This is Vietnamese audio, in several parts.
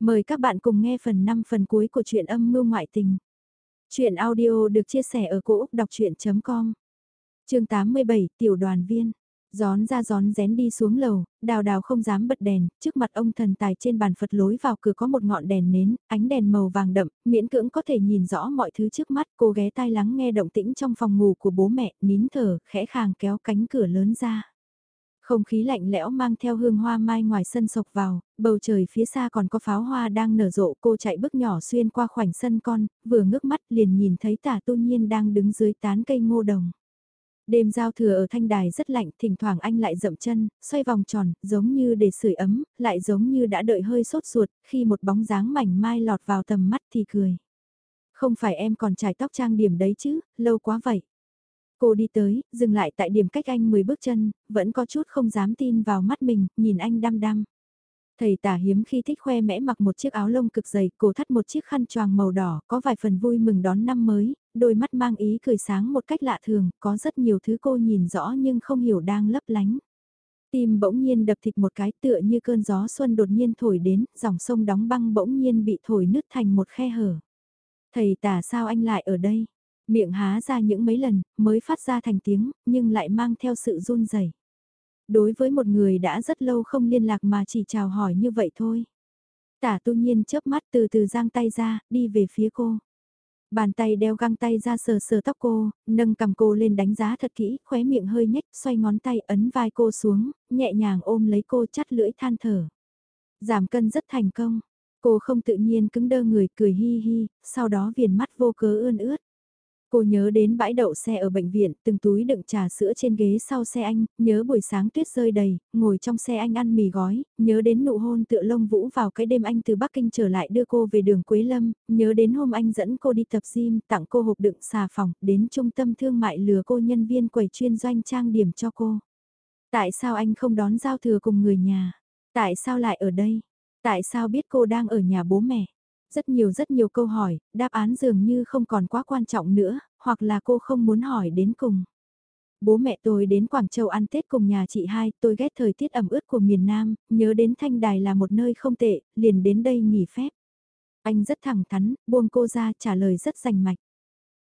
Mời các bạn cùng nghe phần 5 phần cuối của truyện âm mưu ngoại tình. Chuyện audio được chia sẻ ở cỗ đọc chuyện.com Trường 87 Tiểu đoàn viên Gión ra gión rén đi xuống lầu, đào đào không dám bật đèn, trước mặt ông thần tài trên bàn Phật lối vào cửa có một ngọn đèn nến, ánh đèn màu vàng đậm, miễn cưỡng có thể nhìn rõ mọi thứ trước mắt, cô ghé tai lắng nghe động tĩnh trong phòng ngủ của bố mẹ, nín thở, khẽ khàng kéo cánh cửa lớn ra. Không khí lạnh lẽo mang theo hương hoa mai ngoài sân sộc vào, bầu trời phía xa còn có pháo hoa đang nở rộ cô chạy bước nhỏ xuyên qua khoảnh sân con, vừa ngước mắt liền nhìn thấy tả tu nhiên đang đứng dưới tán cây ngô đồng. Đêm giao thừa ở thanh đài rất lạnh, thỉnh thoảng anh lại dậm chân, xoay vòng tròn, giống như để sưởi ấm, lại giống như đã đợi hơi sốt ruột, khi một bóng dáng mảnh mai lọt vào tầm mắt thì cười. Không phải em còn trải tóc trang điểm đấy chứ, lâu quá vậy. Cô đi tới, dừng lại tại điểm cách anh 10 bước chân, vẫn có chút không dám tin vào mắt mình, nhìn anh đăm đăm. Thầy tả hiếm khi thích khoe mẽ mặc một chiếc áo lông cực dày, cổ thắt một chiếc khăn choàng màu đỏ, có vài phần vui mừng đón năm mới, đôi mắt mang ý cười sáng một cách lạ thường, có rất nhiều thứ cô nhìn rõ nhưng không hiểu đang lấp lánh. Tim bỗng nhiên đập thịt một cái tựa như cơn gió xuân đột nhiên thổi đến, dòng sông đóng băng bỗng nhiên bị thổi nứt thành một khe hở. Thầy tả sao anh lại ở đây? Miệng há ra những mấy lần, mới phát ra thành tiếng, nhưng lại mang theo sự run rẩy. Đối với một người đã rất lâu không liên lạc mà chỉ chào hỏi như vậy thôi. Tả tu nhiên chớp mắt từ từ giang tay ra, đi về phía cô. Bàn tay đeo găng tay ra sờ sờ tóc cô, nâng cầm cô lên đánh giá thật kỹ, khóe miệng hơi nhếch, xoay ngón tay ấn vai cô xuống, nhẹ nhàng ôm lấy cô chắt lưỡi than thở. Giảm cân rất thành công. Cô không tự nhiên cứng đơ người cười hi hi, sau đó viền mắt vô cớ ươn ướt. Cô nhớ đến bãi đậu xe ở bệnh viện, từng túi đựng trà sữa trên ghế sau xe anh, nhớ buổi sáng tuyết rơi đầy, ngồi trong xe anh ăn mì gói, nhớ đến nụ hôn tựa lông vũ vào cái đêm anh từ Bắc Kinh trở lại đưa cô về đường Quế Lâm, nhớ đến hôm anh dẫn cô đi tập gym, tặng cô hộp đựng xà phòng, đến trung tâm thương mại lừa cô nhân viên quầy chuyên doanh trang điểm cho cô. Tại sao anh không đón giao thừa cùng người nhà? Tại sao lại ở đây? Tại sao biết cô đang ở nhà bố mẹ? Rất nhiều rất nhiều câu hỏi, đáp án dường như không còn quá quan trọng nữa, hoặc là cô không muốn hỏi đến cùng. Bố mẹ tôi đến Quảng Châu ăn Tết cùng nhà chị hai, tôi ghét thời tiết ẩm ướt của miền Nam, nhớ đến Thanh Đài là một nơi không tệ, liền đến đây nghỉ phép. Anh rất thẳng thắn, buông cô ra trả lời rất rành mạch.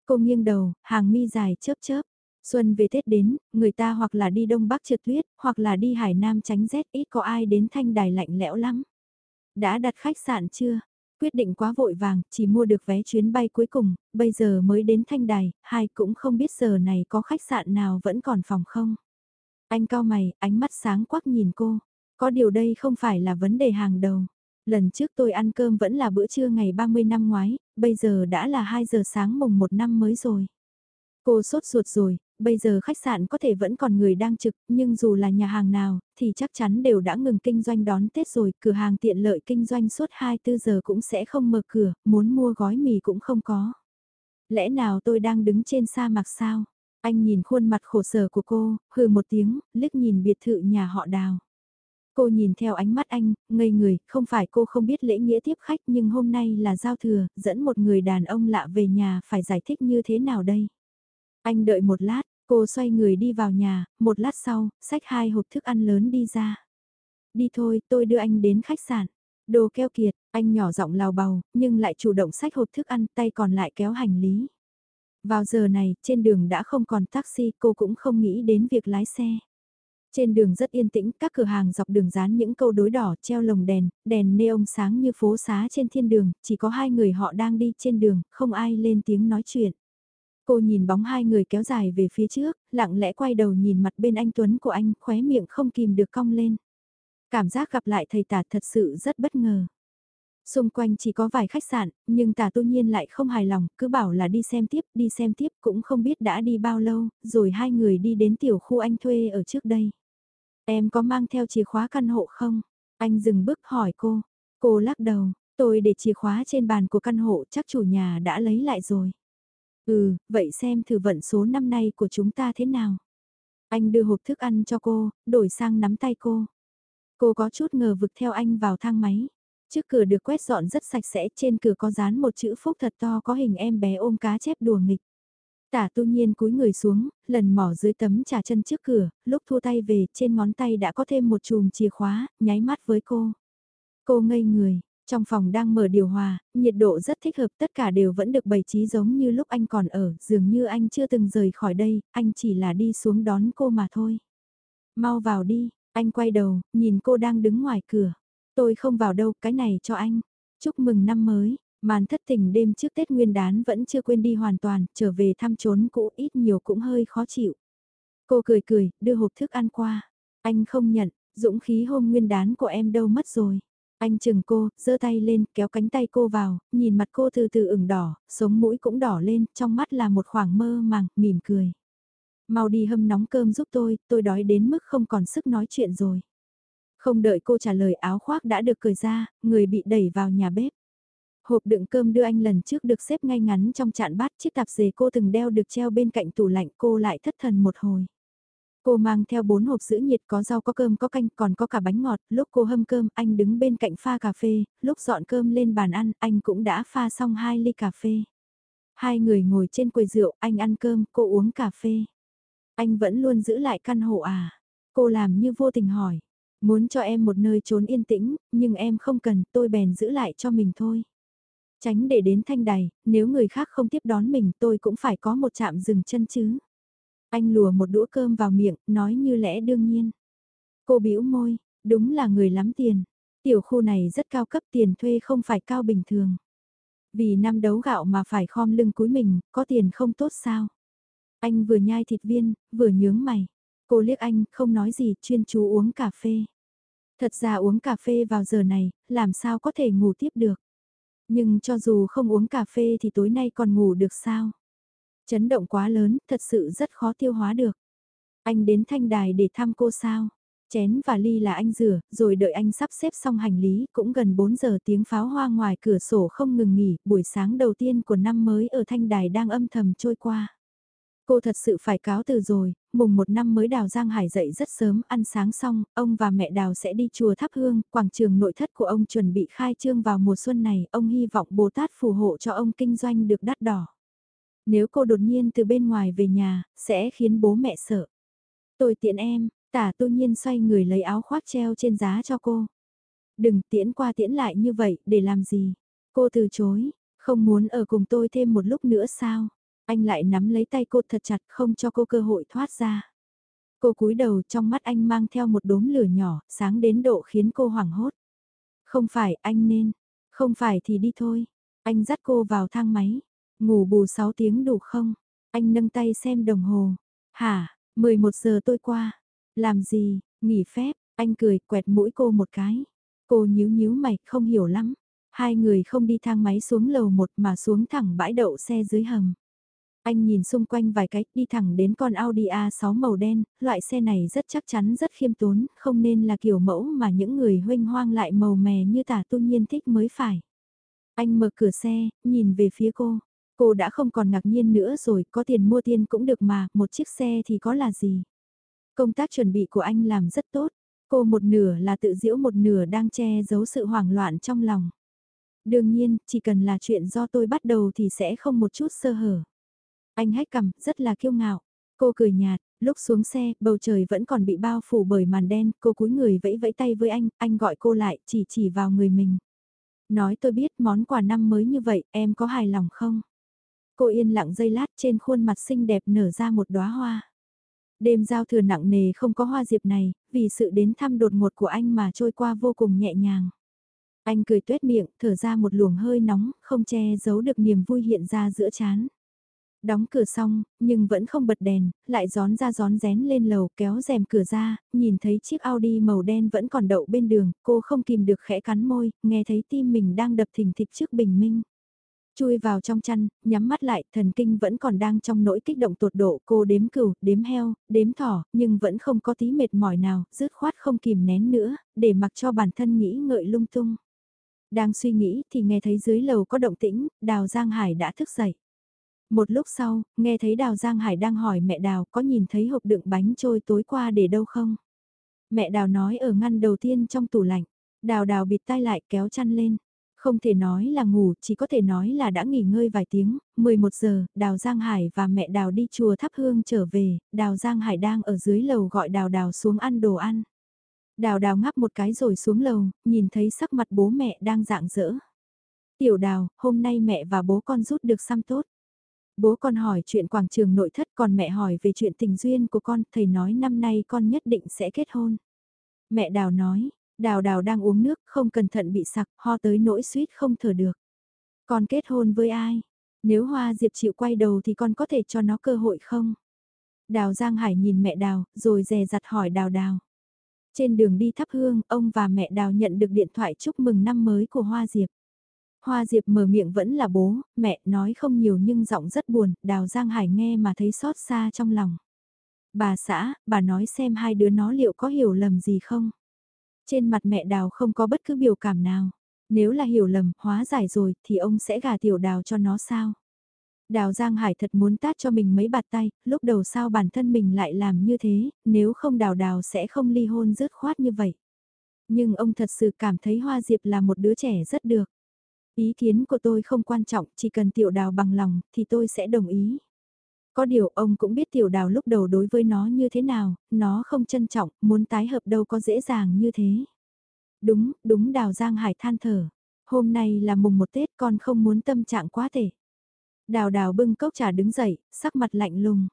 Cô nghiêng đầu, hàng mi dài chớp chớp. Xuân về Tết đến, người ta hoặc là đi Đông Bắc trượt tuyết, hoặc là đi Hải Nam tránh rét ít có ai đến Thanh Đài lạnh lẽo lắm. Đã đặt khách sạn chưa? Quyết định quá vội vàng, chỉ mua được vé chuyến bay cuối cùng, bây giờ mới đến Thanh Đài, hai cũng không biết giờ này có khách sạn nào vẫn còn phòng không. Anh cao mày, ánh mắt sáng quắc nhìn cô. Có điều đây không phải là vấn đề hàng đầu. Lần trước tôi ăn cơm vẫn là bữa trưa ngày 30 năm ngoái, bây giờ đã là 2 giờ sáng mùng 1 năm mới rồi. Cô sốt ruột rồi, bây giờ khách sạn có thể vẫn còn người đang trực, nhưng dù là nhà hàng nào, thì chắc chắn đều đã ngừng kinh doanh đón Tết rồi, cửa hàng tiện lợi kinh doanh suốt 24 giờ cũng sẽ không mở cửa, muốn mua gói mì cũng không có. Lẽ nào tôi đang đứng trên sa mạc sao? Anh nhìn khuôn mặt khổ sở của cô, hừ một tiếng, liếc nhìn biệt thự nhà họ đào. Cô nhìn theo ánh mắt anh, ngây người, không phải cô không biết lễ nghĩa tiếp khách nhưng hôm nay là giao thừa, dẫn một người đàn ông lạ về nhà phải giải thích như thế nào đây? Anh đợi một lát, cô xoay người đi vào nhà, một lát sau, xách hai hộp thức ăn lớn đi ra. Đi thôi, tôi đưa anh đến khách sạn. Đồ keo kiệt, anh nhỏ giọng lào bầu, nhưng lại chủ động xách hộp thức ăn, tay còn lại kéo hành lý. Vào giờ này, trên đường đã không còn taxi, cô cũng không nghĩ đến việc lái xe. Trên đường rất yên tĩnh, các cửa hàng dọc đường dán những câu đối đỏ, treo lồng đèn, đèn neon sáng như phố xá trên thiên đường, chỉ có hai người họ đang đi trên đường, không ai lên tiếng nói chuyện. Cô nhìn bóng hai người kéo dài về phía trước, lặng lẽ quay đầu nhìn mặt bên anh Tuấn của anh, khóe miệng không kìm được cong lên. Cảm giác gặp lại thầy tả thật sự rất bất ngờ. Xung quanh chỉ có vài khách sạn, nhưng tả tu nhiên lại không hài lòng, cứ bảo là đi xem tiếp, đi xem tiếp cũng không biết đã đi bao lâu, rồi hai người đi đến tiểu khu anh thuê ở trước đây. Em có mang theo chìa khóa căn hộ không? Anh dừng bước hỏi cô. Cô lắc đầu, tôi để chìa khóa trên bàn của căn hộ chắc chủ nhà đã lấy lại rồi. Ừ, vậy xem thử vận số năm nay của chúng ta thế nào. Anh đưa hộp thức ăn cho cô, đổi sang nắm tay cô. Cô có chút ngờ vực theo anh vào thang máy. Trước cửa được quét dọn rất sạch sẽ, trên cửa có dán một chữ phúc thật to có hình em bé ôm cá chép đùa nghịch. Tả tu nhiên cúi người xuống, lần mỏ dưới tấm trà chân trước cửa, lúc thua tay về, trên ngón tay đã có thêm một chùm chìa khóa, nháy mắt với cô. Cô ngây người, trong phòng đang mở điều hòa, nhiệt độ rất thích hợp tất cả đều vẫn được bày trí giống như lúc anh còn ở, dường như anh chưa từng rời khỏi đây, anh chỉ là đi xuống đón cô mà thôi. Mau vào đi, anh quay đầu, nhìn cô đang đứng ngoài cửa. Tôi không vào đâu, cái này cho anh. Chúc mừng năm mới, màn thất tình đêm trước Tết Nguyên đán vẫn chưa quên đi hoàn toàn, trở về thăm trốn cũ ít nhiều cũng hơi khó chịu. Cô cười cười, đưa hộp thức ăn qua. Anh không nhận, dũng khí hôm nguyên đán của em đâu mất rồi. Anh chừng cô, giơ tay lên, kéo cánh tay cô vào, nhìn mặt cô từ từ ửng đỏ, sống mũi cũng đỏ lên, trong mắt là một khoảng mơ màng, mỉm cười. Mau đi hâm nóng cơm giúp tôi, tôi đói đến mức không còn sức nói chuyện rồi. Không đợi cô trả lời áo khoác đã được cởi ra, người bị đẩy vào nhà bếp. Hộp đựng cơm đưa anh lần trước được xếp ngay ngắn trong chạn bát chiếc tạp dề cô từng đeo được treo bên cạnh tủ lạnh cô lại thất thần một hồi. Cô mang theo bốn hộp giữ nhiệt có rau có cơm có canh còn có cả bánh ngọt, lúc cô hâm cơm anh đứng bên cạnh pha cà phê, lúc dọn cơm lên bàn ăn anh cũng đã pha xong hai ly cà phê. Hai người ngồi trên quầy rượu, anh ăn cơm, cô uống cà phê. Anh vẫn luôn giữ lại căn hộ à? Cô làm như vô tình hỏi. Muốn cho em một nơi trốn yên tĩnh, nhưng em không cần, tôi bèn giữ lại cho mình thôi. Tránh để đến thanh đài, nếu người khác không tiếp đón mình tôi cũng phải có một chạm dừng chân chứ. Anh lùa một đũa cơm vào miệng, nói như lẽ đương nhiên. Cô bĩu môi, đúng là người lắm tiền. Tiểu khu này rất cao cấp tiền thuê không phải cao bình thường. Vì năm đấu gạo mà phải khom lưng cúi mình, có tiền không tốt sao? Anh vừa nhai thịt viên, vừa nhướng mày. Cô liếc anh, không nói gì, chuyên chú uống cà phê. Thật ra uống cà phê vào giờ này, làm sao có thể ngủ tiếp được. Nhưng cho dù không uống cà phê thì tối nay còn ngủ được sao? Chấn động quá lớn, thật sự rất khó tiêu hóa được. Anh đến thanh đài để thăm cô sao? Chén và ly là anh rửa, rồi đợi anh sắp xếp xong hành lý, cũng gần 4 giờ tiếng pháo hoa ngoài cửa sổ không ngừng nghỉ, buổi sáng đầu tiên của năm mới ở thanh đài đang âm thầm trôi qua. Cô thật sự phải cáo từ rồi, mùng một năm mới đào Giang Hải dậy rất sớm, ăn sáng xong, ông và mẹ đào sẽ đi chùa thắp hương, quảng trường nội thất của ông chuẩn bị khai trương vào mùa xuân này, ông hy vọng Bồ Tát phù hộ cho ông kinh doanh được đắt đỏ. Nếu cô đột nhiên từ bên ngoài về nhà, sẽ khiến bố mẹ sợ. Tôi tiện em, tả tu nhiên xoay người lấy áo khoác treo trên giá cho cô. Đừng tiễn qua tiễn lại như vậy, để làm gì? Cô từ chối, không muốn ở cùng tôi thêm một lúc nữa sao? Anh lại nắm lấy tay cô thật chặt không cho cô cơ hội thoát ra. Cô cúi đầu trong mắt anh mang theo một đốm lửa nhỏ, sáng đến độ khiến cô hoảng hốt. Không phải anh nên, không phải thì đi thôi. Anh dắt cô vào thang máy. Ngủ bù 6 tiếng đủ không? Anh nâng tay xem đồng hồ. Hả, 11 giờ tôi qua. Làm gì, nghỉ phép, anh cười quẹt mũi cô một cái. Cô nhíu nhíu mày, không hiểu lắm. Hai người không đi thang máy xuống lầu một mà xuống thẳng bãi đậu xe dưới hầm. Anh nhìn xung quanh vài cách đi thẳng đến con Audi A6 màu đen, loại xe này rất chắc chắn rất khiêm tốn, không nên là kiểu mẫu mà những người huynh hoang lại màu mè như tả tu nhiên thích mới phải. Anh mở cửa xe, nhìn về phía cô. Cô đã không còn ngạc nhiên nữa rồi, có tiền mua tiền cũng được mà, một chiếc xe thì có là gì. Công tác chuẩn bị của anh làm rất tốt, cô một nửa là tự diễu một nửa đang che giấu sự hoảng loạn trong lòng. Đương nhiên, chỉ cần là chuyện do tôi bắt đầu thì sẽ không một chút sơ hở. Anh hét cầm, rất là kiêu ngạo. Cô cười nhạt, lúc xuống xe, bầu trời vẫn còn bị bao phủ bởi màn đen, cô cúi người vẫy vẫy tay với anh, anh gọi cô lại, chỉ chỉ vào người mình. Nói tôi biết món quà năm mới như vậy, em có hài lòng không? Cô yên lặng giây lát trên khuôn mặt xinh đẹp nở ra một đóa hoa. Đêm giao thừa nặng nề không có hoa diệp này, vì sự đến thăm đột ngột của anh mà trôi qua vô cùng nhẹ nhàng. Anh cười tuét miệng, thở ra một luồng hơi nóng, không che giấu được niềm vui hiện ra giữa chán. Đóng cửa xong, nhưng vẫn không bật đèn, lại gión ra gión rén lên lầu kéo rèm cửa ra, nhìn thấy chiếc Audi màu đen vẫn còn đậu bên đường, cô không kìm được khẽ cắn môi, nghe thấy tim mình đang đập thình thịch trước bình minh. Chui vào trong chăn, nhắm mắt lại, thần kinh vẫn còn đang trong nỗi kích động tột độ, cô đếm cừu, đếm heo, đếm thỏ, nhưng vẫn không có tí mệt mỏi nào, dứt khoát không kìm nén nữa, để mặc cho bản thân nghĩ ngợi lung tung. Đang suy nghĩ thì nghe thấy dưới lầu có động tĩnh, Đào Giang Hải đã thức dậy. Một lúc sau, nghe thấy Đào Giang Hải đang hỏi mẹ Đào có nhìn thấy hộp đựng bánh trôi tối qua để đâu không? Mẹ Đào nói ở ngăn đầu tiên trong tủ lạnh. Đào Đào bịt tai lại kéo chăn lên. Không thể nói là ngủ, chỉ có thể nói là đã nghỉ ngơi vài tiếng, 11 giờ, Đào Giang Hải và mẹ Đào đi chùa thắp hương trở về, Đào Giang Hải đang ở dưới lầu gọi Đào Đào xuống ăn đồ ăn. Đào đào ngắp một cái rồi xuống lầu, nhìn thấy sắc mặt bố mẹ đang dạng dỡ. Tiểu đào, hôm nay mẹ và bố con rút được xăm tốt. Bố con hỏi chuyện quảng trường nội thất còn mẹ hỏi về chuyện tình duyên của con, thầy nói năm nay con nhất định sẽ kết hôn. Mẹ đào nói, đào đào đang uống nước, không cẩn thận bị sặc, ho tới nỗi suýt không thở được. Con kết hôn với ai? Nếu Hoa Diệp chịu quay đầu thì con có thể cho nó cơ hội không? Đào Giang Hải nhìn mẹ Đào, rồi dè dặt hỏi Đào Đào. Trên đường đi thắp hương, ông và mẹ Đào nhận được điện thoại chúc mừng năm mới của Hoa Diệp. Hoa Diệp mở miệng vẫn là bố, mẹ nói không nhiều nhưng giọng rất buồn, Đào Giang Hải nghe mà thấy xót xa trong lòng. Bà xã, bà nói xem hai đứa nó liệu có hiểu lầm gì không? Trên mặt mẹ Đào không có bất cứ biểu cảm nào. Nếu là hiểu lầm, hóa giải rồi, thì ông sẽ gà tiểu đào cho nó sao? Đào Giang Hải thật muốn tát cho mình mấy bạt tay, lúc đầu sao bản thân mình lại làm như thế, nếu không đào đào sẽ không ly hôn rớt khoát như vậy. Nhưng ông thật sự cảm thấy Hoa Diệp là một đứa trẻ rất được. Ý kiến của tôi không quan trọng, chỉ cần tiểu đào bằng lòng, thì tôi sẽ đồng ý. Có điều ông cũng biết tiểu đào lúc đầu đối với nó như thế nào, nó không trân trọng, muốn tái hợp đâu có dễ dàng như thế. Đúng, đúng đào Giang Hải than thở. Hôm nay là mùng một Tết con không muốn tâm trạng quá tệ. Đào đào bưng cốc trà đứng dậy, sắc mặt lạnh lùng.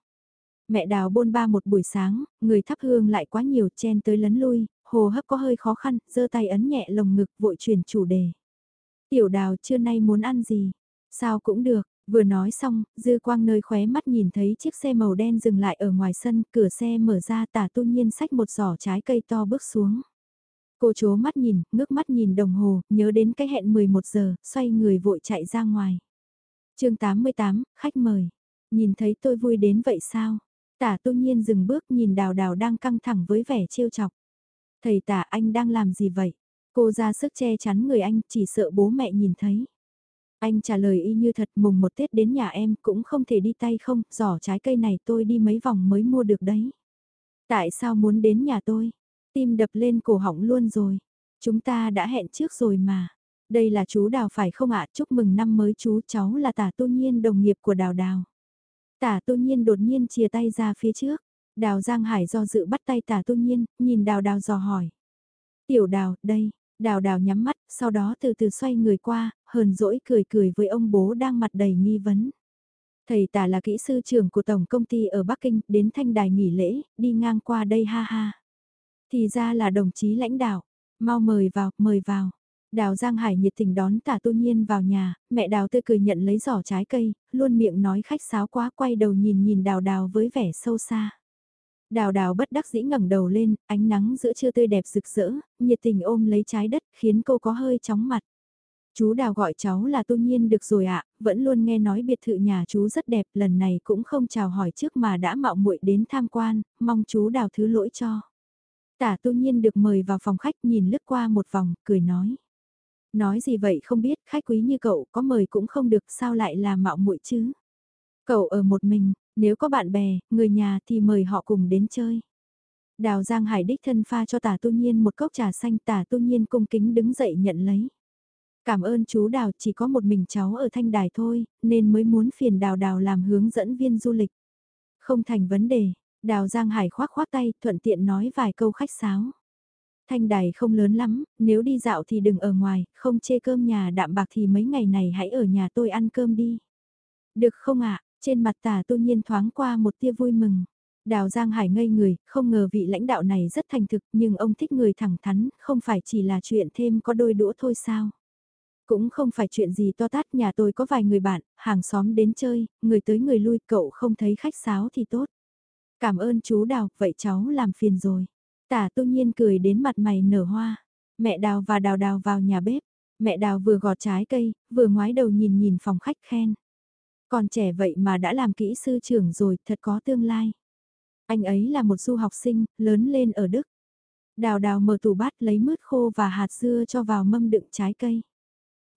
Mẹ đào bôn ba một buổi sáng, người thắp hương lại quá nhiều chen tới lấn lui, hồ hấp có hơi khó khăn, giơ tay ấn nhẹ lồng ngực vội chuyển chủ đề. Tiểu đào trưa nay muốn ăn gì? Sao cũng được, vừa nói xong, dư quang nơi khóe mắt nhìn thấy chiếc xe màu đen dừng lại ở ngoài sân, cửa xe mở ra tả tu nhiên xách một giỏ trái cây to bước xuống. Cô chố mắt nhìn, ngước mắt nhìn đồng hồ, nhớ đến cái hẹn 11 giờ, xoay người vội chạy ra ngoài. chương 88, khách mời. Nhìn thấy tôi vui đến vậy sao? Tả tu nhiên dừng bước nhìn đào đào đang căng thẳng với vẻ trêu chọc. Thầy tả anh đang làm gì vậy? Cô ra sức che chắn người anh, chỉ sợ bố mẹ nhìn thấy. Anh trả lời y như thật mùng một Tết đến nhà em cũng không thể đi tay không, giỏ trái cây này tôi đi mấy vòng mới mua được đấy. Tại sao muốn đến nhà tôi? Tim đập lên cổ họng luôn rồi. Chúng ta đã hẹn trước rồi mà. Đây là chú Đào phải không ạ? Chúc mừng năm mới chú cháu là tả tu nhiên đồng nghiệp của Đào Đào. Tả tu nhiên đột nhiên chia tay ra phía trước. Đào Giang Hải do dự bắt tay tả tu nhiên, nhìn Đào Đào dò hỏi. Tiểu Đào, đây, Đào đào nhắm mắt, sau đó từ từ xoay người qua, hờn dỗi cười cười với ông bố đang mặt đầy nghi vấn. Thầy tả là kỹ sư trưởng của tổng công ty ở Bắc Kinh, đến thanh đài nghỉ lễ, đi ngang qua đây ha ha. Thì ra là đồng chí lãnh đạo, mau mời vào, mời vào. Đào Giang Hải nhiệt tình đón tả tu nhiên vào nhà, mẹ đào tươi cười nhận lấy giỏ trái cây, luôn miệng nói khách sáo quá quay đầu nhìn nhìn đào đào với vẻ sâu xa. Đào đào bất đắc dĩ ngẩng đầu lên, ánh nắng giữa trưa tươi đẹp rực rỡ, nhiệt tình ôm lấy trái đất khiến cô có hơi chóng mặt. Chú đào gọi cháu là tu nhiên được rồi ạ, vẫn luôn nghe nói biệt thự nhà chú rất đẹp, lần này cũng không chào hỏi trước mà đã mạo muội đến tham quan, mong chú đào thứ lỗi cho. Tả tu nhiên được mời vào phòng khách nhìn lướt qua một vòng, cười nói. Nói gì vậy không biết, khách quý như cậu có mời cũng không được, sao lại là mạo muội chứ? Cậu ở một mình, nếu có bạn bè, người nhà thì mời họ cùng đến chơi. Đào Giang Hải đích thân pha cho tả tu nhiên một cốc trà xanh tả tu nhiên cung kính đứng dậy nhận lấy. Cảm ơn chú Đào chỉ có một mình cháu ở Thanh Đài thôi, nên mới muốn phiền Đào Đào làm hướng dẫn viên du lịch. Không thành vấn đề, Đào Giang Hải khoác khoác tay thuận tiện nói vài câu khách sáo. Thanh Đài không lớn lắm, nếu đi dạo thì đừng ở ngoài, không chê cơm nhà đạm bạc thì mấy ngày này hãy ở nhà tôi ăn cơm đi. Được không ạ? Trên mặt tả tu nhiên thoáng qua một tia vui mừng. Đào Giang Hải ngây người, không ngờ vị lãnh đạo này rất thành thực nhưng ông thích người thẳng thắn, không phải chỉ là chuyện thêm có đôi đũa thôi sao. Cũng không phải chuyện gì to tát nhà tôi có vài người bạn, hàng xóm đến chơi, người tới người lui cậu không thấy khách sáo thì tốt. Cảm ơn chú Đào, vậy cháu làm phiền rồi. Tả tu nhiên cười đến mặt mày nở hoa. Mẹ Đào và Đào Đào vào nhà bếp. Mẹ Đào vừa gọt trái cây, vừa ngoái đầu nhìn nhìn phòng khách khen. Còn trẻ vậy mà đã làm kỹ sư trưởng rồi, thật có tương lai. Anh ấy là một du học sinh, lớn lên ở Đức. Đào đào mở tủ bát lấy mứt khô và hạt dưa cho vào mâm đựng trái cây.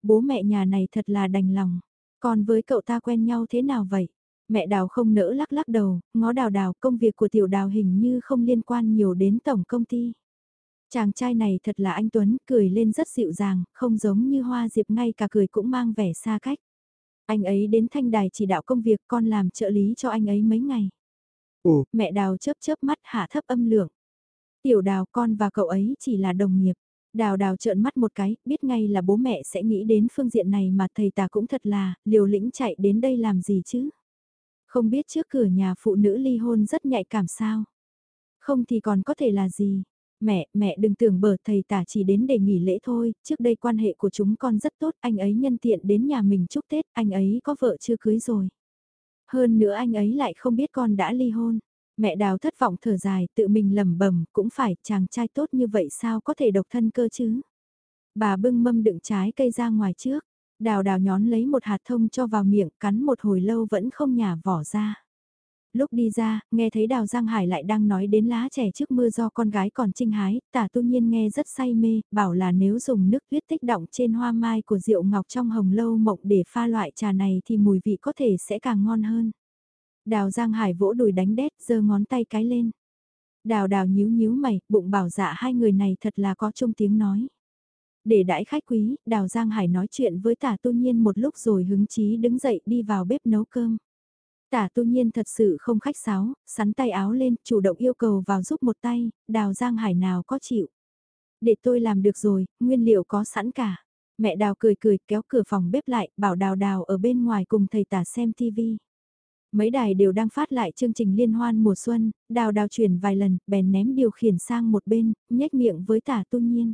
Bố mẹ nhà này thật là đành lòng. Còn với cậu ta quen nhau thế nào vậy? Mẹ đào không nỡ lắc lắc đầu, ngó đào đào công việc của tiểu đào hình như không liên quan nhiều đến tổng công ty. Chàng trai này thật là anh Tuấn, cười lên rất dịu dàng, không giống như hoa diệp ngay cả cười cũng mang vẻ xa cách. Anh ấy đến thanh đài chỉ đạo công việc con làm trợ lý cho anh ấy mấy ngày. Ồ, mẹ đào chớp chớp mắt hạ thấp âm lượng. Tiểu đào con và cậu ấy chỉ là đồng nghiệp. Đào đào trợn mắt một cái, biết ngay là bố mẹ sẽ nghĩ đến phương diện này mà thầy ta cũng thật là, liều lĩnh chạy đến đây làm gì chứ. Không biết trước cửa nhà phụ nữ ly hôn rất nhạy cảm sao. Không thì còn có thể là gì. Mẹ, mẹ đừng tưởng bờ thầy tả chỉ đến để nghỉ lễ thôi, trước đây quan hệ của chúng con rất tốt, anh ấy nhân tiện đến nhà mình chúc Tết, anh ấy có vợ chưa cưới rồi. Hơn nữa anh ấy lại không biết con đã ly hôn. Mẹ đào thất vọng thở dài, tự mình lẩm bẩm cũng phải, chàng trai tốt như vậy sao có thể độc thân cơ chứ. Bà bưng mâm đựng trái cây ra ngoài trước, đào đào nhón lấy một hạt thông cho vào miệng, cắn một hồi lâu vẫn không nhả vỏ ra. Lúc đi ra, nghe thấy Đào Giang Hải lại đang nói đến lá trẻ trước mưa do con gái còn trinh hái, tả tu nhiên nghe rất say mê, bảo là nếu dùng nước huyết tích động trên hoa mai của rượu ngọc trong hồng lâu mộng để pha loại trà này thì mùi vị có thể sẽ càng ngon hơn. Đào Giang Hải vỗ đùi đánh đét, giơ ngón tay cái lên. Đào đào nhíu nhíu mày, bụng bảo dạ hai người này thật là có chung tiếng nói. Để đãi khách quý, Đào Giang Hải nói chuyện với tả tu nhiên một lúc rồi hứng chí đứng dậy đi vào bếp nấu cơm. Tả tu nhiên thật sự không khách sáo, sắn tay áo lên, chủ động yêu cầu vào giúp một tay, đào giang hải nào có chịu. Để tôi làm được rồi, nguyên liệu có sẵn cả. Mẹ đào cười cười kéo cửa phòng bếp lại, bảo đào đào ở bên ngoài cùng thầy tả xem tivi. Mấy đài đều đang phát lại chương trình liên hoan mùa xuân, đào đào chuyển vài lần, bèn ném điều khiển sang một bên, nhếch miệng với tả tu nhiên.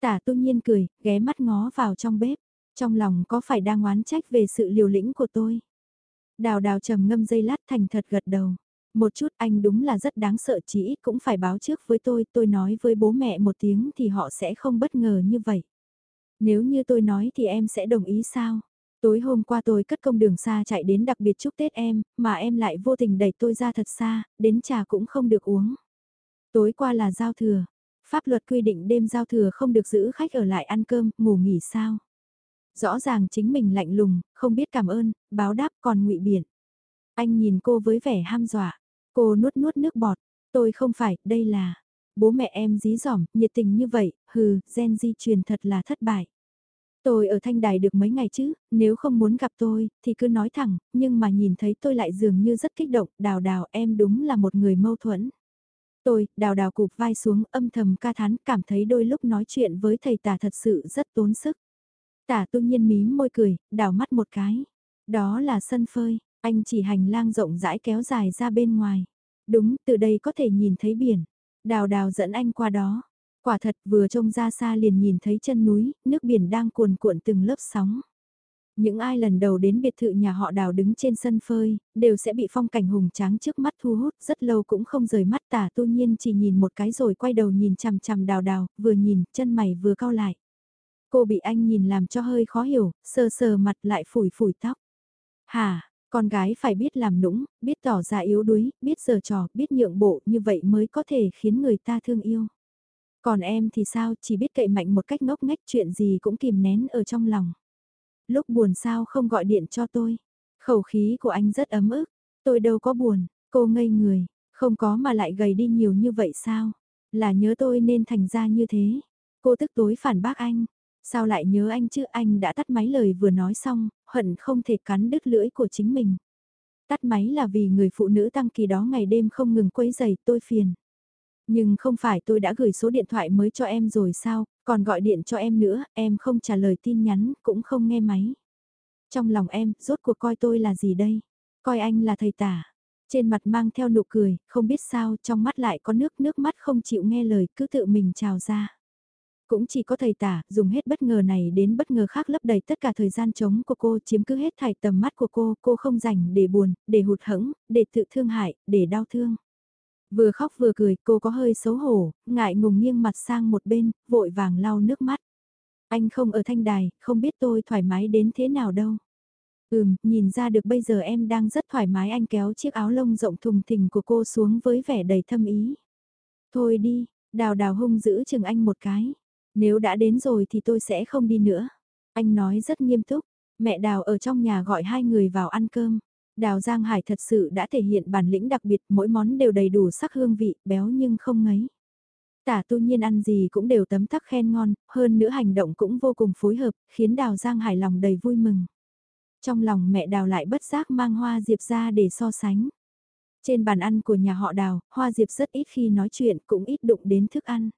Tả tu nhiên cười, ghé mắt ngó vào trong bếp, trong lòng có phải đang oán trách về sự liều lĩnh của tôi. Đào đào trầm ngâm dây lát thành thật gật đầu. Một chút anh đúng là rất đáng sợ chỉ ít cũng phải báo trước với tôi, tôi nói với bố mẹ một tiếng thì họ sẽ không bất ngờ như vậy. Nếu như tôi nói thì em sẽ đồng ý sao? Tối hôm qua tôi cất công đường xa chạy đến đặc biệt chúc Tết em, mà em lại vô tình đẩy tôi ra thật xa, đến trà cũng không được uống. Tối qua là giao thừa. Pháp luật quy định đêm giao thừa không được giữ khách ở lại ăn cơm, ngủ nghỉ sao? Rõ ràng chính mình lạnh lùng, không biết cảm ơn, báo đáp còn ngụy biện. Anh nhìn cô với vẻ ham dọa. Cô nuốt nuốt nước bọt. Tôi không phải, đây là... Bố mẹ em dí dỏm, nhiệt tình như vậy, hừ, gen di truyền thật là thất bại. Tôi ở thanh đài được mấy ngày chứ, nếu không muốn gặp tôi, thì cứ nói thẳng, nhưng mà nhìn thấy tôi lại dường như rất kích động, đào đào em đúng là một người mâu thuẫn. Tôi, đào đào cụp vai xuống âm thầm ca thán, cảm thấy đôi lúc nói chuyện với thầy tà thật sự rất tốn sức. Tả tu nhiên mím môi cười, đảo mắt một cái. Đó là sân phơi, anh chỉ hành lang rộng rãi kéo dài ra bên ngoài. Đúng, từ đây có thể nhìn thấy biển. Đào đào dẫn anh qua đó. Quả thật vừa trông ra xa liền nhìn thấy chân núi, nước biển đang cuồn cuộn từng lớp sóng. Những ai lần đầu đến biệt thự nhà họ đào đứng trên sân phơi, đều sẽ bị phong cảnh hùng tráng trước mắt thu hút, rất lâu cũng không rời mắt tả tu nhiên chỉ nhìn một cái rồi quay đầu nhìn chằm chằm đào đào, vừa nhìn, chân mày vừa cau lại. Cô bị anh nhìn làm cho hơi khó hiểu, sờ sờ mặt lại phủi phủi tóc. hà con gái phải biết làm nũng, biết tỏ ra yếu đuối, biết giờ trò, biết nhượng bộ như vậy mới có thể khiến người ta thương yêu. Còn em thì sao, chỉ biết cậy mạnh một cách ngốc nghếch chuyện gì cũng kìm nén ở trong lòng. Lúc buồn sao không gọi điện cho tôi. Khẩu khí của anh rất ấm ức. Tôi đâu có buồn, cô ngây người, không có mà lại gầy đi nhiều như vậy sao? Là nhớ tôi nên thành ra như thế. Cô tức tối phản bác anh, Sao lại nhớ anh chứ anh đã tắt máy lời vừa nói xong, hận không thể cắn đứt lưỡi của chính mình. Tắt máy là vì người phụ nữ tăng kỳ đó ngày đêm không ngừng quấy giày tôi phiền. Nhưng không phải tôi đã gửi số điện thoại mới cho em rồi sao, còn gọi điện cho em nữa, em không trả lời tin nhắn, cũng không nghe máy. Trong lòng em, rốt cuộc coi tôi là gì đây? Coi anh là thầy tả. Trên mặt mang theo nụ cười, không biết sao, trong mắt lại có nước, nước mắt không chịu nghe lời, cứ tự mình trào ra. Cũng chỉ có thầy tả, dùng hết bất ngờ này đến bất ngờ khác lấp đầy tất cả thời gian trống của cô chiếm cứ hết thải tầm mắt của cô, cô không dành để buồn, để hụt hẫng, để tự thương hại, để đau thương. Vừa khóc vừa cười, cô có hơi xấu hổ, ngại ngùng nghiêng mặt sang một bên, vội vàng lau nước mắt. Anh không ở thanh đài, không biết tôi thoải mái đến thế nào đâu. Ừm, nhìn ra được bây giờ em đang rất thoải mái anh kéo chiếc áo lông rộng thùng thình của cô xuống với vẻ đầy thâm ý. Thôi đi, đào đào hung giữ chừng anh một cái. Nếu đã đến rồi thì tôi sẽ không đi nữa. Anh nói rất nghiêm túc, mẹ Đào ở trong nhà gọi hai người vào ăn cơm. Đào Giang Hải thật sự đã thể hiện bản lĩnh đặc biệt, mỗi món đều đầy đủ sắc hương vị, béo nhưng không ngấy. Tả tu nhiên ăn gì cũng đều tấm tắc khen ngon, hơn nữa hành động cũng vô cùng phối hợp, khiến Đào Giang Hải lòng đầy vui mừng. Trong lòng mẹ Đào lại bất giác mang hoa diệp ra để so sánh. Trên bàn ăn của nhà họ đào, Hoa Diệp rất ít khi nói chuyện cũng ít đụng đến thức ăn.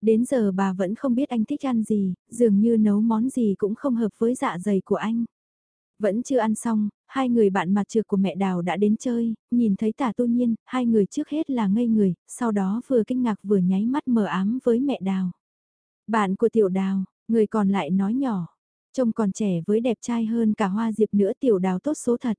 Đến giờ bà vẫn không biết anh thích ăn gì, dường như nấu món gì cũng không hợp với dạ dày của anh. Vẫn chưa ăn xong, hai người bạn mặt trược của mẹ Đào đã đến chơi, nhìn thấy tả tu nhiên, hai người trước hết là ngây người, sau đó vừa kinh ngạc vừa nháy mắt mờ ám với mẹ Đào. Bạn của tiểu Đào, người còn lại nói nhỏ, trông còn trẻ với đẹp trai hơn cả hoa diệp nữa tiểu Đào tốt số thật.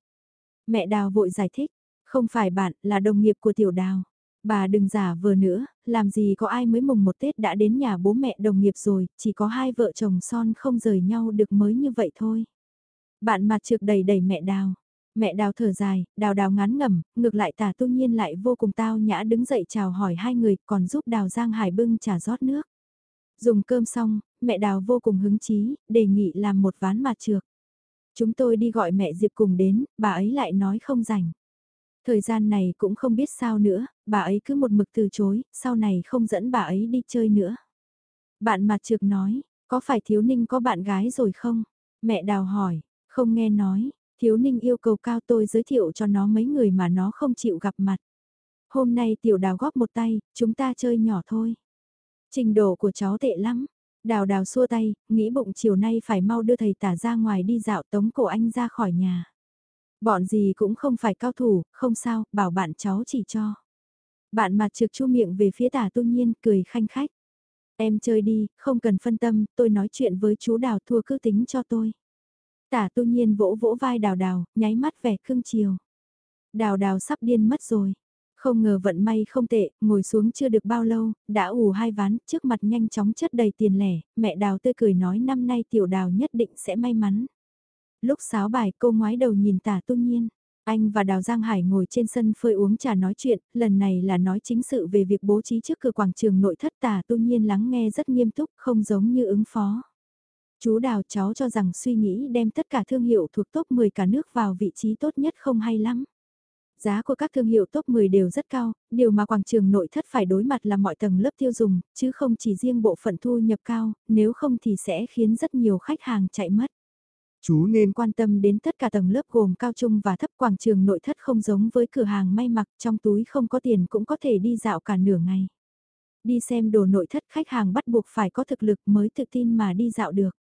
Mẹ Đào vội giải thích, không phải bạn, là đồng nghiệp của tiểu Đào. Bà đừng giả vờ nữa, làm gì có ai mới mùng một Tết đã đến nhà bố mẹ đồng nghiệp rồi, chỉ có hai vợ chồng son không rời nhau được mới như vậy thôi. Bạn mặt trực đầy đầy mẹ đào. Mẹ đào thở dài, đào đào ngán ngẩm, ngược lại tả tu nhiên lại vô cùng tao nhã đứng dậy chào hỏi hai người còn giúp đào Giang Hải bưng trà rót nước. Dùng cơm xong, mẹ đào vô cùng hứng chí, đề nghị làm một ván mặt trược. Chúng tôi đi gọi mẹ Diệp cùng đến, bà ấy lại nói không rảnh. Thời gian này cũng không biết sao nữa, bà ấy cứ một mực từ chối, sau này không dẫn bà ấy đi chơi nữa. Bạn mặt trược nói, có phải thiếu ninh có bạn gái rồi không? Mẹ đào hỏi, không nghe nói, thiếu ninh yêu cầu cao tôi giới thiệu cho nó mấy người mà nó không chịu gặp mặt. Hôm nay tiểu đào góp một tay, chúng ta chơi nhỏ thôi. Trình độ của cháu tệ lắm. Đào đào xua tay, nghĩ bụng chiều nay phải mau đưa thầy tả ra ngoài đi dạo tống cổ anh ra khỏi nhà. Bọn gì cũng không phải cao thủ, không sao, bảo bạn cháu chỉ cho. Bạn mặt trực chu miệng về phía tả tu nhiên, cười khanh khách. Em chơi đi, không cần phân tâm, tôi nói chuyện với chú đào thua cứ tính cho tôi. Tả tu nhiên vỗ vỗ vai đào đào, nháy mắt vẻ cưng chiều. Đào đào sắp điên mất rồi. Không ngờ vận may không tệ, ngồi xuống chưa được bao lâu, đã ủ hai ván, trước mặt nhanh chóng chất đầy tiền lẻ, mẹ đào tươi cười nói năm nay tiểu đào nhất định sẽ may mắn. Lúc sáo bài cô ngoái đầu nhìn tả tu nhiên. Anh và Đào Giang Hải ngồi trên sân phơi uống trà nói chuyện, lần này là nói chính sự về việc bố trí trước cửa quảng trường nội thất tả tu nhiên lắng nghe rất nghiêm túc, không giống như ứng phó. Chú Đào cháu cho rằng suy nghĩ đem tất cả thương hiệu thuộc top 10 cả nước vào vị trí tốt nhất không hay lắm. Giá của các thương hiệu top 10 đều rất cao, điều mà quảng trường nội thất phải đối mặt là mọi tầng lớp tiêu dùng, chứ không chỉ riêng bộ phận thu nhập cao, nếu không thì sẽ khiến rất nhiều khách hàng chạy mất. Chú nên quan tâm đến tất cả tầng lớp gồm cao trung và thấp quảng trường nội thất không giống với cửa hàng may mặc trong túi không có tiền cũng có thể đi dạo cả nửa ngày. Đi xem đồ nội thất khách hàng bắt buộc phải có thực lực mới tự tin mà đi dạo được.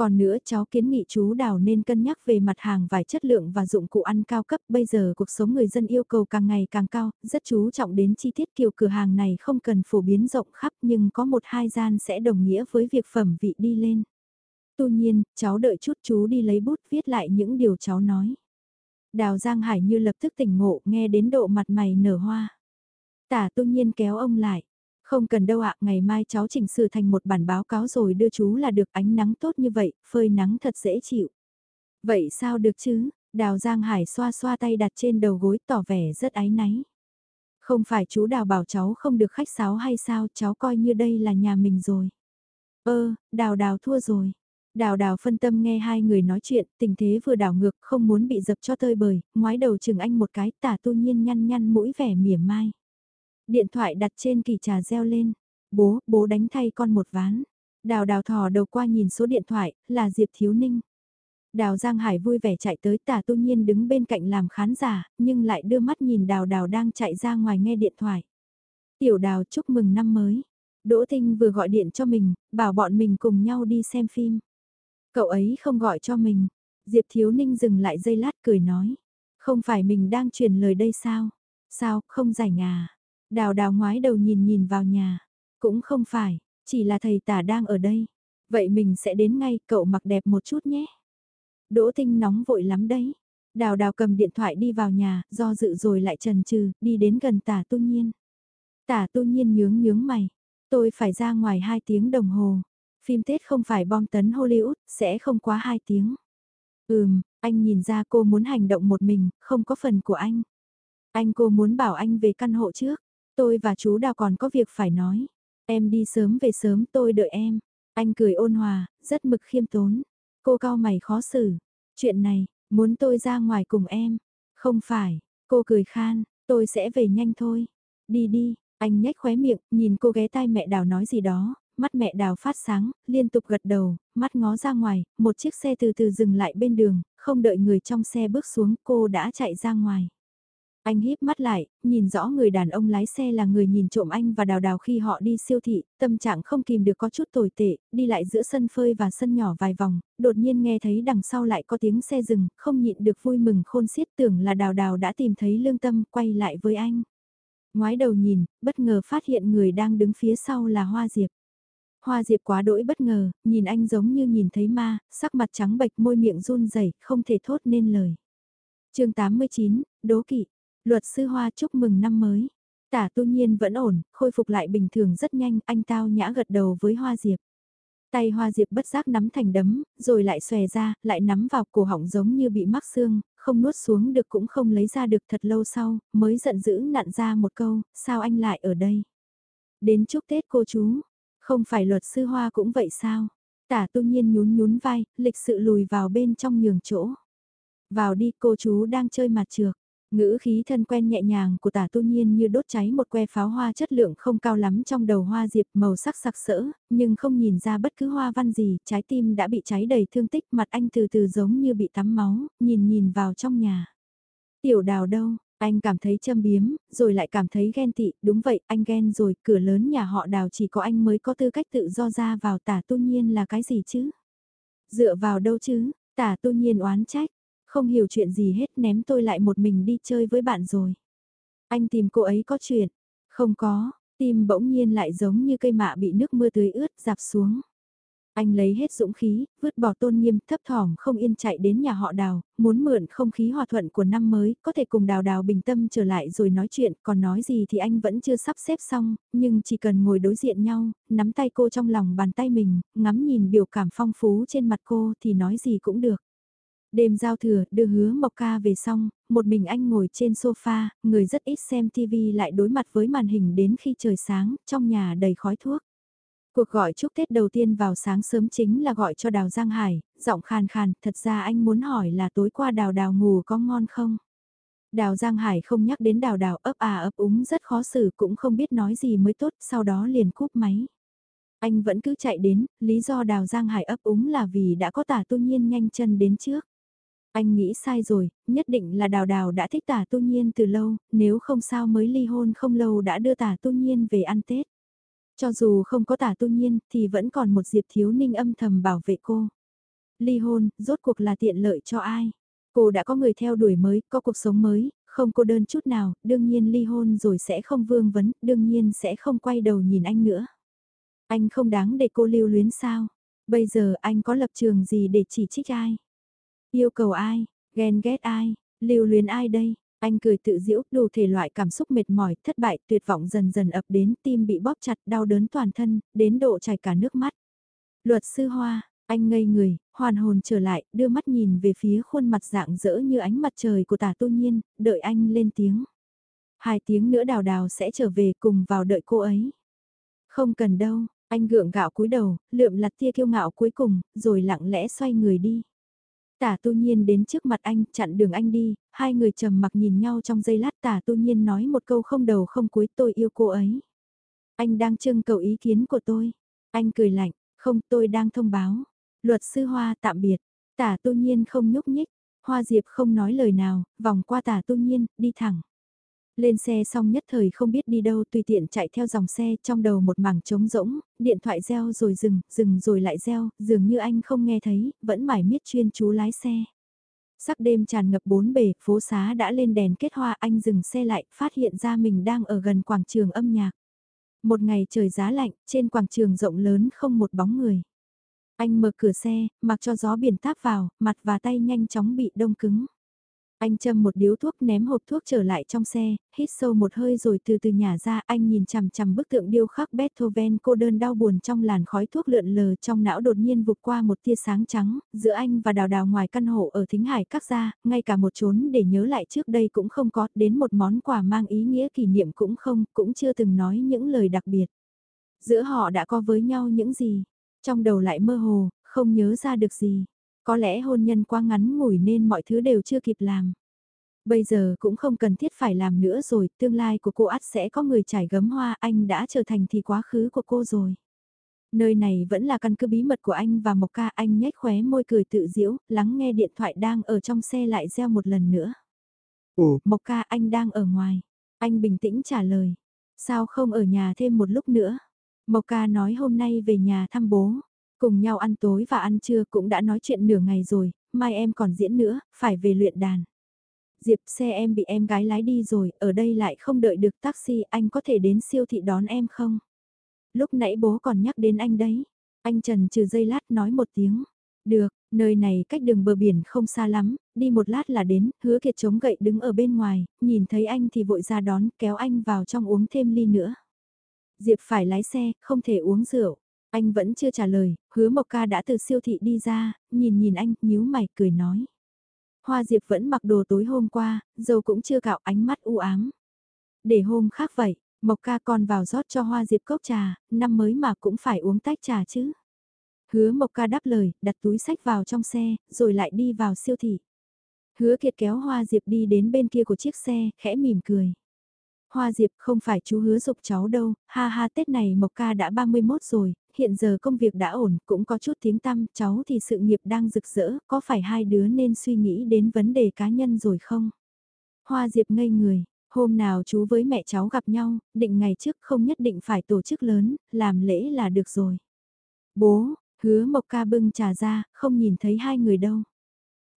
Còn nữa cháu kiến nghị chú Đào nên cân nhắc về mặt hàng vải chất lượng và dụng cụ ăn cao cấp. Bây giờ cuộc sống người dân yêu cầu càng ngày càng cao, rất chú trọng đến chi tiết kiểu cửa hàng này không cần phổ biến rộng khắp nhưng có một hai gian sẽ đồng nghĩa với việc phẩm vị đi lên. tuy nhiên, cháu đợi chút chú đi lấy bút viết lại những điều cháu nói. Đào Giang Hải như lập tức tỉnh ngộ nghe đến độ mặt mày nở hoa. Tả tu nhiên kéo ông lại. Không cần đâu ạ, ngày mai cháu chỉnh sửa thành một bản báo cáo rồi đưa chú là được ánh nắng tốt như vậy, phơi nắng thật dễ chịu. Vậy sao được chứ? Đào Giang Hải xoa xoa tay đặt trên đầu gối tỏ vẻ rất áy náy. Không phải chú Đào bảo cháu không được khách sáo hay sao, cháu coi như đây là nhà mình rồi. Ơ, Đào Đào thua rồi. Đào Đào phân tâm nghe hai người nói chuyện, tình thế vừa đảo ngược, không muốn bị dập cho tơi bời, ngoái đầu chừng anh một cái, tả tu nhiên nhăn nhăn mũi vẻ mỉa mai. Điện thoại đặt trên kỳ trà reo lên. Bố, bố đánh thay con một ván. Đào đào thò đầu qua nhìn số điện thoại, là Diệp Thiếu Ninh. Đào Giang Hải vui vẻ chạy tới tả tu nhiên đứng bên cạnh làm khán giả, nhưng lại đưa mắt nhìn đào đào đang chạy ra ngoài nghe điện thoại. Tiểu đào chúc mừng năm mới. Đỗ thinh vừa gọi điện cho mình, bảo bọn mình cùng nhau đi xem phim. Cậu ấy không gọi cho mình. Diệp Thiếu Ninh dừng lại giây lát cười nói. Không phải mình đang truyền lời đây sao? Sao, không giải ngà. Đào đào ngoái đầu nhìn nhìn vào nhà. Cũng không phải, chỉ là thầy tả đang ở đây. Vậy mình sẽ đến ngay, cậu mặc đẹp một chút nhé. Đỗ Tinh nóng vội lắm đấy. Đào đào cầm điện thoại đi vào nhà, do dự rồi lại trần trừ, đi đến gần tả tu nhiên. Tả tu nhiên nhướng nhướng mày. Tôi phải ra ngoài 2 tiếng đồng hồ. Phim Tết không phải bom tấn Hollywood, sẽ không quá 2 tiếng. Ừm, anh nhìn ra cô muốn hành động một mình, không có phần của anh. Anh cô muốn bảo anh về căn hộ trước. Tôi và chú Đào còn có việc phải nói. Em đi sớm về sớm tôi đợi em. Anh cười ôn hòa, rất mực khiêm tốn. Cô cao mày khó xử. Chuyện này, muốn tôi ra ngoài cùng em. Không phải, cô cười khan, tôi sẽ về nhanh thôi. Đi đi, anh nhếch khóe miệng, nhìn cô ghé tai mẹ Đào nói gì đó, mắt mẹ Đào phát sáng, liên tục gật đầu, mắt ngó ra ngoài, một chiếc xe từ từ dừng lại bên đường, không đợi người trong xe bước xuống cô đã chạy ra ngoài. Anh híp mắt lại, nhìn rõ người đàn ông lái xe là người nhìn trộm anh và đào đào khi họ đi siêu thị, tâm trạng không kìm được có chút tồi tệ, đi lại giữa sân phơi và sân nhỏ vài vòng, đột nhiên nghe thấy đằng sau lại có tiếng xe dừng, không nhịn được vui mừng khôn xiết tưởng là đào đào đã tìm thấy lương tâm quay lại với anh. Ngoái đầu nhìn, bất ngờ phát hiện người đang đứng phía sau là Hoa Diệp. Hoa Diệp quá đỗi bất ngờ, nhìn anh giống như nhìn thấy ma, sắc mặt trắng bệch môi miệng run rẩy không thể thốt nên lời. chương 89, Đố Kỵ Luật sư Hoa chúc mừng năm mới. Tả tu nhiên vẫn ổn, khôi phục lại bình thường rất nhanh, anh tao nhã gật đầu với Hoa Diệp. Tay Hoa Diệp bất giác nắm thành đấm, rồi lại xòe ra, lại nắm vào cổ họng giống như bị mắc xương, không nuốt xuống được cũng không lấy ra được thật lâu sau, mới giận dữ nặn ra một câu, sao anh lại ở đây? Đến chúc Tết cô chú, không phải luật sư Hoa cũng vậy sao? Tả tu nhiên nhún nhún vai, lịch sự lùi vào bên trong nhường chỗ. Vào đi cô chú đang chơi mặt trược. Ngữ khí thân quen nhẹ nhàng của tả tu nhiên như đốt cháy một que pháo hoa chất lượng không cao lắm trong đầu hoa diệp màu sắc sặc sỡ, nhưng không nhìn ra bất cứ hoa văn gì, trái tim đã bị cháy đầy thương tích mặt anh từ từ giống như bị tắm máu, nhìn nhìn vào trong nhà. Tiểu đào đâu, anh cảm thấy châm biếm, rồi lại cảm thấy ghen tị, đúng vậy, anh ghen rồi, cửa lớn nhà họ đào chỉ có anh mới có tư cách tự do ra vào tả tu nhiên là cái gì chứ? Dựa vào đâu chứ, tả tu nhiên oán trách, không hiểu chuyện gì hết ném tôi lại một mình đi chơi với bạn rồi. Anh tìm cô ấy có chuyện, không có, tim bỗng nhiên lại giống như cây mạ bị nước mưa tưới ướt dạp xuống. Anh lấy hết dũng khí, vứt bỏ tôn nghiêm thấp thỏm không yên chạy đến nhà họ đào, muốn mượn không khí hòa thuận của năm mới, có thể cùng đào đào bình tâm trở lại rồi nói chuyện, còn nói gì thì anh vẫn chưa sắp xếp xong, nhưng chỉ cần ngồi đối diện nhau, nắm tay cô trong lòng bàn tay mình, ngắm nhìn biểu cảm phong phú trên mặt cô thì nói gì cũng được. Đêm giao thừa, đưa hứa Mộc Ca về xong, một mình anh ngồi trên sofa, người rất ít xem TV lại đối mặt với màn hình đến khi trời sáng, trong nhà đầy khói thuốc. Cuộc gọi chúc Tết đầu tiên vào sáng sớm chính là gọi cho Đào Giang Hải, giọng khàn khàn, thật ra anh muốn hỏi là tối qua Đào Đào ngủ có ngon không? Đào Giang Hải không nhắc đến Đào Đào ấp à ấp úng rất khó xử cũng không biết nói gì mới tốt, sau đó liền cúp máy. Anh vẫn cứ chạy đến, lý do Đào Giang Hải ấp úng là vì đã có tả tu nhiên nhanh chân đến trước. Anh nghĩ sai rồi, nhất định là đào đào đã thích tả tu nhiên từ lâu, nếu không sao mới ly hôn không lâu đã đưa tả tu nhiên về ăn Tết. Cho dù không có tả tu nhiên thì vẫn còn một Diệp Thiếu Ninh âm thầm bảo vệ cô. Ly hôn, rốt cuộc là tiện lợi cho ai? Cô đã có người theo đuổi mới, có cuộc sống mới, không cô đơn chút nào, đương nhiên ly hôn rồi sẽ không vương vấn, đương nhiên sẽ không quay đầu nhìn anh nữa. Anh không đáng để cô lưu luyến sao? Bây giờ anh có lập trường gì để chỉ trích ai? Yêu cầu ai, ghen ghét ai, lưu luyến ai đây? Anh cười tự giễu, đủ thể loại cảm xúc mệt mỏi, thất bại, tuyệt vọng dần dần ập đến, tim bị bóp chặt, đau đớn toàn thân, đến độ chảy cả nước mắt. Luật sư Hoa, anh ngây người, hoàn hồn trở lại, đưa mắt nhìn về phía khuôn mặt dạng dỡ như ánh mặt trời của tả tu nhiên, đợi anh lên tiếng. Hai tiếng nữa đào đào sẽ trở về cùng vào đợi cô ấy. Không cần đâu, anh gượng gạo cúi đầu, lượm lặt tia kiêu ngạo cuối cùng, rồi lặng lẽ xoay người đi. Tả tu nhiên đến trước mặt anh, chặn đường anh đi, hai người trầm mặc nhìn nhau trong giây lát tả tu nhiên nói một câu không đầu không cuối tôi yêu cô ấy. Anh đang trưng cầu ý kiến của tôi. Anh cười lạnh, không tôi đang thông báo. Luật sư Hoa tạm biệt, tả tu nhiên không nhúc nhích, Hoa Diệp không nói lời nào, vòng qua tả tu nhiên, đi thẳng. Lên xe xong nhất thời không biết đi đâu tùy tiện chạy theo dòng xe trong đầu một mảng trống rỗng, điện thoại reo rồi dừng, dừng rồi lại reo, dường như anh không nghe thấy, vẫn mải miết chuyên chú lái xe. Sắc đêm tràn ngập bốn bề, phố xá đã lên đèn kết hoa anh dừng xe lại, phát hiện ra mình đang ở gần quảng trường âm nhạc. Một ngày trời giá lạnh, trên quảng trường rộng lớn không một bóng người. Anh mở cửa xe, mặc cho gió biển táp vào, mặt và tay nhanh chóng bị đông cứng. Anh châm một điếu thuốc ném hộp thuốc trở lại trong xe, hít sâu một hơi rồi từ từ nhả ra anh nhìn chằm chằm bức tượng điêu khắc Beethoven cô đơn đau buồn trong làn khói thuốc lượn lờ trong não đột nhiên vụt qua một tia sáng trắng, giữa anh và đào đào ngoài căn hộ ở thính hải các gia, ngay cả một chốn để nhớ lại trước đây cũng không có, đến một món quà mang ý nghĩa kỷ niệm cũng không, cũng chưa từng nói những lời đặc biệt. Giữa họ đã có với nhau những gì, trong đầu lại mơ hồ, không nhớ ra được gì. Có lẽ hôn nhân quá ngắn ngủi nên mọi thứ đều chưa kịp làm. Bây giờ cũng không cần thiết phải làm nữa rồi, tương lai của cô ắt sẽ có người trải gấm hoa, anh đã trở thành thì quá khứ của cô rồi. Nơi này vẫn là căn cứ bí mật của anh và Mộc Ca, anh nhếch khóe môi cười tự diễu, lắng nghe điện thoại đang ở trong xe lại reo một lần nữa. Ồ, Mộc ca anh đang ở ngoài. Anh bình tĩnh trả lời. Sao không ở nhà thêm một lúc nữa? Mộc ca nói hôm nay về nhà thăm bố. Cùng nhau ăn tối và ăn trưa cũng đã nói chuyện nửa ngày rồi, mai em còn diễn nữa, phải về luyện đàn. Diệp xe em bị em gái lái đi rồi, ở đây lại không đợi được taxi, anh có thể đến siêu thị đón em không? Lúc nãy bố còn nhắc đến anh đấy. Anh Trần trừ dây lát nói một tiếng. Được, nơi này cách đường bờ biển không xa lắm, đi một lát là đến, hứa kiệt chống gậy đứng ở bên ngoài, nhìn thấy anh thì vội ra đón, kéo anh vào trong uống thêm ly nữa. Diệp phải lái xe, không thể uống rượu. Anh vẫn chưa trả lời, hứa Mộc Ca đã từ siêu thị đi ra, nhìn nhìn anh, nhíu mày, cười nói. Hoa Diệp vẫn mặc đồ tối hôm qua, dầu cũng chưa cạo ánh mắt u ám. Để hôm khác vậy, Mộc Ca còn vào rót cho Hoa Diệp cốc trà, năm mới mà cũng phải uống tách trà chứ. Hứa Mộc Ca đáp lời, đặt túi sách vào trong xe, rồi lại đi vào siêu thị. Hứa Kiệt kéo Hoa Diệp đi đến bên kia của chiếc xe, khẽ mỉm cười. Hoa Diệp không phải chú hứa dục cháu đâu, ha ha Tết này Mộc Ca đã 31 rồi, hiện giờ công việc đã ổn, cũng có chút tiếng tăm, cháu thì sự nghiệp đang rực rỡ, có phải hai đứa nên suy nghĩ đến vấn đề cá nhân rồi không? Hoa Diệp ngây người, hôm nào chú với mẹ cháu gặp nhau, định ngày trước không nhất định phải tổ chức lớn, làm lễ là được rồi. Bố, hứa Mộc Ca bưng trà ra, không nhìn thấy hai người đâu.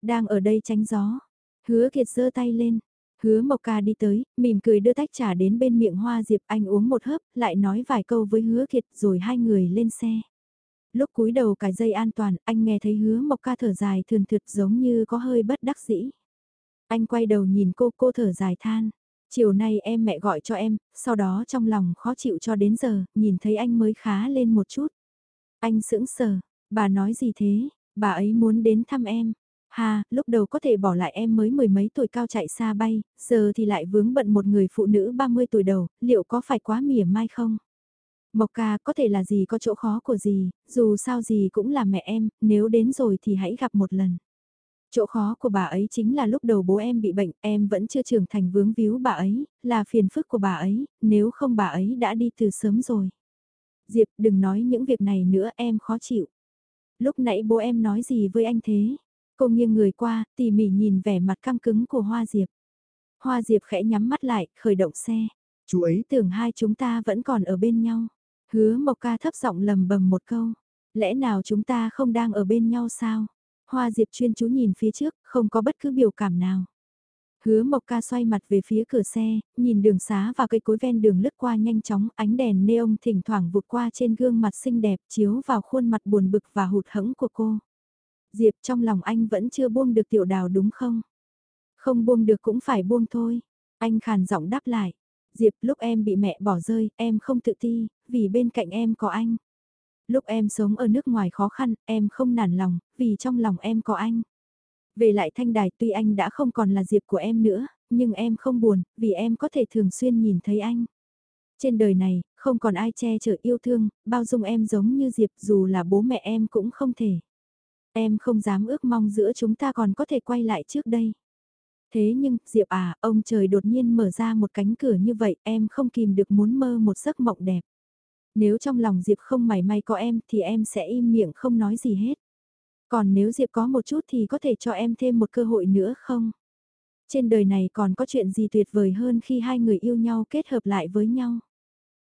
Đang ở đây tránh gió. Hứa Kiệt giơ tay lên, Hứa Mộc Ca đi tới, mỉm cười đưa tách trà đến bên miệng Hoa Diệp anh uống một hớp, lại nói vài câu với Hứa Kiệt rồi hai người lên xe. Lúc cúi đầu cài dây an toàn, anh nghe thấy Hứa Mộc Ca thở dài thườn thượt giống như có hơi bất đắc dĩ. Anh quay đầu nhìn cô, cô thở dài than. Chiều nay em mẹ gọi cho em, sau đó trong lòng khó chịu cho đến giờ, nhìn thấy anh mới khá lên một chút. Anh sững sờ, bà nói gì thế, bà ấy muốn đến thăm em. Ha, lúc đầu có thể bỏ lại em mới mười mấy tuổi cao chạy xa bay, giờ thì lại vướng bận một người phụ nữ 30 tuổi đầu, liệu có phải quá mỉa mai không? Mộc ca có thể là gì có chỗ khó của gì, dù sao gì cũng là mẹ em, nếu đến rồi thì hãy gặp một lần. Chỗ khó của bà ấy chính là lúc đầu bố em bị bệnh, em vẫn chưa trưởng thành vướng víu bà ấy, là phiền phức của bà ấy, nếu không bà ấy đã đi từ sớm rồi. Diệp đừng nói những việc này nữa em khó chịu. Lúc nãy bố em nói gì với anh thế? Cô nghiêng người qua, tỉ mỉ nhìn vẻ mặt căng cứng của Hoa Diệp. Hoa Diệp khẽ nhắm mắt lại, khởi động xe. Chú ấy tưởng hai chúng ta vẫn còn ở bên nhau. Hứa Mộc Ca thấp giọng lầm bầm một câu. Lẽ nào chúng ta không đang ở bên nhau sao? Hoa Diệp chuyên chú nhìn phía trước, không có bất cứ biểu cảm nào. Hứa Mộc Ca xoay mặt về phía cửa xe, nhìn đường xá và cây cối ven đường lướt qua nhanh chóng, ánh đèn neon thỉnh thoảng vụt qua trên gương mặt xinh đẹp chiếu vào khuôn mặt buồn bực và hụt hẫng của cô. Diệp trong lòng anh vẫn chưa buông được tiểu đào đúng không? Không buông được cũng phải buông thôi. Anh khàn giọng đáp lại. Diệp lúc em bị mẹ bỏ rơi, em không tự ti, vì bên cạnh em có anh. Lúc em sống ở nước ngoài khó khăn, em không nản lòng, vì trong lòng em có anh. Về lại thanh đài tuy anh đã không còn là Diệp của em nữa, nhưng em không buồn, vì em có thể thường xuyên nhìn thấy anh. Trên đời này, không còn ai che chở yêu thương, bao dung em giống như Diệp dù là bố mẹ em cũng không thể. Em không dám ước mong giữa chúng ta còn có thể quay lại trước đây. Thế nhưng, Diệp à, ông trời đột nhiên mở ra một cánh cửa như vậy, em không kìm được muốn mơ một giấc mộng đẹp. Nếu trong lòng Diệp không mảy may có em thì em sẽ im miệng không nói gì hết. Còn nếu Diệp có một chút thì có thể cho em thêm một cơ hội nữa không? Trên đời này còn có chuyện gì tuyệt vời hơn khi hai người yêu nhau kết hợp lại với nhau?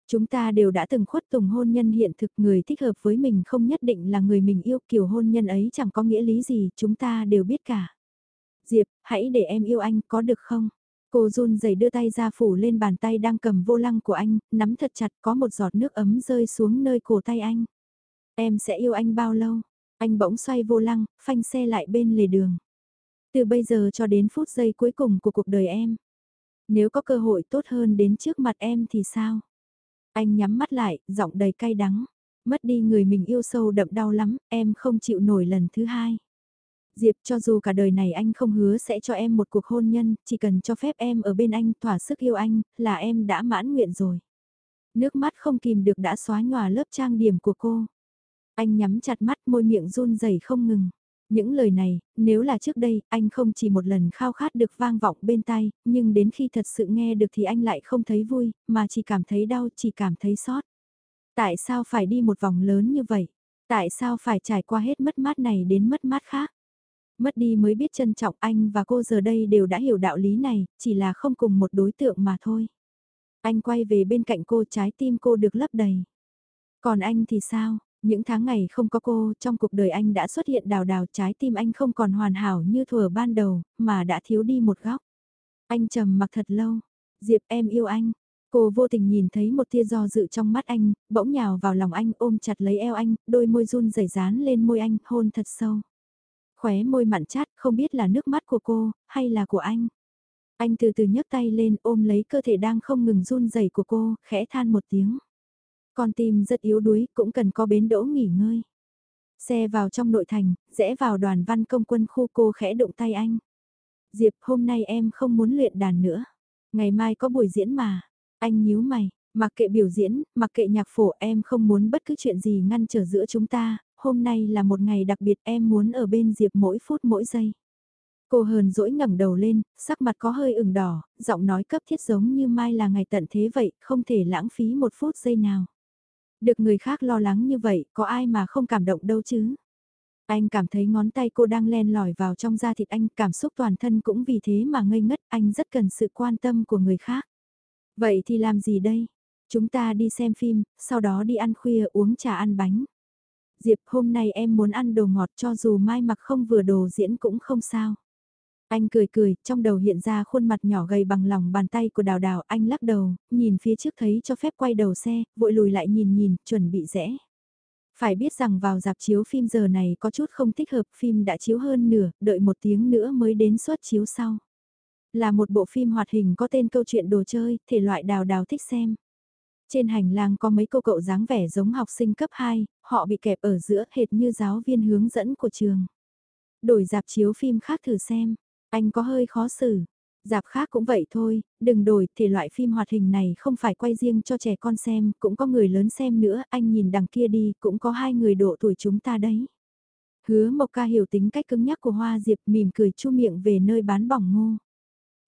Chúng ta đều đã từng khuất tùng hôn nhân hiện thực người thích hợp với mình không nhất định là người mình yêu kiểu hôn nhân ấy chẳng có nghĩa lý gì, chúng ta đều biết cả. Diệp, hãy để em yêu anh có được không? Cô run rẩy đưa tay ra phủ lên bàn tay đang cầm vô lăng của anh, nắm thật chặt có một giọt nước ấm rơi xuống nơi cổ tay anh. Em sẽ yêu anh bao lâu? Anh bỗng xoay vô lăng, phanh xe lại bên lề đường. Từ bây giờ cho đến phút giây cuối cùng của cuộc đời em. Nếu có cơ hội tốt hơn đến trước mặt em thì sao? Anh nhắm mắt lại, giọng đầy cay đắng. Mất đi người mình yêu sâu đậm đau lắm, em không chịu nổi lần thứ hai. Diệp cho dù cả đời này anh không hứa sẽ cho em một cuộc hôn nhân, chỉ cần cho phép em ở bên anh thỏa sức yêu anh, là em đã mãn nguyện rồi. Nước mắt không kìm được đã xóa nhòa lớp trang điểm của cô. Anh nhắm chặt mắt môi miệng run rẩy không ngừng. Những lời này, nếu là trước đây, anh không chỉ một lần khao khát được vang vọng bên tai, nhưng đến khi thật sự nghe được thì anh lại không thấy vui, mà chỉ cảm thấy đau, chỉ cảm thấy xót. Tại sao phải đi một vòng lớn như vậy? Tại sao phải trải qua hết mất mát này đến mất mát khác? Mất đi mới biết trân trọng anh và cô giờ đây đều đã hiểu đạo lý này, chỉ là không cùng một đối tượng mà thôi. Anh quay về bên cạnh cô trái tim cô được lấp đầy. Còn anh thì sao? Những tháng ngày không có cô, trong cuộc đời anh đã xuất hiện đào đào trái tim anh không còn hoàn hảo như thuở ban đầu, mà đã thiếu đi một góc. Anh trầm mặc thật lâu. Diệp em yêu anh. Cô vô tình nhìn thấy một tia do dự trong mắt anh, bỗng nhào vào lòng anh ôm chặt lấy eo anh, đôi môi run rẩy dán lên môi anh, hôn thật sâu. Khóe môi mặn chát, không biết là nước mắt của cô, hay là của anh. Anh từ từ nhấc tay lên ôm lấy cơ thể đang không ngừng run rẩy của cô, khẽ than một tiếng. Con tim rất yếu đuối, cũng cần có bến đỗ nghỉ ngơi. Xe vào trong nội thành, rẽ vào đoàn văn công quân khu cô khẽ động tay anh. Diệp hôm nay em không muốn luyện đàn nữa. Ngày mai có buổi diễn mà. Anh nhíu mày, mặc kệ biểu diễn, mặc kệ nhạc phổ em không muốn bất cứ chuyện gì ngăn trở giữa chúng ta. Hôm nay là một ngày đặc biệt em muốn ở bên Diệp mỗi phút mỗi giây. Cô hờn dỗi ngẩng đầu lên, sắc mặt có hơi ửng đỏ, giọng nói cấp thiết giống như mai là ngày tận thế vậy, không thể lãng phí một phút giây nào. Được người khác lo lắng như vậy, có ai mà không cảm động đâu chứ? Anh cảm thấy ngón tay cô đang len lỏi vào trong da thịt anh, cảm xúc toàn thân cũng vì thế mà ngây ngất, anh rất cần sự quan tâm của người khác. Vậy thì làm gì đây? Chúng ta đi xem phim, sau đó đi ăn khuya uống trà ăn bánh. Diệp hôm nay em muốn ăn đồ ngọt cho dù mai mặc không vừa đồ diễn cũng không sao. Anh cười cười, trong đầu hiện ra khuôn mặt nhỏ gầy bằng lòng bàn tay của đào đào, anh lắc đầu, nhìn phía trước thấy cho phép quay đầu xe, vội lùi lại nhìn nhìn, chuẩn bị rẽ. Phải biết rằng vào dạp chiếu phim giờ này có chút không thích hợp, phim đã chiếu hơn nửa, đợi một tiếng nữa mới đến suất chiếu sau. Là một bộ phim hoạt hình có tên câu chuyện đồ chơi, thể loại đào đào thích xem. Trên hành lang có mấy cô cậu dáng vẻ giống học sinh cấp 2, họ bị kẹp ở giữa hệt như giáo viên hướng dẫn của trường. Đổi dạp chiếu phim khác thử xem, anh có hơi khó xử. Dạp khác cũng vậy thôi, đừng đổi, thể loại phim hoạt hình này không phải quay riêng cho trẻ con xem, cũng có người lớn xem nữa, anh nhìn đằng kia đi, cũng có hai người độ tuổi chúng ta đấy. Hứa Mộc Ca hiểu tính cách cứng nhắc của Hoa Diệp mỉm cười chu miệng về nơi bán bỏng ngô.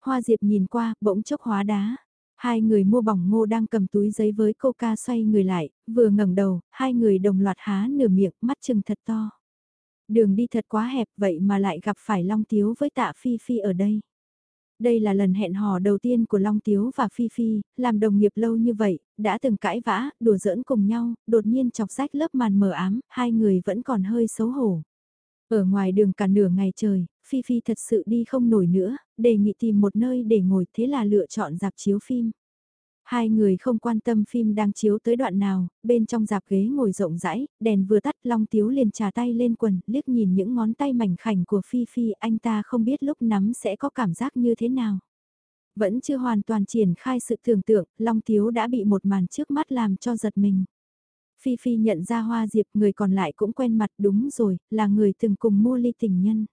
Hoa Diệp nhìn qua, bỗng chốc hóa đá. Hai người mua bỏng ngô đang cầm túi giấy với coca xoay người lại, vừa ngẩng đầu, hai người đồng loạt há nửa miệng, mắt chừng thật to. Đường đi thật quá hẹp vậy mà lại gặp phải Long Tiếu với tạ Phi Phi ở đây. Đây là lần hẹn hò đầu tiên của Long Tiếu và Phi Phi, làm đồng nghiệp lâu như vậy, đã từng cãi vã, đùa giỡn cùng nhau, đột nhiên chọc rách lớp màn mờ ám, hai người vẫn còn hơi xấu hổ. Ở ngoài đường cả nửa ngày trời, Phi Phi thật sự đi không nổi nữa, đề nghị tìm một nơi để ngồi thế là lựa chọn dạp chiếu phim. Hai người không quan tâm phim đang chiếu tới đoạn nào, bên trong dạp ghế ngồi rộng rãi, đèn vừa tắt Long Tiếu liền trà tay lên quần, liếc nhìn những ngón tay mảnh khảnh của Phi Phi anh ta không biết lúc nắm sẽ có cảm giác như thế nào. Vẫn chưa hoàn toàn triển khai sự tưởng tượng, Long Tiếu đã bị một màn trước mắt làm cho giật mình. Phi Phi nhận ra Hoa Diệp người còn lại cũng quen mặt đúng rồi, là người từng cùng mua ly tình nhân.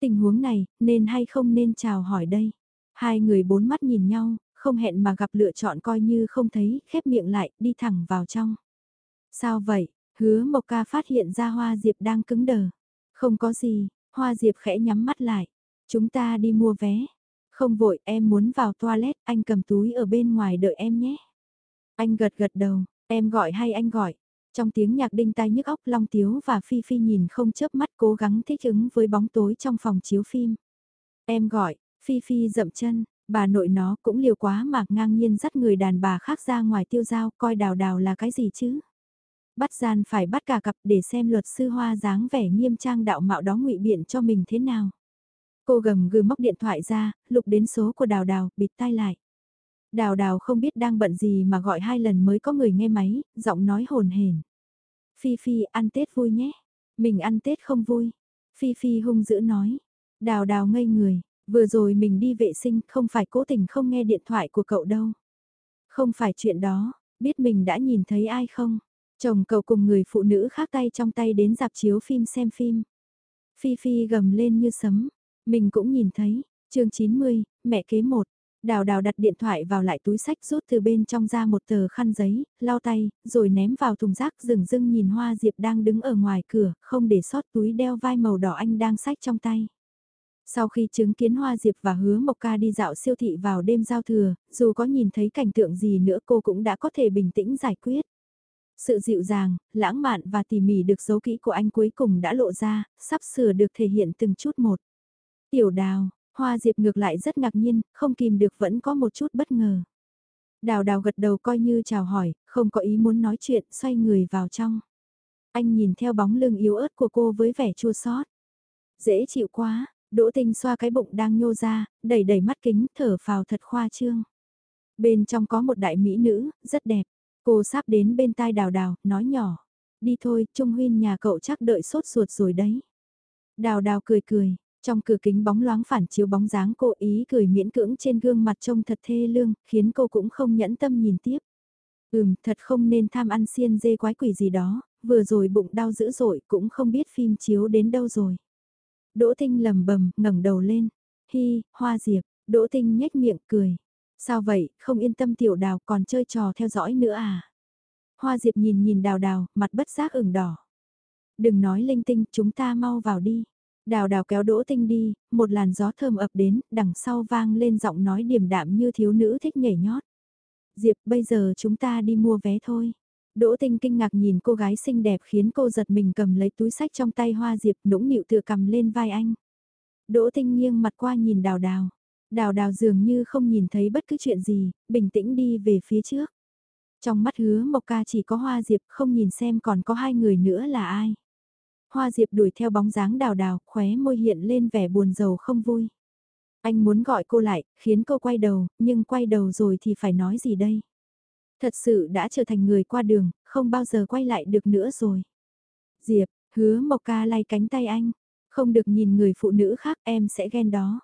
Tình huống này, nên hay không nên chào hỏi đây. Hai người bốn mắt nhìn nhau, không hẹn mà gặp lựa chọn coi như không thấy, khép miệng lại, đi thẳng vào trong. Sao vậy? Hứa Mộc Ca phát hiện ra Hoa Diệp đang cứng đờ. Không có gì, Hoa Diệp khẽ nhắm mắt lại. Chúng ta đi mua vé. Không vội, em muốn vào toilet, anh cầm túi ở bên ngoài đợi em nhé. Anh gật gật đầu, em gọi hay anh gọi. Trong tiếng nhạc đinh tai nhức óc Long Tiếu và Phi Phi nhìn không chớp mắt cố gắng thích ứng với bóng tối trong phòng chiếu phim. Em gọi, Phi Phi dậm chân, Bà nội nó cũng liều quá mà ngang nhiên dắt người đàn bà khác ra ngoài tiêu giao coi đào đào là cái gì chứ. Bắt gian phải bắt cả cặp để xem luật sư hoa dáng vẻ nghiêm trang đạo mạo đó ngụy biện cho mình thế nào. Cô gầm gừ móc điện thoại ra, lục đến số của đào đào, bịt tai lại. Đào đào không biết đang bận gì mà gọi hai lần mới có người nghe máy, giọng nói hồn hển. Phi Phi ăn Tết vui nhé. Mình ăn Tết không vui. Phi Phi hung dữ nói. Đào đào ngây người, Vừa rồi mình đi vệ sinh không phải cố tình không nghe điện thoại của cậu đâu. Không phải chuyện đó, biết mình đã nhìn thấy ai không? Chồng cậu cùng người phụ nữ khác tay trong tay đến dạp chiếu phim xem phim. Phi Phi gầm lên như sấm. Mình cũng nhìn thấy, chương 90, mẹ kế một. Đào đào đặt điện thoại vào lại túi sách rút từ bên trong ra một tờ khăn giấy, lau tay, rồi ném vào thùng rác rừng rưng nhìn Hoa Diệp đang đứng ở ngoài cửa, không để sót túi đeo vai màu đỏ anh đang sách trong tay. Sau khi chứng kiến Hoa Diệp và Hứa Mộc Ca đi dạo siêu thị vào đêm giao thừa, dù có nhìn thấy cảnh tượng gì nữa cô cũng đã có thể bình tĩnh giải quyết. Sự dịu dàng, lãng mạn và tỉ mỉ được giấu kỹ của anh cuối cùng đã lộ ra, sắp sửa được thể hiện từng chút một. Tiểu đào, hoa diệp ngược lại rất ngạc nhiên, không kìm được vẫn có một chút bất ngờ. Đào đào gật đầu coi như chào hỏi, không có ý muốn nói chuyện, xoay người vào trong. Anh nhìn theo bóng lưng yếu ớt của cô với vẻ chua xót. Dễ chịu quá, Đỗ Tinh xoa cái bụng đang nhô ra, đẩy đẩy mắt kính, thở phào thật khoa trương. Bên trong có một đại mỹ nữ, rất đẹp. Cô sắp đến bên tai đào đào, nói nhỏ. Đi thôi, Trung Huyên nhà cậu chắc đợi sốt ruột rồi đấy. Đào đào cười cười, trong cửa kính bóng loáng phản chiếu bóng dáng cô ý cười miễn cưỡng trên gương mặt trông thật thê lương, khiến cô cũng không nhẫn tâm nhìn tiếp. Ừm, thật không nên tham ăn xiên dê quái quỷ gì đó, vừa rồi bụng đau dữ dội cũng không biết phim chiếu đến đâu rồi. Đỗ Tinh lầm bầm, ngẩng đầu lên. Hi, hoa diệp, Đỗ Tinh nhếch miệng cười. Sao vậy, không yên tâm tiểu đào còn chơi trò theo dõi nữa à? Hoa diệp nhìn nhìn đào đào, mặt bất giác ửng đỏ. Đừng nói linh tinh, chúng ta mau vào đi. Đào đào kéo đỗ tinh đi, một làn gió thơm ập đến, đằng sau vang lên giọng nói điềm đạm như thiếu nữ thích nhảy nhót. Diệp, bây giờ chúng ta đi mua vé thôi. Đỗ tinh kinh ngạc nhìn cô gái xinh đẹp khiến cô giật mình cầm lấy túi sách trong tay hoa diệp nũng nịu tựa cầm lên vai anh. Đỗ tinh nghiêng mặt qua nhìn đào đào. Đào đào dường như không nhìn thấy bất cứ chuyện gì, bình tĩnh đi về phía trước. Trong mắt hứa mộc ca chỉ có hoa diệp không nhìn xem còn có hai người nữa là ai. Hoa diệp đuổi theo bóng dáng đào đào, khóe môi hiện lên vẻ buồn rầu không vui. Anh muốn gọi cô lại, khiến cô quay đầu, nhưng quay đầu rồi thì phải nói gì đây? Thật sự đã trở thành người qua đường, không bao giờ quay lại được nữa rồi. Diệp, hứa Mộc Ca lay cánh tay anh, không được nhìn người phụ nữ khác em sẽ ghen đó.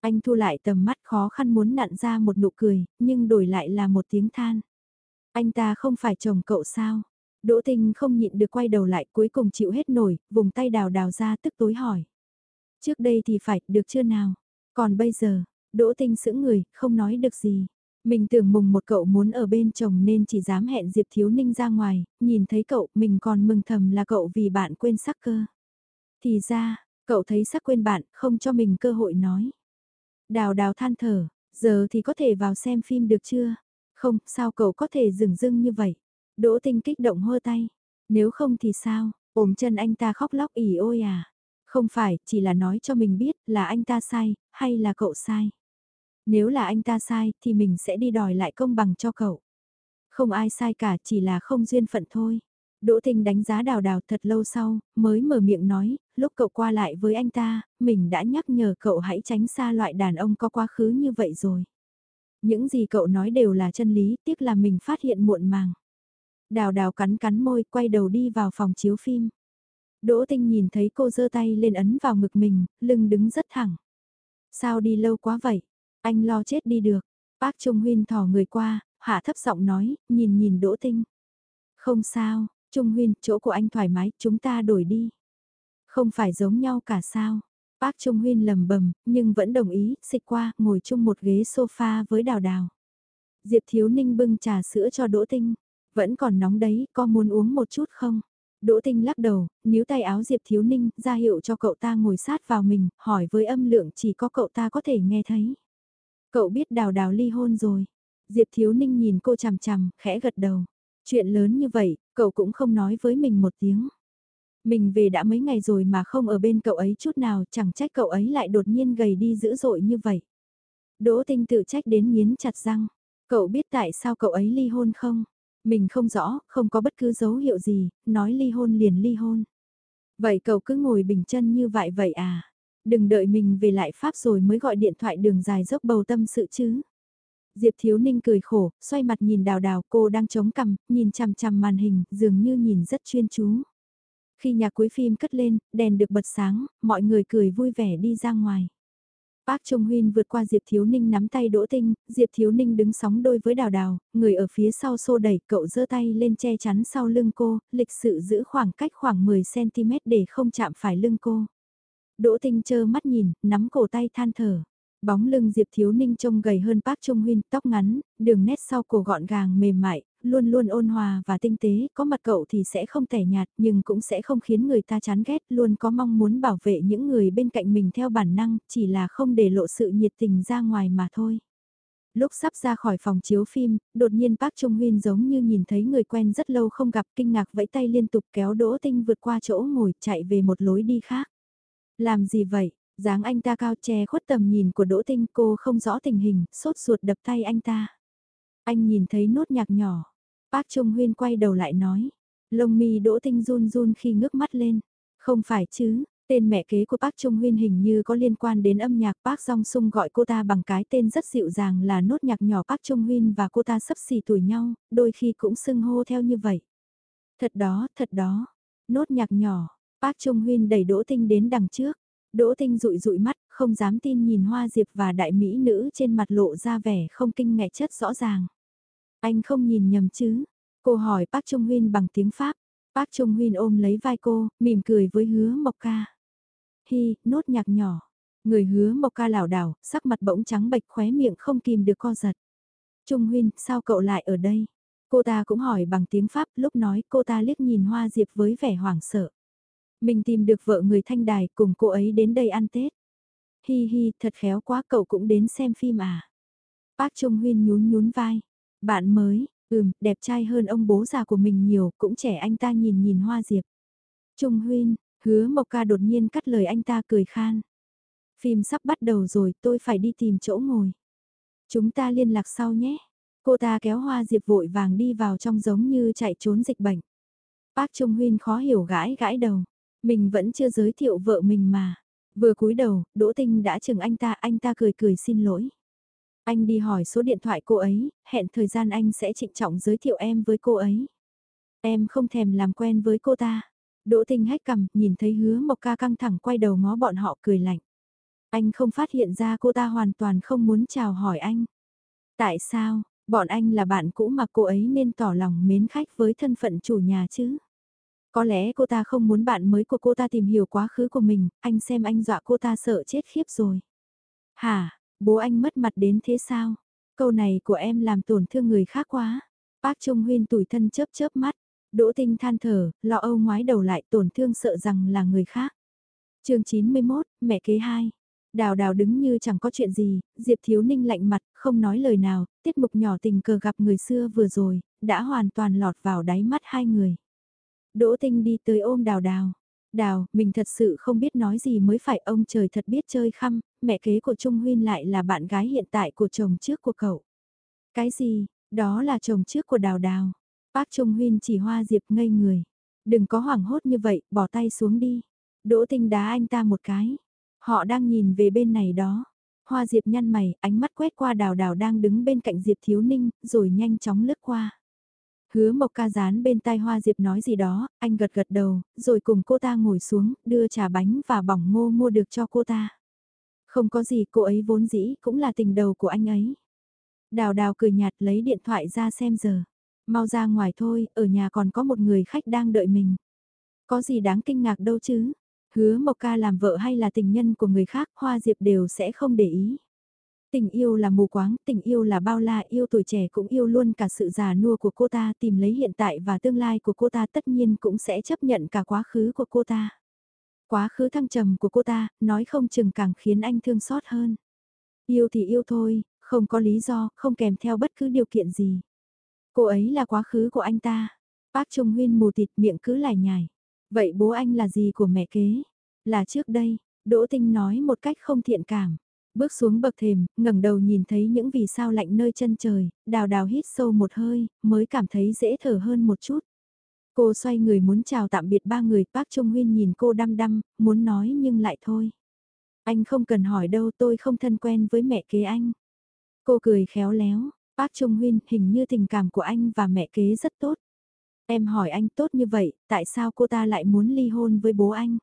Anh thu lại tầm mắt khó khăn muốn nặn ra một nụ cười, nhưng đổi lại là một tiếng than. Anh ta không phải chồng cậu sao? Đỗ Tinh không nhịn được quay đầu lại cuối cùng chịu hết nổi, vùng tay đào đào ra tức tối hỏi. Trước đây thì phải, được chưa nào? Còn bây giờ, Đỗ Tinh sững người, không nói được gì. Mình tưởng mùng một cậu muốn ở bên chồng nên chỉ dám hẹn Diệp Thiếu Ninh ra ngoài, nhìn thấy cậu mình còn mừng thầm là cậu vì bạn quên sắc cơ. Thì ra, cậu thấy sắc quên bạn, không cho mình cơ hội nói. Đào đào than thở, giờ thì có thể vào xem phim được chưa? Không, sao cậu có thể dừng dưng như vậy? Đỗ tinh kích động hơ tay. Nếu không thì sao, ôm chân anh ta khóc lóc ỉ ôi à? Không phải, chỉ là nói cho mình biết là anh ta sai, hay là cậu sai. Nếu là anh ta sai thì mình sẽ đi đòi lại công bằng cho cậu. Không ai sai cả chỉ là không duyên phận thôi. Đỗ Thinh đánh giá đào đào thật lâu sau, mới mở miệng nói, lúc cậu qua lại với anh ta, mình đã nhắc nhở cậu hãy tránh xa loại đàn ông có quá khứ như vậy rồi. Những gì cậu nói đều là chân lý, tiếc là mình phát hiện muộn màng. Đào đào cắn cắn môi, quay đầu đi vào phòng chiếu phim. Đỗ Tinh nhìn thấy cô giơ tay lên ấn vào ngực mình, lưng đứng rất thẳng. Sao đi lâu quá vậy? Anh lo chết đi được. Bác Trung Huyên thò người qua, hạ thấp giọng nói, nhìn nhìn Đỗ Tinh. Không sao, Trung Huyên, chỗ của anh thoải mái, chúng ta đổi đi. Không phải giống nhau cả sao. Bác Trung Huyên lầm bầm, nhưng vẫn đồng ý, xịt qua, ngồi chung một ghế sofa với đào đào. Diệp Thiếu Ninh bưng trà sữa cho Đỗ Tinh. Vẫn còn nóng đấy, có muốn uống một chút không? Đỗ Tinh lắc đầu, níu tay áo Diệp Thiếu Ninh, ra hiệu cho cậu ta ngồi sát vào mình, hỏi với âm lượng chỉ có cậu ta có thể nghe thấy. Cậu biết đào đào ly hôn rồi. Diệp Thiếu Ninh nhìn cô chằm chằm, khẽ gật đầu. Chuyện lớn như vậy, cậu cũng không nói với mình một tiếng. Mình về đã mấy ngày rồi mà không ở bên cậu ấy chút nào, chẳng trách cậu ấy lại đột nhiên gầy đi dữ dội như vậy. Đỗ Tinh tự trách đến miến chặt răng. Cậu biết tại sao cậu ấy ly hôn không? Mình không rõ, không có bất cứ dấu hiệu gì, nói ly hôn liền ly hôn. Vậy cậu cứ ngồi bình chân như vậy vậy à? Đừng đợi mình về lại Pháp rồi mới gọi điện thoại đường dài dốc bầu tâm sự chứ. Diệp Thiếu Ninh cười khổ, xoay mặt nhìn đào đào cô đang chống cằm, nhìn chằm chằm màn hình, dường như nhìn rất chuyên chú. Khi nhạc cuối phim cất lên, đèn được bật sáng, mọi người cười vui vẻ đi ra ngoài. Bác Trung Huyên vượt qua Diệp Thiếu Ninh nắm tay Đỗ Tinh, Diệp Thiếu Ninh đứng sóng đôi với Đào Đào, người ở phía sau xô đẩy cậu giơ tay lên che chắn sau lưng cô, lịch sự giữ khoảng cách khoảng 10cm để không chạm phải lưng cô. Đỗ Tinh chơ mắt nhìn, nắm cổ tay than thở. Bóng lưng Diệp Thiếu Ninh trông gầy hơn Park Trung Huyên, tóc ngắn, đường nét sau cổ gọn gàng mềm mại, luôn luôn ôn hòa và tinh tế, có mặt cậu thì sẽ không tẻ nhạt nhưng cũng sẽ không khiến người ta chán ghét, luôn có mong muốn bảo vệ những người bên cạnh mình theo bản năng, chỉ là không để lộ sự nhiệt tình ra ngoài mà thôi. Lúc sắp ra khỏi phòng chiếu phim, đột nhiên Park Trung Huyên giống như nhìn thấy người quen rất lâu không gặp kinh ngạc vẫy tay liên tục kéo Đỗ Tinh vượt qua chỗ ngồi chạy về một lối đi khác. Làm gì vậy? dáng anh ta cao che khuất tầm nhìn của Đỗ Tinh cô không rõ tình hình, sốt ruột đập tay anh ta. Anh nhìn thấy nốt nhạc nhỏ. bác Trung Huyên quay đầu lại nói. Lông mi Đỗ Tinh run run khi ngước mắt lên. Không phải chứ, Tên mẹ kế của bác Trung Huyên hình như có liên quan đến âm nhạc bác Song Sung gọi cô ta bằng cái tên rất dịu dàng là nốt nhạc nhỏ bác Trung Huyên và cô ta sấp xỉ tuổi nhau, đôi khi cũng xưng hô theo như vậy. Thật đó, thật đó. Nốt nhạc nhỏ, Park Trung Huyên đẩy Đỗ Tinh đến đằng trước. Đỗ Tinh rụi rụi mắt, không dám tin nhìn Hoa Diệp và đại mỹ nữ trên mặt lộ ra vẻ không kinh ngạc chất rõ ràng. Anh không nhìn nhầm chứ? Cô hỏi Park Trung Huyên bằng tiếng Pháp. Park Trung Huyên ôm lấy vai cô, mỉm cười với hứa Mộc Ca hi, nốt nhạc nhỏ. Người hứa mộc ca lảo đảo, sắc mặt bỗng trắng bệch khóe miệng không kìm được co giật. Trung Huyên, sao cậu lại ở đây? Cô ta cũng hỏi bằng tiếng Pháp, lúc nói cô ta liếc nhìn Hoa Diệp với vẻ hoảng sợ. Mình tìm được vợ người thanh đài cùng cô ấy đến đây ăn Tết. Hi hi, thật khéo quá cậu cũng đến xem phim à. Bác Trung Huyên nhún nhún vai. Bạn mới, ừm, đẹp trai hơn ông bố già của mình nhiều, cũng trẻ anh ta nhìn nhìn Hoa Diệp. Trung Huyên, Hứa Mộc Ca đột nhiên cắt lời anh ta cười khan. Phim sắp bắt đầu rồi tôi phải đi tìm chỗ ngồi. Chúng ta liên lạc sau nhé. Cô ta kéo hoa diệp vội vàng đi vào trong giống như chạy trốn dịch bệnh. Bác Trung Huyên khó hiểu gãi gãi đầu. Mình vẫn chưa giới thiệu vợ mình mà. Vừa cúi đầu, Đỗ Tinh đã chừng anh ta, anh ta cười cười xin lỗi. Anh đi hỏi số điện thoại cô ấy, hẹn thời gian anh sẽ trịnh trọng giới thiệu em với cô ấy. Em không thèm làm quen với cô ta. Đỗ Tinh hách cầm, nhìn thấy hứa Mộc Ca căng thẳng quay đầu ngó bọn họ cười lạnh. Anh không phát hiện ra cô ta hoàn toàn không muốn chào hỏi anh. Tại sao, bọn anh là bạn cũ mà cô ấy nên tỏ lòng mến khách với thân phận chủ nhà chứ? Có lẽ cô ta không muốn bạn mới của cô ta tìm hiểu quá khứ của mình, anh xem anh dọa cô ta sợ chết khiếp rồi. Hả, bố anh mất mặt đến thế sao? Câu này của em làm tổn thương người khác quá. Bác Trung Huyên tủi thân chớp chớp mắt, Đỗ Tinh than thở, lo âu ngoái đầu lại tổn thương sợ rằng là người khác. chương 91, mẹ kế hai. Đào đào đứng như chẳng có chuyện gì, Diệp Thiếu Ninh lạnh mặt, không nói lời nào, tiết mục nhỏ tình cờ gặp người xưa vừa rồi, đã hoàn toàn lọt vào đáy mắt hai người. Đỗ Tinh đi tới ôm đào đào. Đào, mình thật sự không biết nói gì mới phải ông trời thật biết chơi khăm, mẹ kế của Trung Huyên lại là bạn gái hiện tại của chồng trước của cậu. Cái gì, đó là chồng trước của đào đào. Bác Trung Huyên chỉ hoa diệp ngây người. Đừng có hoảng hốt như vậy, bỏ tay xuống đi. Đỗ tinh đá anh ta một cái. Họ đang nhìn về bên này đó. Hoa diệp nhăn mày, ánh mắt quét qua đào đào đang đứng bên cạnh diệp thiếu ninh, rồi nhanh chóng lướt qua. Hứa mộc ca dán bên tai hoa diệp nói gì đó, anh gật gật đầu, rồi cùng cô ta ngồi xuống, đưa trà bánh và bỏng ngô mua được cho cô ta. Không có gì cô ấy vốn dĩ cũng là tình đầu của anh ấy. Đào đào cười nhạt lấy điện thoại ra xem giờ. Mau ra ngoài thôi, ở nhà còn có một người khách đang đợi mình. Có gì đáng kinh ngạc đâu chứ? Hứa Mộc Ca làm vợ hay là tình nhân của người khác, Hoa Diệp đều sẽ không để ý. Tình yêu là mù quáng, tình yêu là bao la, yêu tuổi trẻ cũng yêu luôn cả sự già nua của cô ta, tìm lấy hiện tại và tương lai của cô ta tất nhiên cũng sẽ chấp nhận cả quá khứ của cô ta. Quá khứ thăng trầm của cô ta, nói không chừng càng khiến anh thương xót hơn. Yêu thì yêu thôi, không có lý do, không kèm theo bất cứ điều kiện gì. Cô ấy là quá khứ của anh ta. Bác Trung Huyên mù tịt miệng cứ lải nhải. Vậy bố anh là gì của mẹ kế? Là trước đây, Đỗ Tinh nói một cách không thiện cảm. Bước xuống bậc thềm, ngẩng đầu nhìn thấy những vì sao lạnh nơi chân trời, đào đào hít sâu một hơi, mới cảm thấy dễ thở hơn một chút. Cô xoay người muốn chào tạm biệt ba người, bác Trung Huyên nhìn cô đăm đăm, muốn nói nhưng lại thôi. Anh không cần hỏi đâu tôi không thân quen với mẹ kế anh. Cô cười khéo léo, Bác Trung Huyên, hình như tình cảm của anh và mẹ kế rất tốt. Em hỏi anh tốt như vậy, tại sao cô ta lại muốn ly hôn với bố anh?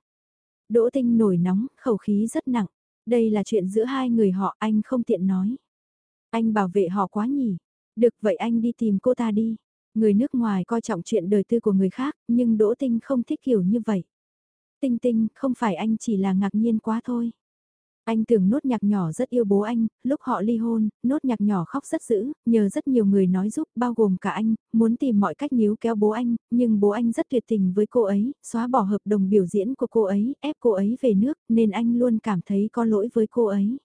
Đỗ Tinh nổi nóng, khẩu khí rất nặng. Đây là chuyện giữa hai người họ anh không tiện nói. Anh bảo vệ họ quá nhỉ. Được vậy anh đi tìm cô ta đi. Người nước ngoài coi trọng chuyện đời tư của người khác, nhưng Đỗ Tinh không thích kiểu như vậy. Tinh Tinh, không phải anh chỉ là ngạc nhiên quá thôi. Anh tưởng nốt nhạc nhỏ rất yêu bố anh, lúc họ ly hôn, nốt nhạc nhỏ khóc rất dữ, nhờ rất nhiều người nói giúp, bao gồm cả anh, muốn tìm mọi cách níu kéo bố anh, nhưng bố anh rất tuyệt tình với cô ấy, xóa bỏ hợp đồng biểu diễn của cô ấy, ép cô ấy về nước, nên anh luôn cảm thấy có lỗi với cô ấy.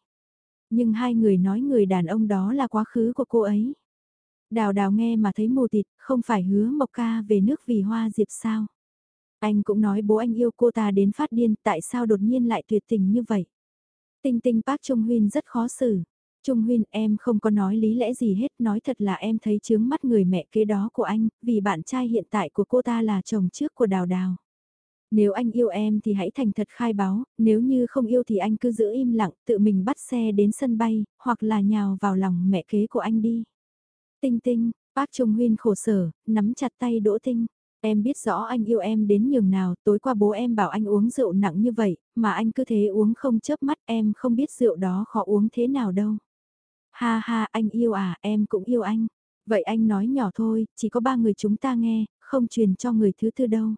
Nhưng hai người nói người đàn ông đó là quá khứ của cô ấy. Đào đào nghe mà thấy mù tịt, không phải hứa Mộc Ca về nước vì hoa diệp sao. Anh cũng nói bố anh yêu cô ta đến phát điên, tại sao đột nhiên lại tuyệt tình như vậy. Tinh tinh bác Trung Huyên rất khó xử. Trung Huyên em không có nói lý lẽ gì hết, nói thật là em thấy chướng mắt người mẹ kế đó của anh, vì bạn trai hiện tại của cô ta là chồng trước của Đào Đào. Nếu anh yêu em thì hãy thành thật khai báo, nếu như không yêu thì anh cứ giữ im lặng, tự mình bắt xe đến sân bay, hoặc là nhào vào lòng mẹ kế của anh đi. Tinh tinh, bác Trung Huyên khổ sở, nắm chặt tay Đỗ Tinh. Em biết rõ anh yêu em đến nhường nào, tối qua bố em bảo anh uống rượu nặng như vậy, mà anh cứ thế uống không chớp mắt em không biết rượu đó khó uống thế nào đâu. Ha ha, anh yêu à, em cũng yêu anh. Vậy anh nói nhỏ thôi, chỉ có ba người chúng ta nghe, không truyền cho người thứ tư đâu.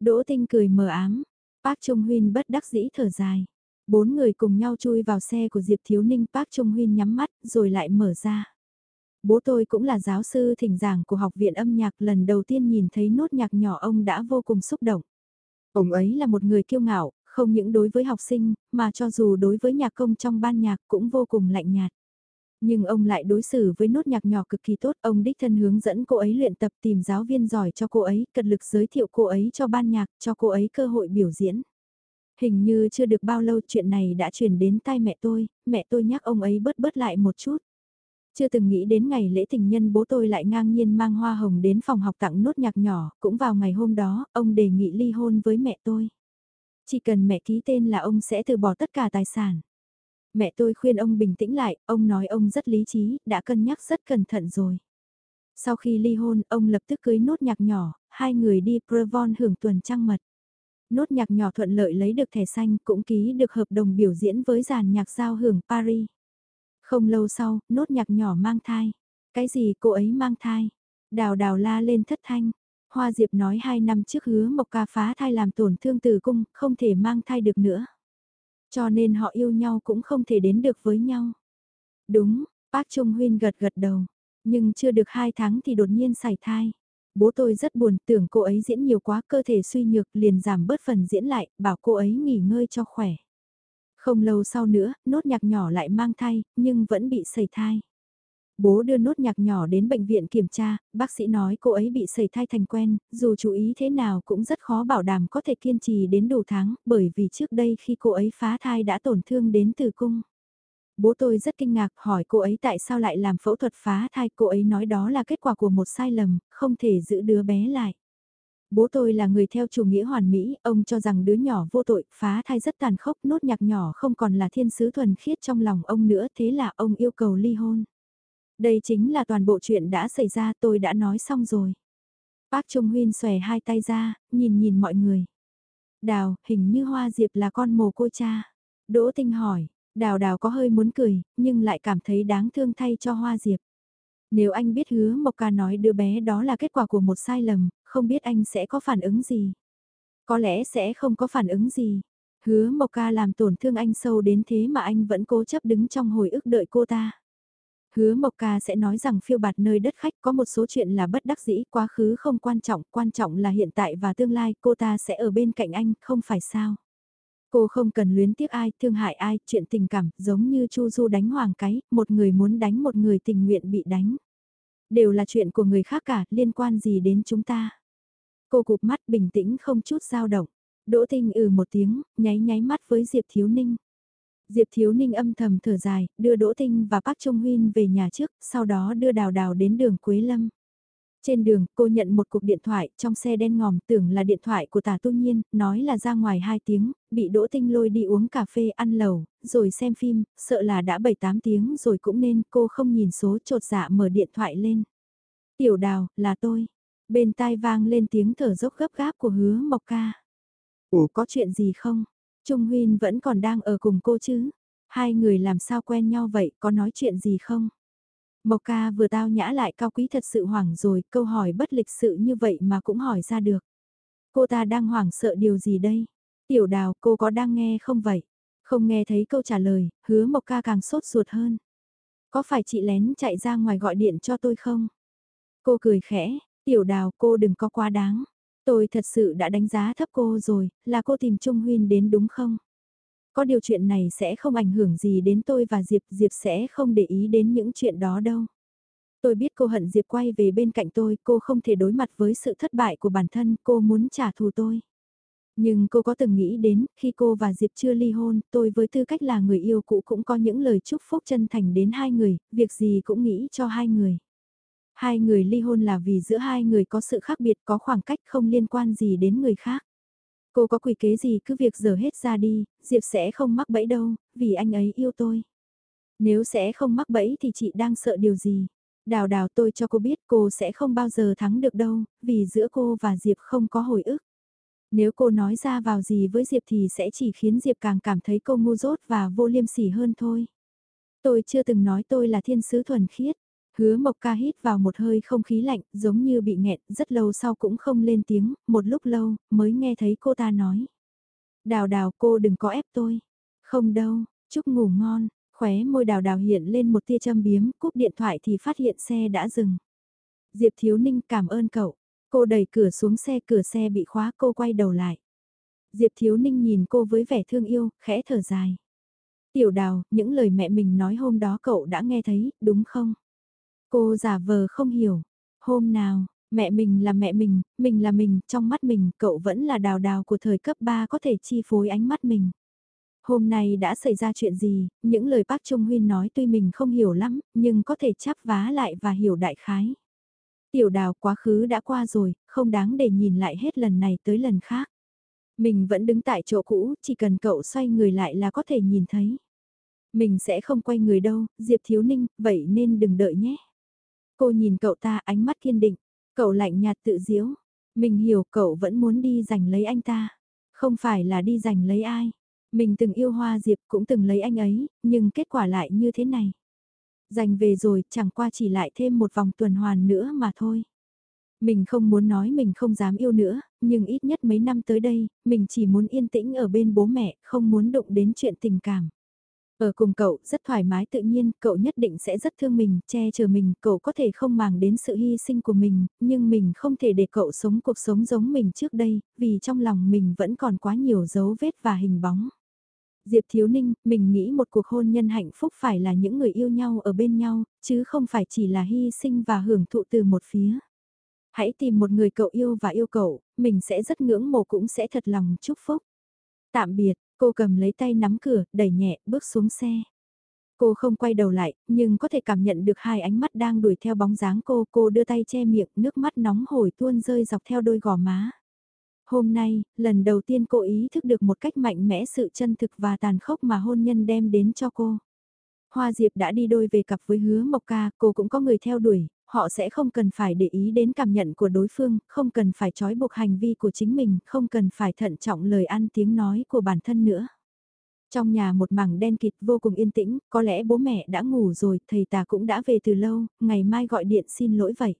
Đỗ Tinh cười mờ ám, Park Trung Huyên bất đắc dĩ thở dài. Bốn người cùng nhau chui vào xe của Diệp Thiếu Ninh Park Trung Huyên nhắm mắt rồi lại mở ra. Bố tôi cũng là giáo sư thỉnh giảng của học viện âm nhạc lần đầu tiên nhìn thấy nốt nhạc nhỏ ông đã vô cùng xúc động. Ông ấy là một người kiêu ngạo, không những đối với học sinh, mà cho dù đối với nhạc công trong ban nhạc cũng vô cùng lạnh nhạt. Nhưng ông lại đối xử với nốt nhạc nhỏ cực kỳ tốt, ông đích thân hướng dẫn cô ấy luyện tập tìm giáo viên giỏi cho cô ấy, cật lực giới thiệu cô ấy cho ban nhạc, cho cô ấy cơ hội biểu diễn. Hình như chưa được bao lâu chuyện này đã truyền đến tai mẹ tôi, mẹ tôi nhắc ông ấy bớt bớt lại một chút. Chưa từng nghĩ đến ngày lễ tình nhân bố tôi lại ngang nhiên mang hoa hồng đến phòng học tặng nốt nhạc nhỏ, cũng vào ngày hôm đó, ông đề nghị ly hôn với mẹ tôi. Chỉ cần mẹ ký tên là ông sẽ từ bỏ tất cả tài sản. Mẹ tôi khuyên ông bình tĩnh lại, ông nói ông rất lý trí, đã cân nhắc rất cẩn thận rồi. Sau khi ly hôn, ông lập tức cưới nốt nhạc nhỏ, hai người đi Prevon hưởng tuần trăng mật. Nốt nhạc nhỏ thuận lợi lấy được thẻ xanh cũng ký được hợp đồng biểu diễn với giàn nhạc giao hưởng Paris. Không lâu sau, nốt nhạc nhỏ mang thai. Cái gì cô ấy mang thai? Đào đào la lên thất thanh. Hoa Diệp nói hai năm trước hứa Mộc Ca phá thai làm tổn thương tử cung, không thể mang thai được nữa. Cho nên họ yêu nhau cũng không thể đến được với nhau. Đúng, bác Trung Huyên gật gật đầu. Nhưng chưa được hai tháng thì đột nhiên xảy thai. Bố tôi rất buồn, tưởng cô ấy diễn nhiều quá cơ thể suy nhược liền giảm bớt phần diễn lại, bảo cô ấy nghỉ ngơi cho khỏe. Không lâu sau nữa, nốt nhạc nhỏ lại mang thai, nhưng vẫn bị sẩy thai. Bố đưa nốt nhạc nhỏ đến bệnh viện kiểm tra, bác sĩ nói cô ấy bị sẩy thai thành quen, dù chú ý thế nào cũng rất khó bảo đảm có thể kiên trì đến đủ tháng, bởi vì trước đây khi cô ấy phá thai đã tổn thương đến từ cung. Bố tôi rất kinh ngạc hỏi cô ấy tại sao lại làm phẫu thuật phá thai, cô ấy nói đó là kết quả của một sai lầm, không thể giữ đứa bé lại. Bố tôi là người theo chủ nghĩa hoàn mỹ, ông cho rằng đứa nhỏ vô tội, phá thai rất tàn khốc, nốt nhạc nhỏ không còn là thiên sứ thuần khiết trong lòng ông nữa, thế là ông yêu cầu ly hôn. Đây chính là toàn bộ chuyện đã xảy ra tôi đã nói xong rồi. Bác Trung Huyên xòe hai tay ra, nhìn nhìn mọi người. Đào, hình như Hoa Diệp là con mồ côi cha. Đỗ Tinh hỏi, Đào Đào có hơi muốn cười, nhưng lại cảm thấy đáng thương thay cho Hoa Diệp. Nếu anh biết hứa Mộc Ca nói đứa bé đó là kết quả của một sai lầm, không biết anh sẽ có phản ứng gì. Có lẽ sẽ không có phản ứng gì. Hứa Mộc Ca làm tổn thương anh sâu đến thế mà anh vẫn cố chấp đứng trong hồi ức đợi cô ta. Hứa Mộc Ca sẽ nói rằng phiêu bạt nơi đất khách có một số chuyện là bất đắc dĩ, quá khứ không quan trọng, quan trọng là hiện tại và tương lai, cô ta sẽ ở bên cạnh anh, không phải sao. Cô không cần luyến tiếc ai, thương hại ai, chuyện tình cảm, giống như Chu Du đánh hoàng cái, một người muốn đánh một người tình nguyện bị đánh. Đều là chuyện của người khác cả, liên quan gì đến chúng ta. Cô cụp mắt bình tĩnh không chút dao động. Đỗ Tinh ừ một tiếng, nháy nháy mắt với Diệp Thiếu Ninh. Diệp Thiếu Ninh âm thầm thở dài, đưa Đỗ Tinh và Park Trung Huyên về nhà trước, sau đó đưa Đào Đào đến đường Quế Lâm. Trên đường, cô nhận một cuộc điện thoại trong xe đen ngòm tưởng là điện thoại của tả tu nhiên, nói là ra ngoài 2 tiếng, bị Đỗ Tinh lôi đi uống cà phê ăn lẩu, rồi xem phim, sợ là đã 7-8 tiếng rồi cũng nên cô không nhìn số trột dạ mở điện thoại lên. Tiểu đào, là tôi. Bên tai vang lên tiếng thở dốc gấp gáp của hứa mộc ca. Ủa có chuyện gì không? Trung Huyên vẫn còn đang ở cùng cô chứ? Hai người làm sao quen nhau vậy, có nói chuyện gì không? Mộc ca vừa tao nhã lại cao quý thật sự hoảng rồi, câu hỏi bất lịch sự như vậy mà cũng hỏi ra được. Cô ta đang hoảng sợ điều gì đây? Tiểu đào, cô có đang nghe không vậy? Không nghe thấy câu trả lời, hứa Mộc ca càng sốt ruột hơn. Có phải chị lén chạy ra ngoài gọi điện cho tôi không? Cô cười khẽ, tiểu đào cô đừng có quá đáng. Tôi thật sự đã đánh giá thấp cô rồi, là cô tìm Trung Huyên đến đúng không? Có điều chuyện này sẽ không ảnh hưởng gì đến tôi và Diệp, Diệp sẽ không để ý đến những chuyện đó đâu. Tôi biết cô hận Diệp quay về bên cạnh tôi, cô không thể đối mặt với sự thất bại của bản thân, cô muốn trả thù tôi. Nhưng cô có từng nghĩ đến, khi cô và Diệp chưa ly hôn, tôi với tư cách là người yêu cũ cũng có những lời chúc phúc chân thành đến hai người, việc gì cũng nghĩ cho hai người. Hai người ly hôn là vì giữa hai người có sự khác biệt, có khoảng cách không liên quan gì đến người khác. Cô có quỷ kế gì cứ việc dở hết ra đi, Diệp sẽ không mắc bẫy đâu, vì anh ấy yêu tôi. Nếu sẽ không mắc bẫy thì chị đang sợ điều gì? Đào đào tôi cho cô biết cô sẽ không bao giờ thắng được đâu, vì giữa cô và Diệp không có hồi ức. Nếu cô nói ra vào gì với Diệp thì sẽ chỉ khiến Diệp càng cảm thấy cô ngu dốt và vô liêm sỉ hơn thôi. Tôi chưa từng nói tôi là thiên sứ thuần khiết. Hứa Mộc Ca hít vào một hơi không khí lạnh, giống như bị nghẹn, rất lâu sau cũng không lên tiếng, một lúc lâu, mới nghe thấy cô ta nói. Đào đào cô đừng có ép tôi. Không đâu, chúc ngủ ngon, khóe môi đào đào hiện lên một tia châm biếm, cúp điện thoại thì phát hiện xe đã dừng. Diệp Thiếu Ninh cảm ơn cậu. Cô đẩy cửa xuống xe, cửa xe bị khóa cô quay đầu lại. Diệp Thiếu Ninh nhìn cô với vẻ thương yêu, khẽ thở dài. Tiểu đào, những lời mẹ mình nói hôm đó cậu đã nghe thấy, đúng không? Cô giả vờ không hiểu. Hôm nào, mẹ mình là mẹ mình, mình là mình, trong mắt mình, cậu vẫn là đào đào của thời cấp 3 có thể chi phối ánh mắt mình. Hôm nay đã xảy ra chuyện gì, những lời bác Trung Huyên nói tuy mình không hiểu lắm, nhưng có thể chắp vá lại và hiểu đại khái. Tiểu đào quá khứ đã qua rồi, không đáng để nhìn lại hết lần này tới lần khác. Mình vẫn đứng tại chỗ cũ, chỉ cần cậu xoay người lại là có thể nhìn thấy. Mình sẽ không quay người đâu, Diệp Thiếu Ninh, vậy nên đừng đợi nhé. Cô nhìn cậu ta ánh mắt kiên định, cậu lạnh nhạt tự diễu. Mình hiểu cậu vẫn muốn đi giành lấy anh ta. Không phải là đi giành lấy ai. Mình từng yêu Hoa Diệp cũng từng lấy anh ấy, nhưng kết quả lại như thế này. Giành về rồi chẳng qua chỉ lại thêm một vòng tuần hoàn nữa mà thôi. Mình không muốn nói mình không dám yêu nữa, nhưng ít nhất mấy năm tới đây, mình chỉ muốn yên tĩnh ở bên bố mẹ, không muốn đụng đến chuyện tình cảm. Ở cùng cậu, rất thoải mái tự nhiên, cậu nhất định sẽ rất thương mình, che chở mình, cậu có thể không màng đến sự hy sinh của mình, nhưng mình không thể để cậu sống cuộc sống giống mình trước đây, vì trong lòng mình vẫn còn quá nhiều dấu vết và hình bóng. Diệp Thiếu Ninh, mình nghĩ một cuộc hôn nhân hạnh phúc phải là những người yêu nhau ở bên nhau, chứ không phải chỉ là hy sinh và hưởng thụ từ một phía. Hãy tìm một người cậu yêu và yêu cậu, mình sẽ rất ngưỡng mộ cũng sẽ thật lòng chúc phúc. Tạm biệt, cô cầm lấy tay nắm cửa, đẩy nhẹ, bước xuống xe. Cô không quay đầu lại, nhưng có thể cảm nhận được hai ánh mắt đang đuổi theo bóng dáng cô. Cô đưa tay che miệng, nước mắt nóng hổi tuôn rơi dọc theo đôi gò má. Hôm nay, lần đầu tiên cô ý thức được một cách mạnh mẽ sự chân thực và tàn khốc mà hôn nhân đem đến cho cô. Hoa Diệp đã đi đôi về cặp với hứa Mộc Ca, cô cũng có người theo đuổi, họ sẽ không cần phải để ý đến cảm nhận của đối phương, không cần phải trói buộc hành vi của chính mình, không cần phải thận trọng lời ăn tiếng nói của bản thân nữa. Trong nhà một mảng đen kịt vô cùng yên tĩnh, có lẽ bố mẹ đã ngủ rồi, thầy ta cũng đã về từ lâu, ngày mai gọi điện xin lỗi vậy.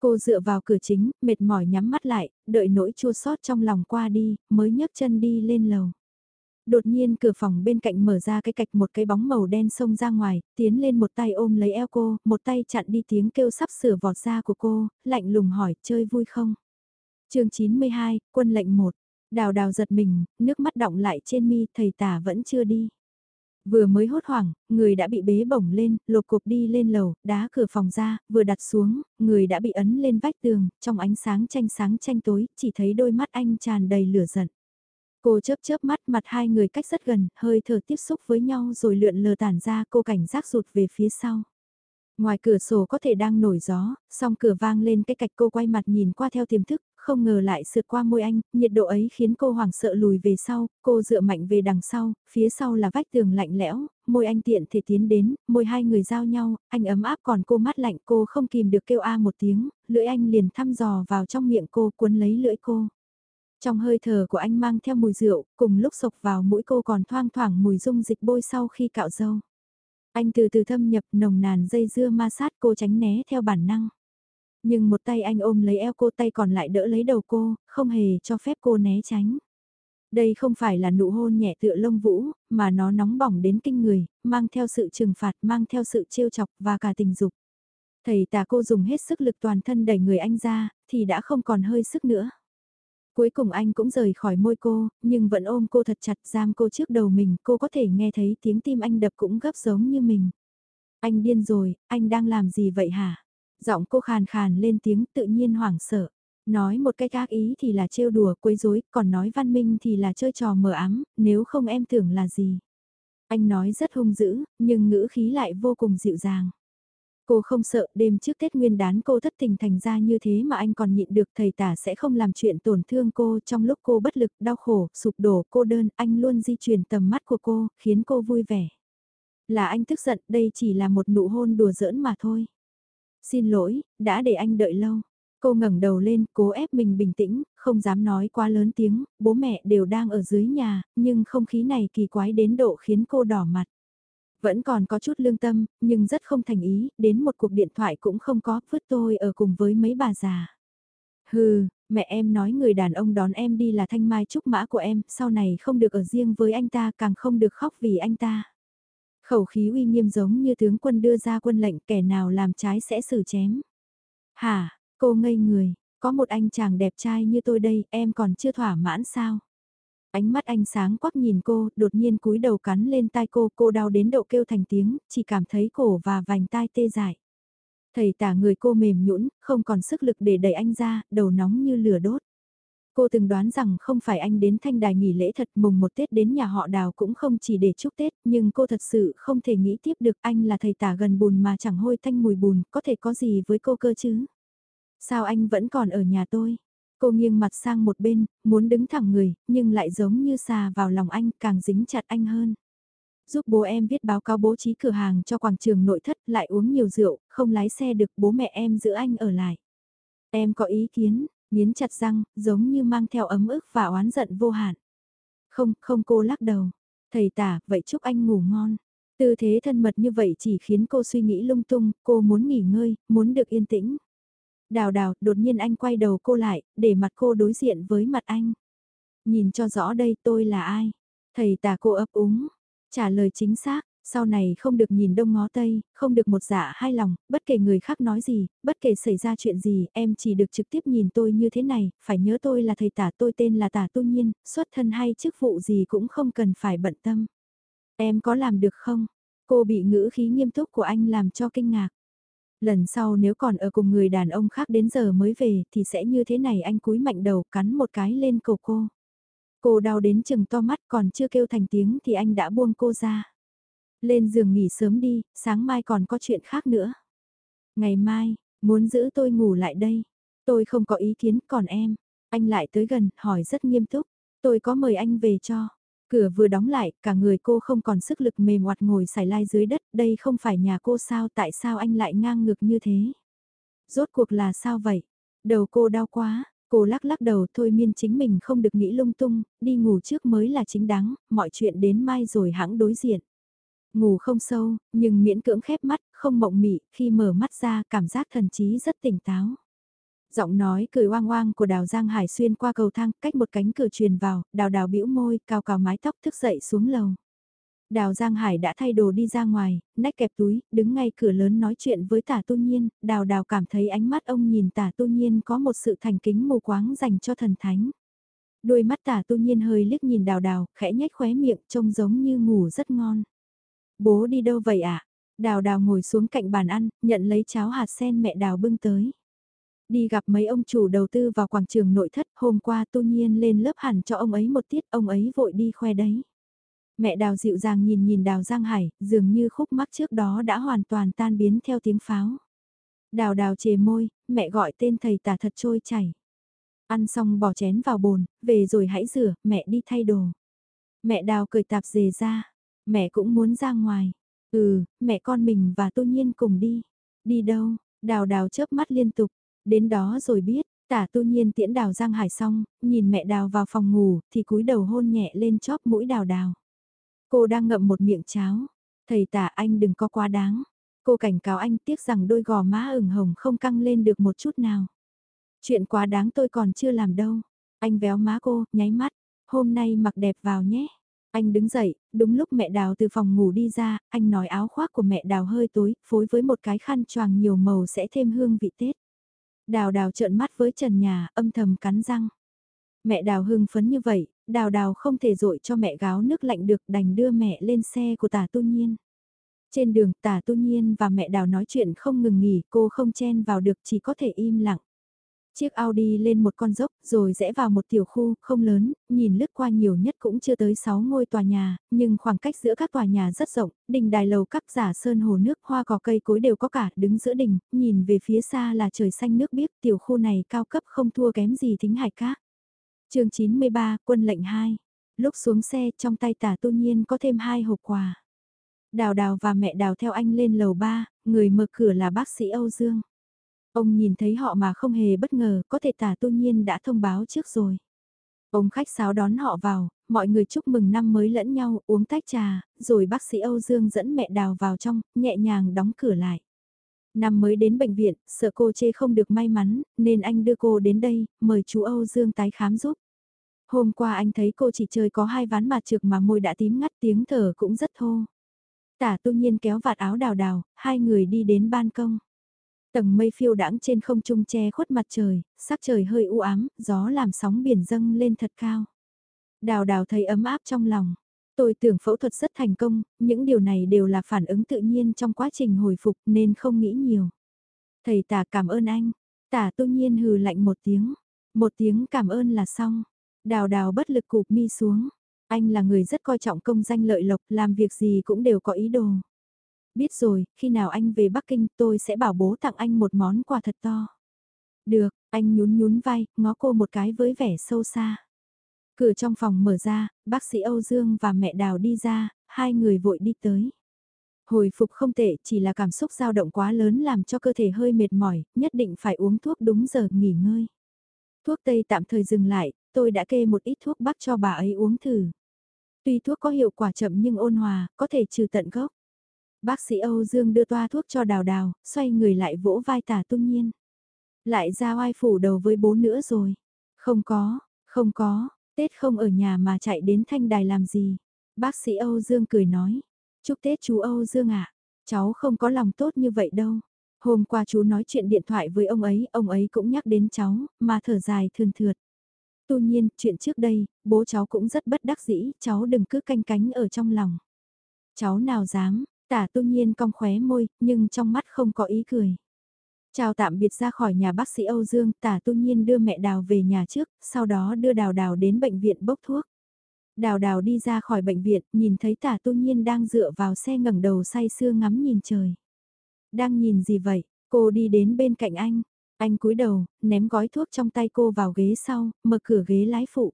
Cô dựa vào cửa chính, mệt mỏi nhắm mắt lại, đợi nỗi chua xót trong lòng qua đi, mới nhấc chân đi lên lầu. Đột nhiên cửa phòng bên cạnh mở ra cái cạch một cái bóng màu đen xông ra ngoài, tiến lên một tay ôm lấy eo cô, một tay chặn đi tiếng kêu sắp sửa vọt ra của cô, lạnh lùng hỏi chơi vui không? chương 92, quân lệnh 1, đào đào giật mình, nước mắt đọng lại trên mi, thầy tả vẫn chưa đi. Vừa mới hốt hoảng, người đã bị bế bổng lên, lột cục đi lên lầu, đá cửa phòng ra, vừa đặt xuống, người đã bị ấn lên vách tường, trong ánh sáng tranh sáng tranh tối, chỉ thấy đôi mắt anh tràn đầy lửa giận. Cô chớp chớp mắt mặt hai người cách rất gần, hơi thở tiếp xúc với nhau rồi lượn lờ tản ra cô cảnh giác rụt về phía sau. Ngoài cửa sổ có thể đang nổi gió, song cửa vang lên cái cạch cô quay mặt nhìn qua theo tiềm thức, không ngờ lại sượt qua môi anh, nhiệt độ ấy khiến cô hoảng sợ lùi về sau, cô dựa mạnh về đằng sau, phía sau là vách tường lạnh lẽo, môi anh tiện thể tiến đến, môi hai người giao nhau, anh ấm áp còn cô mát lạnh cô không kìm được kêu a một tiếng, lưỡi anh liền thăm dò vào trong miệng cô cuốn lấy lưỡi cô. Trong hơi thở của anh mang theo mùi rượu, cùng lúc sộc vào mũi cô còn thoang thoảng mùi dung dịch bôi sau khi cạo râu. Anh từ từ thâm nhập nồng nàn dây dưa ma sát cô tránh né theo bản năng. Nhưng một tay anh ôm lấy eo cô tay còn lại đỡ lấy đầu cô, không hề cho phép cô né tránh. Đây không phải là nụ hôn nhẹ tựa lông vũ, mà nó nóng bỏng đến kinh người, mang theo sự trừng phạt, mang theo sự trêu chọc và cả tình dục. Thầy tà cô dùng hết sức lực toàn thân đẩy người anh ra, thì đã không còn hơi sức nữa. Cuối cùng anh cũng rời khỏi môi cô, nhưng vẫn ôm cô thật chặt giam cô trước đầu mình, cô có thể nghe thấy tiếng tim anh đập cũng gấp giống như mình. Anh điên rồi, anh đang làm gì vậy hả? Giọng cô khàn khàn lên tiếng tự nhiên hoảng sợ. Nói một cách ác ý thì là trêu đùa quấy rối, còn nói văn minh thì là chơi trò mờ ám, nếu không em tưởng là gì. Anh nói rất hung dữ, nhưng ngữ khí lại vô cùng dịu dàng. Cô không sợ đêm trước Tết Nguyên đán cô thất tình thành ra như thế mà anh còn nhịn được thầy tả sẽ không làm chuyện tổn thương cô trong lúc cô bất lực, đau khổ, sụp đổ, cô đơn, anh luôn di chuyển tầm mắt của cô, khiến cô vui vẻ. Là anh tức giận, đây chỉ là một nụ hôn đùa giỡn mà thôi. Xin lỗi, đã để anh đợi lâu. Cô ngẩng đầu lên, cố ép mình bình tĩnh, không dám nói quá lớn tiếng, bố mẹ đều đang ở dưới nhà, nhưng không khí này kỳ quái đến độ khiến cô đỏ mặt. Vẫn còn có chút lương tâm, nhưng rất không thành ý, đến một cuộc điện thoại cũng không có, vứt tôi ở cùng với mấy bà già. Hừ, mẹ em nói người đàn ông đón em đi là thanh mai trúc mã của em, sau này không được ở riêng với anh ta càng không được khóc vì anh ta. Khẩu khí uy nghiêm giống như tướng quân đưa ra quân lệnh kẻ nào làm trái sẽ xử chém. Hả, cô ngây người, có một anh chàng đẹp trai như tôi đây, em còn chưa thỏa mãn sao? Ánh mắt anh sáng quắc nhìn cô, đột nhiên cúi đầu cắn lên tai cô, cô đau đến độ kêu thành tiếng, chỉ cảm thấy cổ và vành tai tê dại. Thầy tả người cô mềm nhũn, không còn sức lực để đẩy anh ra, đầu nóng như lửa đốt. Cô từng đoán rằng không phải anh đến thanh đài nghỉ lễ thật mùng một Tết đến nhà họ đào cũng không chỉ để chúc Tết, nhưng cô thật sự không thể nghĩ tiếp được anh là thầy tả gần bùn mà chẳng hôi thanh mùi bùn, có thể có gì với cô cơ chứ? Sao anh vẫn còn ở nhà tôi? Cô nghiêng mặt sang một bên, muốn đứng thẳng người, nhưng lại giống như xà vào lòng anh càng dính chặt anh hơn. Giúp bố em viết báo cáo bố trí cửa hàng cho quảng trường nội thất lại uống nhiều rượu, không lái xe được bố mẹ em giữ anh ở lại. Em có ý kiến, miến chặt răng, giống như mang theo ấm ức và oán giận vô hạn. Không, không cô lắc đầu. Thầy tả, vậy chúc anh ngủ ngon. Tư thế thân mật như vậy chỉ khiến cô suy nghĩ lung tung, cô muốn nghỉ ngơi, muốn được yên tĩnh. Đào đào, đột nhiên anh quay đầu cô lại, để mặt cô đối diện với mặt anh. Nhìn cho rõ đây tôi là ai? Thầy tà cô ấp úng, trả lời chính xác, sau này không được nhìn đông ngó tây, không được một dạ hai lòng, bất kể người khác nói gì, bất kể xảy ra chuyện gì, em chỉ được trực tiếp nhìn tôi như thế này, phải nhớ tôi là thầy tả tôi tên là tả tu nhiên, xuất thân hay chức vụ gì cũng không cần phải bận tâm. Em có làm được không? Cô bị ngữ khí nghiêm túc của anh làm cho kinh ngạc. Lần sau nếu còn ở cùng người đàn ông khác đến giờ mới về thì sẽ như thế này anh cúi mạnh đầu cắn một cái lên cổ cô. Cô đau đến chừng to mắt còn chưa kêu thành tiếng thì anh đã buông cô ra. Lên giường nghỉ sớm đi, sáng mai còn có chuyện khác nữa. Ngày mai, muốn giữ tôi ngủ lại đây. Tôi không có ý kiến, còn em. Anh lại tới gần, hỏi rất nghiêm túc. Tôi có mời anh về cho. Cửa vừa đóng lại, cả người cô không còn sức lực mềm oặt ngồi xài lai dưới đất, đây không phải nhà cô sao, tại sao anh lại ngang ngược như thế? Rốt cuộc là sao vậy? Đầu cô đau quá, cô lắc lắc đầu thôi miên chính mình không được nghĩ lung tung, đi ngủ trước mới là chính đáng, mọi chuyện đến mai rồi hãng đối diện. Ngủ không sâu, nhưng miễn cưỡng khép mắt, không mộng mị, khi mở mắt ra cảm giác thần trí rất tỉnh táo. Giọng nói cười oang oang của đào Giang Hải xuyên qua cầu thang, cách một cánh cửa truyền vào, đào đào bĩu môi, cao cao mái tóc thức dậy xuống lầu. Đào Giang Hải đã thay đồ đi ra ngoài, nách kẹp túi, đứng ngay cửa lớn nói chuyện với tả tu nhiên, đào đào cảm thấy ánh mắt ông nhìn tả tu nhiên có một sự thành kính mù quáng dành cho thần thánh. Đôi mắt tả tu nhiên hơi liếc nhìn đào đào, khẽ nhếch khóe miệng trông giống như ngủ rất ngon. Bố đi đâu vậy ạ? À? Đào đào ngồi xuống cạnh bàn ăn, nhận lấy cháo hạt sen mẹ đào bưng tới. Đi gặp mấy ông chủ đầu tư vào quảng trường nội thất, hôm qua tu nhiên lên lớp hẳn cho ông ấy một tiết, ông ấy vội đi khoe đấy. Mẹ đào dịu dàng nhìn nhìn đào Giang Hải, dường như khúc mắc trước đó đã hoàn toàn tan biến theo tiếng pháo. Đào đào chề môi, mẹ gọi tên thầy tả thật trôi chảy. Ăn xong bỏ chén vào bồn, về rồi hãy rửa, mẹ đi thay đồ. Mẹ đào cười tạp dề ra, mẹ cũng muốn ra ngoài. Ừ, mẹ con mình và tu nhiên cùng đi. Đi đâu, đào đào chớp mắt liên tục, Đến đó rồi biết, tả tu nhiên tiễn đào Giang Hải xong, nhìn mẹ đào vào phòng ngủ, thì cúi đầu hôn nhẹ lên chóp mũi đào đào. Cô đang ngậm một miệng cháo. Thầy tả anh đừng có quá đáng. Cô cảnh cáo anh tiếc rằng đôi gò má ửng hồng không căng lên được một chút nào. Chuyện quá đáng tôi còn chưa làm đâu. Anh véo má cô, nháy mắt. Hôm nay mặc đẹp vào nhé. Anh đứng dậy, đúng lúc mẹ đào từ phòng ngủ đi ra, anh nói áo khoác của mẹ đào hơi tối, phối với một cái khăn choàng nhiều màu sẽ thêm hương vị Tết. Đào đào trợn mắt với trần nhà, âm thầm cắn răng. Mẹ đào hưng phấn như vậy, đào đào không thể dội cho mẹ gáo nước lạnh được đành đưa mẹ lên xe của tả tu nhiên. Trên đường tả tu nhiên và mẹ đào nói chuyện không ngừng nghỉ, cô không chen vào được chỉ có thể im lặng. Chiếc Audi lên một con dốc rồi rẽ vào một tiểu khu không lớn, nhìn lướt qua nhiều nhất cũng chưa tới 6 ngôi tòa nhà, nhưng khoảng cách giữa các tòa nhà rất rộng, đình đài lầu các giả sơn hồ nước hoa cỏ cây cối đều có cả, đứng giữa đình, nhìn về phía xa là trời xanh nước biếc, tiểu khu này cao cấp không thua kém gì thính hải các. chương 93, quân lệnh 2. Lúc xuống xe trong tay tả tu nhiên có thêm hai hộp quà. Đào đào và mẹ đào theo anh lên lầu 3, người mở cửa là bác sĩ Âu Dương. Ông nhìn thấy họ mà không hề bất ngờ, có thể tả tu nhiên đã thông báo trước rồi. Ông khách sáo đón họ vào, mọi người chúc mừng năm mới lẫn nhau, uống tách trà, rồi bác sĩ Âu Dương dẫn mẹ đào vào trong, nhẹ nhàng đóng cửa lại. Năm mới đến bệnh viện, sợ cô chê không được may mắn, nên anh đưa cô đến đây, mời chú Âu Dương tái khám giúp. Hôm qua anh thấy cô chỉ chơi có hai ván mặt trực mà môi đã tím ngắt tiếng thở cũng rất thô. Tả tu nhiên kéo vạt áo đào đào, hai người đi đến ban công. Tầng mây phiêu đãng trên không trung che khuất mặt trời, sắc trời hơi u ám, gió làm sóng biển dâng lên thật cao. Đào đào thấy ấm áp trong lòng. Tôi tưởng phẫu thuật rất thành công, những điều này đều là phản ứng tự nhiên trong quá trình hồi phục nên không nghĩ nhiều. Thầy tả cảm ơn anh. Tả tu nhiên hừ lạnh một tiếng. Một tiếng cảm ơn là xong. Đào đào bất lực cụp mi xuống. Anh là người rất coi trọng công danh lợi lộc, làm việc gì cũng đều có ý đồ. Biết rồi, khi nào anh về Bắc Kinh tôi sẽ bảo bố tặng anh một món quà thật to. Được, anh nhún nhún vai, ngó cô một cái với vẻ sâu xa. Cửa trong phòng mở ra, bác sĩ Âu Dương và mẹ Đào đi ra, hai người vội đi tới. Hồi phục không tệ, chỉ là cảm xúc dao động quá lớn làm cho cơ thể hơi mệt mỏi, nhất định phải uống thuốc đúng giờ nghỉ ngơi. Thuốc tây tạm thời dừng lại, tôi đã kê một ít thuốc bắc cho bà ấy uống thử. Tuy thuốc có hiệu quả chậm nhưng ôn hòa, có thể trừ tận gốc. Bác sĩ Âu Dương đưa toa thuốc cho đào đào, xoay người lại vỗ vai tả tung nhiên. Lại ra oai phủ đầu với bố nữa rồi. Không có, không có, Tết không ở nhà mà chạy đến thanh đài làm gì. Bác sĩ Âu Dương cười nói. Chúc Tết chú Âu Dương ạ. Cháu không có lòng tốt như vậy đâu. Hôm qua chú nói chuyện điện thoại với ông ấy, ông ấy cũng nhắc đến cháu, mà thở dài thườn thượt. Tu nhiên, chuyện trước đây, bố cháu cũng rất bất đắc dĩ, cháu đừng cứ canh cánh ở trong lòng. Cháu nào dám, Tả tu nhiên cong khóe môi, nhưng trong mắt không có ý cười. Chào tạm biệt ra khỏi nhà bác sĩ Âu Dương, tả tu nhiên đưa mẹ Đào về nhà trước, sau đó đưa Đào Đào đến bệnh viện bốc thuốc. Đào Đào đi ra khỏi bệnh viện, nhìn thấy tả tu nhiên đang dựa vào xe ngẩng đầu say sưa ngắm nhìn trời. Đang nhìn gì vậy? Cô đi đến bên cạnh anh. Anh cúi đầu, ném gói thuốc trong tay cô vào ghế sau, mở cửa ghế lái phụ.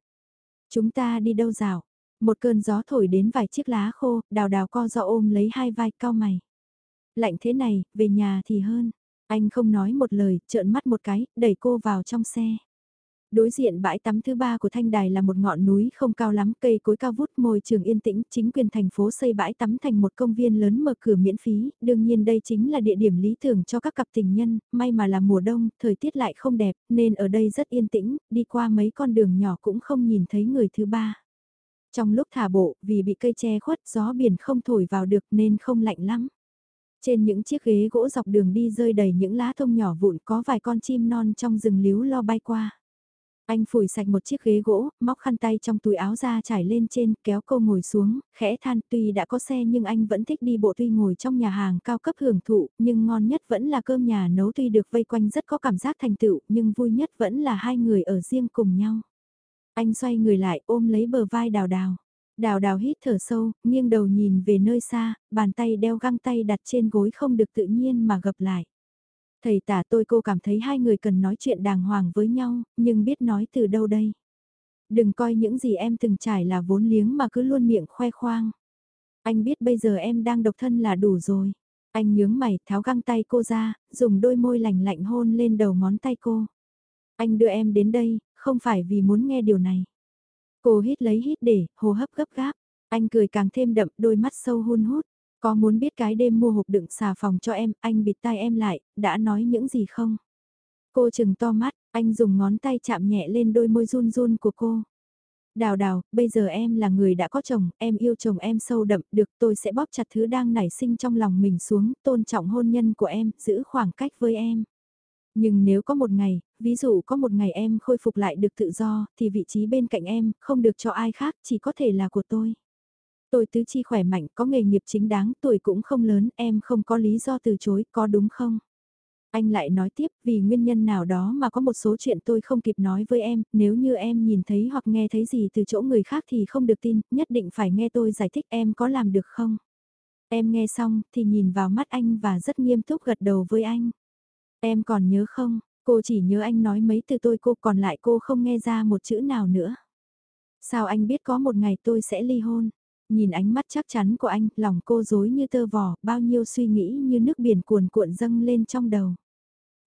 Chúng ta đi đâu dạo? Một cơn gió thổi đến vài chiếc lá khô, đào đào co do ôm lấy hai vai cao mày. Lạnh thế này, về nhà thì hơn. Anh không nói một lời, trợn mắt một cái, đẩy cô vào trong xe. Đối diện bãi tắm thứ ba của Thanh Đài là một ngọn núi không cao lắm, cây cối cao vút môi trường yên tĩnh, chính quyền thành phố xây bãi tắm thành một công viên lớn mở cửa miễn phí, đương nhiên đây chính là địa điểm lý tưởng cho các cặp tình nhân, may mà là mùa đông, thời tiết lại không đẹp, nên ở đây rất yên tĩnh, đi qua mấy con đường nhỏ cũng không nhìn thấy người thứ ba. Trong lúc thả bộ, vì bị cây che khuất gió biển không thổi vào được nên không lạnh lắm. Trên những chiếc ghế gỗ dọc đường đi rơi đầy những lá thông nhỏ vụn có vài con chim non trong rừng líu lo bay qua. Anh phủi sạch một chiếc ghế gỗ, móc khăn tay trong túi áo ra trải lên trên, kéo cô ngồi xuống, khẽ than tuy đã có xe nhưng anh vẫn thích đi bộ tuy ngồi trong nhà hàng cao cấp hưởng thụ, nhưng ngon nhất vẫn là cơm nhà nấu tuy được vây quanh rất có cảm giác thành tựu, nhưng vui nhất vẫn là hai người ở riêng cùng nhau. Anh xoay người lại ôm lấy bờ vai đào đào. Đào đào hít thở sâu, nghiêng đầu nhìn về nơi xa, bàn tay đeo găng tay đặt trên gối không được tự nhiên mà gập lại. Thầy tả tôi cô cảm thấy hai người cần nói chuyện đàng hoàng với nhau, nhưng biết nói từ đâu đây. Đừng coi những gì em từng trải là vốn liếng mà cứ luôn miệng khoe khoang. Anh biết bây giờ em đang độc thân là đủ rồi. Anh nhướng mày tháo găng tay cô ra, dùng đôi môi lạnh lạnh hôn lên đầu ngón tay cô. Anh đưa em đến đây, không phải vì muốn nghe điều này. Cô hít lấy hít để, hô hấp gấp gáp. Anh cười càng thêm đậm, đôi mắt sâu hun hút. Có muốn biết cái đêm mua hộp đựng xà phòng cho em, anh bịt tai em lại, đã nói những gì không? Cô chừng to mắt, anh dùng ngón tay chạm nhẹ lên đôi môi run run của cô. Đào đào, bây giờ em là người đã có chồng, em yêu chồng em sâu đậm, được tôi sẽ bóp chặt thứ đang nảy sinh trong lòng mình xuống, tôn trọng hôn nhân của em, giữ khoảng cách với em. Nhưng nếu có một ngày, ví dụ có một ngày em khôi phục lại được tự do, thì vị trí bên cạnh em không được cho ai khác, chỉ có thể là của tôi. Tôi tứ chi khỏe mạnh, có nghề nghiệp chính đáng, tuổi cũng không lớn, em không có lý do từ chối, có đúng không? Anh lại nói tiếp, vì nguyên nhân nào đó mà có một số chuyện tôi không kịp nói với em, nếu như em nhìn thấy hoặc nghe thấy gì từ chỗ người khác thì không được tin, nhất định phải nghe tôi giải thích em có làm được không? Em nghe xong thì nhìn vào mắt anh và rất nghiêm túc gật đầu với anh. Em còn nhớ không, cô chỉ nhớ anh nói mấy từ tôi cô còn lại cô không nghe ra một chữ nào nữa. Sao anh biết có một ngày tôi sẽ ly hôn? Nhìn ánh mắt chắc chắn của anh, lòng cô dối như tơ vò, bao nhiêu suy nghĩ như nước biển cuồn cuộn dâng lên trong đầu.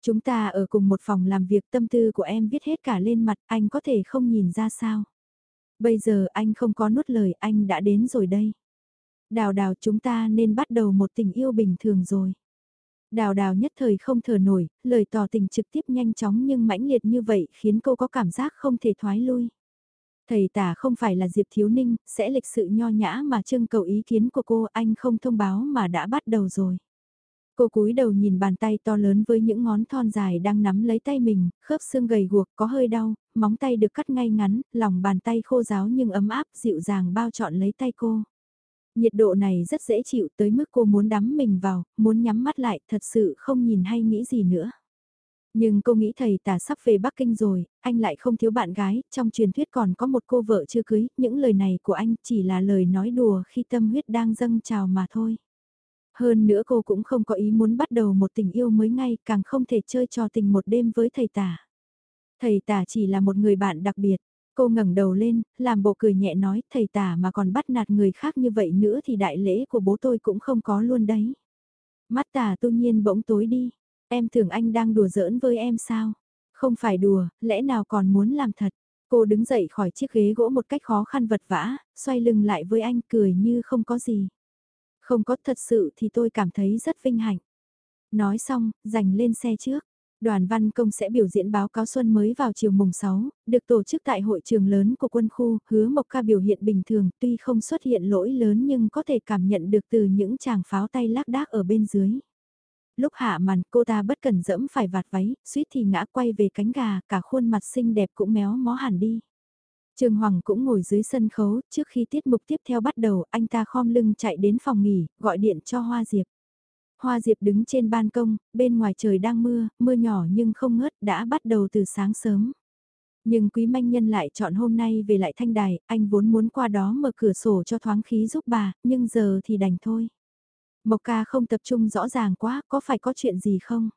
Chúng ta ở cùng một phòng làm việc tâm tư của em viết hết cả lên mặt, anh có thể không nhìn ra sao. Bây giờ anh không có nuốt lời, anh đã đến rồi đây. Đào đào chúng ta nên bắt đầu một tình yêu bình thường rồi. Đào đào nhất thời không thở nổi, lời tỏ tình trực tiếp nhanh chóng nhưng mãnh liệt như vậy khiến cô có cảm giác không thể thoái lui. Thầy tả không phải là Diệp Thiếu Ninh, sẽ lịch sự nho nhã mà trưng cầu ý kiến của cô anh không thông báo mà đã bắt đầu rồi. Cô cúi đầu nhìn bàn tay to lớn với những ngón thon dài đang nắm lấy tay mình, khớp xương gầy guộc có hơi đau, móng tay được cắt ngay ngắn, lòng bàn tay khô ráo nhưng ấm áp dịu dàng bao trọn lấy tay cô. Nhiệt độ này rất dễ chịu tới mức cô muốn đắm mình vào, muốn nhắm mắt lại thật sự không nhìn hay nghĩ gì nữa. Nhưng cô nghĩ thầy tả sắp về Bắc Kinh rồi, anh lại không thiếu bạn gái, trong truyền thuyết còn có một cô vợ chưa cưới, những lời này của anh chỉ là lời nói đùa khi tâm huyết đang dâng trào mà thôi. Hơn nữa cô cũng không có ý muốn bắt đầu một tình yêu mới ngay, càng không thể chơi trò tình một đêm với thầy tả. Thầy tả chỉ là một người bạn đặc biệt. Cô ngẩng đầu lên, làm bộ cười nhẹ nói, thầy tả mà còn bắt nạt người khác như vậy nữa thì đại lễ của bố tôi cũng không có luôn đấy. Mắt tả tu nhiên bỗng tối đi, em tưởng anh đang đùa giỡn với em sao? Không phải đùa, lẽ nào còn muốn làm thật? Cô đứng dậy khỏi chiếc ghế gỗ một cách khó khăn vật vã, xoay lưng lại với anh cười như không có gì. Không có thật sự thì tôi cảm thấy rất vinh hạnh. Nói xong, giành lên xe trước. Đoàn văn công sẽ biểu diễn báo cáo xuân mới vào chiều mùng 6, được tổ chức tại hội trường lớn của quân khu, hứa Mộc Ca biểu hiện bình thường, tuy không xuất hiện lỗi lớn nhưng có thể cảm nhận được từ những chàng pháo tay lác đác ở bên dưới. Lúc hạ màn cô ta bất cần dẫm phải vạt váy, suýt thì ngã quay về cánh gà, cả khuôn mặt xinh đẹp cũng méo mó hẳn đi. Trường Hoàng cũng ngồi dưới sân khấu, trước khi tiết mục tiếp theo bắt đầu, anh ta khom lưng chạy đến phòng nghỉ, gọi điện cho Hoa Diệp. Hoa Diệp đứng trên ban công, bên ngoài trời đang mưa, mưa nhỏ nhưng không ngớt, đã bắt đầu từ sáng sớm. Nhưng quý manh nhân lại chọn hôm nay về lại thanh đài, anh vốn muốn qua đó mở cửa sổ cho thoáng khí giúp bà, nhưng giờ thì đành thôi. Mộc ca không tập trung rõ ràng quá, có phải có chuyện gì không?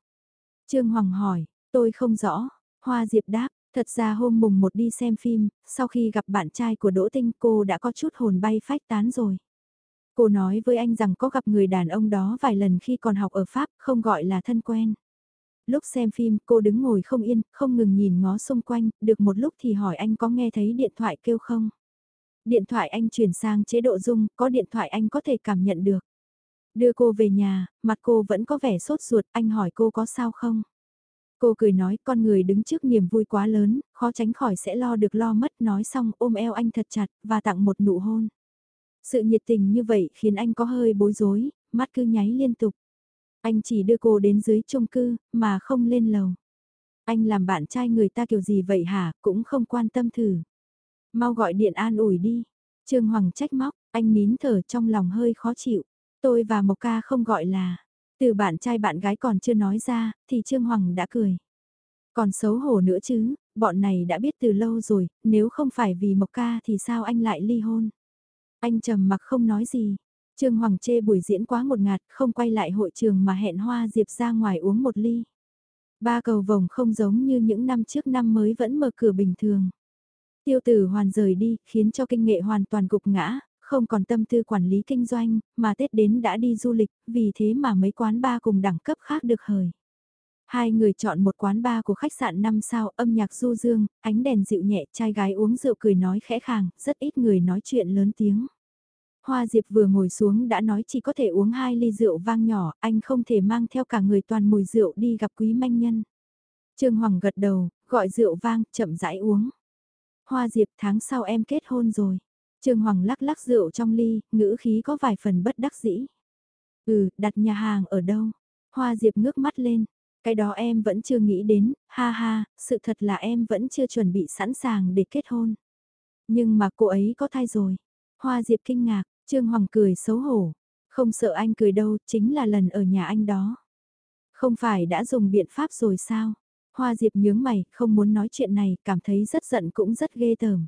Trương Hoàng hỏi, tôi không rõ. Hoa Diệp đáp, thật ra hôm mùng một đi xem phim, sau khi gặp bạn trai của Đỗ Tinh cô đã có chút hồn bay phách tán rồi. Cô nói với anh rằng có gặp người đàn ông đó vài lần khi còn học ở Pháp, không gọi là thân quen. Lúc xem phim, cô đứng ngồi không yên, không ngừng nhìn ngó xung quanh, được một lúc thì hỏi anh có nghe thấy điện thoại kêu không. Điện thoại anh chuyển sang chế độ rung, có điện thoại anh có thể cảm nhận được. Đưa cô về nhà, mặt cô vẫn có vẻ sốt ruột, anh hỏi cô có sao không? Cô cười nói con người đứng trước niềm vui quá lớn, khó tránh khỏi sẽ lo được lo mất nói xong ôm eo anh thật chặt và tặng một nụ hôn. Sự nhiệt tình như vậy khiến anh có hơi bối rối, mắt cứ nháy liên tục. Anh chỉ đưa cô đến dưới chung cư, mà không lên lầu. Anh làm bạn trai người ta kiểu gì vậy hả, cũng không quan tâm thử. Mau gọi điện an ủi đi. Trương Hoàng trách móc, anh nín thở trong lòng hơi khó chịu. Tôi và Mộc Ca không gọi là. Từ bạn trai bạn gái còn chưa nói ra, thì Trương Hoàng đã cười. Còn xấu hổ nữa chứ, bọn này đã biết từ lâu rồi, nếu không phải vì Mộc Ca thì sao anh lại ly hôn. Anh trầm mặc không nói gì. Trương Hoàng chê buổi diễn quá một ngạt, không quay lại hội trường mà hẹn Hoa Diệp ra ngoài uống một ly. Ba cầu vồng không giống như những năm trước năm mới vẫn mở cửa bình thường. Tiêu tử hoàn rời đi, khiến cho kinh nghệ hoàn toàn gục ngã, không còn tâm tư quản lý kinh doanh, mà Tết đến đã đi du lịch, vì thế mà mấy quán ba cùng đẳng cấp khác được hời. Hai người chọn một quán bar của khách sạn 5 sao, âm nhạc du dương, ánh đèn dịu nhẹ, trai gái uống rượu cười nói khẽ khàng, rất ít người nói chuyện lớn tiếng. Hoa Diệp vừa ngồi xuống đã nói chỉ có thể uống hai ly rượu vang nhỏ, anh không thể mang theo cả người toàn mùi rượu đi gặp quý manh nhân. Trương Hoàng gật đầu, gọi rượu vang, chậm rãi uống. Hoa Diệp tháng sau em kết hôn rồi. Trương Hoàng lắc lắc rượu trong ly, ngữ khí có vài phần bất đắc dĩ. Ừ, đặt nhà hàng ở đâu? Hoa Diệp ngước mắt lên. Cái đó em vẫn chưa nghĩ đến, ha ha, sự thật là em vẫn chưa chuẩn bị sẵn sàng để kết hôn. Nhưng mà cô ấy có thai rồi. Hoa Diệp kinh ngạc, Trương Hoàng cười xấu hổ. Không sợ anh cười đâu, chính là lần ở nhà anh đó. Không phải đã dùng biện pháp rồi sao? Hoa Diệp nhướng mày, không muốn nói chuyện này, cảm thấy rất giận cũng rất ghê tởm.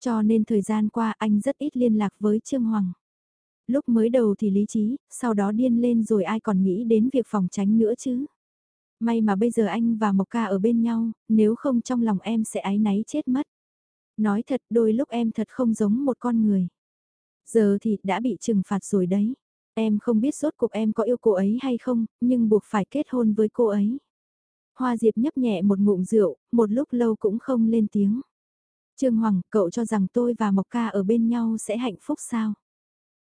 Cho nên thời gian qua anh rất ít liên lạc với Trương Hoàng. Lúc mới đầu thì lý trí, sau đó điên lên rồi ai còn nghĩ đến việc phòng tránh nữa chứ. May mà bây giờ anh và Mộc Ca ở bên nhau, nếu không trong lòng em sẽ ái náy chết mất. Nói thật đôi lúc em thật không giống một con người. Giờ thì đã bị trừng phạt rồi đấy. Em không biết rốt cuộc em có yêu cô ấy hay không, nhưng buộc phải kết hôn với cô ấy. Hoa Diệp nhấp nhẹ một ngụm rượu, một lúc lâu cũng không lên tiếng. Trương Hoàng, cậu cho rằng tôi và Mộc Ca ở bên nhau sẽ hạnh phúc sao?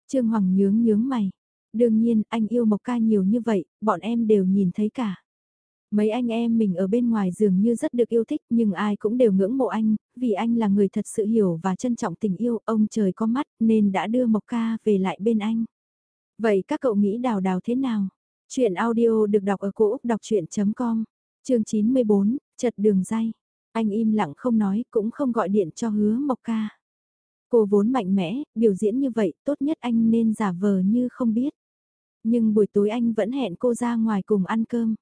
Trương Hoàng nhướng nhướng mày. Đương nhiên, anh yêu Mộc Ca nhiều như vậy, bọn em đều nhìn thấy cả. Mấy anh em mình ở bên ngoài dường như rất được yêu thích nhưng ai cũng đều ngưỡng mộ anh, vì anh là người thật sự hiểu và trân trọng tình yêu, ông trời có mắt nên đã đưa Mộc Ca về lại bên anh. Vậy các cậu nghĩ đào đào thế nào? Chuyện audio được đọc ở cổ Úc đọc chuyện.com, chương 94, chật đường dây. Anh im lặng không nói cũng không gọi điện cho hứa Mộc Ca. Cô vốn mạnh mẽ, biểu diễn như vậy tốt nhất anh nên giả vờ như không biết. Nhưng buổi tối anh vẫn hẹn cô ra ngoài cùng ăn cơm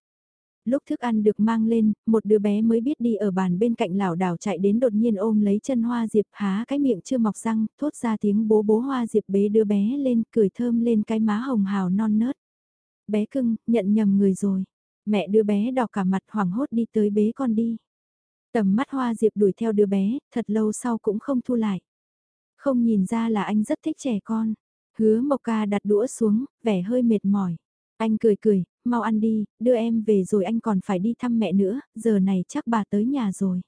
lúc thức ăn được mang lên, một đứa bé mới biết đi ở bàn bên cạnh lảo đảo chạy đến đột nhiên ôm lấy chân hoa diệp há cái miệng chưa mọc răng, thốt ra tiếng bố bố hoa diệp bế đứa bé lên cười thơm lên cái má hồng hào non nớt. Bé cưng, nhận nhầm người rồi. Mẹ đứa bé đỏ cả mặt hoảng hốt đi tới bế con đi. Tầm mắt hoa diệp đuổi theo đứa bé, thật lâu sau cũng không thu lại. Không nhìn ra là anh rất thích trẻ con. Hứa Mộc Ca đặt đũa xuống, vẻ hơi mệt mỏi. Anh cười cười, mau ăn đi, đưa em về rồi anh còn phải đi thăm mẹ nữa, giờ này chắc bà tới nhà rồi.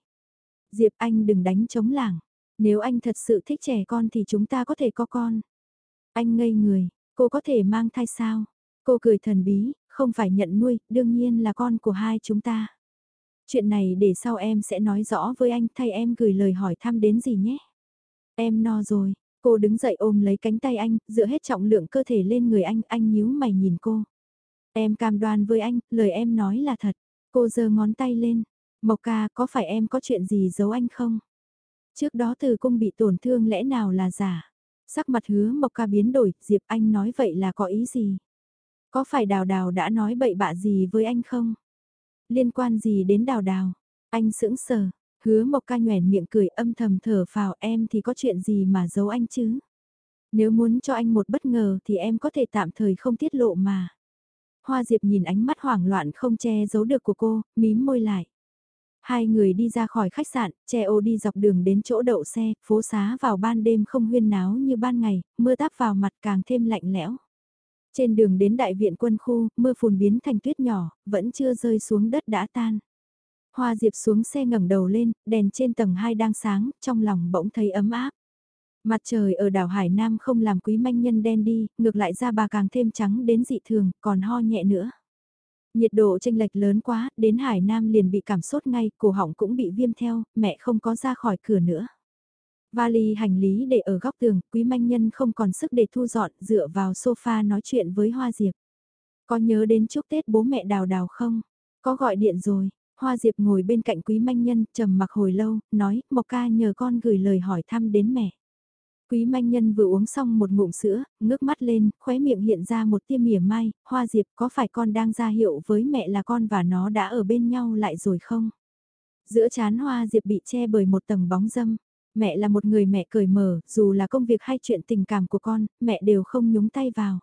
Diệp anh đừng đánh chống làng, nếu anh thật sự thích trẻ con thì chúng ta có thể có con. Anh ngây người, cô có thể mang thai sao? Cô cười thần bí, không phải nhận nuôi, đương nhiên là con của hai chúng ta. Chuyện này để sau em sẽ nói rõ với anh thay em gửi lời hỏi thăm đến gì nhé. Em no rồi, cô đứng dậy ôm lấy cánh tay anh, dựa hết trọng lượng cơ thể lên người anh, anh nhíu mày nhìn cô. Em cam đoan với anh, lời em nói là thật. Cô giơ ngón tay lên. Mộc ca, có phải em có chuyện gì giấu anh không? Trước đó từ cung bị tổn thương lẽ nào là giả? Sắc mặt hứa Mộc ca biến đổi, Diệp anh nói vậy là có ý gì? Có phải đào đào đã nói bậy bạ gì với anh không? Liên quan gì đến đào đào? Anh sững sờ, hứa Mộc ca nhoẻn miệng cười âm thầm thở phào em thì có chuyện gì mà giấu anh chứ? Nếu muốn cho anh một bất ngờ thì em có thể tạm thời không tiết lộ mà. Hoa Diệp nhìn ánh mắt hoảng loạn không che giấu được của cô, mím môi lại. Hai người đi ra khỏi khách sạn, che ô đi dọc đường đến chỗ đậu xe, phố xá vào ban đêm không huyên náo như ban ngày, mưa táp vào mặt càng thêm lạnh lẽo. Trên đường đến đại viện quân khu, mưa phùn biến thành tuyết nhỏ, vẫn chưa rơi xuống đất đã tan. Hoa Diệp xuống xe ngẩng đầu lên, đèn trên tầng 2 đang sáng, trong lòng bỗng thấy ấm áp. Mặt trời ở đảo Hải Nam không làm quý manh nhân đen đi, ngược lại ra bà càng thêm trắng đến dị thường, còn ho nhẹ nữa. Nhiệt độ tranh lệch lớn quá, đến Hải Nam liền bị cảm sốt ngay, cổ họng cũng bị viêm theo, mẹ không có ra khỏi cửa nữa. Vali hành lý để ở góc tường, quý manh nhân không còn sức để thu dọn, dựa vào sofa nói chuyện với Hoa Diệp. Có nhớ đến chúc Tết bố mẹ đào đào không? Có gọi điện rồi, Hoa Diệp ngồi bên cạnh quý manh nhân, trầm mặc hồi lâu, nói, Mộc ca nhờ con gửi lời hỏi thăm đến mẹ. Quý manh nhân vừa uống xong một ngụm sữa, ngước mắt lên, khóe miệng hiện ra một tia mỉa mai, hoa diệp có phải con đang ra hiệu với mẹ là con và nó đã ở bên nhau lại rồi không? Giữa chán hoa diệp bị che bởi một tầng bóng dâm. Mẹ là một người mẹ cởi mở, dù là công việc hay chuyện tình cảm của con, mẹ đều không nhúng tay vào.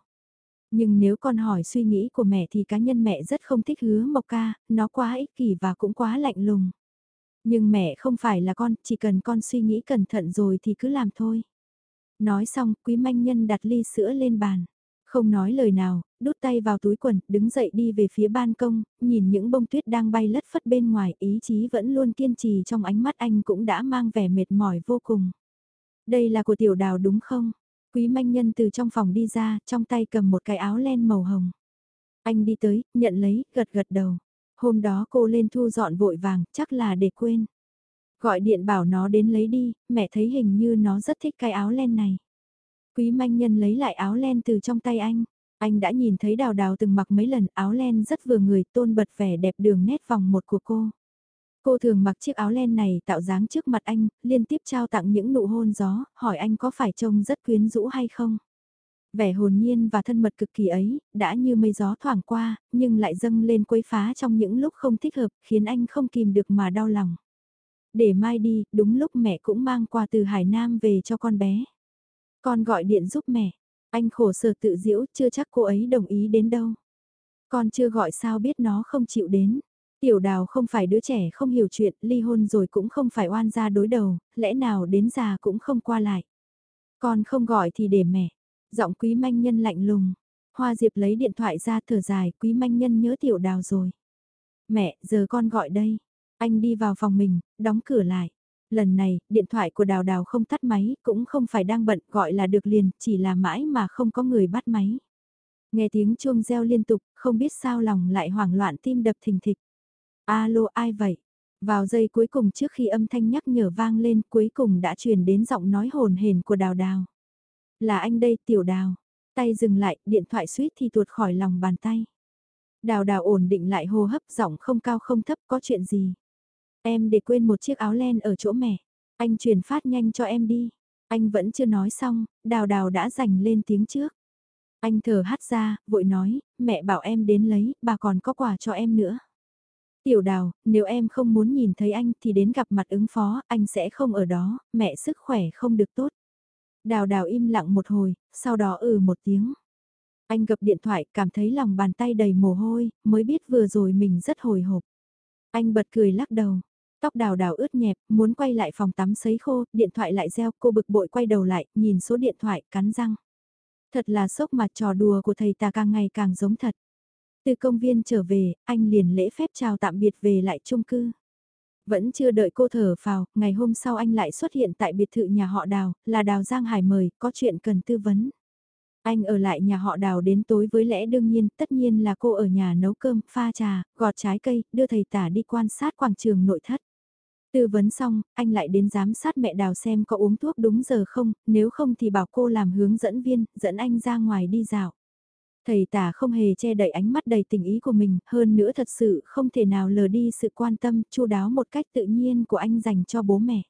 Nhưng nếu con hỏi suy nghĩ của mẹ thì cá nhân mẹ rất không thích hứa mộc ca, nó quá ích kỷ và cũng quá lạnh lùng. Nhưng mẹ không phải là con, chỉ cần con suy nghĩ cẩn thận rồi thì cứ làm thôi. Nói xong, quý manh nhân đặt ly sữa lên bàn. Không nói lời nào, đút tay vào túi quần, đứng dậy đi về phía ban công, nhìn những bông tuyết đang bay lất phất bên ngoài, ý chí vẫn luôn kiên trì trong ánh mắt anh cũng đã mang vẻ mệt mỏi vô cùng. Đây là của tiểu đào đúng không? Quý manh nhân từ trong phòng đi ra, trong tay cầm một cái áo len màu hồng. Anh đi tới, nhận lấy, gật gật đầu. Hôm đó cô lên thu dọn vội vàng, chắc là để quên. Gọi điện bảo nó đến lấy đi, mẹ thấy hình như nó rất thích cái áo len này. Quý manh nhân lấy lại áo len từ trong tay anh. Anh đã nhìn thấy đào đào từng mặc mấy lần áo len rất vừa người tôn bật vẻ đẹp đường nét vòng một của cô. Cô thường mặc chiếc áo len này tạo dáng trước mặt anh, liên tiếp trao tặng những nụ hôn gió, hỏi anh có phải trông rất quyến rũ hay không. Vẻ hồn nhiên và thân mật cực kỳ ấy, đã như mây gió thoảng qua, nhưng lại dâng lên quấy phá trong những lúc không thích hợp, khiến anh không kìm được mà đau lòng. Để mai đi, đúng lúc mẹ cũng mang quà từ Hải Nam về cho con bé. Con gọi điện giúp mẹ, anh khổ sở tự diễu, chưa chắc cô ấy đồng ý đến đâu. Con chưa gọi sao biết nó không chịu đến. Tiểu đào không phải đứa trẻ không hiểu chuyện, ly hôn rồi cũng không phải oan gia đối đầu, lẽ nào đến già cũng không qua lại. Con không gọi thì để mẹ. Giọng quý manh nhân lạnh lùng. Hoa Diệp lấy điện thoại ra thở dài, quý manh nhân nhớ tiểu đào rồi. Mẹ, giờ con gọi đây. Anh đi vào phòng mình, đóng cửa lại. Lần này, điện thoại của Đào Đào không tắt máy, cũng không phải đang bận, gọi là được liền, chỉ là mãi mà không có người bắt máy. Nghe tiếng chuông reo liên tục, không biết sao lòng lại hoảng loạn tim đập thình thịch. Alo ai vậy? Vào giây cuối cùng trước khi âm thanh nhắc nhở vang lên cuối cùng đã truyền đến giọng nói hồn hền của Đào Đào. Là anh đây tiểu đào. Tay dừng lại, điện thoại suýt thì tuột khỏi lòng bàn tay. Đào đào ổn định lại hô hấp giọng không cao không thấp có chuyện gì. Em để quên một chiếc áo len ở chỗ mẹ. Anh truyền phát nhanh cho em đi. Anh vẫn chưa nói xong, đào đào đã giành lên tiếng trước. Anh thở hắt ra, vội nói, mẹ bảo em đến lấy, bà còn có quà cho em nữa. Tiểu đào, nếu em không muốn nhìn thấy anh thì đến gặp mặt ứng phó, anh sẽ không ở đó, mẹ sức khỏe không được tốt. Đào đào im lặng một hồi, sau đó ừ một tiếng. Anh gập điện thoại, cảm thấy lòng bàn tay đầy mồ hôi, mới biết vừa rồi mình rất hồi hộp. Anh bật cười lắc đầu. Tóc đào đào ướt nhẹp, muốn quay lại phòng tắm sấy khô, điện thoại lại reo, cô bực bội quay đầu lại, nhìn số điện thoại, cắn răng. Thật là sốc mà trò đùa của thầy ta càng ngày càng giống thật. Từ công viên trở về, anh liền lễ phép chào tạm biệt về lại chung cư. Vẫn chưa đợi cô thở vào, ngày hôm sau anh lại xuất hiện tại biệt thự nhà họ Đào, là Đào Giang Hải mời, có chuyện cần tư vấn. Anh ở lại nhà họ Đào đến tối với lẽ đương nhiên, tất nhiên là cô ở nhà nấu cơm, pha trà, gọt trái cây, đưa thầy tả đi quan sát quảng trường nội thất. Tư vấn xong, anh lại đến giám sát mẹ Đào xem có uống thuốc đúng giờ không, nếu không thì bảo cô làm hướng dẫn viên, dẫn anh ra ngoài đi dạo. Thầy tả không hề che đậy ánh mắt đầy tình ý của mình, hơn nữa thật sự không thể nào lờ đi sự quan tâm, chu đáo một cách tự nhiên của anh dành cho bố mẹ.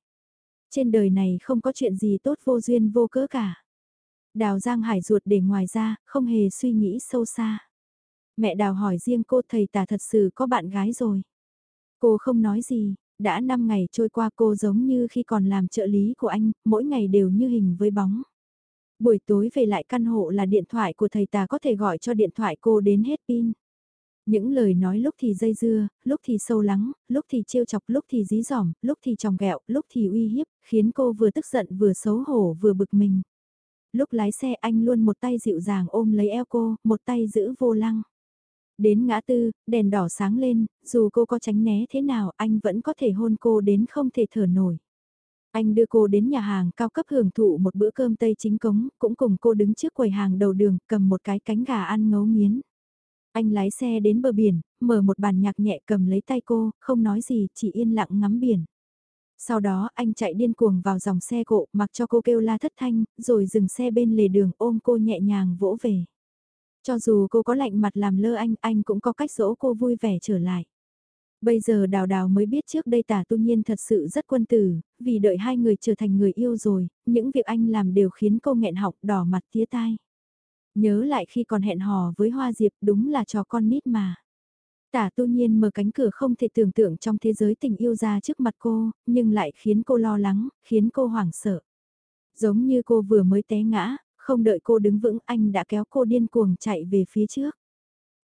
Trên đời này không có chuyện gì tốt vô duyên vô cớ cả. Đào Giang Hải ruột để ngoài ra, không hề suy nghĩ sâu xa. Mẹ Đào hỏi riêng cô thầy tả thật sự có bạn gái rồi. Cô không nói gì, đã 5 ngày trôi qua cô giống như khi còn làm trợ lý của anh, mỗi ngày đều như hình với bóng. Buổi tối về lại căn hộ là điện thoại của thầy ta có thể gọi cho điện thoại cô đến hết pin. Những lời nói lúc thì dây dưa, lúc thì sâu lắng, lúc thì trêu chọc, lúc thì dí dỏm, lúc thì tròng gẹo, lúc thì uy hiếp, khiến cô vừa tức giận vừa xấu hổ vừa bực mình. Lúc lái xe anh luôn một tay dịu dàng ôm lấy eo cô, một tay giữ vô lăng. Đến ngã tư, đèn đỏ sáng lên, dù cô có tránh né thế nào anh vẫn có thể hôn cô đến không thể thở nổi. Anh đưa cô đến nhà hàng cao cấp hưởng thụ một bữa cơm Tây chính cống, cũng cùng cô đứng trước quầy hàng đầu đường, cầm một cái cánh gà ăn ngấu nghiến. Anh lái xe đến bờ biển, mở một bàn nhạc nhẹ cầm lấy tay cô, không nói gì, chỉ yên lặng ngắm biển. Sau đó anh chạy điên cuồng vào dòng xe cộ, mặc cho cô kêu la thất thanh, rồi dừng xe bên lề đường ôm cô nhẹ nhàng vỗ về. Cho dù cô có lạnh mặt làm lơ anh, anh cũng có cách dỗ cô vui vẻ trở lại. Bây giờ đào đào mới biết trước đây tả tu nhiên thật sự rất quân tử, vì đợi hai người trở thành người yêu rồi, những việc anh làm đều khiến cô nghẹn học đỏ mặt tía tai. Nhớ lại khi còn hẹn hò với Hoa Diệp đúng là trò con nít mà. Tả tu nhiên mở cánh cửa không thể tưởng tượng trong thế giới tình yêu ra trước mặt cô, nhưng lại khiến cô lo lắng, khiến cô hoảng sợ. Giống như cô vừa mới té ngã, không đợi cô đứng vững anh đã kéo cô điên cuồng chạy về phía trước.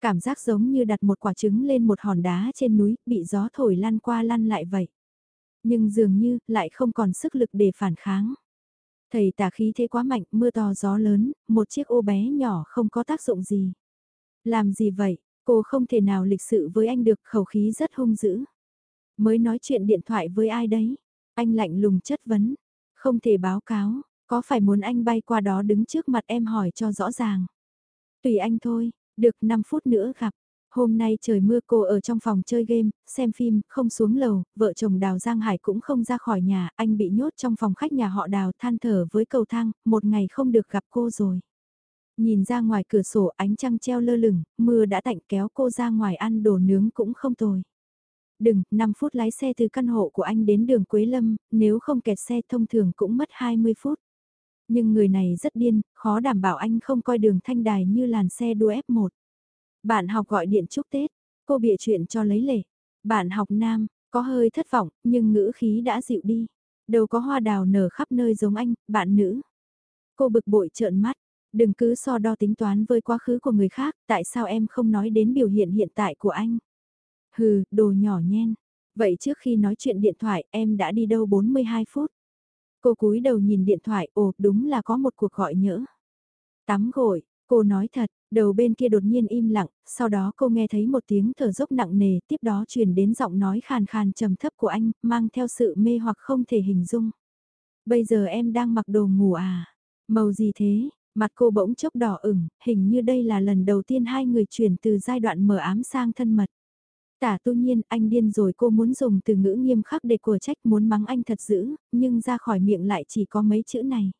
Cảm giác giống như đặt một quả trứng lên một hòn đá trên núi, bị gió thổi lăn qua lăn lại vậy. Nhưng dường như, lại không còn sức lực để phản kháng. Thầy tả khí thế quá mạnh, mưa to gió lớn, một chiếc ô bé nhỏ không có tác dụng gì. Làm gì vậy, cô không thể nào lịch sự với anh được khẩu khí rất hung dữ. Mới nói chuyện điện thoại với ai đấy? Anh lạnh lùng chất vấn. Không thể báo cáo, có phải muốn anh bay qua đó đứng trước mặt em hỏi cho rõ ràng. Tùy anh thôi, được 5 phút nữa gặp. Hôm nay trời mưa cô ở trong phòng chơi game, xem phim, không xuống lầu, vợ chồng Đào Giang Hải cũng không ra khỏi nhà, anh bị nhốt trong phòng khách nhà họ Đào than thở với cầu thang, một ngày không được gặp cô rồi. Nhìn ra ngoài cửa sổ ánh trăng treo lơ lửng, mưa đã tạnh kéo cô ra ngoài ăn đồ nướng cũng không tồi. Đừng, 5 phút lái xe từ căn hộ của anh đến đường Quế Lâm, nếu không kẹt xe thông thường cũng mất 20 phút. Nhưng người này rất điên, khó đảm bảo anh không coi đường thanh đài như làn xe đua F1. Bạn học gọi điện chúc Tết, cô bịa chuyện cho lấy lệ. Bạn học nam, có hơi thất vọng, nhưng ngữ khí đã dịu đi. Đâu có hoa đào nở khắp nơi giống anh, bạn nữ. Cô bực bội trợn mắt, đừng cứ so đo tính toán với quá khứ của người khác, tại sao em không nói đến biểu hiện hiện tại của anh? Hừ, đồ nhỏ nhen. Vậy trước khi nói chuyện điện thoại em đã đi đâu 42 phút? Cô cúi đầu nhìn điện thoại, ồ, đúng là có một cuộc gọi nhỡ. Tắm gội, cô nói thật, đầu bên kia đột nhiên im lặng, sau đó cô nghe thấy một tiếng thở dốc nặng nề, tiếp đó truyền đến giọng nói khàn khàn trầm thấp của anh, mang theo sự mê hoặc không thể hình dung. Bây giờ em đang mặc đồ ngủ à? Màu gì thế? Mặt cô bỗng chốc đỏ ửng, hình như đây là lần đầu tiên hai người chuyển từ giai đoạn mờ ám sang thân mật. Tả tu nhiên anh điên rồi cô muốn dùng từ ngữ nghiêm khắc để của trách muốn mắng anh thật dữ, nhưng ra khỏi miệng lại chỉ có mấy chữ này.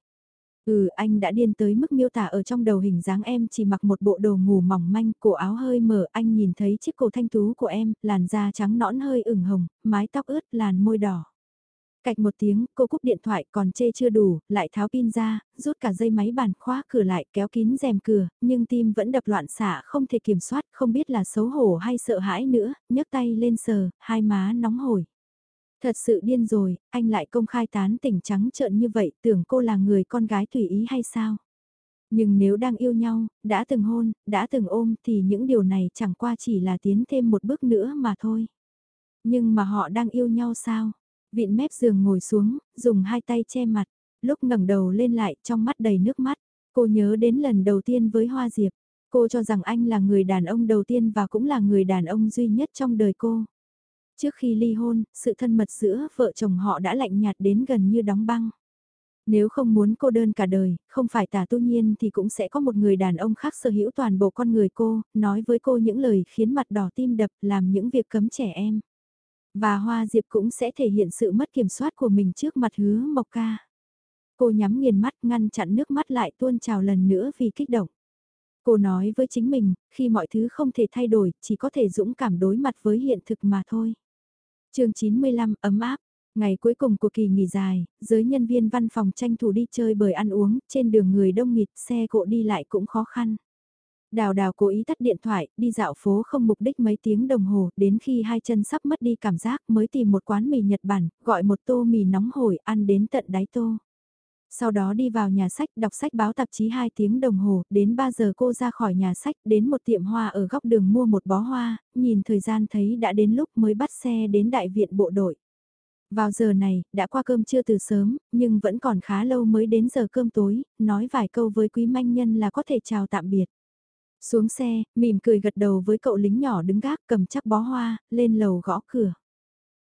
Ừ anh đã điên tới mức miêu tả ở trong đầu hình dáng em chỉ mặc một bộ đồ ngủ mỏng manh, cổ áo hơi mở anh nhìn thấy chiếc cổ thanh tú của em, làn da trắng nõn hơi ửng hồng, mái tóc ướt, làn môi đỏ. Cạch một tiếng, cô cúp điện thoại còn chê chưa đủ, lại tháo pin ra, rút cả dây máy bàn khóa cửa lại kéo kín rèm cửa, nhưng tim vẫn đập loạn xạ không thể kiểm soát, không biết là xấu hổ hay sợ hãi nữa, nhấc tay lên sờ, hai má nóng hổi. Thật sự điên rồi, anh lại công khai tán tỉnh trắng trợn như vậy, tưởng cô là người con gái tùy ý hay sao? Nhưng nếu đang yêu nhau, đã từng hôn, đã từng ôm thì những điều này chẳng qua chỉ là tiến thêm một bước nữa mà thôi. Nhưng mà họ đang yêu nhau sao? Vịn mép giường ngồi xuống, dùng hai tay che mặt, lúc ngẩng đầu lên lại trong mắt đầy nước mắt. Cô nhớ đến lần đầu tiên với Hoa Diệp. Cô cho rằng anh là người đàn ông đầu tiên và cũng là người đàn ông duy nhất trong đời cô. Trước khi ly hôn, sự thân mật giữa vợ chồng họ đã lạnh nhạt đến gần như đóng băng. Nếu không muốn cô đơn cả đời, không phải tả tu nhiên thì cũng sẽ có một người đàn ông khác sở hữu toàn bộ con người cô, nói với cô những lời khiến mặt đỏ tim đập, làm những việc cấm trẻ em. Và Hoa Diệp cũng sẽ thể hiện sự mất kiểm soát của mình trước mặt hứa Mộc Ca. Cô nhắm nghiền mắt ngăn chặn nước mắt lại tuôn trào lần nữa vì kích động. Cô nói với chính mình, khi mọi thứ không thể thay đổi, chỉ có thể dũng cảm đối mặt với hiện thực mà thôi. chương 95 ấm áp, ngày cuối cùng của kỳ nghỉ dài, giới nhân viên văn phòng tranh thủ đi chơi bời ăn uống, trên đường người đông nghịt, xe cộ đi lại cũng khó khăn. Đào đào cố ý tắt điện thoại, đi dạo phố không mục đích mấy tiếng đồng hồ, đến khi hai chân sắp mất đi cảm giác mới tìm một quán mì Nhật Bản, gọi một tô mì nóng hổi ăn đến tận đáy tô. Sau đó đi vào nhà sách đọc sách báo tạp chí 2 tiếng đồng hồ, đến 3 giờ cô ra khỏi nhà sách đến một tiệm hoa ở góc đường mua một bó hoa, nhìn thời gian thấy đã đến lúc mới bắt xe đến đại viện bộ đội. Vào giờ này, đã qua cơm trưa từ sớm, nhưng vẫn còn khá lâu mới đến giờ cơm tối, nói vài câu với quý manh nhân là có thể chào tạm biệt. Xuống xe, mỉm cười gật đầu với cậu lính nhỏ đứng gác cầm chắc bó hoa, lên lầu gõ cửa.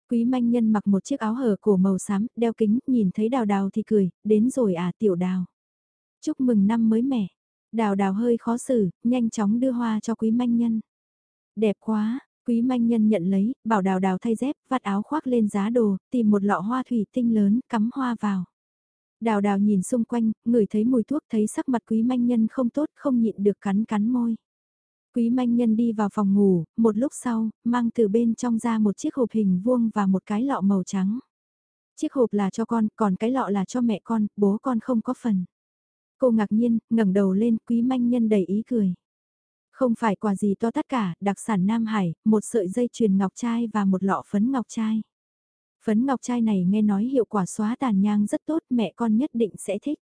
Quý manh nhân mặc một chiếc áo hở cổ màu xám, đeo kính, nhìn thấy đào đào thì cười, đến rồi à tiểu đào. Chúc mừng năm mới mẻ. Đào đào hơi khó xử, nhanh chóng đưa hoa cho quý manh nhân. Đẹp quá, quý manh nhân nhận lấy, bảo đào đào thay dép, vắt áo khoác lên giá đồ, tìm một lọ hoa thủy tinh lớn, cắm hoa vào. Đào đào nhìn xung quanh, ngửi thấy mùi thuốc thấy sắc mặt quý manh nhân không tốt không nhịn được cắn cắn môi. Quý manh nhân đi vào phòng ngủ, một lúc sau, mang từ bên trong ra một chiếc hộp hình vuông và một cái lọ màu trắng. Chiếc hộp là cho con, còn cái lọ là cho mẹ con, bố con không có phần. Cô ngạc nhiên, ngẩng đầu lên, quý manh nhân đầy ý cười. Không phải quà gì to tất cả, đặc sản Nam Hải, một sợi dây chuyền ngọc trai và một lọ phấn ngọc trai. Phấn ngọc trai này nghe nói hiệu quả xóa tàn nhang rất tốt, mẹ con nhất định sẽ thích.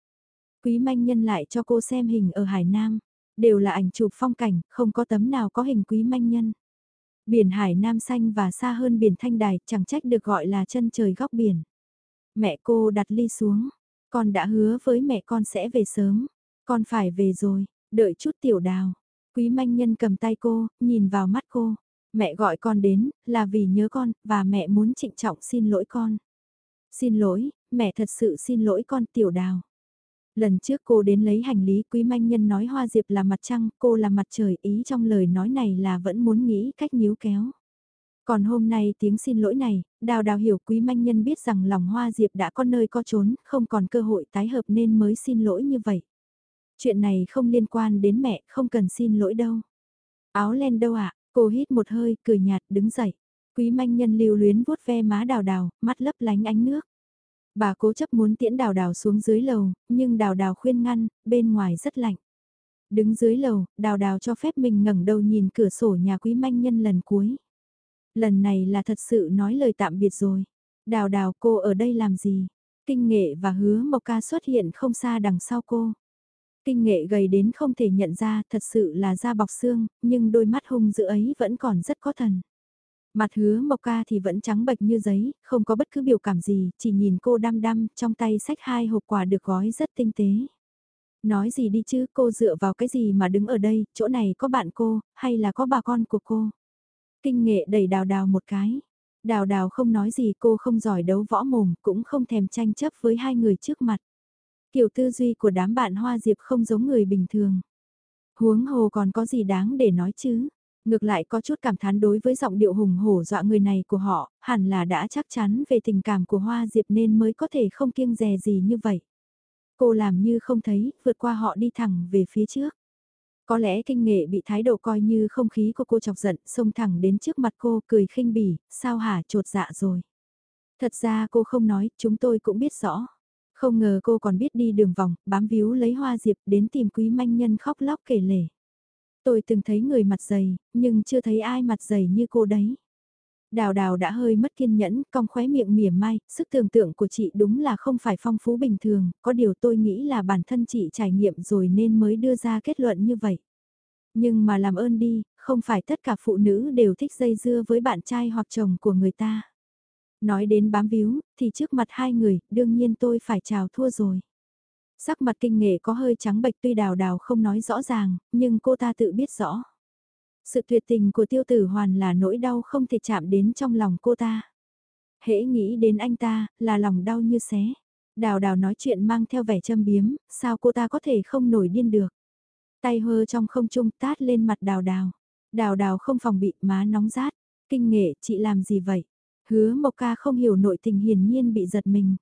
Quý manh nhân lại cho cô xem hình ở Hải Nam. Đều là ảnh chụp phong cảnh, không có tấm nào có hình quý manh nhân. Biển Hải Nam xanh và xa hơn biển Thanh Đài, chẳng trách được gọi là chân trời góc biển. Mẹ cô đặt ly xuống. Con đã hứa với mẹ con sẽ về sớm. Con phải về rồi, đợi chút tiểu đào. Quý manh nhân cầm tay cô, nhìn vào mắt cô. Mẹ gọi con đến, là vì nhớ con, và mẹ muốn trịnh trọng xin lỗi con. Xin lỗi, mẹ thật sự xin lỗi con tiểu đào. Lần trước cô đến lấy hành lý quý manh nhân nói hoa diệp là mặt trăng, cô là mặt trời ý trong lời nói này là vẫn muốn nghĩ cách níu kéo. Còn hôm nay tiếng xin lỗi này, đào đào hiểu quý manh nhân biết rằng lòng hoa diệp đã có nơi có trốn, không còn cơ hội tái hợp nên mới xin lỗi như vậy. Chuyện này không liên quan đến mẹ, không cần xin lỗi đâu. Áo len đâu ạ, cô hít một hơi, cười nhạt, đứng dậy. Quý manh nhân lưu luyến vuốt ve má đào đào, mắt lấp lánh ánh nước. Bà cố chấp muốn tiễn đào đào xuống dưới lầu, nhưng đào đào khuyên ngăn, bên ngoài rất lạnh. Đứng dưới lầu, đào đào cho phép mình ngẩng đầu nhìn cửa sổ nhà quý manh nhân lần cuối. Lần này là thật sự nói lời tạm biệt rồi. Đào đào cô ở đây làm gì? Kinh nghệ và hứa mộc ca xuất hiện không xa đằng sau cô. Kinh nghệ gầy đến không thể nhận ra thật sự là da bọc xương, nhưng đôi mắt hung dữ ấy vẫn còn rất có thần. Mặt hứa mộc ca thì vẫn trắng bệch như giấy, không có bất cứ biểu cảm gì, chỉ nhìn cô đăm đăm, trong tay sách hai hộp quà được gói rất tinh tế. Nói gì đi chứ, cô dựa vào cái gì mà đứng ở đây, chỗ này có bạn cô, hay là có bà con của cô? Kinh nghệ đẩy đào đào một cái. Đào đào không nói gì cô không giỏi đấu võ mồm, cũng không thèm tranh chấp với hai người trước mặt. Kiểu tư duy của đám bạn hoa diệp không giống người bình thường. Huống hồ còn có gì đáng để nói chứ? Ngược lại có chút cảm thán đối với giọng điệu hùng hổ dọa người này của họ, hẳn là đã chắc chắn về tình cảm của Hoa Diệp nên mới có thể không kiêng dè gì như vậy. Cô làm như không thấy, vượt qua họ đi thẳng về phía trước. Có lẽ kinh nghệ bị thái độ coi như không khí của cô chọc giận, xông thẳng đến trước mặt cô cười khinh bỉ, sao hả trột dạ rồi. Thật ra cô không nói, chúng tôi cũng biết rõ. Không ngờ cô còn biết đi đường vòng, bám víu lấy hoa diệp đến tìm quý manh nhân khóc lóc kể lể. Tôi từng thấy người mặt dày, nhưng chưa thấy ai mặt dày như cô đấy. Đào đào đã hơi mất kiên nhẫn, cong khóe miệng mỉa mai, sức tưởng tượng của chị đúng là không phải phong phú bình thường, có điều tôi nghĩ là bản thân chị trải nghiệm rồi nên mới đưa ra kết luận như vậy. Nhưng mà làm ơn đi, không phải tất cả phụ nữ đều thích dây dưa với bạn trai hoặc chồng của người ta. Nói đến bám víu, thì trước mặt hai người, đương nhiên tôi phải chào thua rồi. Sắc mặt kinh nghệ có hơi trắng bệch tuy đào đào không nói rõ ràng, nhưng cô ta tự biết rõ. Sự tuyệt tình của tiêu tử hoàn là nỗi đau không thể chạm đến trong lòng cô ta. Hễ nghĩ đến anh ta, là lòng đau như xé. Đào đào nói chuyện mang theo vẻ châm biếm, sao cô ta có thể không nổi điên được. Tay hơ trong không trung tát lên mặt đào đào. Đào đào không phòng bị má nóng rát. Kinh nghệ, chị làm gì vậy? Hứa Mộc Ca không hiểu nội tình hiển nhiên bị giật mình.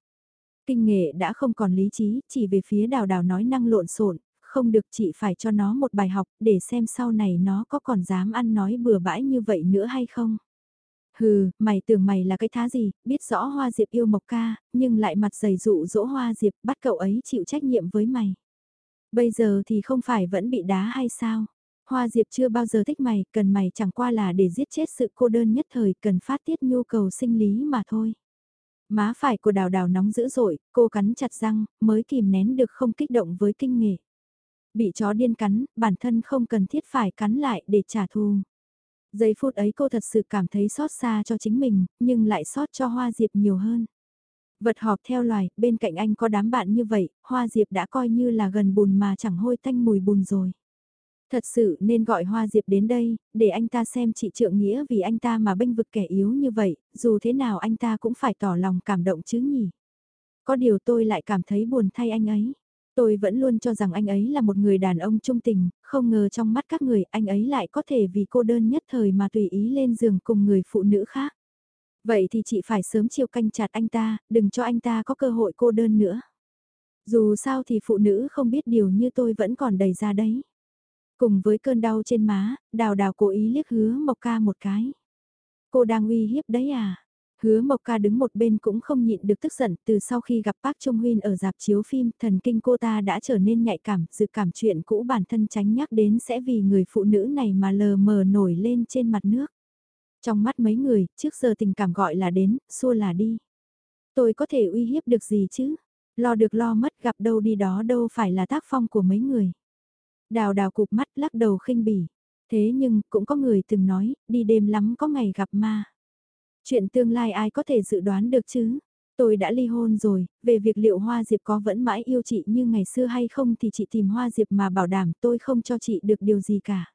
Kinh nghệ đã không còn lý trí, chỉ về phía đào đào nói năng lộn xộn không được chị phải cho nó một bài học để xem sau này nó có còn dám ăn nói bừa bãi như vậy nữa hay không. Hừ, mày tưởng mày là cái thá gì, biết rõ Hoa Diệp yêu Mộc Ca, nhưng lại mặt dày dụ dỗ Hoa Diệp bắt cậu ấy chịu trách nhiệm với mày. Bây giờ thì không phải vẫn bị đá hay sao? Hoa Diệp chưa bao giờ thích mày, cần mày chẳng qua là để giết chết sự cô đơn nhất thời, cần phát tiết nhu cầu sinh lý mà thôi. Má phải của đào đào nóng dữ dội, cô cắn chặt răng, mới kìm nén được không kích động với kinh nghệ. Bị chó điên cắn, bản thân không cần thiết phải cắn lại để trả thù. Giây phút ấy cô thật sự cảm thấy xót xa cho chính mình, nhưng lại xót cho Hoa Diệp nhiều hơn. Vật họp theo loài, bên cạnh anh có đám bạn như vậy, Hoa Diệp đã coi như là gần bùn mà chẳng hôi tanh mùi bùn rồi. Thật sự nên gọi Hoa Diệp đến đây, để anh ta xem chị trượng nghĩa vì anh ta mà bênh vực kẻ yếu như vậy, dù thế nào anh ta cũng phải tỏ lòng cảm động chứ nhỉ. Có điều tôi lại cảm thấy buồn thay anh ấy. Tôi vẫn luôn cho rằng anh ấy là một người đàn ông trung tình, không ngờ trong mắt các người anh ấy lại có thể vì cô đơn nhất thời mà tùy ý lên giường cùng người phụ nữ khác. Vậy thì chị phải sớm chiều canh chặt anh ta, đừng cho anh ta có cơ hội cô đơn nữa. Dù sao thì phụ nữ không biết điều như tôi vẫn còn đầy ra đấy. Cùng với cơn đau trên má, đào đào cố ý liếc hứa Mộc Ca một cái. Cô đang uy hiếp đấy à? Hứa Mộc Ca đứng một bên cũng không nhịn được tức giận từ sau khi gặp Park Trung Huyên ở dạp chiếu phim thần kinh cô ta đã trở nên nhạy cảm, dự cảm chuyện cũ bản thân tránh nhắc đến sẽ vì người phụ nữ này mà lờ mờ nổi lên trên mặt nước. Trong mắt mấy người, trước giờ tình cảm gọi là đến, xua là đi. Tôi có thể uy hiếp được gì chứ? Lo được lo mất gặp đâu đi đó đâu phải là tác phong của mấy người. Đào đào cụp mắt lắc đầu khinh bỉ. Thế nhưng, cũng có người từng nói, đi đêm lắm có ngày gặp ma. Chuyện tương lai ai có thể dự đoán được chứ? Tôi đã ly hôn rồi, về việc liệu Hoa Diệp có vẫn mãi yêu chị như ngày xưa hay không thì chị tìm Hoa Diệp mà bảo đảm tôi không cho chị được điều gì cả.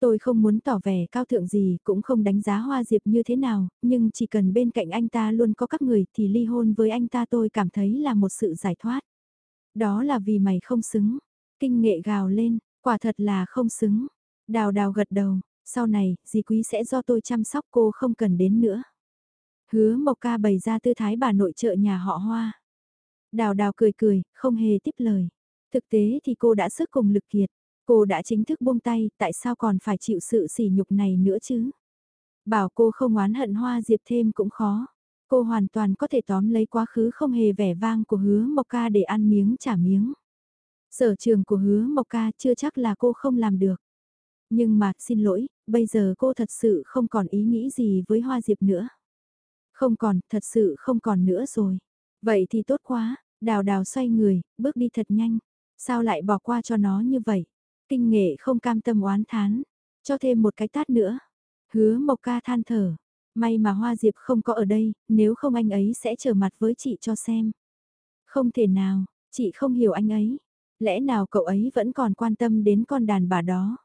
Tôi không muốn tỏ vẻ cao thượng gì, cũng không đánh giá Hoa Diệp như thế nào, nhưng chỉ cần bên cạnh anh ta luôn có các người thì ly hôn với anh ta tôi cảm thấy là một sự giải thoát. Đó là vì mày không xứng. Kinh nghệ gào lên, quả thật là không xứng. Đào đào gật đầu, sau này, dì quý sẽ do tôi chăm sóc cô không cần đến nữa. Hứa Mộc Ca bày ra tư thái bà nội trợ nhà họ Hoa. Đào đào cười cười, không hề tiếp lời. Thực tế thì cô đã sức cùng lực kiệt, cô đã chính thức buông tay, tại sao còn phải chịu sự sỉ nhục này nữa chứ? Bảo cô không oán hận Hoa Diệp thêm cũng khó. Cô hoàn toàn có thể tóm lấy quá khứ không hề vẻ vang của hứa Mộc Ca để ăn miếng trả miếng. Sở trường của hứa Mộc Ca chưa chắc là cô không làm được. Nhưng mà, xin lỗi, bây giờ cô thật sự không còn ý nghĩ gì với Hoa Diệp nữa. Không còn, thật sự không còn nữa rồi. Vậy thì tốt quá, đào đào xoay người, bước đi thật nhanh. Sao lại bỏ qua cho nó như vậy? Kinh nghệ không cam tâm oán thán. Cho thêm một cái tát nữa. Hứa Mộc Ca than thở. May mà Hoa Diệp không có ở đây, nếu không anh ấy sẽ trở mặt với chị cho xem. Không thể nào, chị không hiểu anh ấy. Lẽ nào cậu ấy vẫn còn quan tâm đến con đàn bà đó?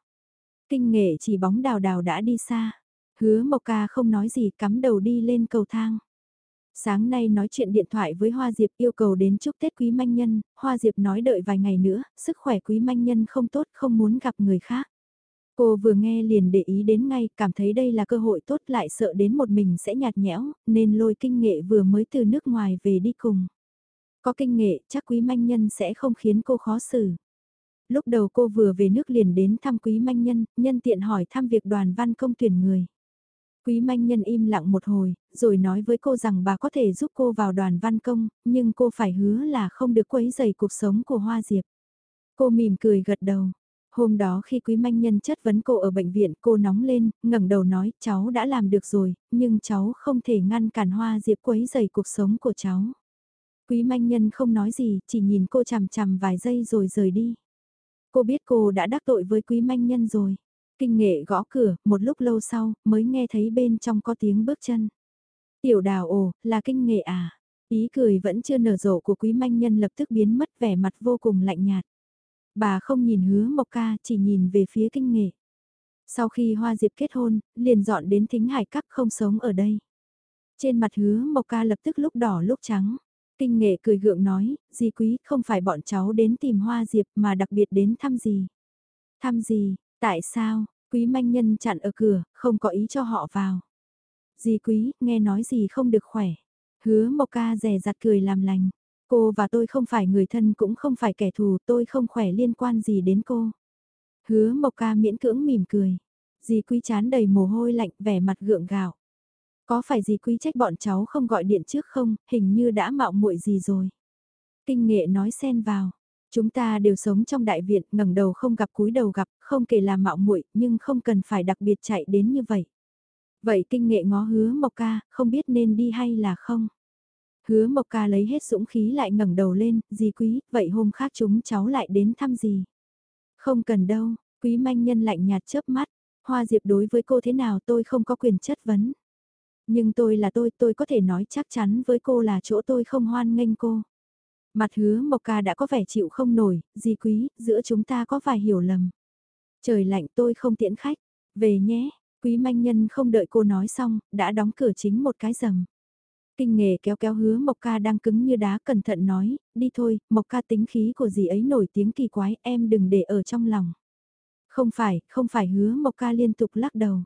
Kinh nghệ chỉ bóng đào đào đã đi xa. Hứa Mộc Ca không nói gì cắm đầu đi lên cầu thang. Sáng nay nói chuyện điện thoại với Hoa Diệp yêu cầu đến chúc Tết Quý Manh Nhân, Hoa Diệp nói đợi vài ngày nữa, sức khỏe Quý Manh Nhân không tốt không muốn gặp người khác. Cô vừa nghe liền để ý đến ngay, cảm thấy đây là cơ hội tốt lại sợ đến một mình sẽ nhạt nhẽo, nên lôi kinh nghệ vừa mới từ nước ngoài về đi cùng. Có kinh nghệ, chắc Quý Manh Nhân sẽ không khiến cô khó xử. Lúc đầu cô vừa về nước liền đến thăm Quý Manh Nhân, nhân tiện hỏi thăm việc đoàn văn công tuyển người. Quý manh nhân im lặng một hồi, rồi nói với cô rằng bà có thể giúp cô vào đoàn văn công, nhưng cô phải hứa là không được quấy rầy cuộc sống của Hoa Diệp. Cô mỉm cười gật đầu. Hôm đó khi quý manh nhân chất vấn cô ở bệnh viện cô nóng lên, ngẩng đầu nói cháu đã làm được rồi, nhưng cháu không thể ngăn cản Hoa Diệp quấy rầy cuộc sống của cháu. Quý manh nhân không nói gì, chỉ nhìn cô chằm chằm vài giây rồi rời đi. Cô biết cô đã đắc tội với quý manh nhân rồi. Kinh nghệ gõ cửa, một lúc lâu sau, mới nghe thấy bên trong có tiếng bước chân. Tiểu đào ồ, là kinh nghệ à? Ý cười vẫn chưa nở rộ của quý manh nhân lập tức biến mất vẻ mặt vô cùng lạnh nhạt. Bà không nhìn hứa mộc ca, chỉ nhìn về phía kinh nghệ. Sau khi Hoa Diệp kết hôn, liền dọn đến thính hải các không sống ở đây. Trên mặt hứa mộc ca lập tức lúc đỏ lúc trắng. Kinh nghệ cười gượng nói, di quý không phải bọn cháu đến tìm Hoa Diệp mà đặc biệt đến thăm gì. Thăm gì, Tại sao, quý manh nhân chặn ở cửa, không có ý cho họ vào. Dì quý, nghe nói gì không được khỏe. Hứa Mộc Ca rè rặt cười làm lành. Cô và tôi không phải người thân cũng không phải kẻ thù, tôi không khỏe liên quan gì đến cô. Hứa Mộc Ca miễn cưỡng mỉm cười. Dì quý chán đầy mồ hôi lạnh vẻ mặt gượng gạo. Có phải gì quý trách bọn cháu không gọi điện trước không, hình như đã mạo muội gì rồi. Kinh nghệ nói xen vào. Chúng ta đều sống trong đại viện, ngẩng đầu không gặp cúi đầu gặp, không kể là mạo muội, nhưng không cần phải đặc biệt chạy đến như vậy. Vậy kinh nghệ ngó hứa Mộc Ca, không biết nên đi hay là không? Hứa Mộc Ca lấy hết dũng khí lại ngẩng đầu lên, gì quý, vậy hôm khác chúng cháu lại đến thăm gì? Không cần đâu, quý manh nhân lạnh nhạt chớp mắt, Hoa Diệp đối với cô thế nào tôi không có quyền chất vấn. Nhưng tôi là tôi, tôi có thể nói chắc chắn với cô là chỗ tôi không hoan nghênh cô. Mặt hứa Mộc Ca đã có vẻ chịu không nổi, gì quý, giữa chúng ta có vài hiểu lầm. Trời lạnh tôi không tiễn khách, về nhé, quý manh nhân không đợi cô nói xong, đã đóng cửa chính một cái rầm. Kinh nghề kéo kéo hứa Mộc Ca đang cứng như đá cẩn thận nói, đi thôi, Mộc Ca tính khí của dì ấy nổi tiếng kỳ quái, em đừng để ở trong lòng. Không phải, không phải hứa Mộc Ca liên tục lắc đầu.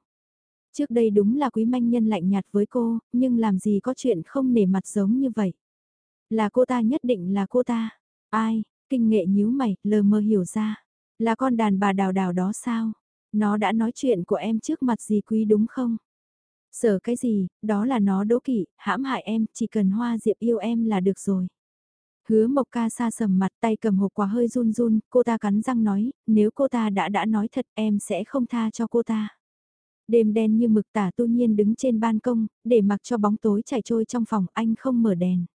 Trước đây đúng là quý manh nhân lạnh nhạt với cô, nhưng làm gì có chuyện không nể mặt giống như vậy. Là cô ta nhất định là cô ta. Ai, kinh nghệ nhíu mày, lờ mơ hiểu ra. Là con đàn bà đào đào đó sao? Nó đã nói chuyện của em trước mặt gì quý đúng không? Sợ cái gì, đó là nó đố kỵ, hãm hại em, chỉ cần hoa diệp yêu em là được rồi. Hứa Mộc Ca xa sầm mặt tay cầm hộp quà hơi run run, cô ta cắn răng nói, nếu cô ta đã đã nói thật em sẽ không tha cho cô ta. Đêm đen như mực tả tu nhiên đứng trên ban công, để mặc cho bóng tối chảy trôi trong phòng anh không mở đèn.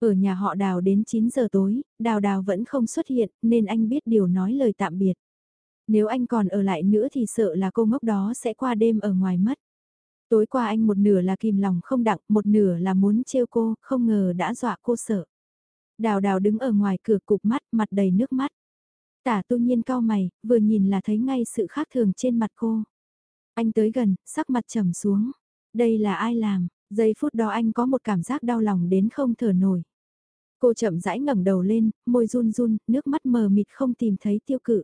Ở nhà họ đào đến 9 giờ tối, đào đào vẫn không xuất hiện nên anh biết điều nói lời tạm biệt. Nếu anh còn ở lại nữa thì sợ là cô ngốc đó sẽ qua đêm ở ngoài mất. Tối qua anh một nửa là kìm lòng không đặng, một nửa là muốn trêu cô, không ngờ đã dọa cô sợ. Đào đào đứng ở ngoài cửa cục mắt, mặt đầy nước mắt. Tả tu nhiên cao mày, vừa nhìn là thấy ngay sự khác thường trên mặt cô. Anh tới gần, sắc mặt trầm xuống. Đây là ai làm? Giây phút đó anh có một cảm giác đau lòng đến không thở nổi. Cô chậm rãi ngẩng đầu lên, môi run run, nước mắt mờ mịt không tìm thấy tiêu cự.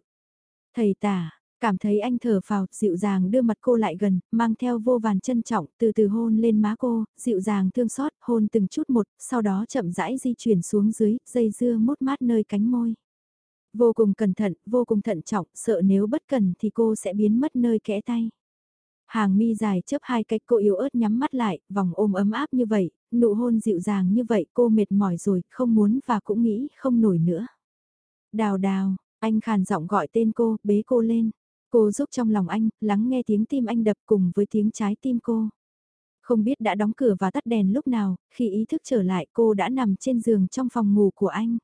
Thầy tả, cảm thấy anh thở phào, dịu dàng đưa mặt cô lại gần, mang theo vô vàn trân trọng, từ từ hôn lên má cô, dịu dàng thương xót, hôn từng chút một, sau đó chậm rãi di chuyển xuống dưới, dây dưa mốt mát nơi cánh môi. Vô cùng cẩn thận, vô cùng thận trọng, sợ nếu bất cần thì cô sẽ biến mất nơi kẽ tay. Hàng mi dài chớp hai cách cô yếu ớt nhắm mắt lại, vòng ôm ấm áp như vậy, nụ hôn dịu dàng như vậy cô mệt mỏi rồi, không muốn và cũng nghĩ không nổi nữa. Đào đào, anh khàn giọng gọi tên cô, bế cô lên. Cô giúp trong lòng anh, lắng nghe tiếng tim anh đập cùng với tiếng trái tim cô. Không biết đã đóng cửa và tắt đèn lúc nào, khi ý thức trở lại cô đã nằm trên giường trong phòng ngủ của anh.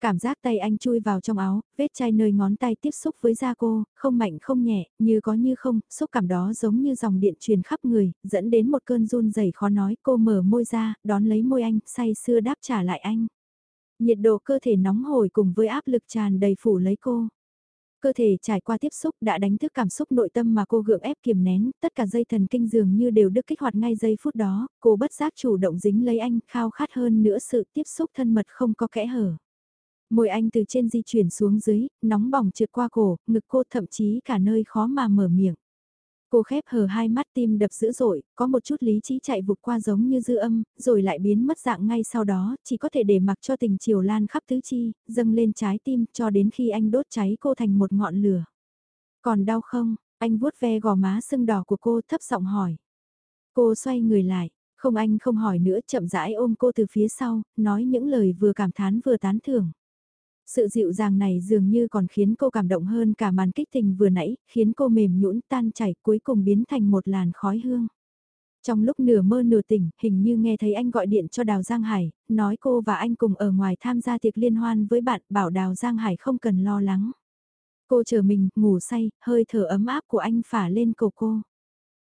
Cảm giác tay anh chui vào trong áo, vết chai nơi ngón tay tiếp xúc với da cô, không mạnh không nhẹ, như có như không, xúc cảm đó giống như dòng điện truyền khắp người, dẫn đến một cơn run rẩy khó nói. Cô mở môi ra, đón lấy môi anh, say sưa đáp trả lại anh. Nhiệt độ cơ thể nóng hổi cùng với áp lực tràn đầy phủ lấy cô. Cơ thể trải qua tiếp xúc đã đánh thức cảm xúc nội tâm mà cô gượng ép kiềm nén, tất cả dây thần kinh dường như đều được kích hoạt ngay giây phút đó, cô bất giác chủ động dính lấy anh, khao khát hơn nữa sự tiếp xúc thân mật không có kẽ hở. Môi anh từ trên di chuyển xuống dưới, nóng bỏng trượt qua cổ, ngực cô thậm chí cả nơi khó mà mở miệng. Cô khép hờ hai mắt tim đập dữ dội, có một chút lý trí chạy vụt qua giống như dư âm, rồi lại biến mất dạng ngay sau đó, chỉ có thể để mặc cho tình chiều lan khắp tứ chi, dâng lên trái tim cho đến khi anh đốt cháy cô thành một ngọn lửa. Còn đau không? Anh vuốt ve gò má sưng đỏ của cô thấp giọng hỏi. Cô xoay người lại, không anh không hỏi nữa chậm rãi ôm cô từ phía sau, nói những lời vừa cảm thán vừa tán thưởng. Sự dịu dàng này dường như còn khiến cô cảm động hơn cả màn kích tình vừa nãy, khiến cô mềm nhũn tan chảy cuối cùng biến thành một làn khói hương. Trong lúc nửa mơ nửa tỉnh, hình như nghe thấy anh gọi điện cho Đào Giang Hải, nói cô và anh cùng ở ngoài tham gia tiệc liên hoan với bạn, bảo Đào Giang Hải không cần lo lắng. Cô chờ mình, ngủ say, hơi thở ấm áp của anh phả lên cổ cô.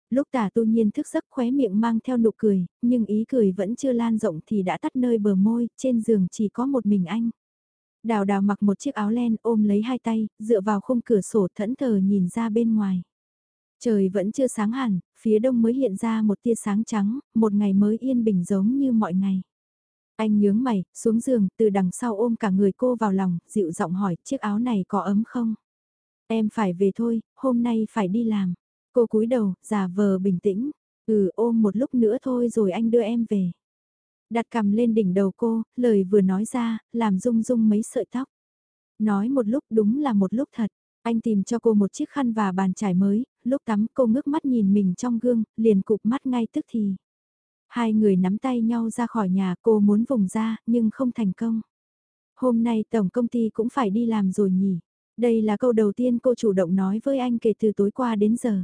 Lúc tả tu nhiên thức giấc khóe miệng mang theo nụ cười, nhưng ý cười vẫn chưa lan rộng thì đã tắt nơi bờ môi, trên giường chỉ có một mình anh. Đào đào mặc một chiếc áo len ôm lấy hai tay, dựa vào khung cửa sổ thẫn thờ nhìn ra bên ngoài. Trời vẫn chưa sáng hẳn, phía đông mới hiện ra một tia sáng trắng, một ngày mới yên bình giống như mọi ngày. Anh nhướng mày, xuống giường, từ đằng sau ôm cả người cô vào lòng, dịu giọng hỏi, chiếc áo này có ấm không? Em phải về thôi, hôm nay phải đi làm. Cô cúi đầu, giả vờ bình tĩnh. Ừ ôm một lúc nữa thôi rồi anh đưa em về. Đặt cầm lên đỉnh đầu cô, lời vừa nói ra, làm rung rung mấy sợi tóc. Nói một lúc đúng là một lúc thật. Anh tìm cho cô một chiếc khăn và bàn chải mới, lúc tắm cô ngước mắt nhìn mình trong gương, liền cụp mắt ngay tức thì. Hai người nắm tay nhau ra khỏi nhà cô muốn vùng ra, nhưng không thành công. Hôm nay tổng công ty cũng phải đi làm rồi nhỉ. Đây là câu đầu tiên cô chủ động nói với anh kể từ tối qua đến giờ.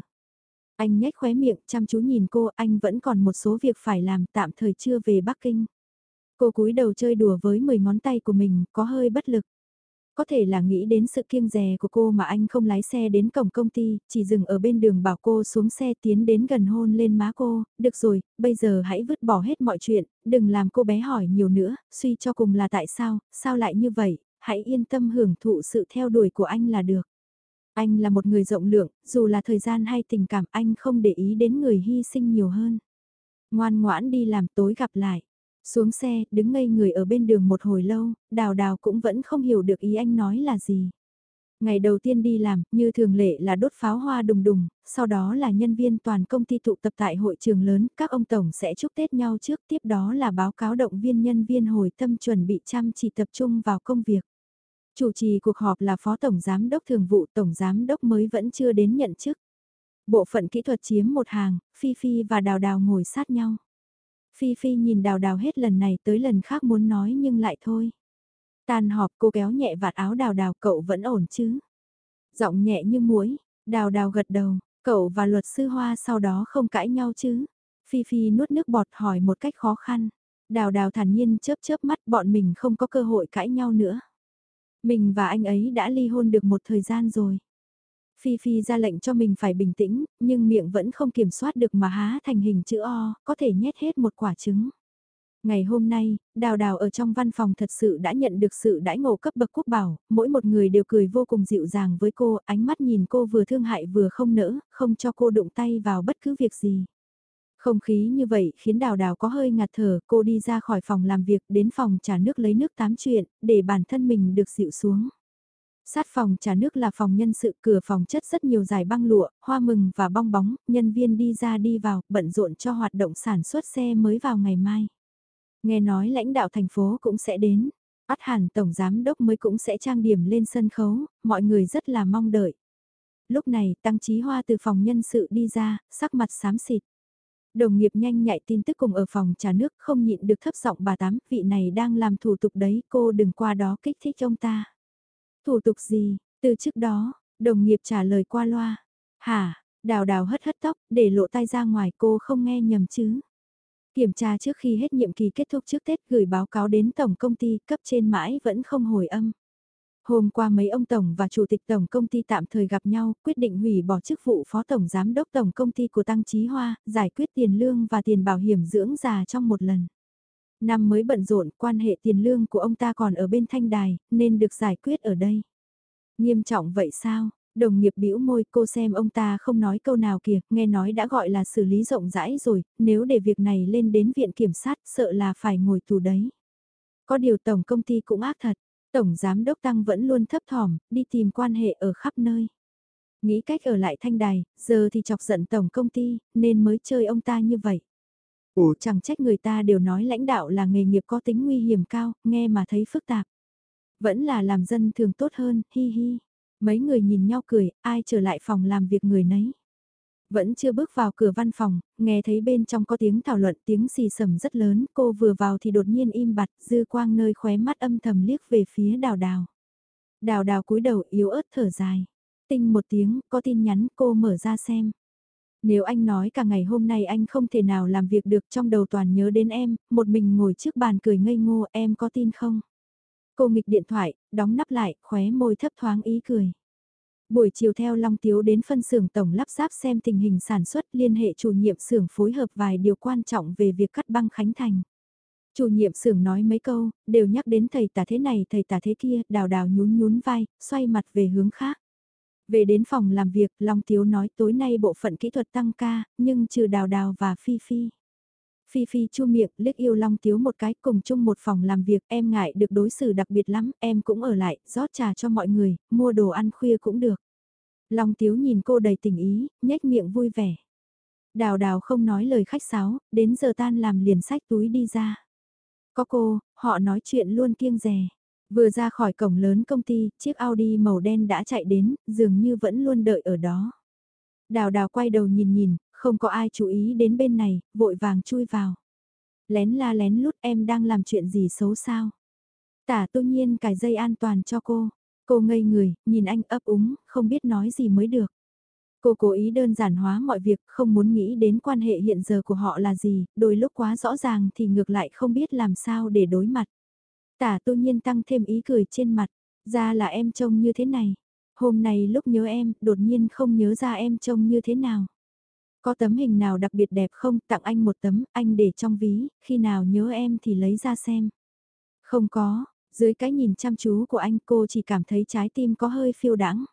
Anh nhếch khóe miệng chăm chú nhìn cô, anh vẫn còn một số việc phải làm tạm thời chưa về Bắc Kinh. Cô cúi đầu chơi đùa với 10 ngón tay của mình, có hơi bất lực. Có thể là nghĩ đến sự kiêng dè của cô mà anh không lái xe đến cổng công ty, chỉ dừng ở bên đường bảo cô xuống xe tiến đến gần hôn lên má cô, được rồi, bây giờ hãy vứt bỏ hết mọi chuyện, đừng làm cô bé hỏi nhiều nữa, suy cho cùng là tại sao, sao lại như vậy, hãy yên tâm hưởng thụ sự theo đuổi của anh là được. Anh là một người rộng lượng, dù là thời gian hay tình cảm anh không để ý đến người hy sinh nhiều hơn. Ngoan ngoãn đi làm tối gặp lại. Xuống xe, đứng ngây người ở bên đường một hồi lâu, đào đào cũng vẫn không hiểu được ý anh nói là gì. Ngày đầu tiên đi làm, như thường lệ là đốt pháo hoa đùng đùng, sau đó là nhân viên toàn công ty tụ tập tại hội trường lớn, các ông tổng sẽ chúc Tết nhau trước, tiếp đó là báo cáo động viên nhân viên hồi tâm chuẩn bị chăm chỉ tập trung vào công việc. Chủ trì cuộc họp là Phó Tổng Giám đốc Thường vụ Tổng Giám đốc mới vẫn chưa đến nhận chức. Bộ phận kỹ thuật chiếm một hàng, Phi Phi và Đào Đào ngồi sát nhau. Phi Phi nhìn Đào Đào hết lần này tới lần khác muốn nói nhưng lại thôi. Tàn họp cô kéo nhẹ vạt áo Đào Đào cậu vẫn ổn chứ. Giọng nhẹ như muối, Đào Đào gật đầu, cậu và luật sư Hoa sau đó không cãi nhau chứ. Phi Phi nuốt nước bọt hỏi một cách khó khăn. Đào Đào thản nhiên chớp chớp mắt bọn mình không có cơ hội cãi nhau nữa. Mình và anh ấy đã ly hôn được một thời gian rồi. Phi Phi ra lệnh cho mình phải bình tĩnh, nhưng miệng vẫn không kiểm soát được mà há thành hình chữ O, có thể nhét hết một quả trứng. Ngày hôm nay, Đào Đào ở trong văn phòng thật sự đã nhận được sự đãi ngộ cấp bậc quốc bảo, mỗi một người đều cười vô cùng dịu dàng với cô, ánh mắt nhìn cô vừa thương hại vừa không nỡ, không cho cô đụng tay vào bất cứ việc gì. Không khí như vậy khiến đào đào có hơi ngạt thở, cô đi ra khỏi phòng làm việc đến phòng trả nước lấy nước tám chuyện, để bản thân mình được dịu xuống. Sát phòng trả nước là phòng nhân sự cửa phòng chất rất nhiều giải băng lụa, hoa mừng và bong bóng, nhân viên đi ra đi vào, bận rộn cho hoạt động sản xuất xe mới vào ngày mai. Nghe nói lãnh đạo thành phố cũng sẽ đến. Át hẳn Tổng Giám Đốc mới cũng sẽ trang điểm lên sân khấu, mọi người rất là mong đợi. Lúc này Tăng Chí Hoa từ phòng nhân sự đi ra, sắc mặt xám xịt. Đồng nghiệp nhanh nhạy tin tức cùng ở phòng trà nước không nhịn được thấp giọng bà tám, vị này đang làm thủ tục đấy, cô đừng qua đó kích thích ông ta. Thủ tục gì, từ trước đó, đồng nghiệp trả lời qua loa. Hả, đào đào hất hất tóc, để lộ tay ra ngoài cô không nghe nhầm chứ. Kiểm tra trước khi hết nhiệm kỳ kết thúc trước Tết gửi báo cáo đến tổng công ty cấp trên mãi vẫn không hồi âm. Hôm qua mấy ông tổng và chủ tịch tổng công ty tạm thời gặp nhau, quyết định hủy bỏ chức vụ phó tổng giám đốc tổng công ty của Tăng Chí Hoa, giải quyết tiền lương và tiền bảo hiểm dưỡng già trong một lần. Năm mới bận rộn, quan hệ tiền lương của ông ta còn ở bên thanh đài, nên được giải quyết ở đây. Nghiêm trọng vậy sao? Đồng nghiệp bĩu môi cô xem ông ta không nói câu nào kìa, nghe nói đã gọi là xử lý rộng rãi rồi, nếu để việc này lên đến viện kiểm sát sợ là phải ngồi tù đấy. Có điều tổng công ty cũng ác thật, tổng giám đốc tăng vẫn luôn thấp thỏm, đi tìm quan hệ ở khắp nơi. Nghĩ cách ở lại thanh đài, giờ thì chọc giận tổng công ty, nên mới chơi ông ta như vậy. Ủa chẳng trách người ta đều nói lãnh đạo là nghề nghiệp có tính nguy hiểm cao, nghe mà thấy phức tạp. Vẫn là làm dân thường tốt hơn, hi hi. Mấy người nhìn nhau cười, ai trở lại phòng làm việc người nấy. Vẫn chưa bước vào cửa văn phòng, nghe thấy bên trong có tiếng thảo luận tiếng xì sầm rất lớn, cô vừa vào thì đột nhiên im bặt, dư quang nơi khóe mắt âm thầm liếc về phía đào đào. Đào đào cúi đầu yếu ớt thở dài. Tinh một tiếng, có tin nhắn cô mở ra xem. Nếu anh nói cả ngày hôm nay anh không thể nào làm việc được trong đầu toàn nhớ đến em, một mình ngồi trước bàn cười ngây ngô em có tin không? Cô nghịch điện thoại, đóng nắp lại, khóe môi thấp thoáng ý cười. Buổi chiều theo Long Tiếu đến phân xưởng tổng lắp ráp xem tình hình sản xuất liên hệ chủ nhiệm xưởng phối hợp vài điều quan trọng về việc cắt băng Khánh Thành. Chủ nhiệm xưởng nói mấy câu, đều nhắc đến thầy tả thế này thầy tả thế kia, đào đào nhún nhún vai, xoay mặt về hướng khác. Về đến phòng làm việc, Long Tiếu nói tối nay bộ phận kỹ thuật tăng ca, nhưng trừ đào đào và Phi Phi. Phi Phi chu miệng liếc yêu Long Tiếu một cái cùng chung một phòng làm việc em ngại được đối xử đặc biệt lắm, em cũng ở lại, rót trà cho mọi người, mua đồ ăn khuya cũng được. Long Tiếu nhìn cô đầy tình ý, nhếch miệng vui vẻ. Đào đào không nói lời khách sáo, đến giờ tan làm liền sách túi đi ra. Có cô, họ nói chuyện luôn kiêng rè. Vừa ra khỏi cổng lớn công ty, chiếc Audi màu đen đã chạy đến, dường như vẫn luôn đợi ở đó. Đào đào quay đầu nhìn nhìn, không có ai chú ý đến bên này, vội vàng chui vào. Lén la lén lút em đang làm chuyện gì xấu sao? Tả tu nhiên cài dây an toàn cho cô. Cô ngây người, nhìn anh ấp úng, không biết nói gì mới được. Cô cố ý đơn giản hóa mọi việc, không muốn nghĩ đến quan hệ hiện giờ của họ là gì, đôi lúc quá rõ ràng thì ngược lại không biết làm sao để đối mặt. Tả tu nhiên tăng thêm ý cười trên mặt, ra là em trông như thế này. Hôm nay lúc nhớ em, đột nhiên không nhớ ra em trông như thế nào. Có tấm hình nào đặc biệt đẹp không, tặng anh một tấm, anh để trong ví, khi nào nhớ em thì lấy ra xem. Không có, dưới cái nhìn chăm chú của anh cô chỉ cảm thấy trái tim có hơi phiêu đãng.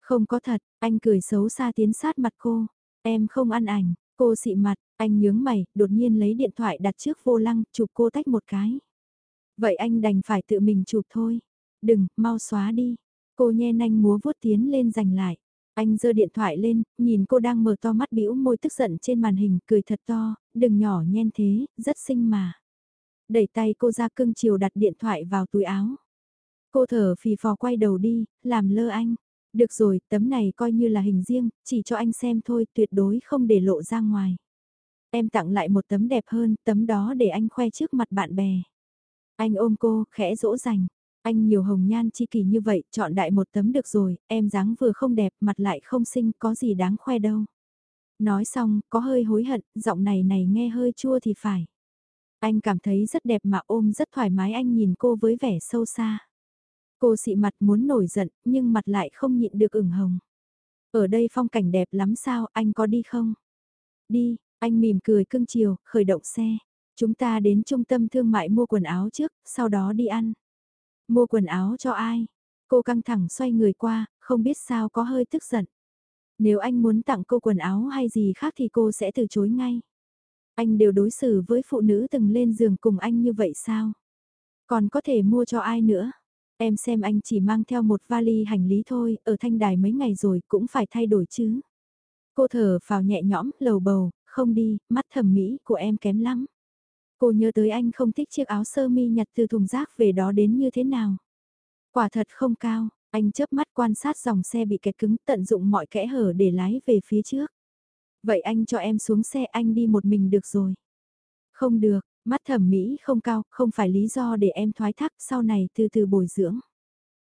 Không có thật, anh cười xấu xa tiến sát mặt cô. Em không ăn ảnh, cô xị mặt, anh nhướng mày, đột nhiên lấy điện thoại đặt trước vô lăng, chụp cô tách một cái. Vậy anh đành phải tự mình chụp thôi. Đừng, mau xóa đi. Cô nhe nanh múa vuốt tiến lên giành lại. Anh giơ điện thoại lên, nhìn cô đang mở to mắt bĩu môi tức giận trên màn hình, cười thật to, đừng nhỏ nhen thế, rất xinh mà. Đẩy tay cô ra cưng chiều đặt điện thoại vào túi áo. Cô thở phì phò quay đầu đi, làm lơ anh. Được rồi, tấm này coi như là hình riêng, chỉ cho anh xem thôi, tuyệt đối không để lộ ra ngoài. Em tặng lại một tấm đẹp hơn, tấm đó để anh khoe trước mặt bạn bè. Anh ôm cô, khẽ dỗ dành. Anh nhiều hồng nhan chi kỳ như vậy, chọn đại một tấm được rồi, em dáng vừa không đẹp, mặt lại không xinh, có gì đáng khoe đâu. Nói xong, có hơi hối hận, giọng này này nghe hơi chua thì phải. Anh cảm thấy rất đẹp mà ôm rất thoải mái anh nhìn cô với vẻ sâu xa. Cô xị mặt muốn nổi giận, nhưng mặt lại không nhịn được ửng hồng. Ở đây phong cảnh đẹp lắm sao, anh có đi không? Đi, anh mỉm cười cưng chiều, khởi động xe. Chúng ta đến trung tâm thương mại mua quần áo trước, sau đó đi ăn. Mua quần áo cho ai? Cô căng thẳng xoay người qua, không biết sao có hơi tức giận. Nếu anh muốn tặng cô quần áo hay gì khác thì cô sẽ từ chối ngay. Anh đều đối xử với phụ nữ từng lên giường cùng anh như vậy sao? Còn có thể mua cho ai nữa? Em xem anh chỉ mang theo một vali hành lý thôi, ở thanh đài mấy ngày rồi cũng phải thay đổi chứ. Cô thở vào nhẹ nhõm, lầu bầu, không đi, mắt thẩm mỹ của em kém lắm. Cô nhớ tới anh không thích chiếc áo sơ mi nhặt từ thùng rác về đó đến như thế nào. Quả thật không cao, anh chớp mắt quan sát dòng xe bị kẹt cứng tận dụng mọi kẽ hở để lái về phía trước. Vậy anh cho em xuống xe anh đi một mình được rồi. Không được, mắt thẩm mỹ không cao, không phải lý do để em thoái thác sau này từ từ bồi dưỡng.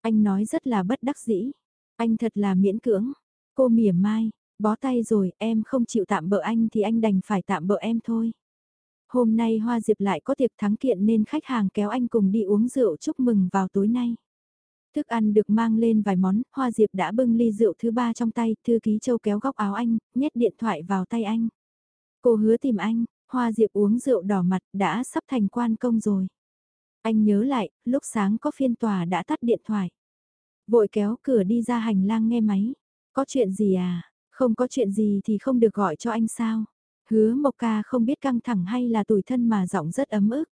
Anh nói rất là bất đắc dĩ. Anh thật là miễn cưỡng. Cô mỉa mai, bó tay rồi, em không chịu tạm bỡ anh thì anh đành phải tạm bỡ em thôi. Hôm nay Hoa Diệp lại có tiệc thắng kiện nên khách hàng kéo anh cùng đi uống rượu chúc mừng vào tối nay. Thức ăn được mang lên vài món, Hoa Diệp đã bưng ly rượu thứ ba trong tay, thư ký châu kéo góc áo anh, nhét điện thoại vào tay anh. Cô hứa tìm anh, Hoa Diệp uống rượu đỏ mặt, đã sắp thành quan công rồi. Anh nhớ lại, lúc sáng có phiên tòa đã tắt điện thoại. Vội kéo cửa đi ra hành lang nghe máy. Có chuyện gì à? Không có chuyện gì thì không được gọi cho anh sao? Hứa Mộc Ca không biết căng thẳng hay là tủi thân mà giọng rất ấm ức.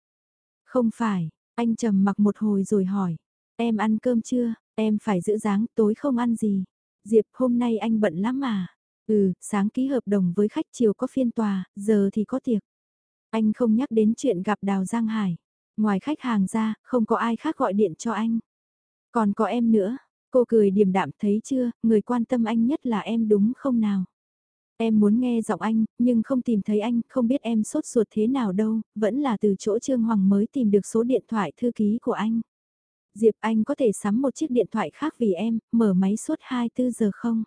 Không phải, anh trầm mặc một hồi rồi hỏi. Em ăn cơm chưa? Em phải giữ dáng tối không ăn gì. Diệp hôm nay anh bận lắm mà. Ừ, sáng ký hợp đồng với khách chiều có phiên tòa, giờ thì có tiệc. Anh không nhắc đến chuyện gặp Đào Giang Hải. Ngoài khách hàng ra, không có ai khác gọi điện cho anh. Còn có em nữa. Cô cười điềm đạm thấy chưa, người quan tâm anh nhất là em đúng không nào? Em muốn nghe giọng anh, nhưng không tìm thấy anh, không biết em sốt ruột thế nào đâu, vẫn là từ chỗ Trương Hoàng mới tìm được số điện thoại thư ký của anh. Diệp anh có thể sắm một chiếc điện thoại khác vì em, mở máy suốt 24 giờ không?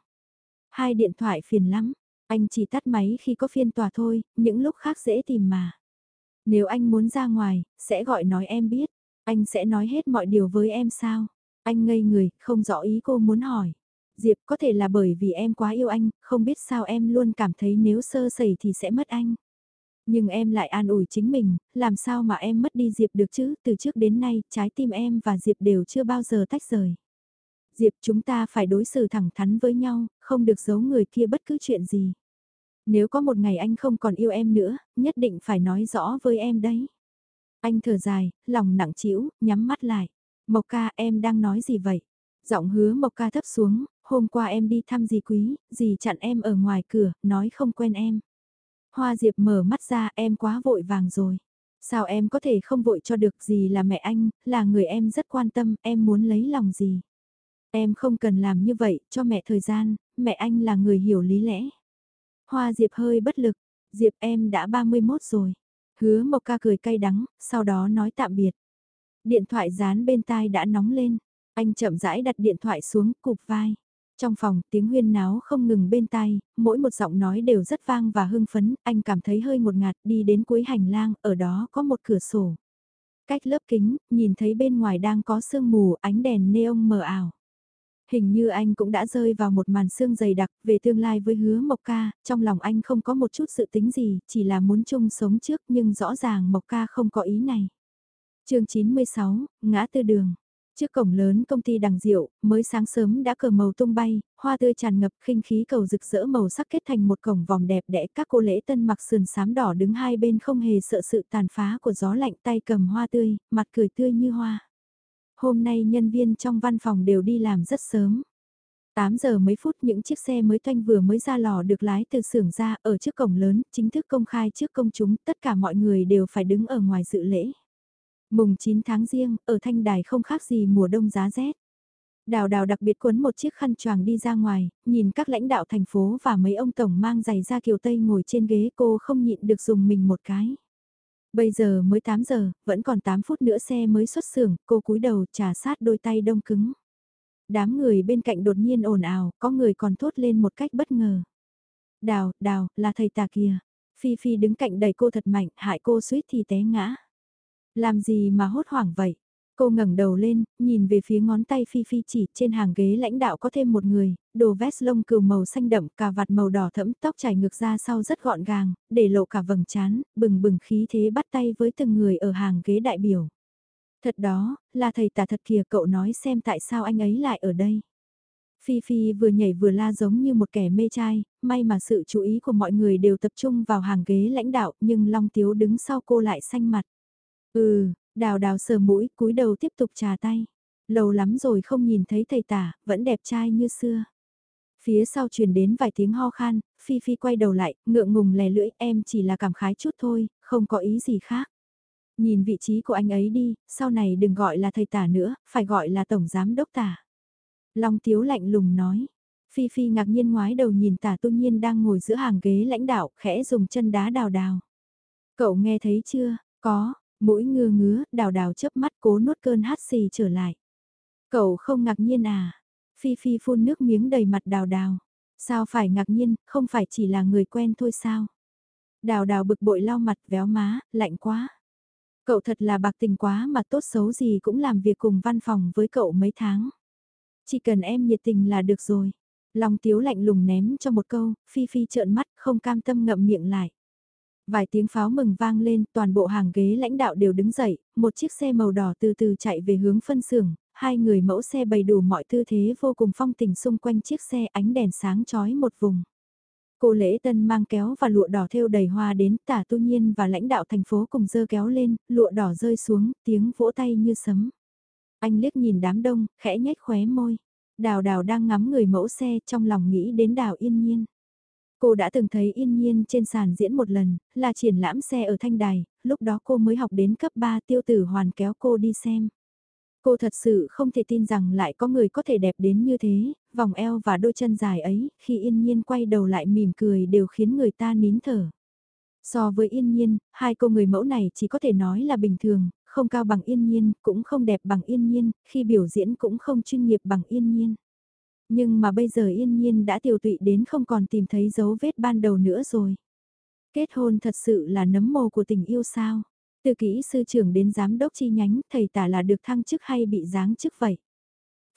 Hai điện thoại phiền lắm, anh chỉ tắt máy khi có phiên tòa thôi, những lúc khác dễ tìm mà. Nếu anh muốn ra ngoài, sẽ gọi nói em biết, anh sẽ nói hết mọi điều với em sao? Anh ngây người, không rõ ý cô muốn hỏi. Diệp có thể là bởi vì em quá yêu anh, không biết sao em luôn cảm thấy nếu sơ sẩy thì sẽ mất anh. Nhưng em lại an ủi chính mình, làm sao mà em mất đi Diệp được chứ, từ trước đến nay, trái tim em và Diệp đều chưa bao giờ tách rời. Diệp chúng ta phải đối xử thẳng thắn với nhau, không được giấu người kia bất cứ chuyện gì. Nếu có một ngày anh không còn yêu em nữa, nhất định phải nói rõ với em đấy. Anh thở dài, lòng nặng trĩu, nhắm mắt lại. Mộc ca em đang nói gì vậy? Giọng hứa Mộc ca thấp xuống, hôm qua em đi thăm dì quý, dì chặn em ở ngoài cửa, nói không quen em. Hoa Diệp mở mắt ra em quá vội vàng rồi. Sao em có thể không vội cho được gì là mẹ anh, là người em rất quan tâm, em muốn lấy lòng gì. Em không cần làm như vậy, cho mẹ thời gian, mẹ anh là người hiểu lý lẽ. Hoa Diệp hơi bất lực, Diệp em đã 31 rồi. Hứa Mộc ca cười cay đắng, sau đó nói tạm biệt. Điện thoại dán bên tai đã nóng lên. Anh chậm rãi đặt điện thoại xuống, cụp vai. Trong phòng, tiếng huyên náo không ngừng bên tai, mỗi một giọng nói đều rất vang và hưng phấn, anh cảm thấy hơi một ngạt đi đến cuối hành lang, ở đó có một cửa sổ. Cách lớp kính, nhìn thấy bên ngoài đang có sương mù, ánh đèn neon mờ ảo. Hình như anh cũng đã rơi vào một màn sương dày đặc về tương lai với hứa Mộc Ca, trong lòng anh không có một chút sự tính gì, chỉ là muốn chung sống trước nhưng rõ ràng Mộc Ca không có ý này chương 96, ngã tư đường. Trước cổng lớn công ty đằng diệu, mới sáng sớm đã cờ màu tung bay, hoa tươi tràn ngập khinh khí cầu rực rỡ màu sắc kết thành một cổng vòng đẹp đẽ các cô lễ tân mặc sườn xám đỏ đứng hai bên không hề sợ sự tàn phá của gió lạnh tay cầm hoa tươi, mặt cười tươi như hoa. Hôm nay nhân viên trong văn phòng đều đi làm rất sớm. 8 giờ mấy phút những chiếc xe mới toanh vừa mới ra lò được lái từ xưởng ra ở trước cổng lớn, chính thức công khai trước công chúng, tất cả mọi người đều phải đứng ở ngoài dự lễ. Mùng 9 tháng riêng, ở Thanh Đài không khác gì mùa đông giá rét. Đào đào đặc biệt quấn một chiếc khăn choàng đi ra ngoài, nhìn các lãnh đạo thành phố và mấy ông tổng mang giày da kiều Tây ngồi trên ghế cô không nhịn được dùng mình một cái. Bây giờ mới 8 giờ, vẫn còn 8 phút nữa xe mới xuất xưởng, cô cúi đầu trà sát đôi tay đông cứng. Đám người bên cạnh đột nhiên ồn ào, có người còn thốt lên một cách bất ngờ. Đào, đào, là thầy tà kìa. Phi Phi đứng cạnh đẩy cô thật mạnh, hại cô suýt thì té ngã. Làm gì mà hốt hoảng vậy? Cô ngẩng đầu lên, nhìn về phía ngón tay Phi Phi chỉ trên hàng ghế lãnh đạo có thêm một người, đồ vest lông cừu màu xanh đậm, cà vạt màu đỏ thẫm, tóc chảy ngược ra sau rất gọn gàng, để lộ cả vầng trán, bừng bừng khí thế bắt tay với từng người ở hàng ghế đại biểu. Thật đó, là thầy tà thật kìa cậu nói xem tại sao anh ấy lại ở đây. Phi Phi vừa nhảy vừa la giống như một kẻ mê trai, may mà sự chú ý của mọi người đều tập trung vào hàng ghế lãnh đạo nhưng Long Tiếu đứng sau cô lại xanh mặt. Ừ, đào đào sờ mũi, cúi đầu tiếp tục trà tay. Lâu lắm rồi không nhìn thấy thầy tả, vẫn đẹp trai như xưa. Phía sau truyền đến vài tiếng ho khan, Phi Phi quay đầu lại, ngượng ngùng lè lưỡi, em chỉ là cảm khái chút thôi, không có ý gì khác. Nhìn vị trí của anh ấy đi, sau này đừng gọi là thầy tả nữa, phải gọi là tổng giám đốc tả. Long Tiếu lạnh lùng nói. Phi Phi ngạc nhiên ngoái đầu nhìn tả tu nhiên đang ngồi giữa hàng ghế lãnh đạo, khẽ dùng chân đá đào đào. Cậu nghe thấy chưa? Có, mũi ngơ ngứa, đào đào chớp mắt cố nuốt cơn hát xì trở lại. Cậu không ngạc nhiên à? Phi Phi phun nước miếng đầy mặt đào đào. Sao phải ngạc nhiên, không phải chỉ là người quen thôi sao? Đào đào bực bội lau mặt véo má, lạnh quá. Cậu thật là bạc tình quá mà tốt xấu gì cũng làm việc cùng văn phòng với cậu mấy tháng. Chỉ cần em nhiệt tình là được rồi. Long tiếu lạnh lùng ném cho một câu, Phi Phi trợn mắt không cam tâm ngậm miệng lại. Vài tiếng pháo mừng vang lên, toàn bộ hàng ghế lãnh đạo đều đứng dậy, một chiếc xe màu đỏ từ từ chạy về hướng phân xưởng, hai người mẫu xe bày đủ mọi tư thế vô cùng phong tình xung quanh chiếc xe ánh đèn sáng chói một vùng. Cô lễ tân mang kéo và lụa đỏ thêu đầy hoa đến tả tu nhiên và lãnh đạo thành phố cùng dơ kéo lên, lụa đỏ rơi xuống, tiếng vỗ tay như sấm. Anh liếc nhìn đám đông, khẽ nhếch khóe môi. Đào đào đang ngắm người mẫu xe trong lòng nghĩ đến đào yên nhiên. Cô đã từng thấy yên nhiên trên sàn diễn một lần, là triển lãm xe ở Thanh Đài, lúc đó cô mới học đến cấp 3 tiêu tử hoàn kéo cô đi xem. Cô thật sự không thể tin rằng lại có người có thể đẹp đến như thế, vòng eo và đôi chân dài ấy, khi yên nhiên quay đầu lại mỉm cười đều khiến người ta nín thở. So với yên nhiên, hai cô người mẫu này chỉ có thể nói là bình thường, không cao bằng yên nhiên, cũng không đẹp bằng yên nhiên, khi biểu diễn cũng không chuyên nghiệp bằng yên nhiên. Nhưng mà bây giờ yên nhiên đã tiêu tụy đến không còn tìm thấy dấu vết ban đầu nữa rồi. Kết hôn thật sự là nấm mồ của tình yêu sao? Từ kỹ sư trưởng đến giám đốc chi nhánh, thầy tả là được thăng chức hay bị giáng chức vậy?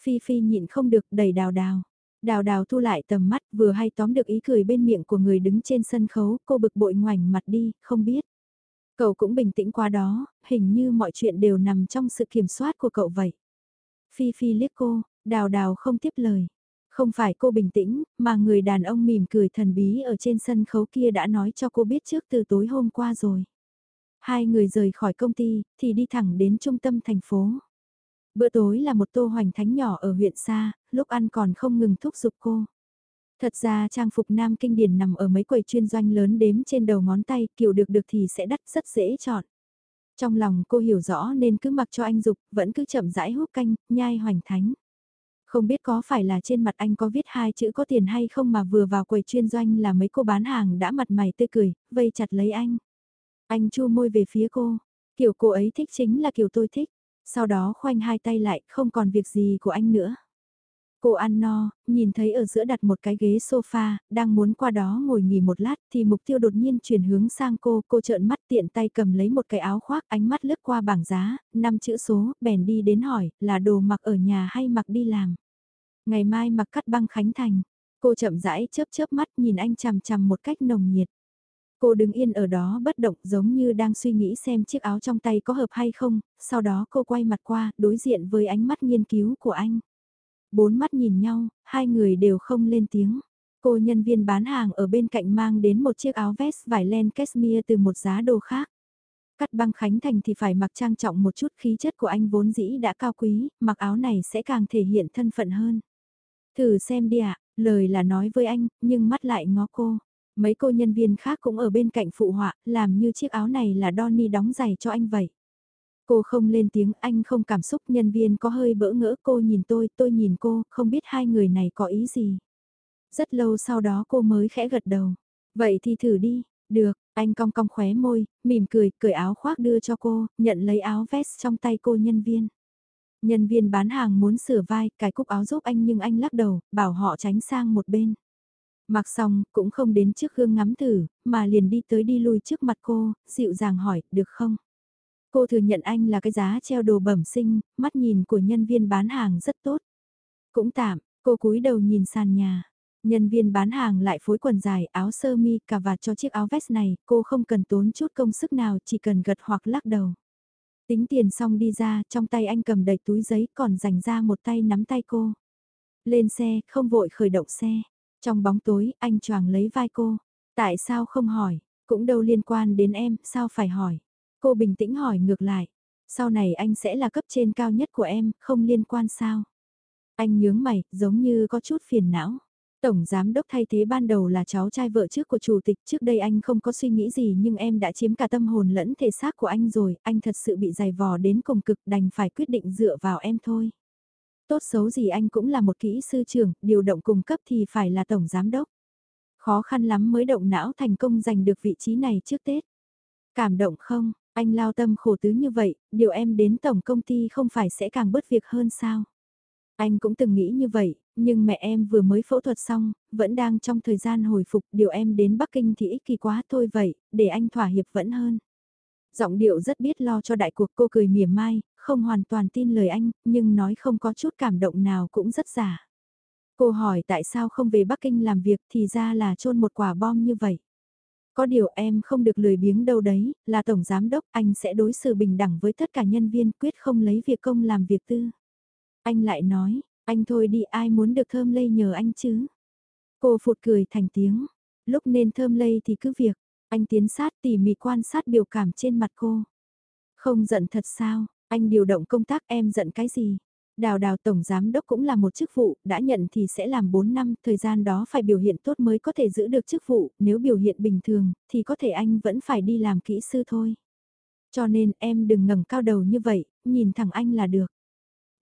Phi Phi nhịn không được đẩy đào đào. Đào đào thu lại tầm mắt vừa hay tóm được ý cười bên miệng của người đứng trên sân khấu, cô bực bội ngoảnh mặt đi, không biết. Cậu cũng bình tĩnh qua đó, hình như mọi chuyện đều nằm trong sự kiểm soát của cậu vậy. Phi Phi liếc cô, đào đào không tiếp lời. Không phải cô bình tĩnh, mà người đàn ông mỉm cười thần bí ở trên sân khấu kia đã nói cho cô biết trước từ tối hôm qua rồi. Hai người rời khỏi công ty, thì đi thẳng đến trung tâm thành phố. Bữa tối là một tô hoành thánh nhỏ ở huyện xa, lúc ăn còn không ngừng thúc giục cô. Thật ra trang phục nam kinh điển nằm ở mấy quầy chuyên doanh lớn đếm trên đầu ngón tay, kiểu được được thì sẽ đắt rất dễ chọn. Trong lòng cô hiểu rõ nên cứ mặc cho anh dục, vẫn cứ chậm rãi hút canh, nhai hoành thánh. Không biết có phải là trên mặt anh có viết hai chữ có tiền hay không mà vừa vào quầy chuyên doanh là mấy cô bán hàng đã mặt mày tươi cười, vây chặt lấy anh. Anh chu môi về phía cô, kiểu cô ấy thích chính là kiểu tôi thích. Sau đó khoanh hai tay lại, không còn việc gì của anh nữa. Cô ăn no, nhìn thấy ở giữa đặt một cái ghế sofa, đang muốn qua đó ngồi nghỉ một lát thì mục tiêu đột nhiên chuyển hướng sang cô, cô trợn mắt tiện tay cầm lấy một cái áo khoác ánh mắt lướt qua bảng giá, năm chữ số, bèn đi đến hỏi, là đồ mặc ở nhà hay mặc đi làm. Ngày mai mặc cắt băng khánh thành, cô chậm rãi chớp chớp mắt nhìn anh chằm chằm một cách nồng nhiệt. Cô đứng yên ở đó bất động giống như đang suy nghĩ xem chiếc áo trong tay có hợp hay không, sau đó cô quay mặt qua, đối diện với ánh mắt nghiên cứu của anh. Bốn mắt nhìn nhau, hai người đều không lên tiếng. Cô nhân viên bán hàng ở bên cạnh mang đến một chiếc áo vest vải len cashmere từ một giá đồ khác. Cắt băng khánh thành thì phải mặc trang trọng một chút khí chất của anh vốn dĩ đã cao quý, mặc áo này sẽ càng thể hiện thân phận hơn. Thử xem đi ạ, lời là nói với anh, nhưng mắt lại ngó cô. Mấy cô nhân viên khác cũng ở bên cạnh phụ họa, làm như chiếc áo này là Donny đóng giày cho anh vậy. Cô không lên tiếng, anh không cảm xúc, nhân viên có hơi bỡ ngỡ, cô nhìn tôi, tôi nhìn cô, không biết hai người này có ý gì. Rất lâu sau đó cô mới khẽ gật đầu. Vậy thì thử đi, được, anh cong cong khóe môi, mỉm cười, cởi áo khoác đưa cho cô, nhận lấy áo vest trong tay cô nhân viên. Nhân viên bán hàng muốn sửa vai, cái cúc áo giúp anh nhưng anh lắc đầu, bảo họ tránh sang một bên. Mặc xong, cũng không đến trước gương ngắm thử, mà liền đi tới đi lui trước mặt cô, dịu dàng hỏi, được không? Cô thừa nhận anh là cái giá treo đồ bẩm sinh, mắt nhìn của nhân viên bán hàng rất tốt. Cũng tạm, cô cúi đầu nhìn sàn nhà. Nhân viên bán hàng lại phối quần dài, áo sơ mi, cà vạt cho chiếc áo vest này, cô không cần tốn chút công sức nào, chỉ cần gật hoặc lắc đầu. Tính tiền xong đi ra, trong tay anh cầm đầy túi giấy còn dành ra một tay nắm tay cô. Lên xe, không vội khởi động xe. Trong bóng tối, anh choàng lấy vai cô. Tại sao không hỏi? Cũng đâu liên quan đến em, sao phải hỏi? Cô bình tĩnh hỏi ngược lại. Sau này anh sẽ là cấp trên cao nhất của em, không liên quan sao? Anh nhướng mày, giống như có chút phiền não. Tổng giám đốc thay thế ban đầu là cháu trai vợ trước của chủ tịch, trước đây anh không có suy nghĩ gì nhưng em đã chiếm cả tâm hồn lẫn thể xác của anh rồi, anh thật sự bị dày vò đến cùng cực đành phải quyết định dựa vào em thôi. Tốt xấu gì anh cũng là một kỹ sư trưởng, điều động cung cấp thì phải là tổng giám đốc. Khó khăn lắm mới động não thành công giành được vị trí này trước Tết. Cảm động không, anh lao tâm khổ tứ như vậy, điều em đến tổng công ty không phải sẽ càng bớt việc hơn sao? Anh cũng từng nghĩ như vậy, nhưng mẹ em vừa mới phẫu thuật xong, vẫn đang trong thời gian hồi phục, điều em đến Bắc Kinh thì ích kỳ quá thôi vậy, để anh thỏa hiệp vẫn hơn. Giọng điệu rất biết lo cho đại cuộc cô cười mỉa mai, không hoàn toàn tin lời anh, nhưng nói không có chút cảm động nào cũng rất giả. Cô hỏi tại sao không về Bắc Kinh làm việc thì ra là trôn một quả bom như vậy. Có điều em không được lười biếng đâu đấy, là tổng giám đốc anh sẽ đối xử bình đẳng với tất cả nhân viên quyết không lấy việc công làm việc tư. Anh lại nói, anh thôi đi ai muốn được thơm lây nhờ anh chứ. Cô phụt cười thành tiếng, lúc nên thơm lây thì cứ việc, anh tiến sát tỉ mỉ quan sát biểu cảm trên mặt cô. Không giận thật sao, anh điều động công tác em giận cái gì? Đào đào tổng giám đốc cũng là một chức vụ, đã nhận thì sẽ làm 4 năm, thời gian đó phải biểu hiện tốt mới có thể giữ được chức vụ, nếu biểu hiện bình thường, thì có thể anh vẫn phải đi làm kỹ sư thôi. Cho nên em đừng ngẩng cao đầu như vậy, nhìn thẳng anh là được.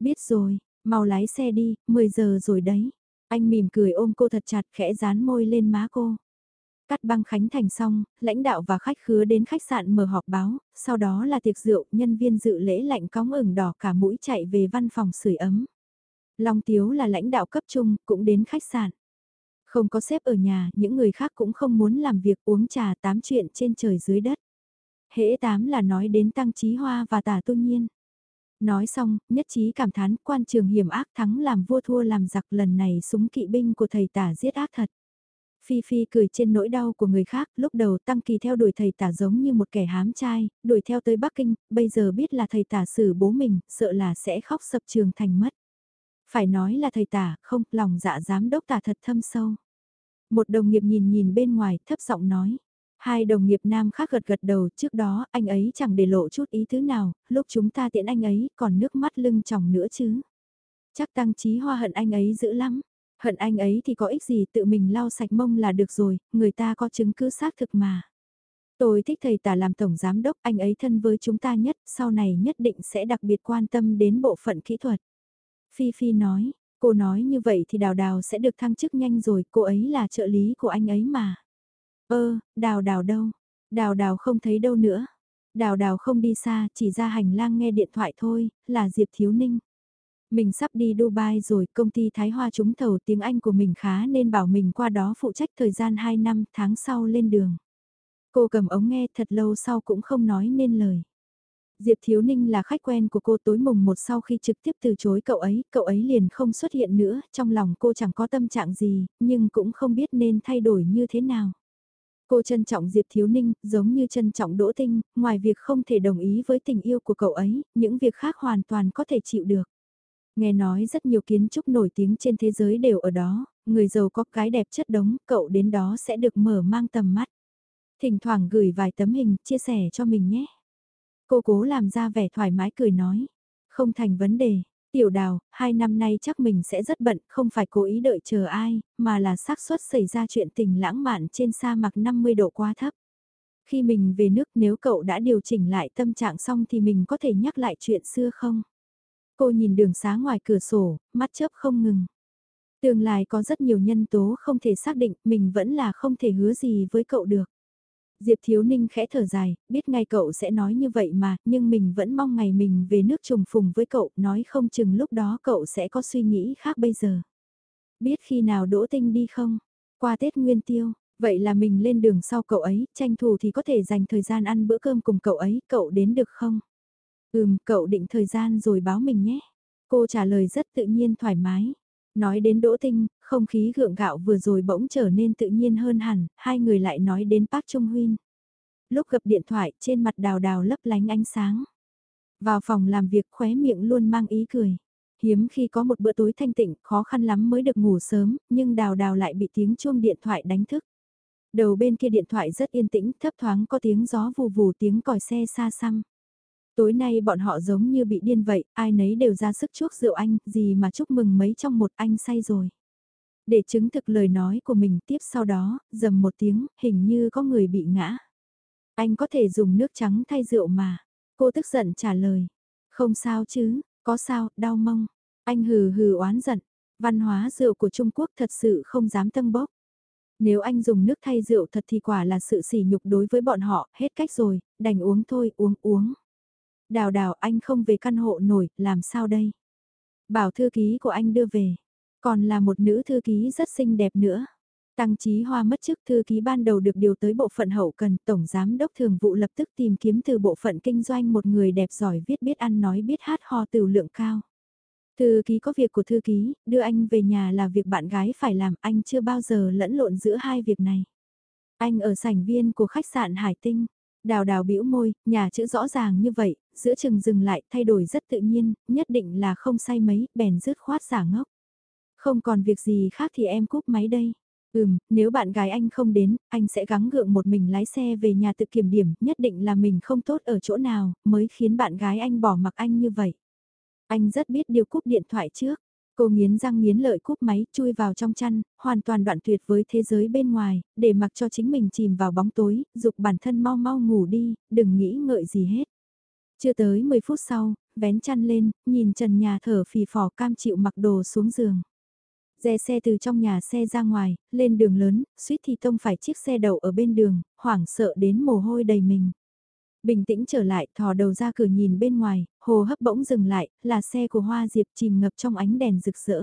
Biết rồi, mau lái xe đi, 10 giờ rồi đấy. Anh mỉm cười ôm cô thật chặt khẽ dán môi lên má cô. Cắt băng khánh thành xong, lãnh đạo và khách khứa đến khách sạn mở họp báo, sau đó là tiệc rượu, nhân viên dự lễ lạnh cóng ửng đỏ cả mũi chạy về văn phòng sưởi ấm. Long Tiếu là lãnh đạo cấp trung, cũng đến khách sạn. Không có sếp ở nhà, những người khác cũng không muốn làm việc uống trà tám chuyện trên trời dưới đất. Hễ tám là nói đến tăng trí hoa và tả tu nhiên. Nói xong, nhất trí cảm thán quan trường hiểm ác thắng làm vua thua làm giặc lần này súng kỵ binh của thầy tả giết ác thật. Phi Phi cười trên nỗi đau của người khác, lúc đầu Tăng Kỳ theo đuổi thầy tả giống như một kẻ hám trai, đuổi theo tới Bắc Kinh, bây giờ biết là thầy tả xử bố mình, sợ là sẽ khóc sập trường thành mất. Phải nói là thầy tả, không, lòng dạ giám đốc tả thật thâm sâu. Một đồng nghiệp nhìn nhìn bên ngoài, thấp giọng nói. Hai đồng nghiệp nam khác gật gật đầu trước đó anh ấy chẳng để lộ chút ý thứ nào, lúc chúng ta tiện anh ấy còn nước mắt lưng tròng nữa chứ. Chắc tăng trí hoa hận anh ấy dữ lắm. Hận anh ấy thì có ích gì tự mình lau sạch mông là được rồi, người ta có chứng cứ xác thực mà. Tôi thích thầy tả làm tổng giám đốc, anh ấy thân với chúng ta nhất, sau này nhất định sẽ đặc biệt quan tâm đến bộ phận kỹ thuật. Phi Phi nói, cô nói như vậy thì đào đào sẽ được thăng chức nhanh rồi, cô ấy là trợ lý của anh ấy mà. Ơ, đào đào đâu? Đào đào không thấy đâu nữa. Đào đào không đi xa, chỉ ra hành lang nghe điện thoại thôi, là Diệp Thiếu Ninh. Mình sắp đi Dubai rồi, công ty Thái Hoa trúng thầu tiếng Anh của mình khá nên bảo mình qua đó phụ trách thời gian 2 năm tháng sau lên đường. Cô cầm ống nghe thật lâu sau cũng không nói nên lời. Diệp Thiếu Ninh là khách quen của cô tối mùng một sau khi trực tiếp từ chối cậu ấy, cậu ấy liền không xuất hiện nữa, trong lòng cô chẳng có tâm trạng gì, nhưng cũng không biết nên thay đổi như thế nào. Cô trân trọng Diệp Thiếu Ninh, giống như trân trọng Đỗ Tinh, ngoài việc không thể đồng ý với tình yêu của cậu ấy, những việc khác hoàn toàn có thể chịu được. Nghe nói rất nhiều kiến trúc nổi tiếng trên thế giới đều ở đó, người giàu có cái đẹp chất đống, cậu đến đó sẽ được mở mang tầm mắt. Thỉnh thoảng gửi vài tấm hình, chia sẻ cho mình nhé. Cô cố làm ra vẻ thoải mái cười nói. Không thành vấn đề, tiểu đào, hai năm nay chắc mình sẽ rất bận, không phải cố ý đợi chờ ai, mà là xác suất xảy ra chuyện tình lãng mạn trên sa mạc 50 độ quá thấp. Khi mình về nước nếu cậu đã điều chỉnh lại tâm trạng xong thì mình có thể nhắc lại chuyện xưa không? Cô nhìn đường xá ngoài cửa sổ, mắt chớp không ngừng. Tương lai có rất nhiều nhân tố không thể xác định, mình vẫn là không thể hứa gì với cậu được. Diệp Thiếu Ninh khẽ thở dài, biết ngay cậu sẽ nói như vậy mà, nhưng mình vẫn mong ngày mình về nước trùng phùng với cậu, nói không chừng lúc đó cậu sẽ có suy nghĩ khác bây giờ. Biết khi nào đỗ tinh đi không? Qua Tết Nguyên Tiêu, vậy là mình lên đường sau cậu ấy, tranh thủ thì có thể dành thời gian ăn bữa cơm cùng cậu ấy, cậu đến được không? Ừm, cậu định thời gian rồi báo mình nhé. Cô trả lời rất tự nhiên thoải mái. Nói đến Đỗ Tinh, không khí gượng gạo vừa rồi bỗng trở nên tự nhiên hơn hẳn, hai người lại nói đến Park Trung Huyên. Lúc gặp điện thoại, trên mặt đào đào lấp lánh ánh sáng. Vào phòng làm việc khóe miệng luôn mang ý cười. Hiếm khi có một bữa tối thanh tịnh, khó khăn lắm mới được ngủ sớm, nhưng đào đào lại bị tiếng chuông điện thoại đánh thức. Đầu bên kia điện thoại rất yên tĩnh, thấp thoáng có tiếng gió vù vù tiếng còi xe xa xăm. Tối nay bọn họ giống như bị điên vậy, ai nấy đều ra sức chuốc rượu anh, gì mà chúc mừng mấy trong một anh say rồi. Để chứng thực lời nói của mình tiếp sau đó, dầm một tiếng, hình như có người bị ngã. Anh có thể dùng nước trắng thay rượu mà. Cô tức giận trả lời. Không sao chứ, có sao, đau mông. Anh hừ hừ oán giận. Văn hóa rượu của Trung Quốc thật sự không dám tân bốc. Nếu anh dùng nước thay rượu thật thì quả là sự sỉ nhục đối với bọn họ, hết cách rồi, đành uống thôi, uống uống. Đào đào anh không về căn hộ nổi, làm sao đây? Bảo thư ký của anh đưa về, còn là một nữ thư ký rất xinh đẹp nữa. Tăng Chí Hoa mất chức thư ký ban đầu được điều tới bộ phận hậu cần, tổng giám đốc thường vụ lập tức tìm kiếm từ bộ phận kinh doanh một người đẹp giỏi viết biết ăn nói biết hát ho từ lượng cao. Thư ký có việc của thư ký, đưa anh về nhà là việc bạn gái phải làm, anh chưa bao giờ lẫn lộn giữa hai việc này. Anh ở sảnh viên của khách sạn Hải Tinh, đào đào bĩu môi, nhà chữ rõ ràng như vậy, giữa chừng dừng lại, thay đổi rất tự nhiên, nhất định là không say mấy, bèn dứt khoát giả ngốc. Không còn việc gì khác thì em cúp máy đây. Ừm, nếu bạn gái anh không đến, anh sẽ gắng gượng một mình lái xe về nhà tự kiểm điểm, nhất định là mình không tốt ở chỗ nào, mới khiến bạn gái anh bỏ mặc anh như vậy. Anh rất biết điều cúp điện thoại trước. Cô nghiến răng nghiến lợi cúp máy, chui vào trong chăn, hoàn toàn đoạn tuyệt với thế giới bên ngoài, để mặc cho chính mình chìm vào bóng tối, dục bản thân mau mau ngủ đi, đừng nghĩ ngợi gì hết. Chưa tới 10 phút sau, vén chăn lên, nhìn trần nhà thở phì phò cam chịu mặc đồ xuống giường. Dè xe từ trong nhà xe ra ngoài, lên đường lớn, suýt thì tông phải chiếc xe đậu ở bên đường, hoảng sợ đến mồ hôi đầy mình. Bình tĩnh trở lại, thò đầu ra cửa nhìn bên ngoài, hồ hấp bỗng dừng lại, là xe của Hoa Diệp chìm ngập trong ánh đèn rực rỡ.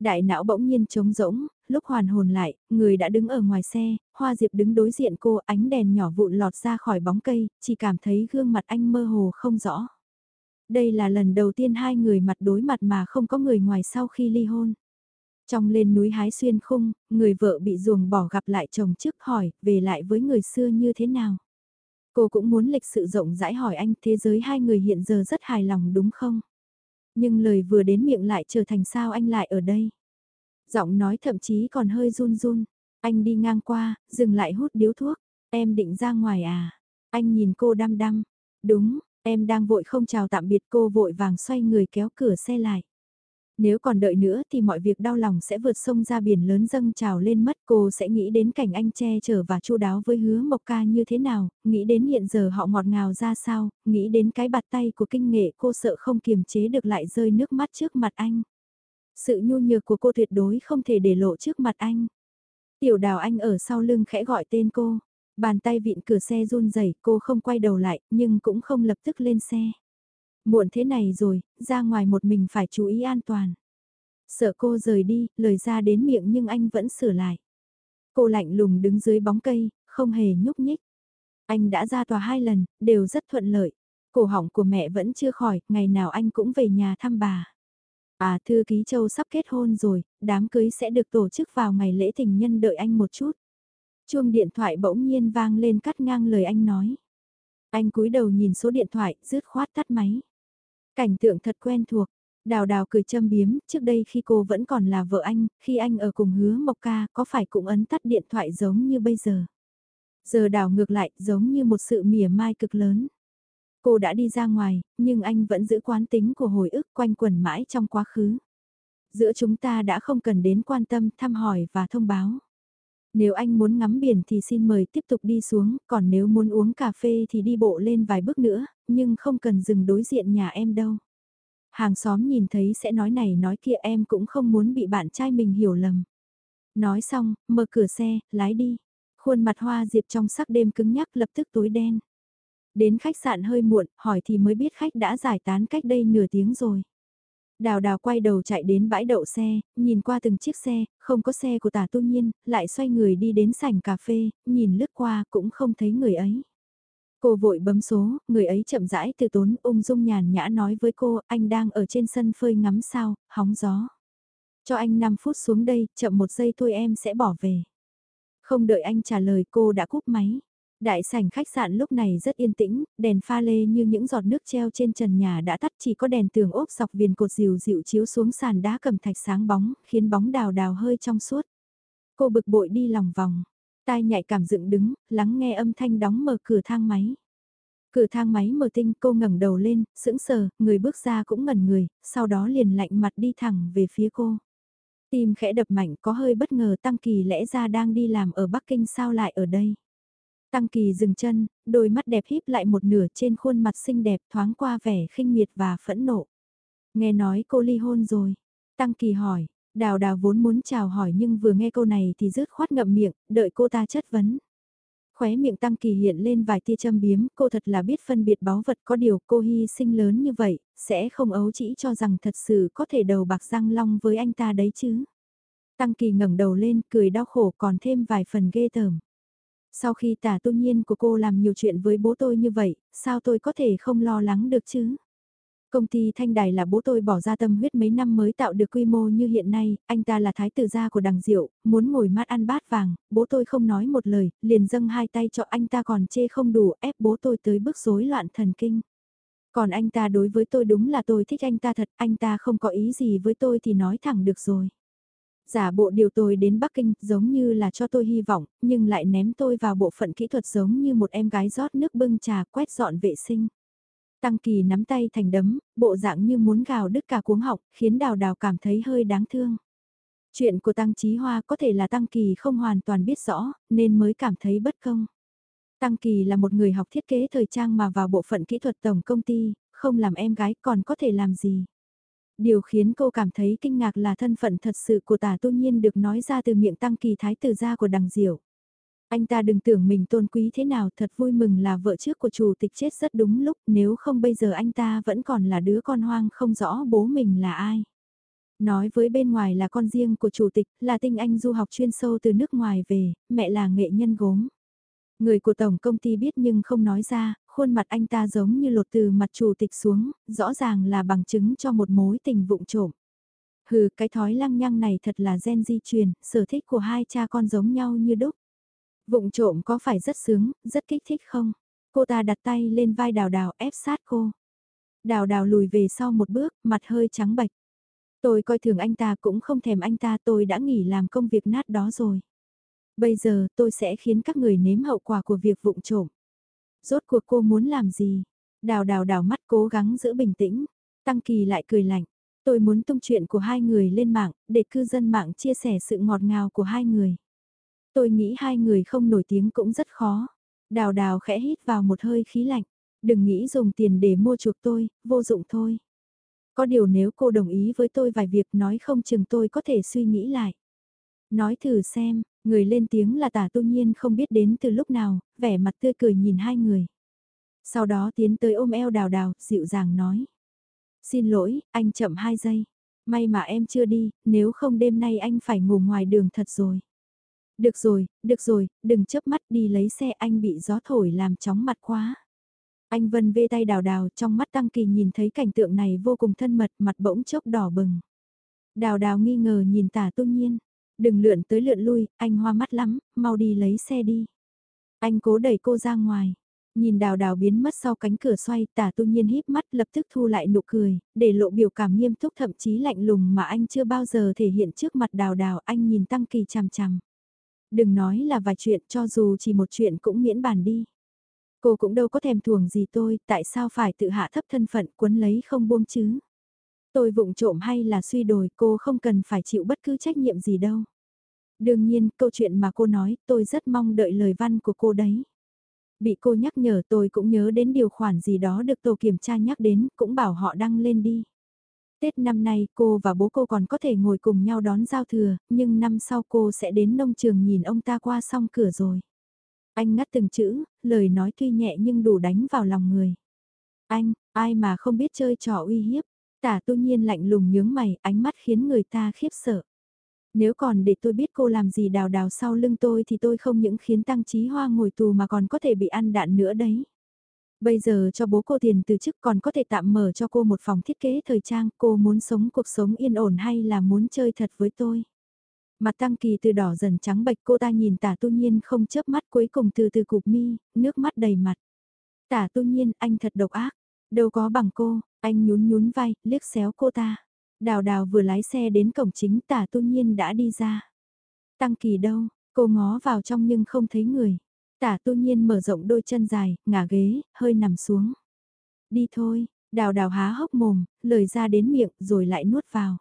Đại não bỗng nhiên trống rỗng, lúc hoàn hồn lại, người đã đứng ở ngoài xe, Hoa Diệp đứng đối diện cô, ánh đèn nhỏ vụn lọt ra khỏi bóng cây, chỉ cảm thấy gương mặt anh mơ hồ không rõ. Đây là lần đầu tiên hai người mặt đối mặt mà không có người ngoài sau khi ly hôn. Trong lên núi hái xuyên khung, người vợ bị ruồng bỏ gặp lại chồng trước hỏi, về lại với người xưa như thế nào. Cô cũng muốn lịch sự rộng rãi hỏi anh thế giới hai người hiện giờ rất hài lòng đúng không? Nhưng lời vừa đến miệng lại trở thành sao anh lại ở đây? Giọng nói thậm chí còn hơi run run. Anh đi ngang qua, dừng lại hút điếu thuốc. Em định ra ngoài à? Anh nhìn cô đăm đăm. Đúng, em đang vội không chào tạm biệt cô vội vàng xoay người kéo cửa xe lại. Nếu còn đợi nữa thì mọi việc đau lòng sẽ vượt sông ra biển lớn dâng trào lên mất cô sẽ nghĩ đến cảnh anh che chở và chu đáo với hứa mộc ca như thế nào, nghĩ đến hiện giờ họ ngọt ngào ra sao, nghĩ đến cái bạt tay của kinh nghệ cô sợ không kiềm chế được lại rơi nước mắt trước mặt anh. Sự nhu nhược của cô tuyệt đối không thể để lộ trước mặt anh. Tiểu đào anh ở sau lưng khẽ gọi tên cô. Bàn tay vịn cửa xe run rẩy cô không quay đầu lại, nhưng cũng không lập tức lên xe. Muộn thế này rồi, ra ngoài một mình phải chú ý an toàn. Sợ cô rời đi, lời ra đến miệng nhưng anh vẫn sửa lại. Cô lạnh lùng đứng dưới bóng cây, không hề nhúc nhích. Anh đã ra tòa hai lần, đều rất thuận lợi. Cổ họng của mẹ vẫn chưa khỏi, ngày nào anh cũng về nhà thăm bà. À thư ký châu sắp kết hôn rồi, đám cưới sẽ được tổ chức vào ngày lễ tình nhân đợi anh một chút. Chuông điện thoại bỗng nhiên vang lên cắt ngang lời anh nói. Anh cúi đầu nhìn số điện thoại, rứt khoát tắt máy. Cảnh tượng thật quen thuộc, đào đào cười châm biếm, trước đây khi cô vẫn còn là vợ anh, khi anh ở cùng hứa Mộc Ca có phải cũng ấn tắt điện thoại giống như bây giờ. Giờ đào ngược lại giống như một sự mỉa mai cực lớn. Cô đã đi ra ngoài, nhưng anh vẫn giữ quán tính của hồi ức quanh quẩn mãi trong quá khứ. Giữa chúng ta đã không cần đến quan tâm, thăm hỏi và thông báo. Nếu anh muốn ngắm biển thì xin mời tiếp tục đi xuống, còn nếu muốn uống cà phê thì đi bộ lên vài bước nữa, nhưng không cần dừng đối diện nhà em đâu. Hàng xóm nhìn thấy sẽ nói này nói kia em cũng không muốn bị bạn trai mình hiểu lầm. Nói xong, mở cửa xe, lái đi. Khuôn mặt hoa diệp trong sắc đêm cứng nhắc lập tức tối đen. Đến khách sạn hơi muộn, hỏi thì mới biết khách đã giải tán cách đây nửa tiếng rồi. Đào đào quay đầu chạy đến bãi đậu xe, nhìn qua từng chiếc xe, không có xe của tả tu nhiên, lại xoay người đi đến sảnh cà phê, nhìn lướt qua cũng không thấy người ấy. Cô vội bấm số, người ấy chậm rãi từ tốn ung dung nhàn nhã nói với cô, anh đang ở trên sân phơi ngắm sao, hóng gió. Cho anh 5 phút xuống đây, chậm một giây thôi em sẽ bỏ về. Không đợi anh trả lời cô đã cúp máy. Đại sảnh khách sạn lúc này rất yên tĩnh, đèn pha lê như những giọt nước treo trên trần nhà đã tắt chỉ có đèn tường ốp dọc viền cột dìu dịu chiếu xuống sàn đá cầm thạch sáng bóng, khiến bóng đào đào hơi trong suốt. Cô bực bội đi lòng vòng, tai nhạy cảm dựng đứng, lắng nghe âm thanh đóng mở cửa thang máy. Cửa thang máy mở tinh cô ngẩng đầu lên, sững sờ, người bước ra cũng ngẩn người, sau đó liền lạnh mặt đi thẳng về phía cô. Tim khẽ đập mạnh có hơi bất ngờ Tăng Kỳ lẽ ra đang đi làm ở Bắc Kinh sao lại ở đây. Tăng Kỳ dừng chân, đôi mắt đẹp híp lại một nửa trên khuôn mặt xinh đẹp thoáng qua vẻ khinh miệt và phẫn nộ. Nghe nói cô ly hôn rồi. Tăng Kỳ hỏi, đào đào vốn muốn chào hỏi nhưng vừa nghe câu này thì rứt khoát ngậm miệng, đợi cô ta chất vấn. Khóe miệng Tăng Kỳ hiện lên vài tia châm biếm, cô thật là biết phân biệt báu vật có điều cô hy sinh lớn như vậy, sẽ không ấu chỉ cho rằng thật sự có thể đầu bạc răng long với anh ta đấy chứ. Tăng Kỳ ngẩng đầu lên, cười đau khổ còn thêm vài phần ghê tởm. Sau khi tả tu nhiên của cô làm nhiều chuyện với bố tôi như vậy, sao tôi có thể không lo lắng được chứ? Công ty Thanh Đài là bố tôi bỏ ra tâm huyết mấy năm mới tạo được quy mô như hiện nay, anh ta là thái tử gia của đằng diệu, muốn ngồi mát ăn bát vàng, bố tôi không nói một lời, liền dâng hai tay cho anh ta còn chê không đủ ép bố tôi tới bước rối loạn thần kinh. Còn anh ta đối với tôi đúng là tôi thích anh ta thật, anh ta không có ý gì với tôi thì nói thẳng được rồi. Giả bộ điều tôi đến Bắc Kinh giống như là cho tôi hy vọng, nhưng lại ném tôi vào bộ phận kỹ thuật giống như một em gái rót nước bưng trà quét dọn vệ sinh. Tăng Kỳ nắm tay thành đấm, bộ dạng như muốn gào đứt cả cuống học, khiến Đào Đào cảm thấy hơi đáng thương. Chuyện của Tăng Chí Hoa có thể là Tăng Kỳ không hoàn toàn biết rõ, nên mới cảm thấy bất công. Tăng Kỳ là một người học thiết kế thời trang mà vào bộ phận kỹ thuật tổng công ty, không làm em gái còn có thể làm gì. Điều khiến cô cảm thấy kinh ngạc là thân phận thật sự của tả tu nhiên được nói ra từ miệng Tăng Kỳ Thái tử gia của đằng diệu. Anh ta đừng tưởng mình tôn quý thế nào thật vui mừng là vợ trước của chủ tịch chết rất đúng lúc nếu không bây giờ anh ta vẫn còn là đứa con hoang không rõ bố mình là ai. Nói với bên ngoài là con riêng của chủ tịch là tinh anh du học chuyên sâu từ nước ngoài về, mẹ là nghệ nhân gốm. Người của tổng công ty biết nhưng không nói ra, khuôn mặt anh ta giống như lột từ mặt chủ tịch xuống, rõ ràng là bằng chứng cho một mối tình vụng trộm. Hừ, cái thói lăng nhăng này thật là gen di truyền, sở thích của hai cha con giống nhau như đúc. Vụng trộm có phải rất sướng, rất kích thích không? Cô ta đặt tay lên vai đào đào ép sát cô. Đào đào lùi về sau một bước, mặt hơi trắng bạch. Tôi coi thường anh ta cũng không thèm anh ta tôi đã nghỉ làm công việc nát đó rồi. Bây giờ tôi sẽ khiến các người nếm hậu quả của việc vụng trộm. Rốt cuộc cô muốn làm gì? Đào đào đào mắt cố gắng giữ bình tĩnh. Tăng Kỳ lại cười lạnh. Tôi muốn tung chuyện của hai người lên mạng, để cư dân mạng chia sẻ sự ngọt ngào của hai người. Tôi nghĩ hai người không nổi tiếng cũng rất khó. Đào đào khẽ hít vào một hơi khí lạnh. Đừng nghĩ dùng tiền để mua chuộc tôi, vô dụng thôi. Có điều nếu cô đồng ý với tôi vài việc nói không chừng tôi có thể suy nghĩ lại. Nói thử xem, người lên tiếng là tả tu nhiên không biết đến từ lúc nào, vẻ mặt tươi cười nhìn hai người. Sau đó tiến tới ôm eo đào đào, dịu dàng nói. Xin lỗi, anh chậm hai giây. May mà em chưa đi, nếu không đêm nay anh phải ngủ ngoài đường thật rồi. Được rồi, được rồi, đừng chớp mắt đi lấy xe anh bị gió thổi làm chóng mặt quá. Anh Vân vê tay đào đào trong mắt Tăng Kỳ nhìn thấy cảnh tượng này vô cùng thân mật mặt bỗng chốc đỏ bừng. Đào đào nghi ngờ nhìn tả tu nhiên. Đừng lượn tới lượn lui, anh hoa mắt lắm, mau đi lấy xe đi. Anh cố đẩy cô ra ngoài. Nhìn đào đào biến mất sau cánh cửa xoay tả tu nhiên híp mắt lập tức thu lại nụ cười, để lộ biểu cảm nghiêm túc thậm chí lạnh lùng mà anh chưa bao giờ thể hiện trước mặt đào đào anh nhìn tăng kỳ chằm chằm. Đừng nói là vài chuyện cho dù chỉ một chuyện cũng miễn bàn đi. Cô cũng đâu có thèm thuồng gì tôi, tại sao phải tự hạ thấp thân phận quấn lấy không buông chứ? Tôi vụng trộm hay là suy đồi cô không cần phải chịu bất cứ trách nhiệm gì đâu. Đương nhiên, câu chuyện mà cô nói, tôi rất mong đợi lời văn của cô đấy. Bị cô nhắc nhở tôi cũng nhớ đến điều khoản gì đó được tổ kiểm tra nhắc đến, cũng bảo họ đăng lên đi. Tết năm nay cô và bố cô còn có thể ngồi cùng nhau đón giao thừa, nhưng năm sau cô sẽ đến nông trường nhìn ông ta qua xong cửa rồi. Anh ngắt từng chữ, lời nói tuy nhẹ nhưng đủ đánh vào lòng người. Anh, ai mà không biết chơi trò uy hiếp, tả tu nhiên lạnh lùng nhướng mày, ánh mắt khiến người ta khiếp sợ. Nếu còn để tôi biết cô làm gì đào đào sau lưng tôi thì tôi không những khiến tăng trí hoa ngồi tù mà còn có thể bị ăn đạn nữa đấy. Bây giờ cho bố cô tiền từ chức còn có thể tạm mở cho cô một phòng thiết kế thời trang, cô muốn sống cuộc sống yên ổn hay là muốn chơi thật với tôi? Mặt tăng kỳ từ đỏ dần trắng bệch cô ta nhìn tả tu nhiên không chớp mắt cuối cùng từ từ cục mi, nước mắt đầy mặt. Tả tu nhiên anh thật độc ác, đâu có bằng cô, anh nhún nhún vai, liếc xéo cô ta. Đào đào vừa lái xe đến cổng chính tả tu nhiên đã đi ra. Tăng kỳ đâu, cô ngó vào trong nhưng không thấy người. Tả tu nhiên mở rộng đôi chân dài, ngả ghế, hơi nằm xuống. Đi thôi, đào đào há hốc mồm, lời ra đến miệng rồi lại nuốt vào.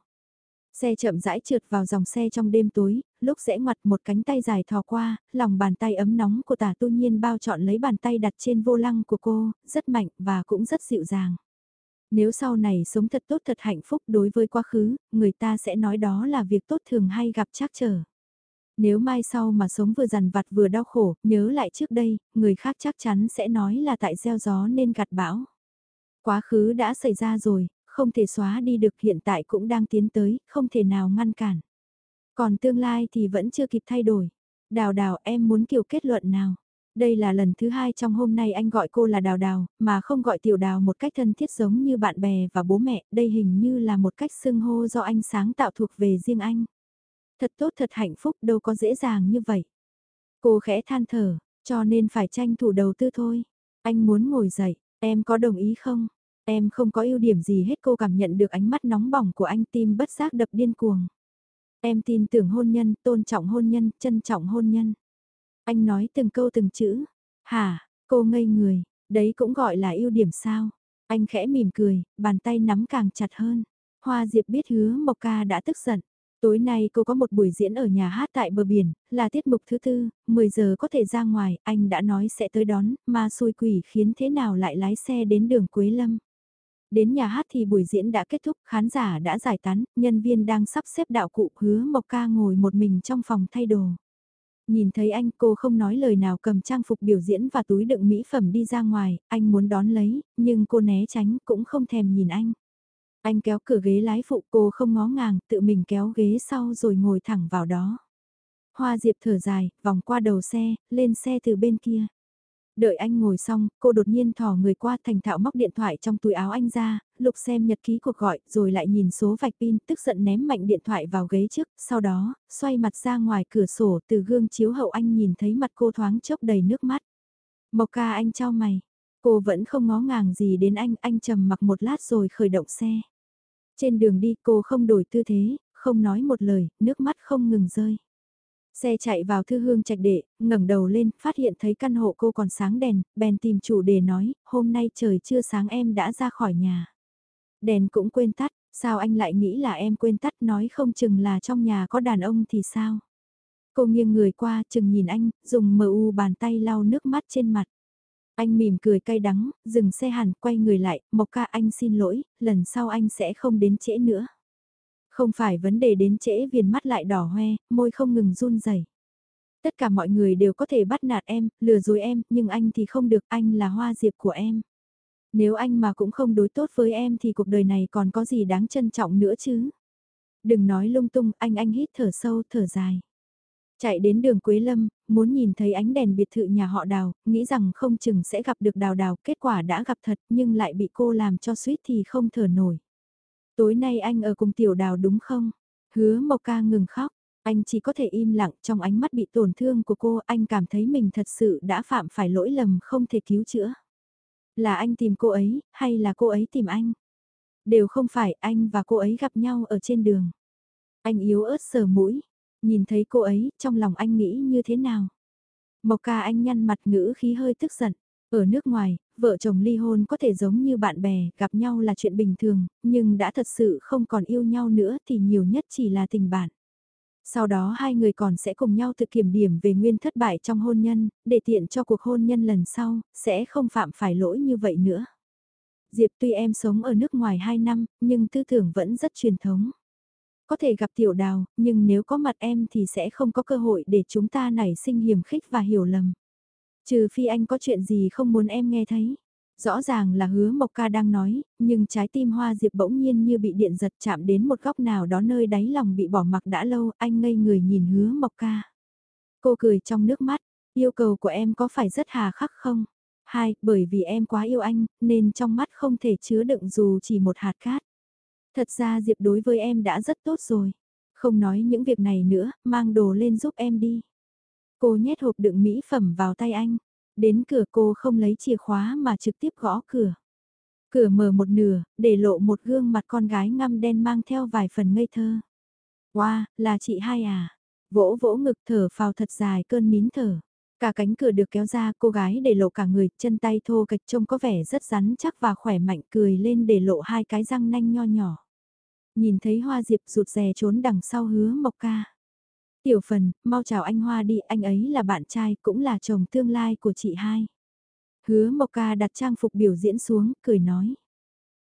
Xe chậm rãi trượt vào dòng xe trong đêm tối, lúc rẽ ngoặt một cánh tay dài thò qua, lòng bàn tay ấm nóng của tả tu nhiên bao trọn lấy bàn tay đặt trên vô lăng của cô, rất mạnh và cũng rất dịu dàng. Nếu sau này sống thật tốt thật hạnh phúc đối với quá khứ, người ta sẽ nói đó là việc tốt thường hay gặp trắc trở. Nếu mai sau mà sống vừa dằn vặt vừa đau khổ, nhớ lại trước đây, người khác chắc chắn sẽ nói là tại gieo gió nên gặt bão. Quá khứ đã xảy ra rồi, không thể xóa đi được hiện tại cũng đang tiến tới, không thể nào ngăn cản. Còn tương lai thì vẫn chưa kịp thay đổi. Đào đào em muốn kiểu kết luận nào? Đây là lần thứ hai trong hôm nay anh gọi cô là đào đào, mà không gọi tiểu đào một cách thân thiết giống như bạn bè và bố mẹ, đây hình như là một cách xưng hô do anh sáng tạo thuộc về riêng anh. Thật tốt thật hạnh phúc đâu có dễ dàng như vậy. Cô khẽ than thở, cho nên phải tranh thủ đầu tư thôi. Anh muốn ngồi dậy, em có đồng ý không? Em không có ưu điểm gì hết cô cảm nhận được ánh mắt nóng bỏng của anh tim bất giác đập điên cuồng. Em tin tưởng hôn nhân, tôn trọng hôn nhân, trân trọng hôn nhân. Anh nói từng câu từng chữ. Hả, cô ngây người, đấy cũng gọi là ưu điểm sao? Anh khẽ mỉm cười, bàn tay nắm càng chặt hơn. Hoa Diệp biết hứa Mộc Ca đã tức giận. Tối nay cô có một buổi diễn ở nhà hát tại bờ biển, là tiết mục thứ tư, 10 giờ có thể ra ngoài, anh đã nói sẽ tới đón, mà xui quỷ khiến thế nào lại lái xe đến đường Quế Lâm. Đến nhà hát thì buổi diễn đã kết thúc, khán giả đã giải tán, nhân viên đang sắp xếp đạo cụ hứa Mộc Ca ngồi một mình trong phòng thay đồ. Nhìn thấy anh cô không nói lời nào cầm trang phục biểu diễn và túi đựng mỹ phẩm đi ra ngoài, anh muốn đón lấy, nhưng cô né tránh cũng không thèm nhìn anh. Anh kéo cửa ghế lái phụ cô không ngó ngàng, tự mình kéo ghế sau rồi ngồi thẳng vào đó. Hoa Diệp thở dài, vòng qua đầu xe, lên xe từ bên kia. Đợi anh ngồi xong, cô đột nhiên thò người qua thành thạo móc điện thoại trong túi áo anh ra, lục xem nhật ký cuộc gọi, rồi lại nhìn số vạch pin, tức giận ném mạnh điện thoại vào ghế trước, sau đó, xoay mặt ra ngoài cửa sổ từ gương chiếu hậu anh nhìn thấy mặt cô thoáng chốc đầy nước mắt. Mộc ca anh trao mày, cô vẫn không ngó ngàng gì đến anh, anh trầm mặc một lát rồi khởi động xe. Trên đường đi cô không đổi tư thế, không nói một lời, nước mắt không ngừng rơi. Xe chạy vào thư hương trạch đệ, ngẩng đầu lên, phát hiện thấy căn hộ cô còn sáng đèn, bèn tìm chủ đề nói, hôm nay trời chưa sáng em đã ra khỏi nhà. Đèn cũng quên tắt, sao anh lại nghĩ là em quên tắt nói không chừng là trong nhà có đàn ông thì sao? Cô nghiêng người qua chừng nhìn anh, dùng mờ u bàn tay lau nước mắt trên mặt. Anh mỉm cười cay đắng, dừng xe hẳn, quay người lại, Mộc ca anh xin lỗi, lần sau anh sẽ không đến trễ nữa. Không phải vấn đề đến trễ viền mắt lại đỏ hoe, môi không ngừng run rẩy. Tất cả mọi người đều có thể bắt nạt em, lừa dối em, nhưng anh thì không được, anh là hoa diệp của em. Nếu anh mà cũng không đối tốt với em thì cuộc đời này còn có gì đáng trân trọng nữa chứ. Đừng nói lung tung, anh anh hít thở sâu, thở dài. Chạy đến đường Quế Lâm, muốn nhìn thấy ánh đèn biệt thự nhà họ đào, nghĩ rằng không chừng sẽ gặp được đào đào, kết quả đã gặp thật nhưng lại bị cô làm cho suýt thì không thở nổi. Tối nay anh ở cùng tiểu đào đúng không? Hứa Mộc Ca ngừng khóc, anh chỉ có thể im lặng trong ánh mắt bị tổn thương của cô, anh cảm thấy mình thật sự đã phạm phải lỗi lầm không thể cứu chữa. Là anh tìm cô ấy, hay là cô ấy tìm anh? Đều không phải anh và cô ấy gặp nhau ở trên đường. Anh yếu ớt sờ mũi, nhìn thấy cô ấy, trong lòng anh nghĩ như thế nào? Mộc ca anh nhăn mặt ngữ khí hơi tức giận. Ở nước ngoài, vợ chồng ly hôn có thể giống như bạn bè, gặp nhau là chuyện bình thường, nhưng đã thật sự không còn yêu nhau nữa thì nhiều nhất chỉ là tình bạn. Sau đó hai người còn sẽ cùng nhau thực kiểm điểm về nguyên thất bại trong hôn nhân, để tiện cho cuộc hôn nhân lần sau, sẽ không phạm phải lỗi như vậy nữa. Diệp tuy em sống ở nước ngoài 2 năm, nhưng tư tưởng vẫn rất truyền thống. Có thể gặp tiểu đào, nhưng nếu có mặt em thì sẽ không có cơ hội để chúng ta nảy sinh hiểm khích và hiểu lầm. Trừ phi anh có chuyện gì không muốn em nghe thấy. Rõ ràng là hứa Mộc Ca đang nói, nhưng trái tim hoa diệp bỗng nhiên như bị điện giật chạm đến một góc nào đó nơi đáy lòng bị bỏ mặc đã lâu, anh ngây người nhìn hứa Mộc Ca. Cô cười trong nước mắt, yêu cầu của em có phải rất hà khắc không? Hai, bởi vì em quá yêu anh, nên trong mắt không thể chứa đựng dù chỉ một hạt cát. Thật ra Diệp đối với em đã rất tốt rồi. Không nói những việc này nữa, mang đồ lên giúp em đi. Cô nhét hộp đựng mỹ phẩm vào tay anh. Đến cửa cô không lấy chìa khóa mà trực tiếp gõ cửa. Cửa mở một nửa, để lộ một gương mặt con gái ngăm đen mang theo vài phần ngây thơ. Wow, là chị hai à? Vỗ vỗ ngực thở phào thật dài cơn nín thở. Cả cánh cửa được kéo ra cô gái để lộ cả người, chân tay thô kịch trông có vẻ rất rắn chắc và khỏe mạnh cười lên để lộ hai cái răng nanh nho nhỏ. Nhìn thấy Hoa Diệp rụt rè trốn đằng sau hứa Mộc Ca. Tiểu phần, mau chào anh Hoa đi, anh ấy là bạn trai, cũng là chồng tương lai của chị hai. Hứa Mộc Ca đặt trang phục biểu diễn xuống, cười nói.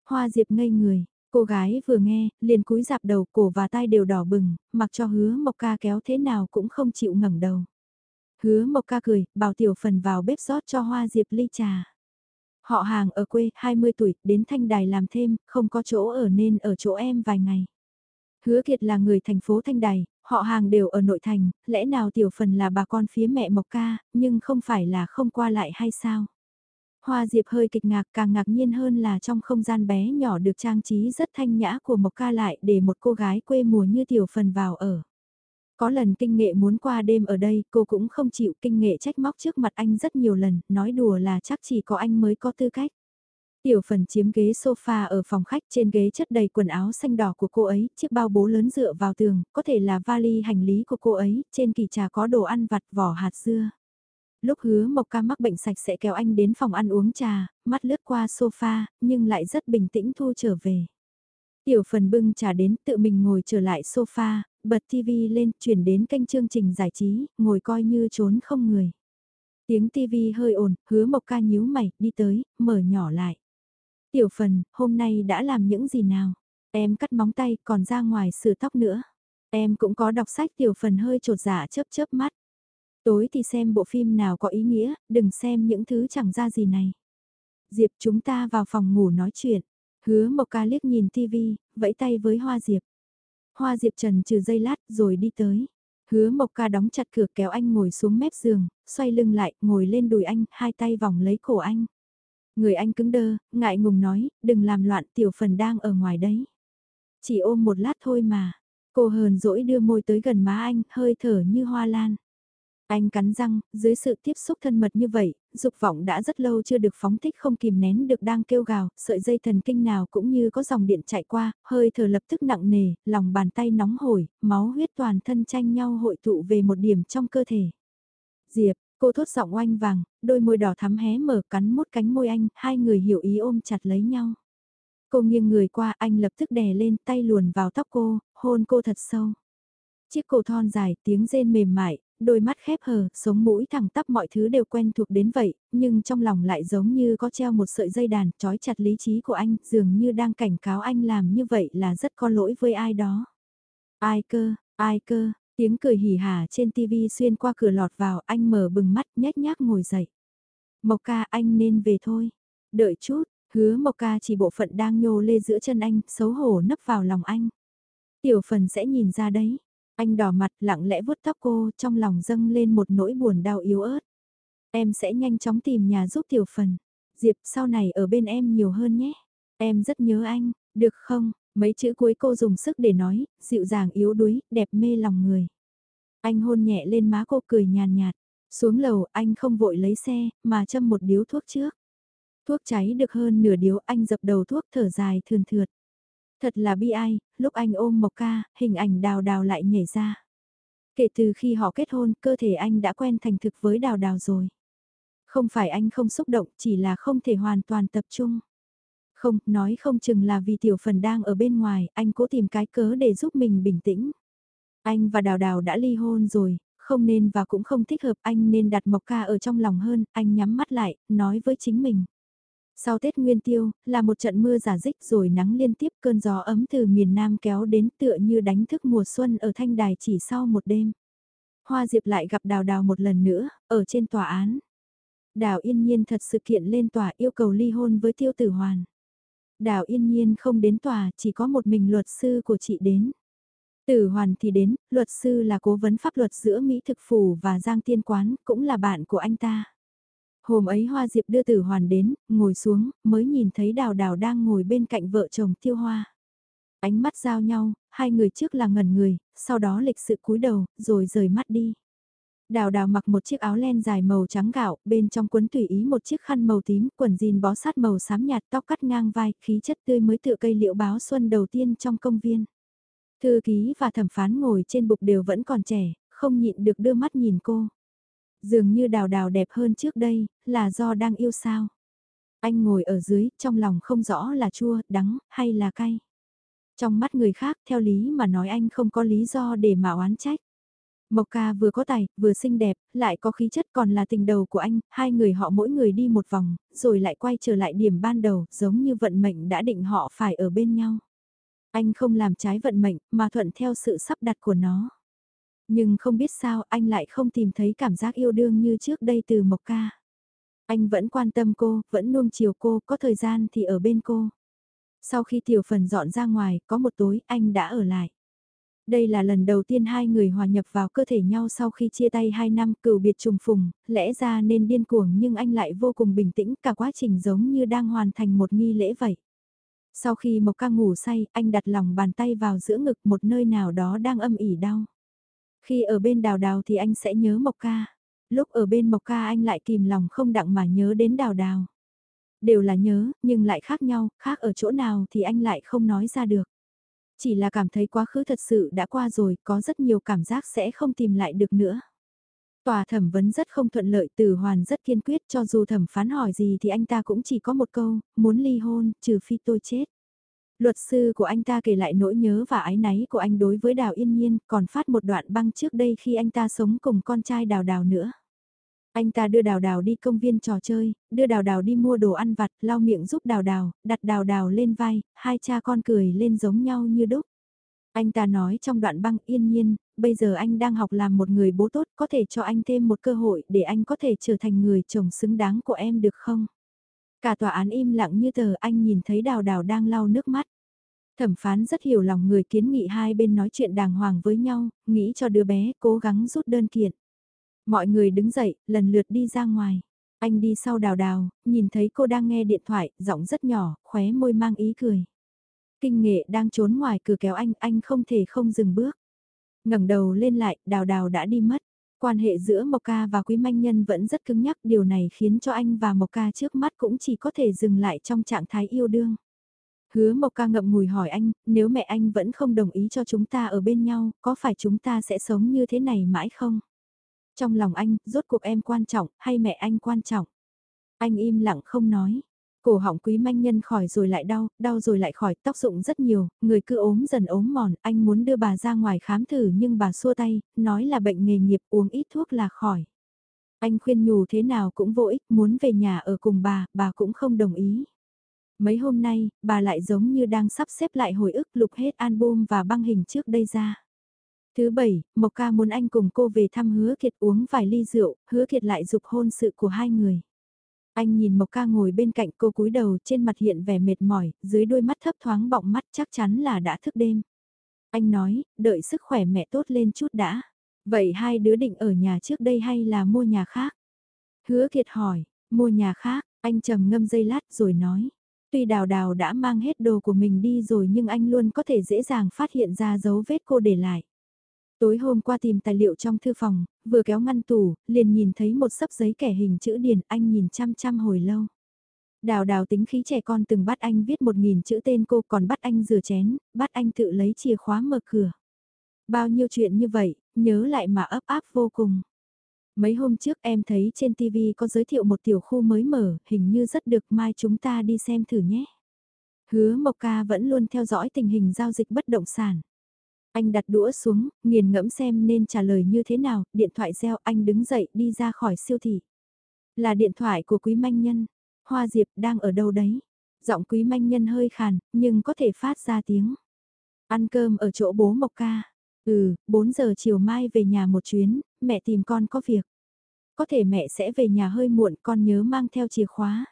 Hoa Diệp ngây người, cô gái vừa nghe, liền cúi dạp đầu cổ và tai đều đỏ bừng, mặc cho hứa Mộc Ca kéo thế nào cũng không chịu ngẩng đầu. Hứa Mộc Ca cười, bảo tiểu phần vào bếp rót cho Hoa Diệp ly trà. Họ hàng ở quê, 20 tuổi, đến Thanh Đài làm thêm, không có chỗ ở nên ở chỗ em vài ngày. Hứa Kiệt là người thành phố Thanh Đài, họ hàng đều ở nội thành, lẽ nào tiểu phần là bà con phía mẹ Mộc Ca, nhưng không phải là không qua lại hay sao? Hoa Diệp hơi kịch ngạc càng ngạc nhiên hơn là trong không gian bé nhỏ được trang trí rất thanh nhã của Mộc Ca lại để một cô gái quê mùa như tiểu phần vào ở. Có lần kinh nghệ muốn qua đêm ở đây, cô cũng không chịu kinh nghệ trách móc trước mặt anh rất nhiều lần, nói đùa là chắc chỉ có anh mới có tư cách. Tiểu phần chiếm ghế sofa ở phòng khách trên ghế chất đầy quần áo xanh đỏ của cô ấy, chiếc bao bố lớn dựa vào tường, có thể là vali hành lý của cô ấy, trên kỳ trà có đồ ăn vặt vỏ hạt dưa. Lúc hứa Mộc Ca mắc bệnh sạch sẽ kéo anh đến phòng ăn uống trà, mắt lướt qua sofa, nhưng lại rất bình tĩnh thu trở về. Tiểu phần bưng trà đến tự mình ngồi trở lại sofa, bật TV lên chuyển đến kênh chương trình giải trí, ngồi coi như trốn không người. Tiếng TV hơi ồn, hứa Mộc Ca nhíu mày, đi tới, mở nhỏ lại. Tiểu phần, hôm nay đã làm những gì nào? Em cắt móng tay còn ra ngoài sửa tóc nữa. Em cũng có đọc sách tiểu phần hơi trột dạ chớp chớp mắt. Tối thì xem bộ phim nào có ý nghĩa, đừng xem những thứ chẳng ra gì này. Diệp chúng ta vào phòng ngủ nói chuyện. Hứa Mộc Ca liếc nhìn tivi, vẫy tay với Hoa Diệp. Hoa Diệp trần trừ dây lát rồi đi tới. Hứa Mộc Ca đóng chặt cửa kéo anh ngồi xuống mép giường, xoay lưng lại, ngồi lên đùi anh, hai tay vòng lấy cổ anh. Người anh cứng đơ, ngại ngùng nói, đừng làm loạn tiểu phần đang ở ngoài đấy. Chỉ ôm một lát thôi mà. Cô hờn dỗi đưa môi tới gần má anh, hơi thở như hoa lan. Anh cắn răng, dưới sự tiếp xúc thân mật như vậy, dục vọng đã rất lâu chưa được phóng thích không kìm nén được đang kêu gào, sợi dây thần kinh nào cũng như có dòng điện chạy qua, hơi thở lập tức nặng nề, lòng bàn tay nóng hổi, máu huyết toàn thân tranh nhau hội tụ về một điểm trong cơ thể. Diệp, cô thốt giọng oanh vàng, đôi môi đỏ thắm hé mở cắn mốt cánh môi anh, hai người hiểu ý ôm chặt lấy nhau. Cô nghiêng người qua anh lập tức đè lên tay luồn vào tóc cô, hôn cô thật sâu. Chiếc cổ thon dài, tiếng rên mềm mại, đôi mắt khép hờ, sống mũi thẳng tắp mọi thứ đều quen thuộc đến vậy, nhưng trong lòng lại giống như có treo một sợi dây đàn trói chặt lý trí của anh, dường như đang cảnh cáo anh làm như vậy là rất có lỗi với ai đó. Ai cơ, ai cơ, tiếng cười hỉ hả trên tivi xuyên qua cửa lọt vào, anh mở bừng mắt nhét nhác ngồi dậy. Mộc ca anh nên về thôi. Đợi chút, hứa Mộc ca chỉ bộ phận đang nhô lê giữa chân anh, xấu hổ nấp vào lòng anh. Tiểu phần sẽ nhìn ra đấy. Anh đỏ mặt lặng lẽ vuốt tóc cô trong lòng dâng lên một nỗi buồn đau yếu ớt. Em sẽ nhanh chóng tìm nhà giúp tiểu phần. Diệp sau này ở bên em nhiều hơn nhé. Em rất nhớ anh, được không? Mấy chữ cuối cô dùng sức để nói, dịu dàng yếu đuối, đẹp mê lòng người. Anh hôn nhẹ lên má cô cười nhàn nhạt. Xuống lầu anh không vội lấy xe, mà châm một điếu thuốc trước. Thuốc cháy được hơn nửa điếu anh dập đầu thuốc thở dài thườn thượt. Thật là bi ai, lúc anh ôm Mộc Ca, hình ảnh đào đào lại nhảy ra. Kể từ khi họ kết hôn, cơ thể anh đã quen thành thực với đào đào rồi. Không phải anh không xúc động, chỉ là không thể hoàn toàn tập trung. Không, nói không chừng là vì tiểu phần đang ở bên ngoài, anh cố tìm cái cớ để giúp mình bình tĩnh. Anh và Đào Đào đã ly hôn rồi, không nên và cũng không thích hợp anh nên đặt Mộc Ca ở trong lòng hơn, anh nhắm mắt lại, nói với chính mình. Sau Tết Nguyên Tiêu, là một trận mưa giả dích rồi nắng liên tiếp cơn gió ấm từ miền Nam kéo đến tựa như đánh thức mùa xuân ở Thanh Đài chỉ sau một đêm. Hoa Diệp lại gặp Đào Đào một lần nữa, ở trên tòa án. Đào Yên Nhiên thật sự kiện lên tòa yêu cầu ly hôn với Tiêu Tử Hoàn. Đào Yên Nhiên không đến tòa, chỉ có một mình luật sư của chị đến. Tử Hoàn thì đến, luật sư là cố vấn pháp luật giữa Mỹ Thực Phủ và Giang Tiên Quán, cũng là bạn của anh ta. Hôm ấy Hoa Diệp đưa tử hoàn đến, ngồi xuống, mới nhìn thấy đào đào đang ngồi bên cạnh vợ chồng tiêu hoa. Ánh mắt giao nhau, hai người trước là ngẩn người, sau đó lịch sự cúi đầu, rồi rời mắt đi. Đào đào mặc một chiếc áo len dài màu trắng gạo, bên trong quấn tùy ý một chiếc khăn màu tím, quần jean bó sát màu xám nhạt tóc cắt ngang vai, khí chất tươi mới tựa cây liễu báo xuân đầu tiên trong công viên. Thư ký và thẩm phán ngồi trên bục đều vẫn còn trẻ, không nhịn được đưa mắt nhìn cô. Dường như đào đào đẹp hơn trước đây, là do đang yêu sao. Anh ngồi ở dưới, trong lòng không rõ là chua, đắng, hay là cay. Trong mắt người khác theo lý mà nói anh không có lý do để mà oán trách. Mộc ca vừa có tài, vừa xinh đẹp, lại có khí chất còn là tình đầu của anh, hai người họ mỗi người đi một vòng, rồi lại quay trở lại điểm ban đầu, giống như vận mệnh đã định họ phải ở bên nhau. Anh không làm trái vận mệnh, mà thuận theo sự sắp đặt của nó. Nhưng không biết sao anh lại không tìm thấy cảm giác yêu đương như trước đây từ Mộc ca. Anh vẫn quan tâm cô, vẫn nuông chiều cô, có thời gian thì ở bên cô. Sau khi tiểu phần dọn ra ngoài, có một tối anh đã ở lại. Đây là lần đầu tiên hai người hòa nhập vào cơ thể nhau sau khi chia tay hai năm cựu biệt trùng phùng, lẽ ra nên điên cuồng nhưng anh lại vô cùng bình tĩnh cả quá trình giống như đang hoàn thành một nghi lễ vậy. Sau khi Mộc ca ngủ say, anh đặt lòng bàn tay vào giữa ngực một nơi nào đó đang âm ỉ đau. Khi ở bên đào đào thì anh sẽ nhớ Mộc ca. Lúc ở bên Mộc ca anh lại kìm lòng không đặng mà nhớ đến đào đào. Đều là nhớ, nhưng lại khác nhau, khác ở chỗ nào thì anh lại không nói ra được. Chỉ là cảm thấy quá khứ thật sự đã qua rồi, có rất nhiều cảm giác sẽ không tìm lại được nữa. Tòa thẩm vấn rất không thuận lợi từ hoàn rất kiên quyết cho dù thẩm phán hỏi gì thì anh ta cũng chỉ có một câu, muốn ly hôn, trừ phi tôi chết. Luật sư của anh ta kể lại nỗi nhớ và ái náy của anh đối với Đào Yên Nhiên, còn phát một đoạn băng trước đây khi anh ta sống cùng con trai Đào Đào nữa. Anh ta đưa Đào Đào đi công viên trò chơi, đưa Đào Đào đi mua đồ ăn vặt, lau miệng giúp Đào Đào, đặt Đào Đào lên vai, hai cha con cười lên giống nhau như đúc. Anh ta nói trong đoạn băng yên nhiên, bây giờ anh đang học làm một người bố tốt, có thể cho anh thêm một cơ hội để anh có thể trở thành người chồng xứng đáng của em được không? Cả tòa án im lặng như tờ anh nhìn thấy Đào Đào đang lau nước mắt. Thẩm phán rất hiểu lòng người kiến nghị hai bên nói chuyện đàng hoàng với nhau, nghĩ cho đứa bé cố gắng rút đơn kiện. Mọi người đứng dậy, lần lượt đi ra ngoài. Anh đi sau đào đào, nhìn thấy cô đang nghe điện thoại, giọng rất nhỏ, khóe môi mang ý cười. Kinh nghệ đang trốn ngoài cửa kéo anh, anh không thể không dừng bước. ngẩng đầu lên lại, đào đào đã đi mất. Quan hệ giữa Mộc Ca và Quý Manh Nhân vẫn rất cứng nhắc, điều này khiến cho anh và Mộc Ca trước mắt cũng chỉ có thể dừng lại trong trạng thái yêu đương. Hứa Mộc Ca ngậm ngùi hỏi anh, nếu mẹ anh vẫn không đồng ý cho chúng ta ở bên nhau, có phải chúng ta sẽ sống như thế này mãi không? Trong lòng anh, rốt cuộc em quan trọng, hay mẹ anh quan trọng? Anh im lặng không nói. Cổ họng quý manh nhân khỏi rồi lại đau, đau rồi lại khỏi, tóc rụng rất nhiều, người cứ ốm dần ốm mòn, anh muốn đưa bà ra ngoài khám thử nhưng bà xua tay, nói là bệnh nghề nghiệp uống ít thuốc là khỏi. Anh khuyên nhủ thế nào cũng vô ích, muốn về nhà ở cùng bà, bà cũng không đồng ý. Mấy hôm nay, bà lại giống như đang sắp xếp lại hồi ức lục hết album và băng hình trước đây ra. Thứ bảy, Mộc ca muốn anh cùng cô về thăm hứa kiệt uống vài ly rượu, hứa kiệt lại dục hôn sự của hai người. Anh nhìn Mộc ca ngồi bên cạnh cô cúi đầu trên mặt hiện vẻ mệt mỏi, dưới đôi mắt thấp thoáng bọng mắt chắc chắn là đã thức đêm. Anh nói, đợi sức khỏe mẹ tốt lên chút đã. Vậy hai đứa định ở nhà trước đây hay là mua nhà khác? Hứa Kiệt hỏi, mua nhà khác, anh trầm ngâm dây lát rồi nói. Tuy đào đào đã mang hết đồ của mình đi rồi nhưng anh luôn có thể dễ dàng phát hiện ra dấu vết cô để lại. Tối hôm qua tìm tài liệu trong thư phòng, vừa kéo ngăn tủ, liền nhìn thấy một sấp giấy kẻ hình chữ điền anh nhìn chăm chăm hồi lâu. Đào đào tính khí trẻ con từng bắt anh viết một nghìn chữ tên cô còn bắt anh rửa chén, bắt anh tự lấy chìa khóa mở cửa. Bao nhiêu chuyện như vậy, nhớ lại mà ấp áp vô cùng. Mấy hôm trước em thấy trên TV có giới thiệu một tiểu khu mới mở, hình như rất được mai chúng ta đi xem thử nhé. Hứa Mộc Ca vẫn luôn theo dõi tình hình giao dịch bất động sản. Anh đặt đũa xuống, nghiền ngẫm xem nên trả lời như thế nào, điện thoại reo anh đứng dậy đi ra khỏi siêu thị. Là điện thoại của quý manh nhân, Hoa Diệp đang ở đâu đấy? Giọng quý manh nhân hơi khàn, nhưng có thể phát ra tiếng. Ăn cơm ở chỗ bố Mộc Ca. Ừ, 4 giờ chiều mai về nhà một chuyến, mẹ tìm con có việc. Có thể mẹ sẽ về nhà hơi muộn, con nhớ mang theo chìa khóa.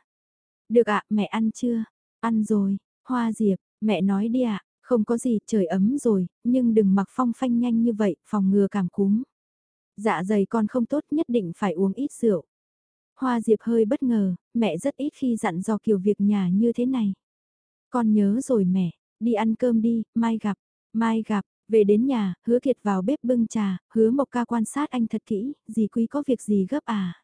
Được ạ, mẹ ăn chưa? Ăn rồi, Hoa Diệp, mẹ nói đi ạ, không có gì, trời ấm rồi, nhưng đừng mặc phong phanh nhanh như vậy, phòng ngừa cảm cúm. Dạ dày con không tốt nhất định phải uống ít rượu. Hoa Diệp hơi bất ngờ, mẹ rất ít khi dặn dò kiểu việc nhà như thế này. Con nhớ rồi mẹ, đi ăn cơm đi, mai gặp, mai gặp, về đến nhà, hứa kiệt vào bếp bưng trà, hứa mộc ca quan sát anh thật kỹ, dì quý có việc gì gấp à?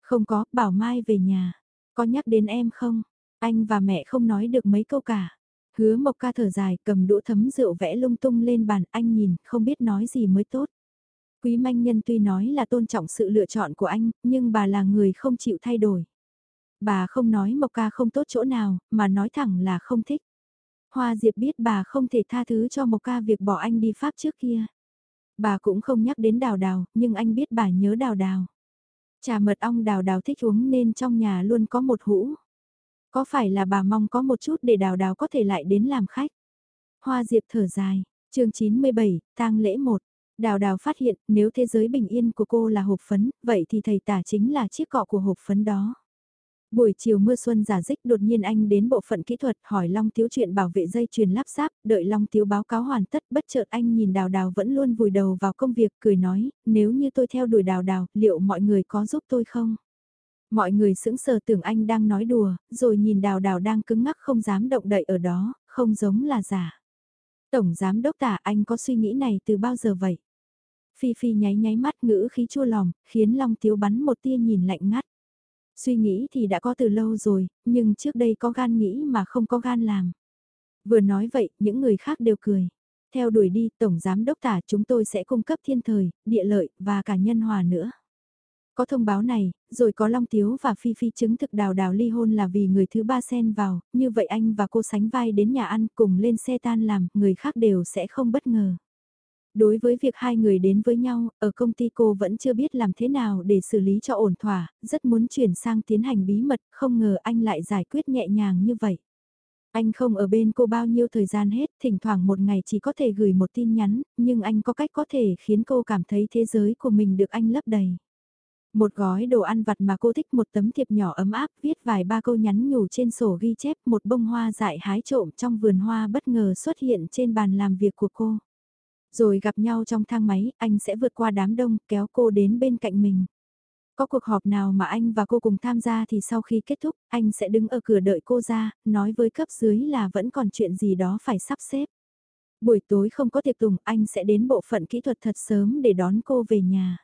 Không có, bảo mai về nhà. Có nhắc đến em không? Anh và mẹ không nói được mấy câu cả. Hứa mộc ca thở dài, cầm đũa thấm rượu vẽ lung tung lên bàn, anh nhìn, không biết nói gì mới tốt. Quý manh nhân tuy nói là tôn trọng sự lựa chọn của anh, nhưng bà là người không chịu thay đổi. Bà không nói mộc ca không tốt chỗ nào, mà nói thẳng là không thích. Hoa Diệp biết bà không thể tha thứ cho Mộc Ca việc bỏ anh đi Pháp trước kia. Bà cũng không nhắc đến đào đào, nhưng anh biết bà nhớ đào đào. Trà mật ong đào đào thích uống nên trong nhà luôn có một hũ. Có phải là bà mong có một chút để đào đào có thể lại đến làm khách? Hoa Diệp thở dài, chương 97, tang lễ 1. Đào đào phát hiện nếu thế giới bình yên của cô là hộp phấn, vậy thì thầy tả chính là chiếc cọ của hộp phấn đó. Buổi chiều mưa xuân giả dích đột nhiên anh đến bộ phận kỹ thuật hỏi Long Tiếu chuyện bảo vệ dây chuyền lắp ráp, đợi Long Tiếu báo cáo hoàn tất bất chợt anh nhìn đào đào vẫn luôn vùi đầu vào công việc cười nói, nếu như tôi theo đuổi đào đào, liệu mọi người có giúp tôi không? Mọi người sững sờ tưởng anh đang nói đùa, rồi nhìn đào đào đang cứng ngắc không dám động đậy ở đó, không giống là giả. Tổng giám đốc tả anh có suy nghĩ này từ bao giờ vậy? Phi Phi nháy nháy mắt ngữ khí chua lòng, khiến Long Tiếu bắn một tia nhìn lạnh ngắt. Suy nghĩ thì đã có từ lâu rồi, nhưng trước đây có gan nghĩ mà không có gan làm. Vừa nói vậy, những người khác đều cười. Theo đuổi đi, Tổng Giám Đốc tả chúng tôi sẽ cung cấp thiên thời, địa lợi, và cả nhân hòa nữa. Có thông báo này, rồi có Long Tiếu và Phi Phi chứng thực đào đào ly hôn là vì người thứ ba xen vào, như vậy anh và cô sánh vai đến nhà ăn cùng lên xe tan làm, người khác đều sẽ không bất ngờ. Đối với việc hai người đến với nhau, ở công ty cô vẫn chưa biết làm thế nào để xử lý cho ổn thỏa, rất muốn chuyển sang tiến hành bí mật, không ngờ anh lại giải quyết nhẹ nhàng như vậy. Anh không ở bên cô bao nhiêu thời gian hết, thỉnh thoảng một ngày chỉ có thể gửi một tin nhắn, nhưng anh có cách có thể khiến cô cảm thấy thế giới của mình được anh lấp đầy. Một gói đồ ăn vặt mà cô thích một tấm thiệp nhỏ ấm áp viết vài ba câu nhắn nhủ trên sổ ghi chép một bông hoa dại hái trộm trong vườn hoa bất ngờ xuất hiện trên bàn làm việc của cô. Rồi gặp nhau trong thang máy, anh sẽ vượt qua đám đông, kéo cô đến bên cạnh mình. Có cuộc họp nào mà anh và cô cùng tham gia thì sau khi kết thúc, anh sẽ đứng ở cửa đợi cô ra, nói với cấp dưới là vẫn còn chuyện gì đó phải sắp xếp. Buổi tối không có tiệc tùng, anh sẽ đến bộ phận kỹ thuật thật sớm để đón cô về nhà.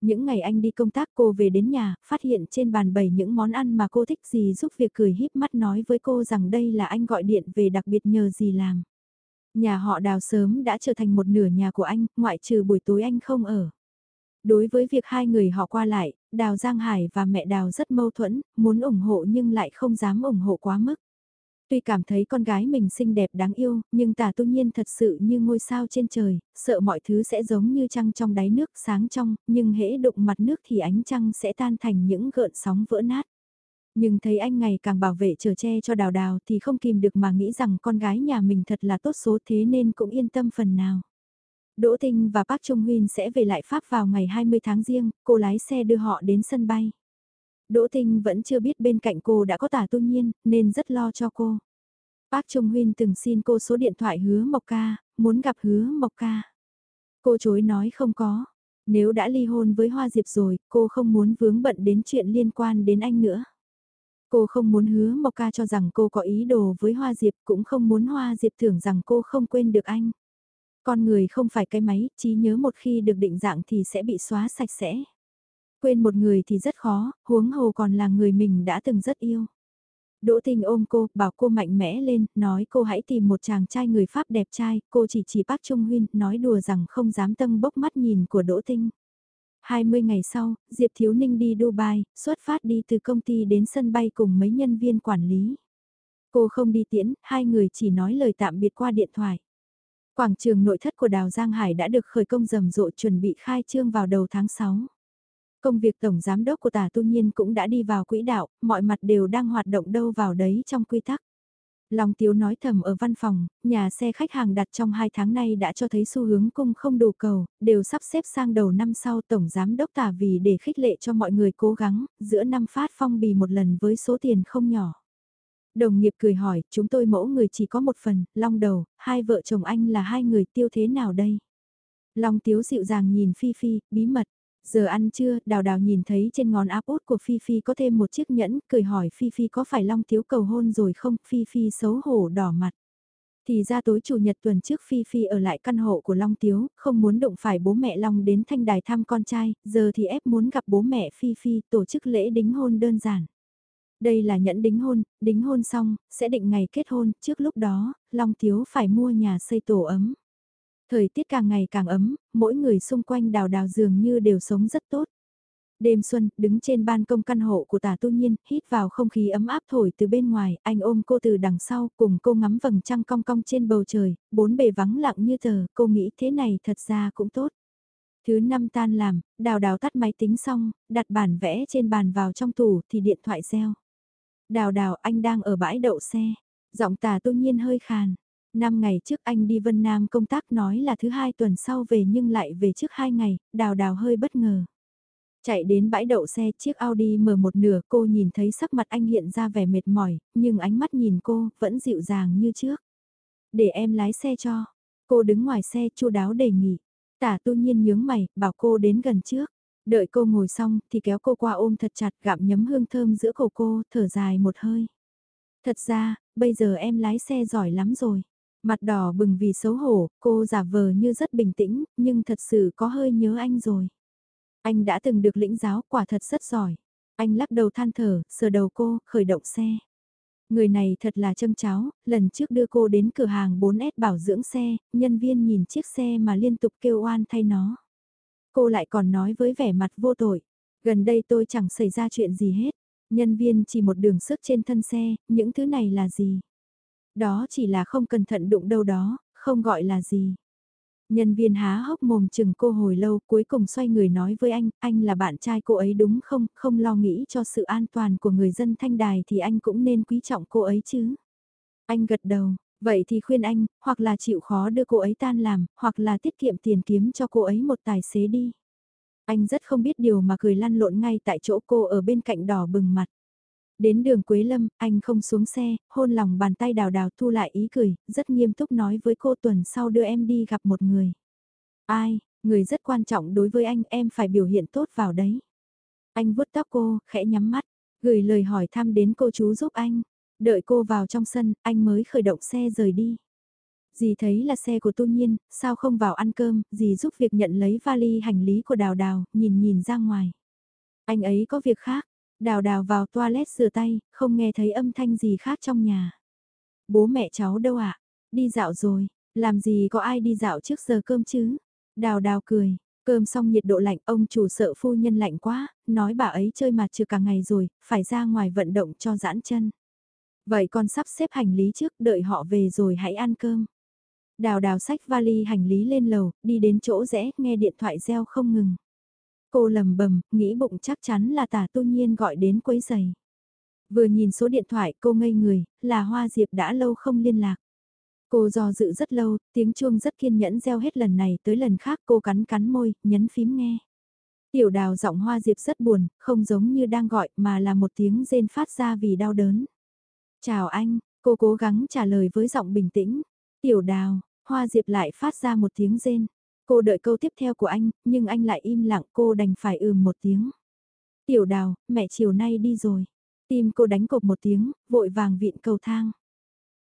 Những ngày anh đi công tác cô về đến nhà, phát hiện trên bàn bày những món ăn mà cô thích gì giúp việc cười híp mắt nói với cô rằng đây là anh gọi điện về đặc biệt nhờ gì làm. Nhà họ đào sớm đã trở thành một nửa nhà của anh, ngoại trừ buổi tối anh không ở. Đối với việc hai người họ qua lại, Đào Giang Hải và mẹ Đào rất mâu thuẫn, muốn ủng hộ nhưng lại không dám ủng hộ quá mức. Tuy cảm thấy con gái mình xinh đẹp đáng yêu, nhưng tả tu nhiên thật sự như ngôi sao trên trời, sợ mọi thứ sẽ giống như trăng trong đáy nước sáng trong, nhưng hễ đụng mặt nước thì ánh trăng sẽ tan thành những gợn sóng vỡ nát. Nhưng thấy anh ngày càng bảo vệ chở che cho đào đào thì không kìm được mà nghĩ rằng con gái nhà mình thật là tốt số thế nên cũng yên tâm phần nào. Đỗ Tinh và Park Trung Huyên sẽ về lại Pháp vào ngày 20 tháng riêng, cô lái xe đưa họ đến sân bay. Đỗ Tinh vẫn chưa biết bên cạnh cô đã có tả tu nhiên, nên rất lo cho cô. Bác Trung Huyên từng xin cô số điện thoại hứa Mộc Ca, muốn gặp hứa Mộc Ca. Cô chối nói không có. Nếu đã ly hôn với Hoa Diệp rồi, cô không muốn vướng bận đến chuyện liên quan đến anh nữa. Cô không muốn hứa Mộc Ca cho rằng cô có ý đồ với Hoa Diệp cũng không muốn Hoa Diệp tưởng rằng cô không quên được anh. Con người không phải cái máy, trí nhớ một khi được định dạng thì sẽ bị xóa sạch sẽ. Quên một người thì rất khó, huống hồ còn là người mình đã từng rất yêu. Đỗ Tinh ôm cô, bảo cô mạnh mẽ lên, nói cô hãy tìm một chàng trai người Pháp đẹp trai, cô chỉ chỉ bác Trung Huyên, nói đùa rằng không dám tâm bốc mắt nhìn của Đỗ Tinh. 20 ngày sau, Diệp Thiếu Ninh đi Dubai, xuất phát đi từ công ty đến sân bay cùng mấy nhân viên quản lý. Cô không đi tiễn, hai người chỉ nói lời tạm biệt qua điện thoại. Quảng trường nội thất của Đào Giang Hải đã được khởi công rầm rộ chuẩn bị khai trương vào đầu tháng 6. Công việc tổng giám đốc của tả tu nhiên cũng đã đi vào quỹ đạo, mọi mặt đều đang hoạt động đâu vào đấy trong quy tắc. Long Tiếu nói thầm ở văn phòng, nhà xe khách hàng đặt trong 2 tháng nay đã cho thấy xu hướng cung không đủ cầu, đều sắp xếp sang đầu năm sau Tổng Giám Đốc tả vì để khích lệ cho mọi người cố gắng, giữa năm phát phong bì một lần với số tiền không nhỏ. Đồng nghiệp cười hỏi, chúng tôi mẫu người chỉ có một phần, Long đầu, hai vợ chồng anh là hai người tiêu thế nào đây? Long Tiếu dịu dàng nhìn Phi Phi, bí mật. Giờ ăn trưa, đào đào nhìn thấy trên ngón áp út của Phi Phi có thêm một chiếc nhẫn, cười hỏi Phi Phi có phải Long Tiếu cầu hôn rồi không, Phi Phi xấu hổ đỏ mặt. Thì ra tối chủ nhật tuần trước Phi Phi ở lại căn hộ của Long Tiếu, không muốn đụng phải bố mẹ Long đến thanh đài thăm con trai, giờ thì ép muốn gặp bố mẹ Phi Phi tổ chức lễ đính hôn đơn giản. Đây là nhẫn đính hôn, đính hôn xong, sẽ định ngày kết hôn, trước lúc đó, Long Tiếu phải mua nhà xây tổ ấm. Thời tiết càng ngày càng ấm, mỗi người xung quanh đào đào dường như đều sống rất tốt. Đêm xuân, đứng trên ban công căn hộ của tả tu nhiên, hít vào không khí ấm áp thổi từ bên ngoài, anh ôm cô từ đằng sau, cùng cô ngắm vầng trăng cong cong trên bầu trời, bốn bề vắng lặng như tờ, cô nghĩ thế này thật ra cũng tốt. Thứ năm tan làm, đào đào tắt máy tính xong, đặt bản vẽ trên bàn vào trong tủ thì điện thoại reo. Đào đào anh đang ở bãi đậu xe, giọng tả tu nhiên hơi khàn. Năm ngày trước anh đi Vân Nam công tác nói là thứ hai tuần sau về nhưng lại về trước hai ngày, đào đào hơi bất ngờ. Chạy đến bãi đậu xe chiếc Audi mở một nửa cô nhìn thấy sắc mặt anh hiện ra vẻ mệt mỏi, nhưng ánh mắt nhìn cô vẫn dịu dàng như trước. Để em lái xe cho. Cô đứng ngoài xe chu đáo đề nghị. Tả tu nhiên nhướng mày, bảo cô đến gần trước. Đợi cô ngồi xong thì kéo cô qua ôm thật chặt gặm nhấm hương thơm giữa cổ cô, thở dài một hơi. Thật ra, bây giờ em lái xe giỏi lắm rồi. Mặt đỏ bừng vì xấu hổ, cô giả vờ như rất bình tĩnh, nhưng thật sự có hơi nhớ anh rồi. Anh đã từng được lĩnh giáo quả thật rất giỏi. Anh lắc đầu than thở, sờ đầu cô, khởi động xe. Người này thật là châm cháo, lần trước đưa cô đến cửa hàng 4S bảo dưỡng xe, nhân viên nhìn chiếc xe mà liên tục kêu oan thay nó. Cô lại còn nói với vẻ mặt vô tội, gần đây tôi chẳng xảy ra chuyện gì hết, nhân viên chỉ một đường sức trên thân xe, những thứ này là gì? Đó chỉ là không cẩn thận đụng đâu đó, không gọi là gì. Nhân viên há hốc mồm chừng cô hồi lâu cuối cùng xoay người nói với anh, anh là bạn trai cô ấy đúng không, không lo nghĩ cho sự an toàn của người dân thanh đài thì anh cũng nên quý trọng cô ấy chứ. Anh gật đầu, vậy thì khuyên anh, hoặc là chịu khó đưa cô ấy tan làm, hoặc là tiết kiệm tiền kiếm cho cô ấy một tài xế đi. Anh rất không biết điều mà cười lăn lộn ngay tại chỗ cô ở bên cạnh đỏ bừng mặt. Đến đường Quế Lâm, anh không xuống xe, hôn lòng bàn tay đào đào thu lại ý cười, rất nghiêm túc nói với cô tuần sau đưa em đi gặp một người. Ai, người rất quan trọng đối với anh, em phải biểu hiện tốt vào đấy. Anh vuốt tóc cô, khẽ nhắm mắt, gửi lời hỏi thăm đến cô chú giúp anh. Đợi cô vào trong sân, anh mới khởi động xe rời đi. Dì thấy là xe của tu nhiên, sao không vào ăn cơm, dì giúp việc nhận lấy vali hành lý của đào đào, nhìn nhìn ra ngoài. Anh ấy có việc khác, Đào đào vào toilet rửa tay, không nghe thấy âm thanh gì khác trong nhà. Bố mẹ cháu đâu ạ? Đi dạo rồi, làm gì có ai đi dạo trước giờ cơm chứ? Đào đào cười, cơm xong nhiệt độ lạnh ông chủ sợ phu nhân lạnh quá, nói bà ấy chơi mặt trừ cả ngày rồi, phải ra ngoài vận động cho giãn chân. Vậy con sắp xếp hành lý trước, đợi họ về rồi hãy ăn cơm. Đào đào sách vali hành lý lên lầu, đi đến chỗ rẽ, nghe điện thoại reo không ngừng. Cô lầm bầm, nghĩ bụng chắc chắn là tả tu nhiên gọi đến quấy giày. Vừa nhìn số điện thoại cô ngây người, là Hoa Diệp đã lâu không liên lạc. Cô do dự rất lâu, tiếng chuông rất kiên nhẫn reo hết lần này tới lần khác cô cắn cắn môi, nhấn phím nghe. Tiểu đào giọng Hoa Diệp rất buồn, không giống như đang gọi mà là một tiếng rên phát ra vì đau đớn. Chào anh, cô cố gắng trả lời với giọng bình tĩnh. Tiểu đào, Hoa Diệp lại phát ra một tiếng rên. Cô đợi câu tiếp theo của anh, nhưng anh lại im lặng cô đành phải ừm một tiếng. Tiểu đào, mẹ chiều nay đi rồi. Tim cô đánh cột một tiếng, vội vàng viện cầu thang.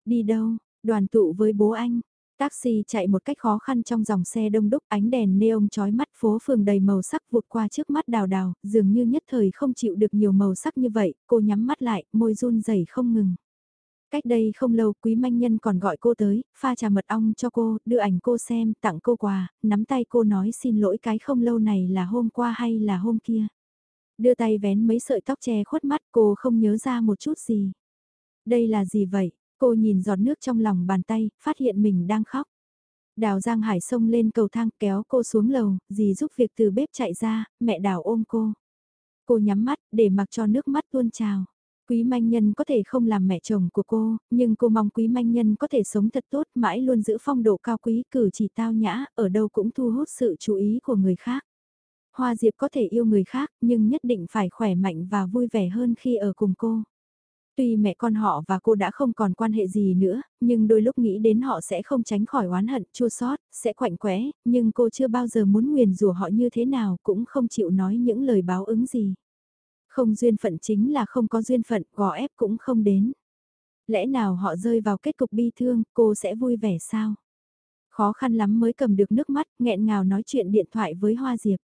Đi đâu, đoàn tụ với bố anh. Taxi chạy một cách khó khăn trong dòng xe đông đúc ánh đèn neon chói mắt phố phường đầy màu sắc vụt qua trước mắt đào đào, dường như nhất thời không chịu được nhiều màu sắc như vậy, cô nhắm mắt lại, môi run rẩy không ngừng. Cách đây không lâu quý manh nhân còn gọi cô tới, pha trà mật ong cho cô, đưa ảnh cô xem, tặng cô quà, nắm tay cô nói xin lỗi cái không lâu này là hôm qua hay là hôm kia. Đưa tay vén mấy sợi tóc che khuất mắt cô không nhớ ra một chút gì. Đây là gì vậy? Cô nhìn giọt nước trong lòng bàn tay, phát hiện mình đang khóc. Đào Giang Hải xông lên cầu thang kéo cô xuống lầu, dì giúp việc từ bếp chạy ra, mẹ Đào ôm cô. Cô nhắm mắt, để mặc cho nước mắt tuôn trào. Quý manh nhân có thể không làm mẹ chồng của cô, nhưng cô mong quý manh nhân có thể sống thật tốt, mãi luôn giữ phong độ cao quý, cử chỉ tao nhã, ở đâu cũng thu hút sự chú ý của người khác. Hoa Diệp có thể yêu người khác, nhưng nhất định phải khỏe mạnh và vui vẻ hơn khi ở cùng cô. Tuy mẹ con họ và cô đã không còn quan hệ gì nữa, nhưng đôi lúc nghĩ đến họ sẽ không tránh khỏi oán hận, chua xót, sẽ quạnh quẽ, nhưng cô chưa bao giờ muốn nguyền rủa họ như thế nào cũng không chịu nói những lời báo ứng gì. Không duyên phận chính là không có duyên phận, gò ép cũng không đến. Lẽ nào họ rơi vào kết cục bi thương, cô sẽ vui vẻ sao? Khó khăn lắm mới cầm được nước mắt, nghẹn ngào nói chuyện điện thoại với Hoa Diệp.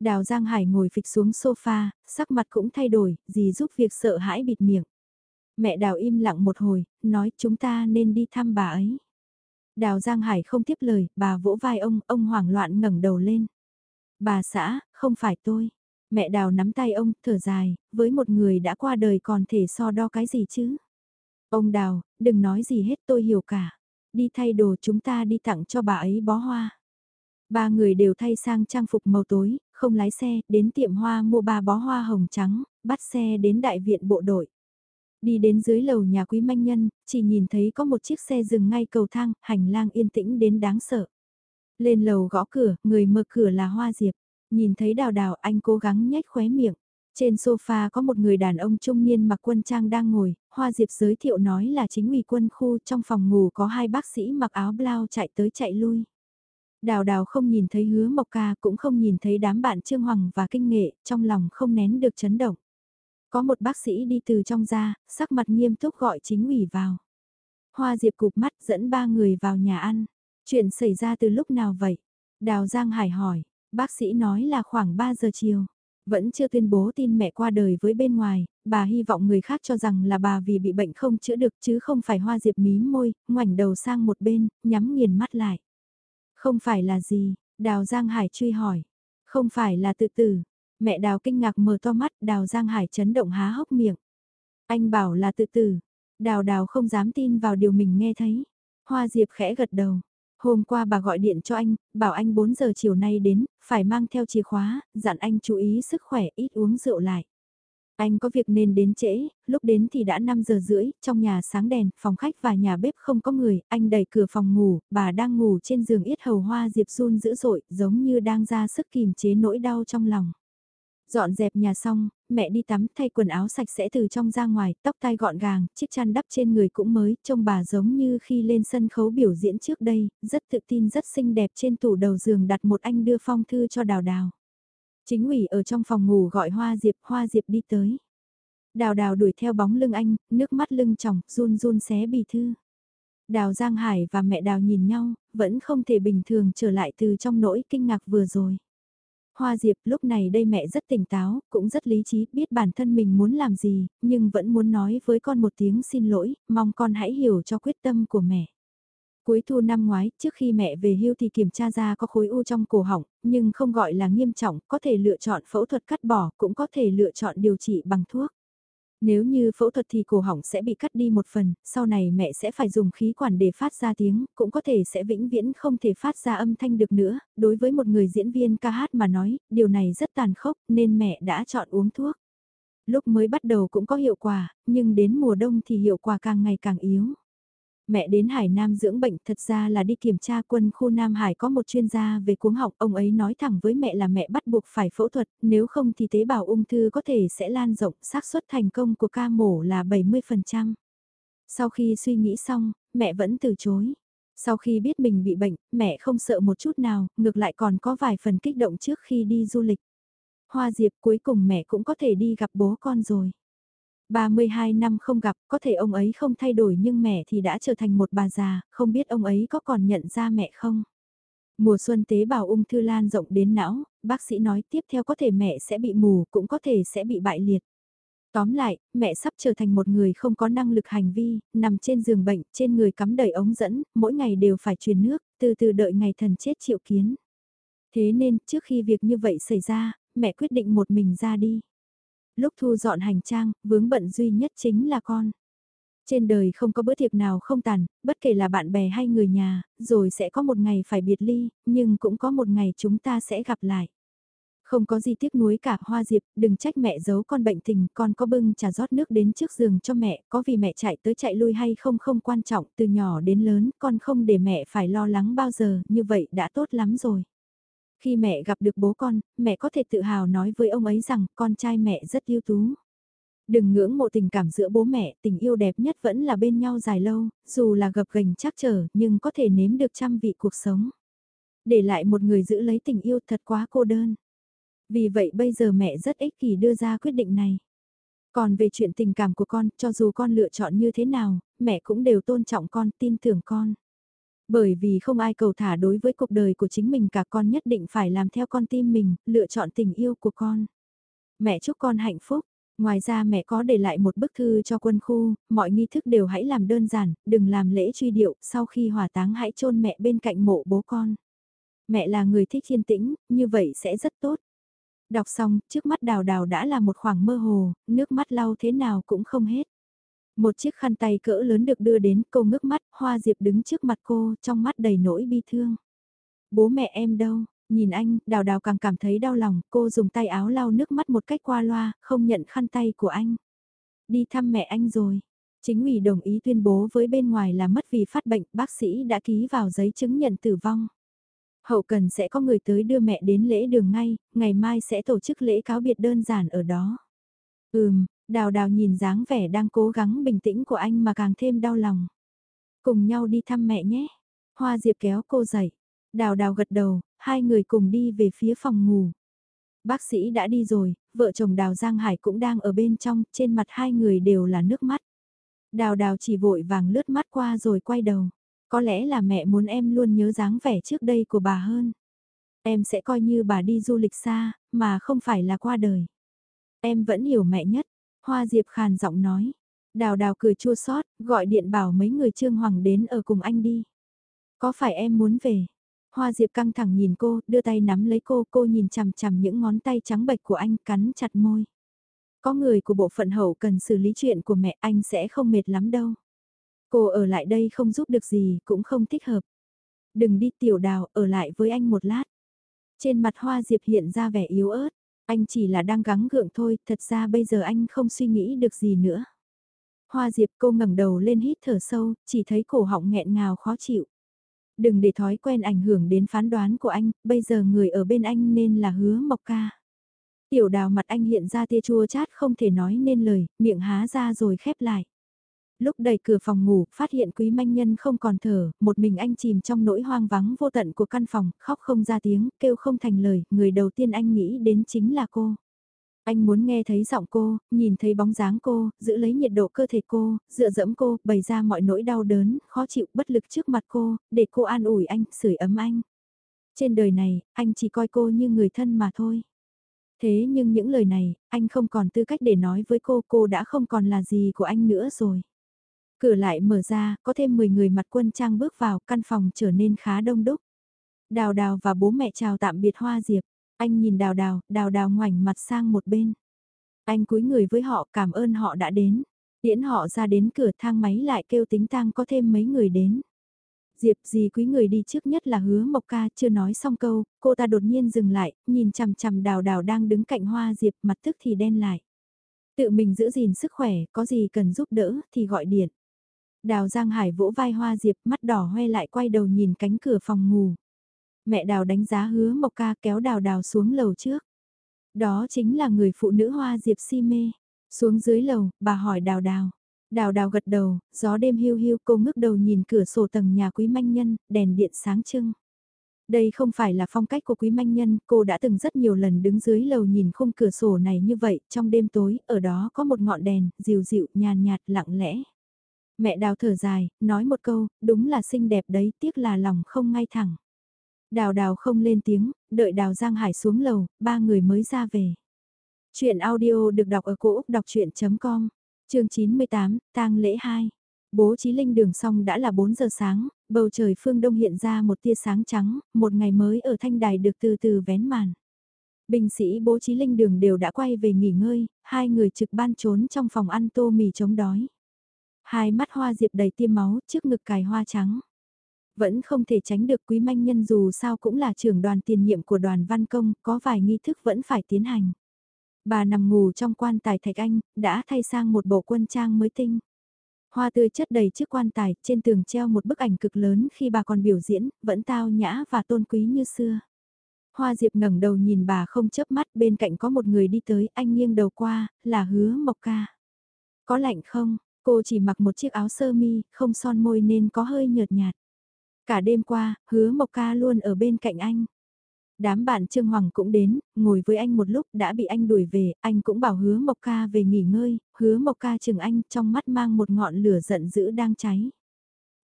Đào Giang Hải ngồi phịch xuống sofa, sắc mặt cũng thay đổi, gì giúp việc sợ hãi bịt miệng. Mẹ Đào im lặng một hồi, nói chúng ta nên đi thăm bà ấy. Đào Giang Hải không tiếp lời, bà vỗ vai ông, ông hoảng loạn ngẩng đầu lên. Bà xã, không phải tôi. Mẹ đào nắm tay ông, thở dài, với một người đã qua đời còn thể so đo cái gì chứ? Ông đào, đừng nói gì hết tôi hiểu cả. Đi thay đồ chúng ta đi tặng cho bà ấy bó hoa. Ba người đều thay sang trang phục màu tối, không lái xe, đến tiệm hoa mua ba bó hoa hồng trắng, bắt xe đến đại viện bộ đội. Đi đến dưới lầu nhà quý manh nhân, chỉ nhìn thấy có một chiếc xe dừng ngay cầu thang, hành lang yên tĩnh đến đáng sợ. Lên lầu gõ cửa, người mở cửa là Hoa Diệp. Nhìn thấy đào đào anh cố gắng nhếch khóe miệng. Trên sofa có một người đàn ông trung niên mặc quân trang đang ngồi, Hoa Diệp giới thiệu nói là chính ủy quân khu trong phòng ngủ có hai bác sĩ mặc áo blau chạy tới chạy lui. Đào đào không nhìn thấy hứa mộc ca cũng không nhìn thấy đám bạn Trương Hoàng và kinh nghệ, trong lòng không nén được chấn động. Có một bác sĩ đi từ trong ra, sắc mặt nghiêm túc gọi chính ủy vào. Hoa Diệp cụp mắt dẫn ba người vào nhà ăn. Chuyện xảy ra từ lúc nào vậy? Đào Giang Hải hỏi, bác sĩ nói là khoảng 3 giờ chiều. Vẫn chưa tuyên bố tin mẹ qua đời với bên ngoài, bà hy vọng người khác cho rằng là bà vì bị bệnh không chữa được chứ không phải Hoa Diệp mím môi, ngoảnh đầu sang một bên, nhắm nghiền mắt lại. Không phải là gì, Đào Giang Hải truy hỏi. Không phải là tự tử. Mẹ Đào kinh ngạc mở to mắt, Đào Giang Hải chấn động há hốc miệng. Anh bảo là tự tử. Đào Đào không dám tin vào điều mình nghe thấy. Hoa Diệp khẽ gật đầu. Hôm qua bà gọi điện cho anh, bảo anh 4 giờ chiều nay đến, phải mang theo chìa khóa, dặn anh chú ý sức khỏe ít uống rượu lại. Anh có việc nên đến trễ, lúc đến thì đã 5 giờ rưỡi, trong nhà sáng đèn, phòng khách và nhà bếp không có người, anh đẩy cửa phòng ngủ, bà đang ngủ trên giường yết hầu hoa diệp run dữ dội, giống như đang ra sức kìm chế nỗi đau trong lòng. Dọn dẹp nhà xong, mẹ đi tắm thay quần áo sạch sẽ từ trong ra ngoài, tóc tai gọn gàng, chiếc chăn đắp trên người cũng mới, trông bà giống như khi lên sân khấu biểu diễn trước đây, rất tự tin rất xinh đẹp trên tủ đầu giường đặt một anh đưa phong thư cho đào đào. Chính ủy ở trong phòng ngủ gọi Hoa Diệp, Hoa Diệp đi tới. Đào đào đuổi theo bóng lưng anh, nước mắt lưng tròng, run run xé bì thư. Đào Giang Hải và mẹ Đào nhìn nhau, vẫn không thể bình thường trở lại từ trong nỗi kinh ngạc vừa rồi. Hoa Diệp lúc này đây mẹ rất tỉnh táo, cũng rất lý trí, biết bản thân mình muốn làm gì, nhưng vẫn muốn nói với con một tiếng xin lỗi, mong con hãy hiểu cho quyết tâm của mẹ. Cuối thu năm ngoái, trước khi mẹ về hưu thì kiểm tra ra có khối u trong cổ họng, nhưng không gọi là nghiêm trọng, có thể lựa chọn phẫu thuật cắt bỏ, cũng có thể lựa chọn điều trị bằng thuốc. Nếu như phẫu thuật thì cổ họng sẽ bị cắt đi một phần, sau này mẹ sẽ phải dùng khí quản để phát ra tiếng, cũng có thể sẽ vĩnh viễn không thể phát ra âm thanh được nữa. Đối với một người diễn viên ca hát mà nói, điều này rất tàn khốc nên mẹ đã chọn uống thuốc. Lúc mới bắt đầu cũng có hiệu quả, nhưng đến mùa đông thì hiệu quả càng ngày càng yếu. Mẹ đến Hải Nam dưỡng bệnh thật ra là đi kiểm tra quân khu Nam Hải có một chuyên gia về cuống học. Ông ấy nói thẳng với mẹ là mẹ bắt buộc phải phẫu thuật, nếu không thì tế bào ung thư có thể sẽ lan rộng, xác suất thành công của ca mổ là 70%. Sau khi suy nghĩ xong, mẹ vẫn từ chối. Sau khi biết mình bị bệnh, mẹ không sợ một chút nào, ngược lại còn có vài phần kích động trước khi đi du lịch. Hoa Diệp cuối cùng mẹ cũng có thể đi gặp bố con rồi. 32 năm không gặp, có thể ông ấy không thay đổi nhưng mẹ thì đã trở thành một bà già, không biết ông ấy có còn nhận ra mẹ không? Mùa xuân tế bào ung thư lan rộng đến não, bác sĩ nói tiếp theo có thể mẹ sẽ bị mù, cũng có thể sẽ bị bại liệt. Tóm lại, mẹ sắp trở thành một người không có năng lực hành vi, nằm trên giường bệnh, trên người cắm đầy ống dẫn, mỗi ngày đều phải truyền nước, từ từ đợi ngày thần chết triệu kiến. Thế nên, trước khi việc như vậy xảy ra, mẹ quyết định một mình ra đi lúc thu dọn hành trang, vướng bận duy nhất chính là con. Trên đời không có bữa tiệc nào không tàn, bất kể là bạn bè hay người nhà, rồi sẽ có một ngày phải biệt ly, nhưng cũng có một ngày chúng ta sẽ gặp lại. Không có gì tiếc nuối cả Hoa Diệp, đừng trách mẹ giấu con bệnh tình, con có bưng trà rót nước đến trước giường cho mẹ, có vì mẹ chạy tới chạy lui hay không không quan trọng, từ nhỏ đến lớn, con không để mẹ phải lo lắng bao giờ, như vậy đã tốt lắm rồi. Khi mẹ gặp được bố con, mẹ có thể tự hào nói với ông ấy rằng con trai mẹ rất ưu tú. Đừng ngưỡng mộ tình cảm giữa bố mẹ, tình yêu đẹp nhất vẫn là bên nhau dài lâu, dù là gập gành chắc trở nhưng có thể nếm được trăm vị cuộc sống. Để lại một người giữ lấy tình yêu thật quá cô đơn. Vì vậy bây giờ mẹ rất ích kỷ đưa ra quyết định này. Còn về chuyện tình cảm của con, cho dù con lựa chọn như thế nào, mẹ cũng đều tôn trọng con, tin tưởng con. Bởi vì không ai cầu thả đối với cuộc đời của chính mình cả con nhất định phải làm theo con tim mình, lựa chọn tình yêu của con. Mẹ chúc con hạnh phúc. Ngoài ra mẹ có để lại một bức thư cho quân khu, mọi nghi thức đều hãy làm đơn giản, đừng làm lễ truy điệu, sau khi hỏa táng hãy chôn mẹ bên cạnh mộ bố con. Mẹ là người thích yên tĩnh, như vậy sẽ rất tốt. Đọc xong, trước mắt đào đào đã là một khoảng mơ hồ, nước mắt lau thế nào cũng không hết. Một chiếc khăn tay cỡ lớn được đưa đến, cô ngước mắt, Hoa Diệp đứng trước mặt cô, trong mắt đầy nỗi bi thương. Bố mẹ em đâu? Nhìn anh, đào đào càng cảm thấy đau lòng, cô dùng tay áo lau nước mắt một cách qua loa, không nhận khăn tay của anh. Đi thăm mẹ anh rồi. Chính ủy đồng ý tuyên bố với bên ngoài là mất vì phát bệnh, bác sĩ đã ký vào giấy chứng nhận tử vong. Hậu cần sẽ có người tới đưa mẹ đến lễ đường ngay, ngày mai sẽ tổ chức lễ cáo biệt đơn giản ở đó. Ừm, đào đào nhìn dáng vẻ đang cố gắng bình tĩnh của anh mà càng thêm đau lòng. Cùng nhau đi thăm mẹ nhé. Hoa Diệp kéo cô dậy. Đào đào gật đầu, hai người cùng đi về phía phòng ngủ. Bác sĩ đã đi rồi, vợ chồng Đào Giang Hải cũng đang ở bên trong, trên mặt hai người đều là nước mắt. Đào đào chỉ vội vàng lướt mắt qua rồi quay đầu. Có lẽ là mẹ muốn em luôn nhớ dáng vẻ trước đây của bà hơn. Em sẽ coi như bà đi du lịch xa, mà không phải là qua đời. Em vẫn hiểu mẹ nhất. Hoa Diệp khàn giọng nói. Đào đào cười chua xót gọi điện bảo mấy người Trương Hoàng đến ở cùng anh đi. Có phải em muốn về? Hoa Diệp căng thẳng nhìn cô, đưa tay nắm lấy cô, cô nhìn chằm chằm những ngón tay trắng bệch của anh, cắn chặt môi. Có người của bộ phận hậu cần xử lý chuyện của mẹ anh sẽ không mệt lắm đâu. Cô ở lại đây không giúp được gì, cũng không thích hợp. Đừng đi tiểu đào, ở lại với anh một lát. Trên mặt Hoa Diệp hiện ra vẻ yếu ớt, anh chỉ là đang gắng gượng thôi, thật ra bây giờ anh không suy nghĩ được gì nữa. Hoa Diệp cô ngẩng đầu lên hít thở sâu, chỉ thấy cổ họng nghẹn ngào khó chịu. Đừng để thói quen ảnh hưởng đến phán đoán của anh, bây giờ người ở bên anh nên là hứa mộc ca. Tiểu đào mặt anh hiện ra tia chua chát không thể nói nên lời, miệng há ra rồi khép lại. Lúc đẩy cửa phòng ngủ, phát hiện quý manh nhân không còn thở, một mình anh chìm trong nỗi hoang vắng vô tận của căn phòng, khóc không ra tiếng, kêu không thành lời, người đầu tiên anh nghĩ đến chính là cô. Anh muốn nghe thấy giọng cô, nhìn thấy bóng dáng cô, giữ lấy nhiệt độ cơ thể cô, dựa dẫm cô, bày ra mọi nỗi đau đớn, khó chịu, bất lực trước mặt cô, để cô an ủi anh, sưởi ấm anh. Trên đời này, anh chỉ coi cô như người thân mà thôi. Thế nhưng những lời này, anh không còn tư cách để nói với cô, cô đã không còn là gì của anh nữa rồi. Cửa lại mở ra, có thêm 10 người mặt quân trang bước vào, căn phòng trở nên khá đông đúc. Đào đào và bố mẹ chào tạm biệt Hoa Diệp. Anh nhìn đào đào, đào đào ngoảnh mặt sang một bên. Anh cúi người với họ cảm ơn họ đã đến. Tiễn họ ra đến cửa thang máy lại kêu tính tang có thêm mấy người đến. Diệp gì quý người đi trước nhất là hứa mộc ca chưa nói xong câu, cô ta đột nhiên dừng lại, nhìn chằm chằm đào đào đang đứng cạnh hoa Diệp mặt tức thì đen lại. Tự mình giữ gìn sức khỏe, có gì cần giúp đỡ thì gọi điện. Đào Giang Hải vỗ vai hoa Diệp mắt đỏ hoe lại quay đầu nhìn cánh cửa phòng ngủ. Mẹ đào đánh giá hứa mộc ca kéo đào đào xuống lầu trước. Đó chính là người phụ nữ hoa Diệp si mê. Xuống dưới lầu, bà hỏi đào đào. Đào đào gật đầu, gió đêm hiu hiu cô ngước đầu nhìn cửa sổ tầng nhà quý manh nhân, đèn điện sáng trưng. Đây không phải là phong cách của quý manh nhân, cô đã từng rất nhiều lần đứng dưới lầu nhìn khung cửa sổ này như vậy, trong đêm tối, ở đó có một ngọn đèn, dịu dịu, nhàn nhạt, lặng lẽ. Mẹ đào thở dài, nói một câu, đúng là xinh đẹp đấy, tiếc là lòng không ngay thẳng. Đào đào không lên tiếng, đợi đào Giang Hải xuống lầu, ba người mới ra về. Chuyện audio được đọc ở cổ Úc đọc chuyện.com, trường 98, tang lễ 2. Bố trí linh đường xong đã là 4 giờ sáng, bầu trời phương đông hiện ra một tia sáng trắng, một ngày mới ở thanh đài được từ từ vén màn. Binh sĩ bố trí linh đường đều đã quay về nghỉ ngơi, hai người trực ban trốn trong phòng ăn tô mì chống đói. Hai mắt hoa diệp đầy tiêm máu trước ngực cài hoa trắng. Vẫn không thể tránh được quý manh nhân dù sao cũng là trưởng đoàn tiền nhiệm của đoàn văn công, có vài nghi thức vẫn phải tiến hành. Bà nằm ngủ trong quan tài thạch anh, đã thay sang một bộ quân trang mới tinh. Hoa tươi chất đầy chiếc quan tài, trên tường treo một bức ảnh cực lớn khi bà còn biểu diễn, vẫn tao nhã và tôn quý như xưa. Hoa Diệp ngẩng đầu nhìn bà không chớp mắt, bên cạnh có một người đi tới, anh nghiêng đầu qua, là hứa Mộc Ca. Có lạnh không? Cô chỉ mặc một chiếc áo sơ mi, không son môi nên có hơi nhợt nhạt. Cả đêm qua, hứa Mộc Ca luôn ở bên cạnh anh. Đám bạn Trương Hoàng cũng đến, ngồi với anh một lúc đã bị anh đuổi về, anh cũng bảo hứa Mộc Ca về nghỉ ngơi, hứa Mộc Ca chừng anh trong mắt mang một ngọn lửa giận dữ đang cháy.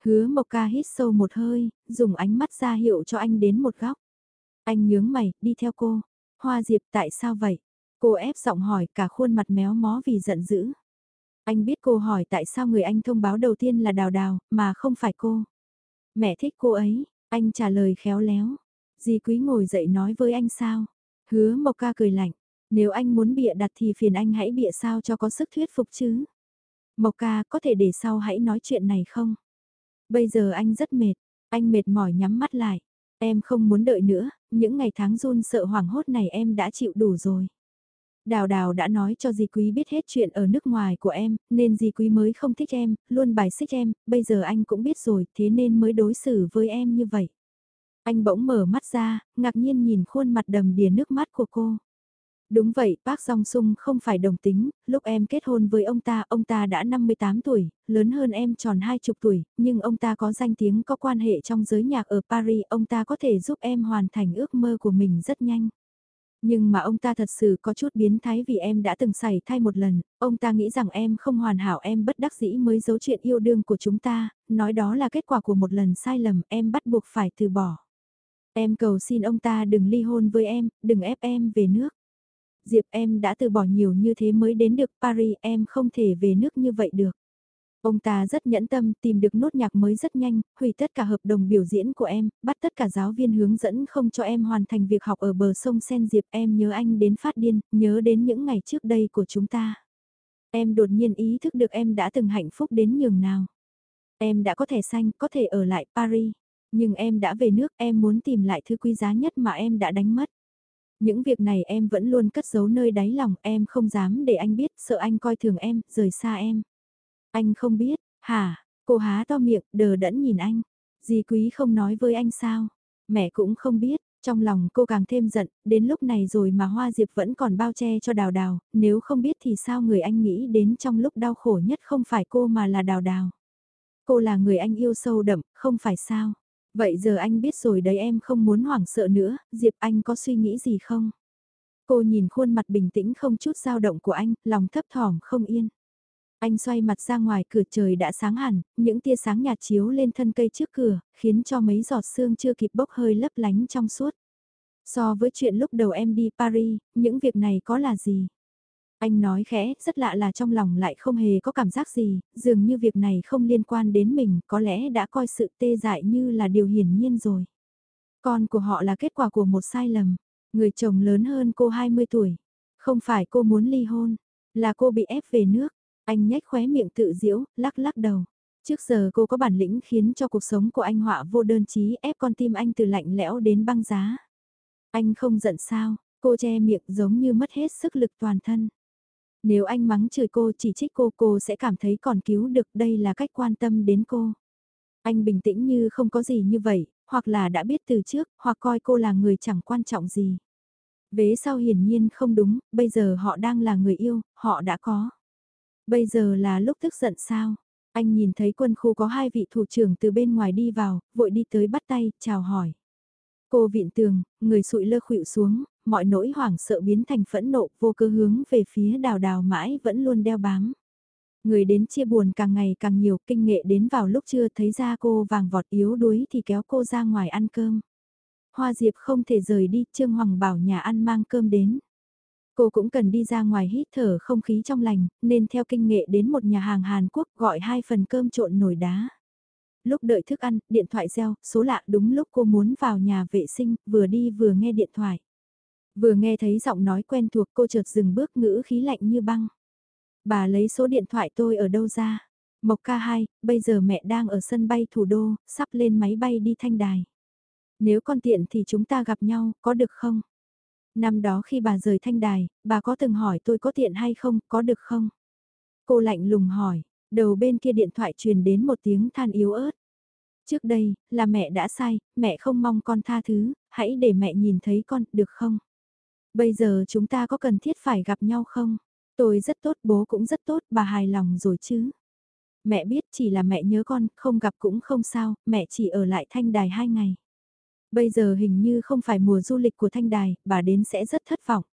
Hứa Mộc Ca hít sâu một hơi, dùng ánh mắt ra hiệu cho anh đến một góc. Anh nhướng mày, đi theo cô. Hoa Diệp tại sao vậy? Cô ép giọng hỏi cả khuôn mặt méo mó vì giận dữ. Anh biết cô hỏi tại sao người anh thông báo đầu tiên là Đào Đào, mà không phải cô. Mẹ thích cô ấy, anh trả lời khéo léo. Di quý ngồi dậy nói với anh sao. Hứa Mộc Ca cười lạnh, nếu anh muốn bịa đặt thì phiền anh hãy bịa sao cho có sức thuyết phục chứ. Mộc Ca có thể để sau hãy nói chuyện này không? Bây giờ anh rất mệt, anh mệt mỏi nhắm mắt lại. Em không muốn đợi nữa, những ngày tháng run sợ hoảng hốt này em đã chịu đủ rồi. Đào đào đã nói cho dì quý biết hết chuyện ở nước ngoài của em, nên dì quý mới không thích em, luôn bài xích em, bây giờ anh cũng biết rồi, thế nên mới đối xử với em như vậy. Anh bỗng mở mắt ra, ngạc nhiên nhìn khuôn mặt đầm đìa nước mắt của cô. Đúng vậy, bác Song Sung không phải đồng tính, lúc em kết hôn với ông ta, ông ta đã 58 tuổi, lớn hơn em tròn hai chục tuổi, nhưng ông ta có danh tiếng có quan hệ trong giới nhạc ở Paris, ông ta có thể giúp em hoàn thành ước mơ của mình rất nhanh. Nhưng mà ông ta thật sự có chút biến thái vì em đã từng xảy thai một lần, ông ta nghĩ rằng em không hoàn hảo em bất đắc dĩ mới giấu chuyện yêu đương của chúng ta, nói đó là kết quả của một lần sai lầm em bắt buộc phải từ bỏ. Em cầu xin ông ta đừng ly hôn với em, đừng ép em về nước. Diệp em đã từ bỏ nhiều như thế mới đến được Paris em không thể về nước như vậy được. Ông ta rất nhẫn tâm tìm được nốt nhạc mới rất nhanh, hủy tất cả hợp đồng biểu diễn của em, bắt tất cả giáo viên hướng dẫn không cho em hoàn thành việc học ở bờ sông Sen Diệp em nhớ anh đến phát điên, nhớ đến những ngày trước đây của chúng ta. Em đột nhiên ý thức được em đã từng hạnh phúc đến nhường nào. Em đã có thể xanh, có thể ở lại Paris. Nhưng em đã về nước, em muốn tìm lại thứ quý giá nhất mà em đã đánh mất. Những việc này em vẫn luôn cất giấu nơi đáy lòng, em không dám để anh biết, sợ anh coi thường em, rời xa em. Anh không biết, hả? Cô há to miệng, đờ đẫn nhìn anh. Dì quý không nói với anh sao? Mẹ cũng không biết, trong lòng cô càng thêm giận, đến lúc này rồi mà Hoa Diệp vẫn còn bao che cho đào đào, nếu không biết thì sao người anh nghĩ đến trong lúc đau khổ nhất không phải cô mà là đào đào. Cô là người anh yêu sâu đậm, không phải sao? Vậy giờ anh biết rồi đấy em không muốn hoảng sợ nữa, Diệp anh có suy nghĩ gì không? Cô nhìn khuôn mặt bình tĩnh không chút dao động của anh, lòng thấp thỏm không yên. Anh xoay mặt ra ngoài cửa trời đã sáng hẳn, những tia sáng nhạt chiếu lên thân cây trước cửa, khiến cho mấy giọt sương chưa kịp bốc hơi lấp lánh trong suốt. So với chuyện lúc đầu em đi Paris, những việc này có là gì? Anh nói khẽ, rất lạ là trong lòng lại không hề có cảm giác gì, dường như việc này không liên quan đến mình, có lẽ đã coi sự tê dại như là điều hiển nhiên rồi. Con của họ là kết quả của một sai lầm, người chồng lớn hơn cô 20 tuổi. Không phải cô muốn ly hôn, là cô bị ép về nước. Anh nhếch khóe miệng tự diễu, lắc lắc đầu. Trước giờ cô có bản lĩnh khiến cho cuộc sống của anh họa vô đơn chí ép con tim anh từ lạnh lẽo đến băng giá. Anh không giận sao, cô che miệng giống như mất hết sức lực toàn thân. Nếu anh mắng chửi cô chỉ trích cô cô sẽ cảm thấy còn cứu được đây là cách quan tâm đến cô. Anh bình tĩnh như không có gì như vậy, hoặc là đã biết từ trước, hoặc coi cô là người chẳng quan trọng gì. Vế sau hiển nhiên không đúng, bây giờ họ đang là người yêu, họ đã có. Bây giờ là lúc tức giận sao? Anh nhìn thấy quân khu có hai vị thủ trưởng từ bên ngoài đi vào, vội đi tới bắt tay, chào hỏi. Cô viện tường, người sụi lơ khuỵu xuống, mọi nỗi hoảng sợ biến thành phẫn nộ vô cơ hướng về phía đào đào mãi vẫn luôn đeo bám. Người đến chia buồn càng ngày càng nhiều kinh nghệ đến vào lúc chưa thấy ra cô vàng vọt yếu đuối thì kéo cô ra ngoài ăn cơm. Hoa Diệp không thể rời đi, Trương Hoàng bảo nhà ăn mang cơm đến. Cô cũng cần đi ra ngoài hít thở không khí trong lành, nên theo kinh nghệ đến một nhà hàng Hàn Quốc gọi hai phần cơm trộn nồi đá. Lúc đợi thức ăn, điện thoại reo, số lạ đúng lúc cô muốn vào nhà vệ sinh, vừa đi vừa nghe điện thoại. Vừa nghe thấy giọng nói quen thuộc cô chợt dừng bước ngữ khí lạnh như băng. Bà lấy số điện thoại tôi ở đâu ra? Mộc ca 2, bây giờ mẹ đang ở sân bay thủ đô, sắp lên máy bay đi thanh đài. Nếu con tiện thì chúng ta gặp nhau, có được không? Năm đó khi bà rời thanh đài, bà có từng hỏi tôi có tiện hay không, có được không? Cô lạnh lùng hỏi, đầu bên kia điện thoại truyền đến một tiếng than yếu ớt. Trước đây, là mẹ đã sai, mẹ không mong con tha thứ, hãy để mẹ nhìn thấy con, được không? Bây giờ chúng ta có cần thiết phải gặp nhau không? Tôi rất tốt, bố cũng rất tốt, bà hài lòng rồi chứ? Mẹ biết chỉ là mẹ nhớ con, không gặp cũng không sao, mẹ chỉ ở lại thanh đài hai ngày. Bây giờ hình như không phải mùa du lịch của thanh đài, bà đến sẽ rất thất vọng.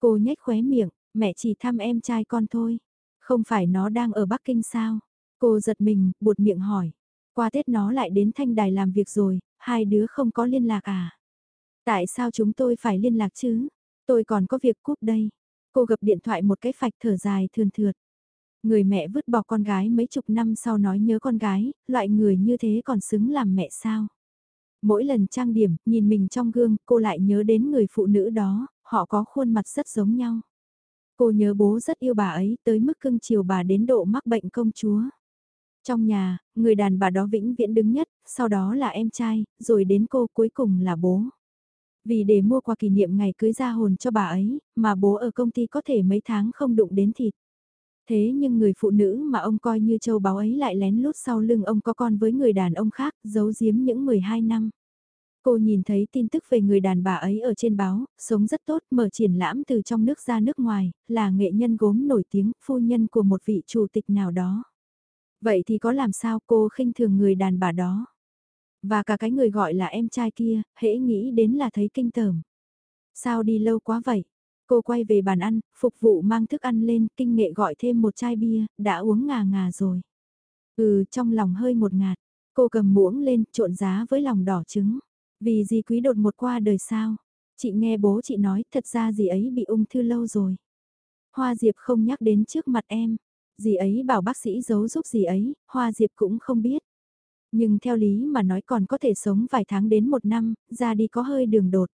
Cô nhếch khóe miệng, mẹ chỉ thăm em trai con thôi. Không phải nó đang ở Bắc Kinh sao? Cô giật mình, buột miệng hỏi. Qua Tết nó lại đến thanh đài làm việc rồi, hai đứa không có liên lạc à? Tại sao chúng tôi phải liên lạc chứ? Tôi còn có việc cúp đây. Cô gập điện thoại một cái phạch thở dài thườn thượt. Người mẹ vứt bỏ con gái mấy chục năm sau nói nhớ con gái, loại người như thế còn xứng làm mẹ sao? Mỗi lần trang điểm, nhìn mình trong gương, cô lại nhớ đến người phụ nữ đó, họ có khuôn mặt rất giống nhau. Cô nhớ bố rất yêu bà ấy tới mức cưng chiều bà đến độ mắc bệnh công chúa. Trong nhà, người đàn bà đó vĩnh viễn đứng nhất, sau đó là em trai, rồi đến cô cuối cùng là bố. Vì để mua quà kỷ niệm ngày cưới ra hồn cho bà ấy, mà bố ở công ty có thể mấy tháng không đụng đến thịt. Thế nhưng người phụ nữ mà ông coi như châu báu ấy lại lén lút sau lưng ông có con với người đàn ông khác, giấu giếm những 12 năm. Cô nhìn thấy tin tức về người đàn bà ấy ở trên báo, sống rất tốt, mở triển lãm từ trong nước ra nước ngoài, là nghệ nhân gốm nổi tiếng, phu nhân của một vị chủ tịch nào đó. Vậy thì có làm sao cô khinh thường người đàn bà đó? Và cả cái người gọi là em trai kia, hễ nghĩ đến là thấy kinh tởm. Sao đi lâu quá vậy? Cô quay về bàn ăn, phục vụ mang thức ăn lên, kinh nghệ gọi thêm một chai bia, đã uống ngà ngà rồi. Ừ, trong lòng hơi một ngạt, cô cầm muỗng lên, trộn giá với lòng đỏ trứng. Vì gì quý đột một qua đời sao? Chị nghe bố chị nói, thật ra dì ấy bị ung thư lâu rồi. Hoa Diệp không nhắc đến trước mặt em. Dì ấy bảo bác sĩ giấu giúp dì ấy, Hoa Diệp cũng không biết. Nhưng theo lý mà nói còn có thể sống vài tháng đến một năm, ra đi có hơi đường đột.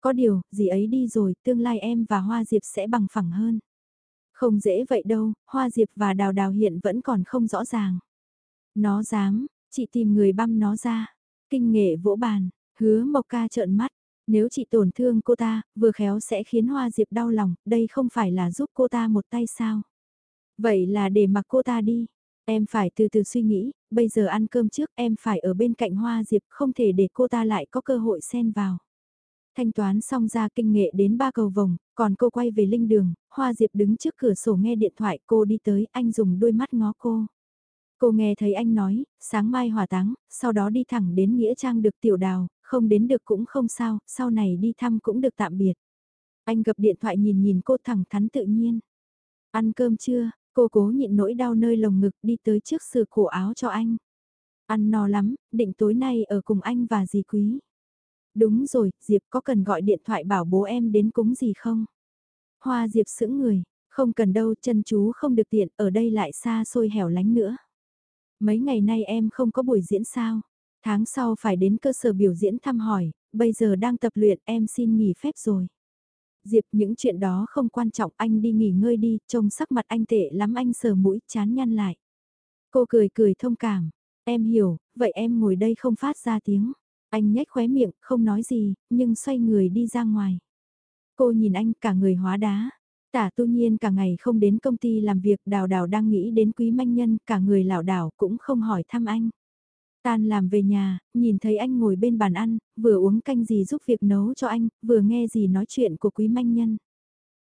Có điều, dì ấy đi rồi, tương lai em và Hoa Diệp sẽ bằng phẳng hơn. Không dễ vậy đâu, Hoa Diệp và Đào Đào hiện vẫn còn không rõ ràng. Nó dám, chị tìm người băm nó ra. Kinh nghệ vỗ bàn, hứa Mộc Ca trợn mắt. Nếu chị tổn thương cô ta, vừa khéo sẽ khiến Hoa Diệp đau lòng, đây không phải là giúp cô ta một tay sao. Vậy là để mặc cô ta đi. Em phải từ từ suy nghĩ, bây giờ ăn cơm trước em phải ở bên cạnh Hoa Diệp không thể để cô ta lại có cơ hội xen vào. Thanh toán xong ra kinh nghệ đến ba cầu vòng, còn cô quay về linh đường, Hoa Diệp đứng trước cửa sổ nghe điện thoại cô đi tới, anh dùng đôi mắt ngó cô. Cô nghe thấy anh nói, sáng mai hỏa táng, sau đó đi thẳng đến Nghĩa Trang được tiểu đào, không đến được cũng không sao, sau này đi thăm cũng được tạm biệt. Anh gập điện thoại nhìn nhìn cô thẳng thắn tự nhiên. Ăn cơm chưa, cô cố nhịn nỗi đau nơi lồng ngực đi tới trước sửa cổ áo cho anh. Ăn no lắm, định tối nay ở cùng anh và dì quý. Đúng rồi, Diệp có cần gọi điện thoại bảo bố em đến cúng gì không? Hoa Diệp sững người, không cần đâu, chân chú không được tiện, ở đây lại xa xôi hẻo lánh nữa. Mấy ngày nay em không có buổi diễn sao? Tháng sau phải đến cơ sở biểu diễn thăm hỏi, bây giờ đang tập luyện em xin nghỉ phép rồi. Diệp những chuyện đó không quan trọng anh đi nghỉ ngơi đi, trông sắc mặt anh tệ lắm anh sờ mũi chán nhăn lại. Cô cười cười thông cảm, em hiểu, vậy em ngồi đây không phát ra tiếng. Anh nhếch khóe miệng, không nói gì, nhưng xoay người đi ra ngoài. Cô nhìn anh cả người hóa đá. Tả tu nhiên cả ngày không đến công ty làm việc đào đào đang nghĩ đến quý manh nhân, cả người lảo đảo cũng không hỏi thăm anh. Tan làm về nhà, nhìn thấy anh ngồi bên bàn ăn, vừa uống canh gì giúp việc nấu cho anh, vừa nghe gì nói chuyện của quý manh nhân.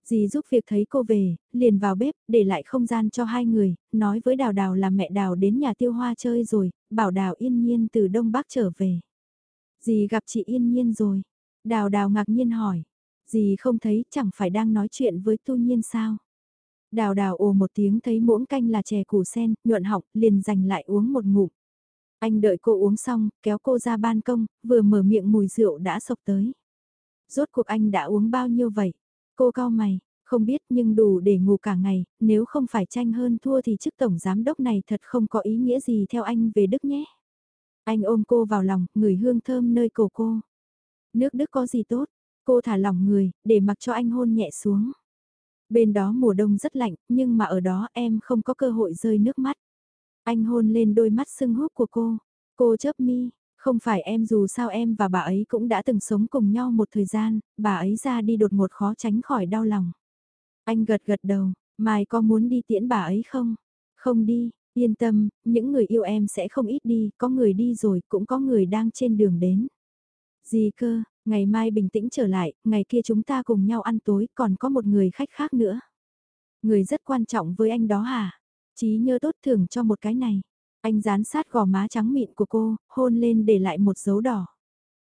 Dì giúp việc thấy cô về, liền vào bếp, để lại không gian cho hai người, nói với Đào Đào là mẹ Đào đến nhà tiêu hoa chơi rồi, bảo Đào yên nhiên từ Đông Bắc trở về. Dì gặp chị yên nhiên rồi. Đào Đào ngạc nhiên hỏi. Dì không thấy chẳng phải đang nói chuyện với tu nhiên sao. Đào Đào ồ một tiếng thấy muỗng canh là chè củ sen, nhuận họng, liền dành lại uống một ngụm. Anh đợi cô uống xong, kéo cô ra ban công, vừa mở miệng mùi rượu đã sộc tới. Rốt cuộc anh đã uống bao nhiêu vậy? Cô cao mày, không biết nhưng đủ để ngủ cả ngày, nếu không phải tranh hơn thua thì chức tổng giám đốc này thật không có ý nghĩa gì theo anh về Đức nhé. Anh ôm cô vào lòng, ngửi hương thơm nơi cổ cô. Nước Đức có gì tốt? Cô thả lỏng người, để mặc cho anh hôn nhẹ xuống. Bên đó mùa đông rất lạnh, nhưng mà ở đó em không có cơ hội rơi nước mắt. Anh hôn lên đôi mắt sưng húp của cô. Cô chớp mi, không phải em dù sao em và bà ấy cũng đã từng sống cùng nhau một thời gian, bà ấy ra đi đột ngột khó tránh khỏi đau lòng. Anh gật gật đầu, mai có muốn đi tiễn bà ấy không? Không đi, yên tâm, những người yêu em sẽ không ít đi, có người đi rồi cũng có người đang trên đường đến. Gì cơ, ngày mai bình tĩnh trở lại, ngày kia chúng ta cùng nhau ăn tối, còn có một người khách khác nữa. Người rất quan trọng với anh đó hả? Chí nhớ tốt thưởng cho một cái này. Anh dán sát gò má trắng mịn của cô, hôn lên để lại một dấu đỏ.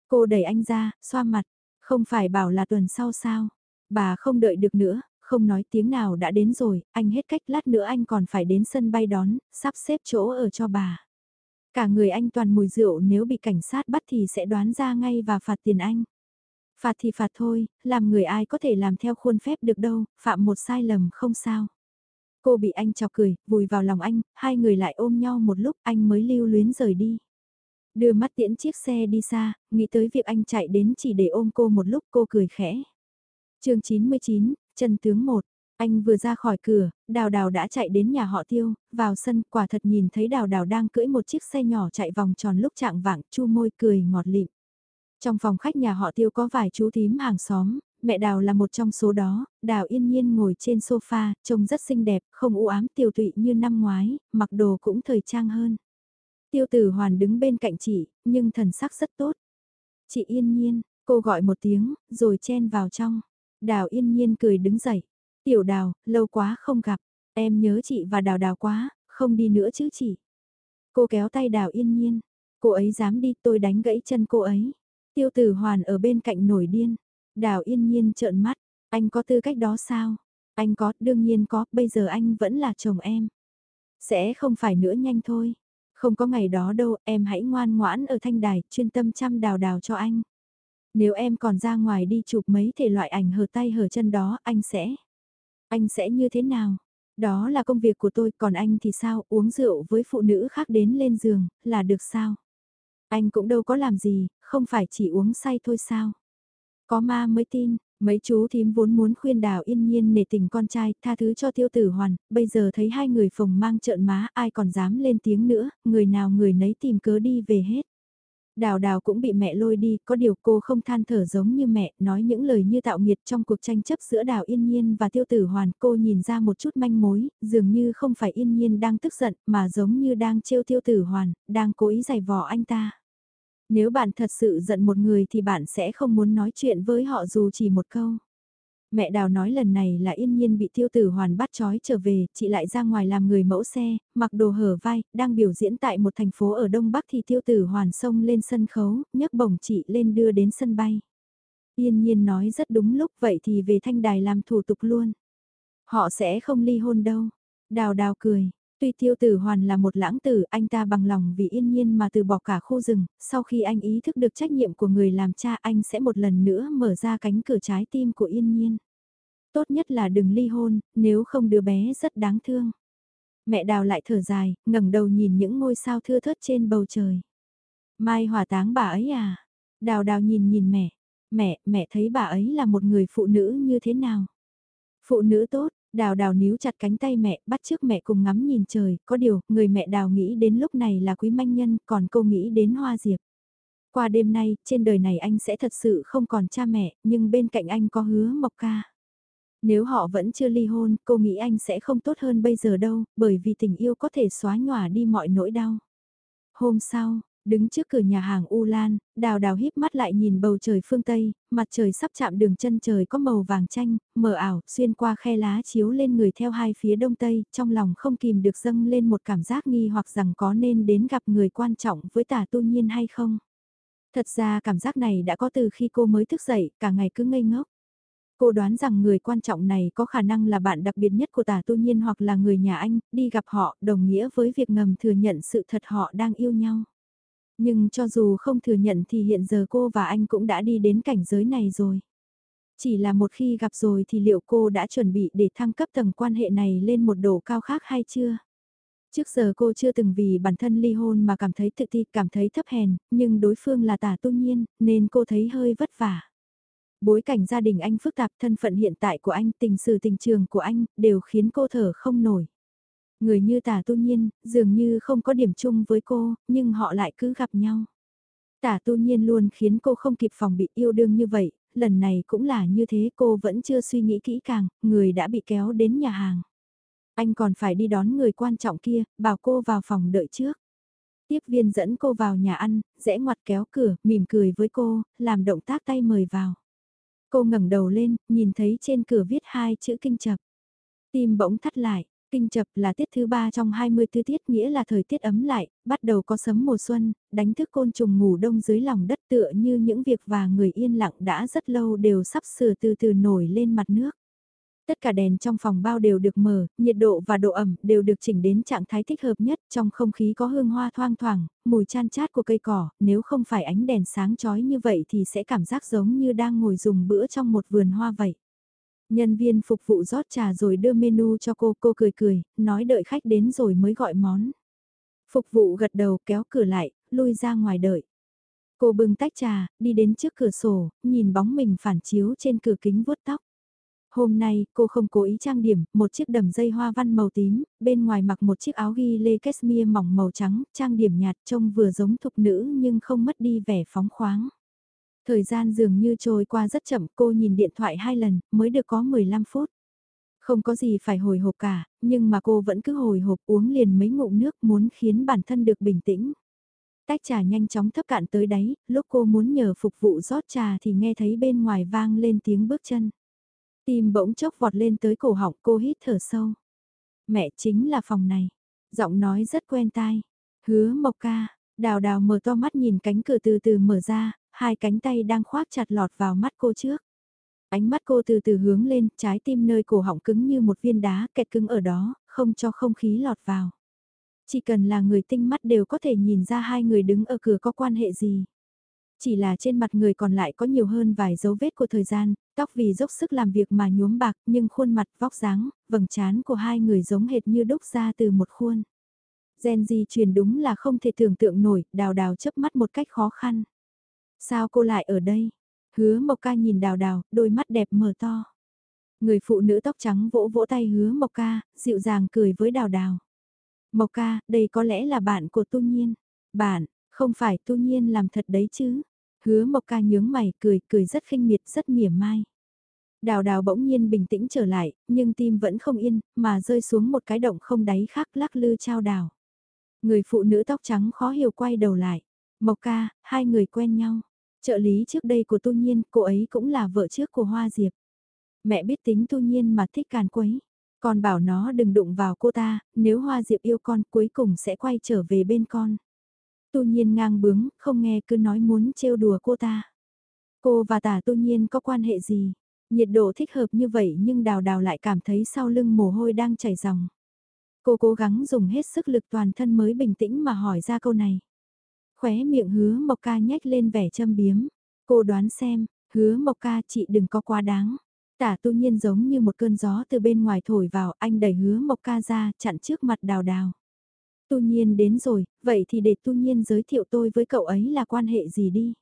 Cô đẩy anh ra, xoa mặt. Không phải bảo là tuần sau sao. Bà không đợi được nữa, không nói tiếng nào đã đến rồi, anh hết cách lát nữa anh còn phải đến sân bay đón, sắp xếp chỗ ở cho bà. Cả người anh toàn mùi rượu nếu bị cảnh sát bắt thì sẽ đoán ra ngay và phạt tiền anh. Phạt thì phạt thôi, làm người ai có thể làm theo khuôn phép được đâu, phạm một sai lầm không sao. Cô bị anh chọc cười, vùi vào lòng anh, hai người lại ôm nhau một lúc anh mới lưu luyến rời đi. Đưa mắt tiễn chiếc xe đi xa, nghĩ tới việc anh chạy đến chỉ để ôm cô một lúc cô cười khẽ. chương 99, chân tướng một Anh vừa ra khỏi cửa, đào đào đã chạy đến nhà họ tiêu, vào sân quả thật nhìn thấy đào đào đang cưỡi một chiếc xe nhỏ chạy vòng tròn lúc trạng vạng chu môi cười ngọt lịm. Trong phòng khách nhà họ tiêu có vài chú thím hàng xóm, mẹ đào là một trong số đó, đào yên nhiên ngồi trên sofa, trông rất xinh đẹp, không u ám tiêu tụy như năm ngoái, mặc đồ cũng thời trang hơn. Tiêu tử hoàn đứng bên cạnh chị, nhưng thần sắc rất tốt. Chị yên nhiên, cô gọi một tiếng, rồi chen vào trong. Đào yên nhiên cười đứng dậy. Tiểu đào, lâu quá không gặp, em nhớ chị và đào đào quá, không đi nữa chứ chị. Cô kéo tay đào yên nhiên, cô ấy dám đi tôi đánh gãy chân cô ấy. Tiêu tử hoàn ở bên cạnh nổi điên, đào yên nhiên trợn mắt, anh có tư cách đó sao? Anh có, đương nhiên có, bây giờ anh vẫn là chồng em. Sẽ không phải nữa nhanh thôi. Không có ngày đó đâu, em hãy ngoan ngoãn ở thanh đài, chuyên tâm chăm đào đào cho anh. Nếu em còn ra ngoài đi chụp mấy thể loại ảnh hở tay hở chân đó, anh sẽ... Anh sẽ như thế nào? Đó là công việc của tôi, còn anh thì sao? Uống rượu với phụ nữ khác đến lên giường, là được sao? Anh cũng đâu có làm gì, không phải chỉ uống say thôi sao? Có ma mới tin, mấy chú thím vốn muốn khuyên đào yên nhiên nể tình con trai, tha thứ cho tiêu tử hoàn, bây giờ thấy hai người phồng mang trợn má, ai còn dám lên tiếng nữa, người nào người nấy tìm cớ đi về hết. Đào đào cũng bị mẹ lôi đi, có điều cô không than thở giống như mẹ, nói những lời như tạo nghiệt trong cuộc tranh chấp giữa đào yên nhiên và tiêu tử hoàn. Cô nhìn ra một chút manh mối, dường như không phải yên nhiên đang tức giận, mà giống như đang trêu tiêu tử hoàn, đang cố ý giày vò anh ta. Nếu bạn thật sự giận một người thì bạn sẽ không muốn nói chuyện với họ dù chỉ một câu. Mẹ Đào nói lần này là yên nhiên bị tiêu tử hoàn bắt trói trở về, chị lại ra ngoài làm người mẫu xe, mặc đồ hở vai, đang biểu diễn tại một thành phố ở Đông Bắc thì tiêu tử hoàn xông lên sân khấu, nhấc bổng chị lên đưa đến sân bay. Yên nhiên nói rất đúng lúc vậy thì về thanh đài làm thủ tục luôn. Họ sẽ không ly hôn đâu. Đào đào cười, Tuy tiêu tử hoàn là một lãng tử, anh ta bằng lòng vì yên nhiên mà từ bỏ cả khu rừng, sau khi anh ý thức được trách nhiệm của người làm cha anh sẽ một lần nữa mở ra cánh cửa trái tim của yên nhiên. Tốt nhất là đừng ly hôn, nếu không đứa bé rất đáng thương. Mẹ đào lại thở dài, ngẩng đầu nhìn những ngôi sao thưa thớt trên bầu trời. Mai hỏa táng bà ấy à? Đào đào nhìn nhìn mẹ. Mẹ, mẹ thấy bà ấy là một người phụ nữ như thế nào? Phụ nữ tốt, Đào đào níu chặt cánh tay mẹ, bắt trước mẹ cùng ngắm nhìn trời, có điều, người mẹ đào nghĩ đến lúc này là quý manh nhân, còn cô nghĩ đến hoa diệp. Qua đêm nay, trên đời này anh sẽ thật sự không còn cha mẹ, nhưng bên cạnh anh có hứa mộc ca. Nếu họ vẫn chưa ly hôn, cô nghĩ anh sẽ không tốt hơn bây giờ đâu, bởi vì tình yêu có thể xóa nhòa đi mọi nỗi đau. Hôm sau, Đứng trước cửa nhà hàng U Lan, đào đào híp mắt lại nhìn bầu trời phương Tây, mặt trời sắp chạm đường chân trời có màu vàng chanh, mờ ảo, xuyên qua khe lá chiếu lên người theo hai phía đông tây, trong lòng không kìm được dâng lên một cảm giác nghi hoặc rằng có nên đến gặp người quan trọng với tả tu nhiên hay không. Thật ra cảm giác này đã có từ khi cô mới thức dậy, cả ngày cứ ngây ngốc. Cô đoán rằng người quan trọng này có khả năng là bạn đặc biệt nhất của tả tu nhiên hoặc là người nhà anh, đi gặp họ đồng nghĩa với việc ngầm thừa nhận sự thật họ đang yêu nhau. Nhưng cho dù không thừa nhận thì hiện giờ cô và anh cũng đã đi đến cảnh giới này rồi. Chỉ là một khi gặp rồi thì liệu cô đã chuẩn bị để thăng cấp tầng quan hệ này lên một độ cao khác hay chưa? Trước giờ cô chưa từng vì bản thân ly hôn mà cảm thấy tự ti, cảm thấy thấp hèn, nhưng đối phương là tả tu nhiên, nên cô thấy hơi vất vả. Bối cảnh gia đình anh phức tạp, thân phận hiện tại của anh, tình sự tình trường của anh, đều khiến cô thở không nổi. Người như tả tu nhiên, dường như không có điểm chung với cô, nhưng họ lại cứ gặp nhau. Tả tu nhiên luôn khiến cô không kịp phòng bị yêu đương như vậy, lần này cũng là như thế cô vẫn chưa suy nghĩ kỹ càng, người đã bị kéo đến nhà hàng. Anh còn phải đi đón người quan trọng kia, bảo cô vào phòng đợi trước. Tiếp viên dẫn cô vào nhà ăn, rẽ ngoặt kéo cửa, mỉm cười với cô, làm động tác tay mời vào. Cô ngẩng đầu lên, nhìn thấy trên cửa viết hai chữ kinh chập. Tim bỗng thắt lại, Kinh chập là tiết thứ ba trong 20 tư tiết nghĩa là thời tiết ấm lại, bắt đầu có sấm mùa xuân, đánh thức côn trùng ngủ đông dưới lòng đất tựa như những việc và người yên lặng đã rất lâu đều sắp sửa từ từ nổi lên mặt nước. Tất cả đèn trong phòng bao đều được mở, nhiệt độ và độ ẩm đều được chỉnh đến trạng thái thích hợp nhất, trong không khí có hương hoa thoang thoảng, mùi chan chát của cây cỏ, nếu không phải ánh đèn sáng chói như vậy thì sẽ cảm giác giống như đang ngồi dùng bữa trong một vườn hoa vậy. Nhân viên phục vụ rót trà rồi đưa menu cho cô, cô cười cười, nói đợi khách đến rồi mới gọi món. Phục vụ gật đầu kéo cửa lại, lui ra ngoài đợi. Cô bưng tách trà, đi đến trước cửa sổ, nhìn bóng mình phản chiếu trên cửa kính vuốt tóc. Hôm nay, cô không cố ý trang điểm, một chiếc đầm dây hoa văn màu tím, bên ngoài mặc một chiếc áo ghi lê cashmere mỏng màu trắng, trang điểm nhạt trông vừa giống thục nữ nhưng không mất đi vẻ phóng khoáng. Thời gian dường như trôi qua rất chậm, cô nhìn điện thoại hai lần, mới được có 15 phút. Không có gì phải hồi hộp cả, nhưng mà cô vẫn cứ hồi hộp uống liền mấy ngụm nước muốn khiến bản thân được bình tĩnh. Tách trà nhanh chóng thấp cạn tới đáy, lúc cô muốn nhờ phục vụ rót trà thì nghe thấy bên ngoài vang lên tiếng bước chân. Tim bỗng chốc vọt lên tới cổ họng cô hít thở sâu. Mẹ chính là phòng này. Giọng nói rất quen tai. Hứa mộc ca, đào đào mở to mắt nhìn cánh cửa từ từ mở ra, hai cánh tay đang khoác chặt lọt vào mắt cô trước. Ánh mắt cô từ từ hướng lên, trái tim nơi cổ họng cứng như một viên đá kẹt cứng ở đó, không cho không khí lọt vào. Chỉ cần là người tinh mắt đều có thể nhìn ra hai người đứng ở cửa có quan hệ gì. Chỉ là trên mặt người còn lại có nhiều hơn vài dấu vết của thời gian, tóc vì dốc sức làm việc mà nhuốm bạc nhưng khuôn mặt vóc dáng, vầng trán của hai người giống hệt như đúc ra từ một khuôn. Gen di truyền đúng là không thể tưởng tượng nổi, đào đào chớp mắt một cách khó khăn. Sao cô lại ở đây? Hứa Mộc Ca nhìn đào đào, đôi mắt đẹp mở to. Người phụ nữ tóc trắng vỗ vỗ tay hứa Mộc Ca, dịu dàng cười với đào đào. Mộc Ca, đây có lẽ là bạn của Tu Nhiên. Bạn, không phải Tu Nhiên làm thật đấy chứ. Hứa Mộc Ca nhướng mày cười, cười rất khinh miệt, rất mỉa mai. Đào đào bỗng nhiên bình tĩnh trở lại, nhưng tim vẫn không yên, mà rơi xuống một cái động không đáy khác lắc lư trao đào. Người phụ nữ tóc trắng khó hiểu quay đầu lại. Mộc ca, hai người quen nhau. Trợ lý trước đây của tu nhiên, cô ấy cũng là vợ trước của Hoa Diệp. Mẹ biết tính tu nhiên mà thích càn quấy. Còn bảo nó đừng đụng vào cô ta, nếu Hoa Diệp yêu con cuối cùng sẽ quay trở về bên con. Tu nhiên ngang bướng, không nghe cứ nói muốn trêu đùa cô ta. Cô và tả tu nhiên có quan hệ gì? Nhiệt độ thích hợp như vậy nhưng đào đào lại cảm thấy sau lưng mồ hôi đang chảy ròng. Cô cố gắng dùng hết sức lực toàn thân mới bình tĩnh mà hỏi ra câu này. Khóe miệng hứa mộc ca nhếch lên vẻ châm biếm. Cô đoán xem, hứa mộc ca chị đừng có quá đáng. Tả tu nhiên giống như một cơn gió từ bên ngoài thổi vào, anh đẩy hứa mộc ca ra, chặn trước mặt đào đào. Tu nhiên đến rồi, vậy thì để tu nhiên giới thiệu tôi với cậu ấy là quan hệ gì đi.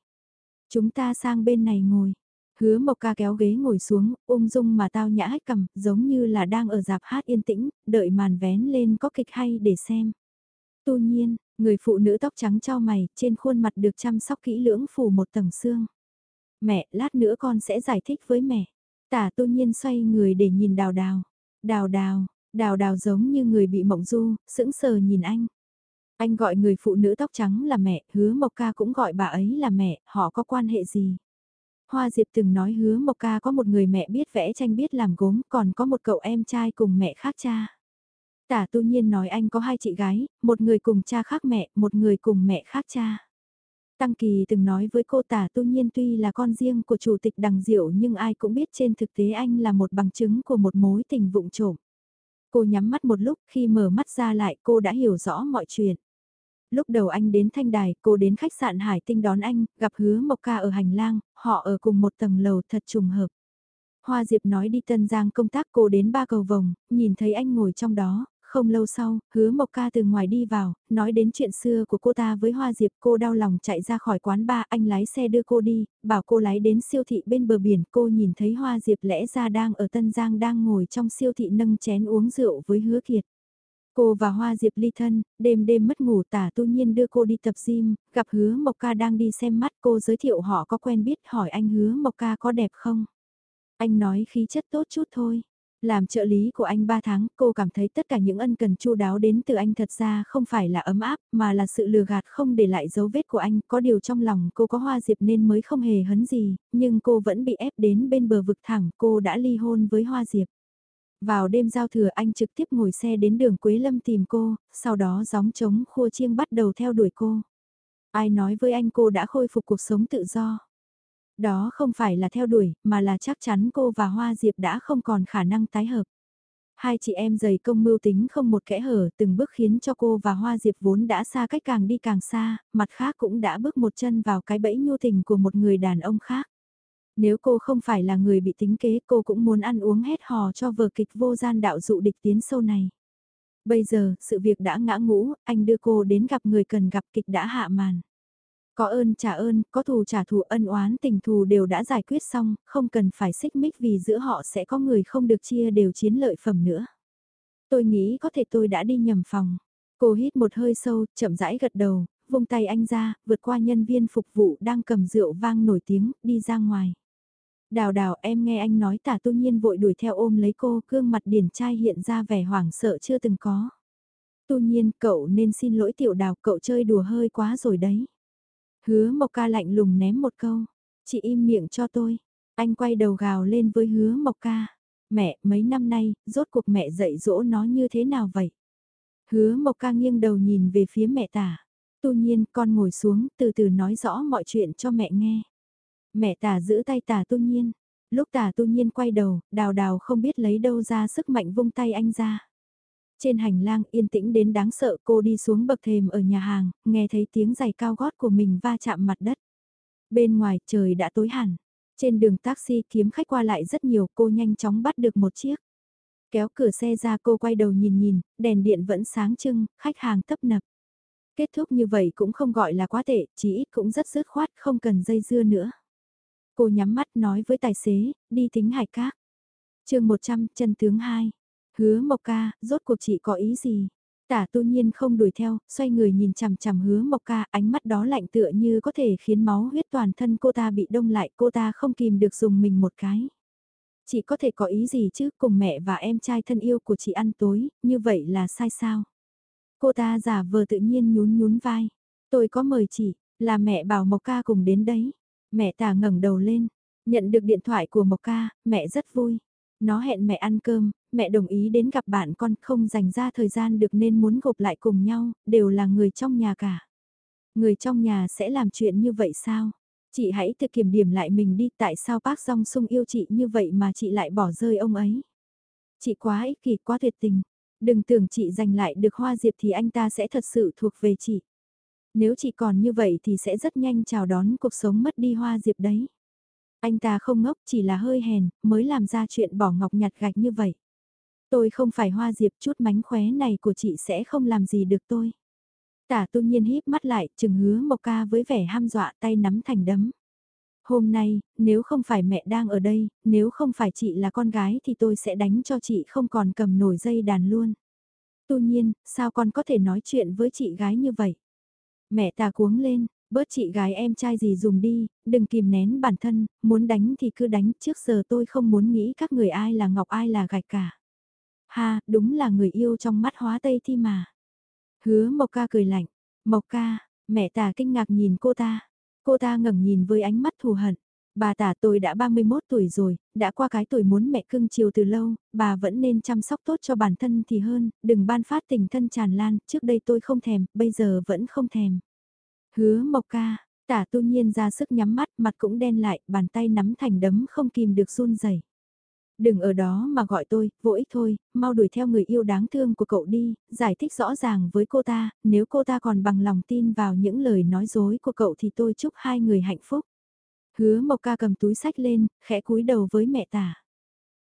Chúng ta sang bên này ngồi. Hứa mộc ca kéo ghế ngồi xuống, ung dung mà tao nhã hách cầm, giống như là đang ở dạp hát yên tĩnh, đợi màn vén lên có kịch hay để xem. Tu nhiên, người phụ nữ tóc trắng cho mày, trên khuôn mặt được chăm sóc kỹ lưỡng phủ một tầng xương. Mẹ, lát nữa con sẽ giải thích với mẹ. Tả tu nhiên xoay người để nhìn đào đào. Đào đào, đào đào giống như người bị mộng du, sững sờ nhìn anh. Anh gọi người phụ nữ tóc trắng là mẹ, hứa Mộc Ca cũng gọi bà ấy là mẹ, họ có quan hệ gì? Hoa Diệp từng nói hứa Mộc Ca có một người mẹ biết vẽ tranh biết làm gốm, còn có một cậu em trai cùng mẹ khác cha. Tả tu nhiên nói anh có hai chị gái, một người cùng cha khác mẹ, một người cùng mẹ khác cha. Tăng Kỳ từng nói với cô tả tu nhiên tuy là con riêng của chủ tịch đằng diệu nhưng ai cũng biết trên thực tế anh là một bằng chứng của một mối tình vụng trộm. Cô nhắm mắt một lúc khi mở mắt ra lại cô đã hiểu rõ mọi chuyện. Lúc đầu anh đến Thanh Đài, cô đến khách sạn Hải Tinh đón anh, gặp hứa Mộc Ca ở hành lang, họ ở cùng một tầng lầu thật trùng hợp. Hoa Diệp nói đi Tân Giang công tác cô đến ba cầu vồng, nhìn thấy anh ngồi trong đó, không lâu sau, hứa Mộc Ca từ ngoài đi vào, nói đến chuyện xưa của cô ta với Hoa Diệp cô đau lòng chạy ra khỏi quán ba anh lái xe đưa cô đi, bảo cô lái đến siêu thị bên bờ biển cô nhìn thấy Hoa Diệp lẽ ra đang ở Tân Giang đang ngồi trong siêu thị nâng chén uống rượu với hứa kiệt. Cô và Hoa Diệp ly thân, đêm đêm mất ngủ tả tu nhiên đưa cô đi tập gym, gặp hứa Mộc Ca đang đi xem mắt cô giới thiệu họ có quen biết hỏi anh hứa Mộc Ca có đẹp không. Anh nói khí chất tốt chút thôi. Làm trợ lý của anh 3 tháng, cô cảm thấy tất cả những ân cần chu đáo đến từ anh thật ra không phải là ấm áp, mà là sự lừa gạt không để lại dấu vết của anh. Có điều trong lòng cô có hoa diệp nên mới không hề hấn gì, nhưng cô vẫn bị ép đến bên bờ vực thẳng, cô đã ly hôn với hoa diệp. Vào đêm giao thừa anh trực tiếp ngồi xe đến đường Quế Lâm tìm cô, sau đó gióng trống khua chiêng bắt đầu theo đuổi cô. Ai nói với anh cô đã khôi phục cuộc sống tự do. Đó không phải là theo đuổi, mà là chắc chắn cô và Hoa Diệp đã không còn khả năng tái hợp. Hai chị em dày công mưu tính không một kẽ hở từng bước khiến cho cô và Hoa Diệp vốn đã xa cách càng đi càng xa, mặt khác cũng đã bước một chân vào cái bẫy nhu tình của một người đàn ông khác. Nếu cô không phải là người bị tính kế cô cũng muốn ăn uống hết hò cho vở kịch vô gian đạo dụ địch tiến sâu này. Bây giờ, sự việc đã ngã ngũ, anh đưa cô đến gặp người cần gặp kịch đã hạ màn. Có ơn trả ơn, có thù trả thù ân oán tình thù đều đã giải quyết xong, không cần phải xích mích vì giữa họ sẽ có người không được chia đều chiến lợi phẩm nữa. Tôi nghĩ có thể tôi đã đi nhầm phòng. Cô hít một hơi sâu, chậm rãi gật đầu, vung tay anh ra, vượt qua nhân viên phục vụ đang cầm rượu vang nổi tiếng, đi ra ngoài. Đào đào em nghe anh nói tả tu nhiên vội đuổi theo ôm lấy cô, gương mặt điển trai hiện ra vẻ hoảng sợ chưa từng có. Tu nhiên, cậu nên xin lỗi tiểu đào, cậu chơi đùa hơi quá rồi đấy. Hứa Mộc Ca lạnh lùng ném một câu, chị im miệng cho tôi. Anh quay đầu gào lên với hứa Mộc Ca. Mẹ, mấy năm nay, rốt cuộc mẹ dạy dỗ nó như thế nào vậy? Hứa Mộc Ca nghiêng đầu nhìn về phía mẹ tả. Tu nhiên, con ngồi xuống, từ từ nói rõ mọi chuyện cho mẹ nghe. Mẹ tả giữ tay tả tu nhiên. Lúc tả tu nhiên quay đầu, đào đào không biết lấy đâu ra sức mạnh vung tay anh ra. Trên hành lang yên tĩnh đến đáng sợ cô đi xuống bậc thềm ở nhà hàng, nghe thấy tiếng giày cao gót của mình va chạm mặt đất. Bên ngoài trời đã tối hẳn. Trên đường taxi kiếm khách qua lại rất nhiều cô nhanh chóng bắt được một chiếc. Kéo cửa xe ra cô quay đầu nhìn nhìn, đèn điện vẫn sáng trưng, khách hàng tấp nập. Kết thúc như vậy cũng không gọi là quá tệ, chỉ ít cũng rất dứt khoát, không cần dây dưa nữa. Cô nhắm mắt nói với tài xế, đi tính hải cát. chương 100, chân tướng 2. Hứa Mộc Ca, rốt cuộc chị có ý gì? Tả tu nhiên không đuổi theo, xoay người nhìn chằm chằm hứa Mộc Ca, ánh mắt đó lạnh tựa như có thể khiến máu huyết toàn thân cô ta bị đông lại, cô ta không kìm được dùng mình một cái. Chị có thể có ý gì chứ, cùng mẹ và em trai thân yêu của chị ăn tối, như vậy là sai sao? Cô ta giả vờ tự nhiên nhún nhún vai. Tôi có mời chị, là mẹ bảo Mộc Ca cùng đến đấy. Mẹ tả ngẩng đầu lên, nhận được điện thoại của Mộc Ca, mẹ rất vui. Nó hẹn mẹ ăn cơm, mẹ đồng ý đến gặp bạn con không dành ra thời gian được nên muốn gộp lại cùng nhau, đều là người trong nhà cả. Người trong nhà sẽ làm chuyện như vậy sao? Chị hãy tự kiểm điểm lại mình đi tại sao bác Song Sung yêu chị như vậy mà chị lại bỏ rơi ông ấy. Chị quá ích kỷ quá tuyệt tình. Đừng tưởng chị giành lại được hoa diệp thì anh ta sẽ thật sự thuộc về chị. Nếu chị còn như vậy thì sẽ rất nhanh chào đón cuộc sống mất đi hoa diệp đấy. Anh ta không ngốc chỉ là hơi hèn, mới làm ra chuyện bỏ ngọc nhặt gạch như vậy. Tôi không phải hoa diệp chút mánh khóe này của chị sẽ không làm gì được tôi. Tả tu nhiên híp mắt lại, chừng hứa mộc ca với vẻ ham dọa tay nắm thành đấm. Hôm nay, nếu không phải mẹ đang ở đây, nếu không phải chị là con gái thì tôi sẽ đánh cho chị không còn cầm nổi dây đàn luôn. Tu nhiên, sao con có thể nói chuyện với chị gái như vậy? Mẹ ta cuống lên, bớt chị gái em trai gì dùng đi, đừng kìm nén bản thân, muốn đánh thì cứ đánh, trước giờ tôi không muốn nghĩ các người ai là ngọc ai là gạch cả. Ha, đúng là người yêu trong mắt hóa tây thi mà. Hứa Mộc Ca cười lạnh, Mộc Ca, mẹ tà kinh ngạc nhìn cô ta. Cô ta ngẩng nhìn với ánh mắt thù hận. Bà tả tôi đã 31 tuổi rồi, đã qua cái tuổi muốn mẹ cưng chiều từ lâu, bà vẫn nên chăm sóc tốt cho bản thân thì hơn, đừng ban phát tình thân tràn lan, trước đây tôi không thèm, bây giờ vẫn không thèm. Hứa Mộc Ca, tả tu nhiên ra sức nhắm mắt, mặt cũng đen lại, bàn tay nắm thành đấm không kìm được run rẩy. Đừng ở đó mà gọi tôi, vô ích thôi, mau đuổi theo người yêu đáng thương của cậu đi, giải thích rõ ràng với cô ta, nếu cô ta còn bằng lòng tin vào những lời nói dối của cậu thì tôi chúc hai người hạnh phúc. Hứa Mộc Ca cầm túi sách lên, khẽ cúi đầu với mẹ tả.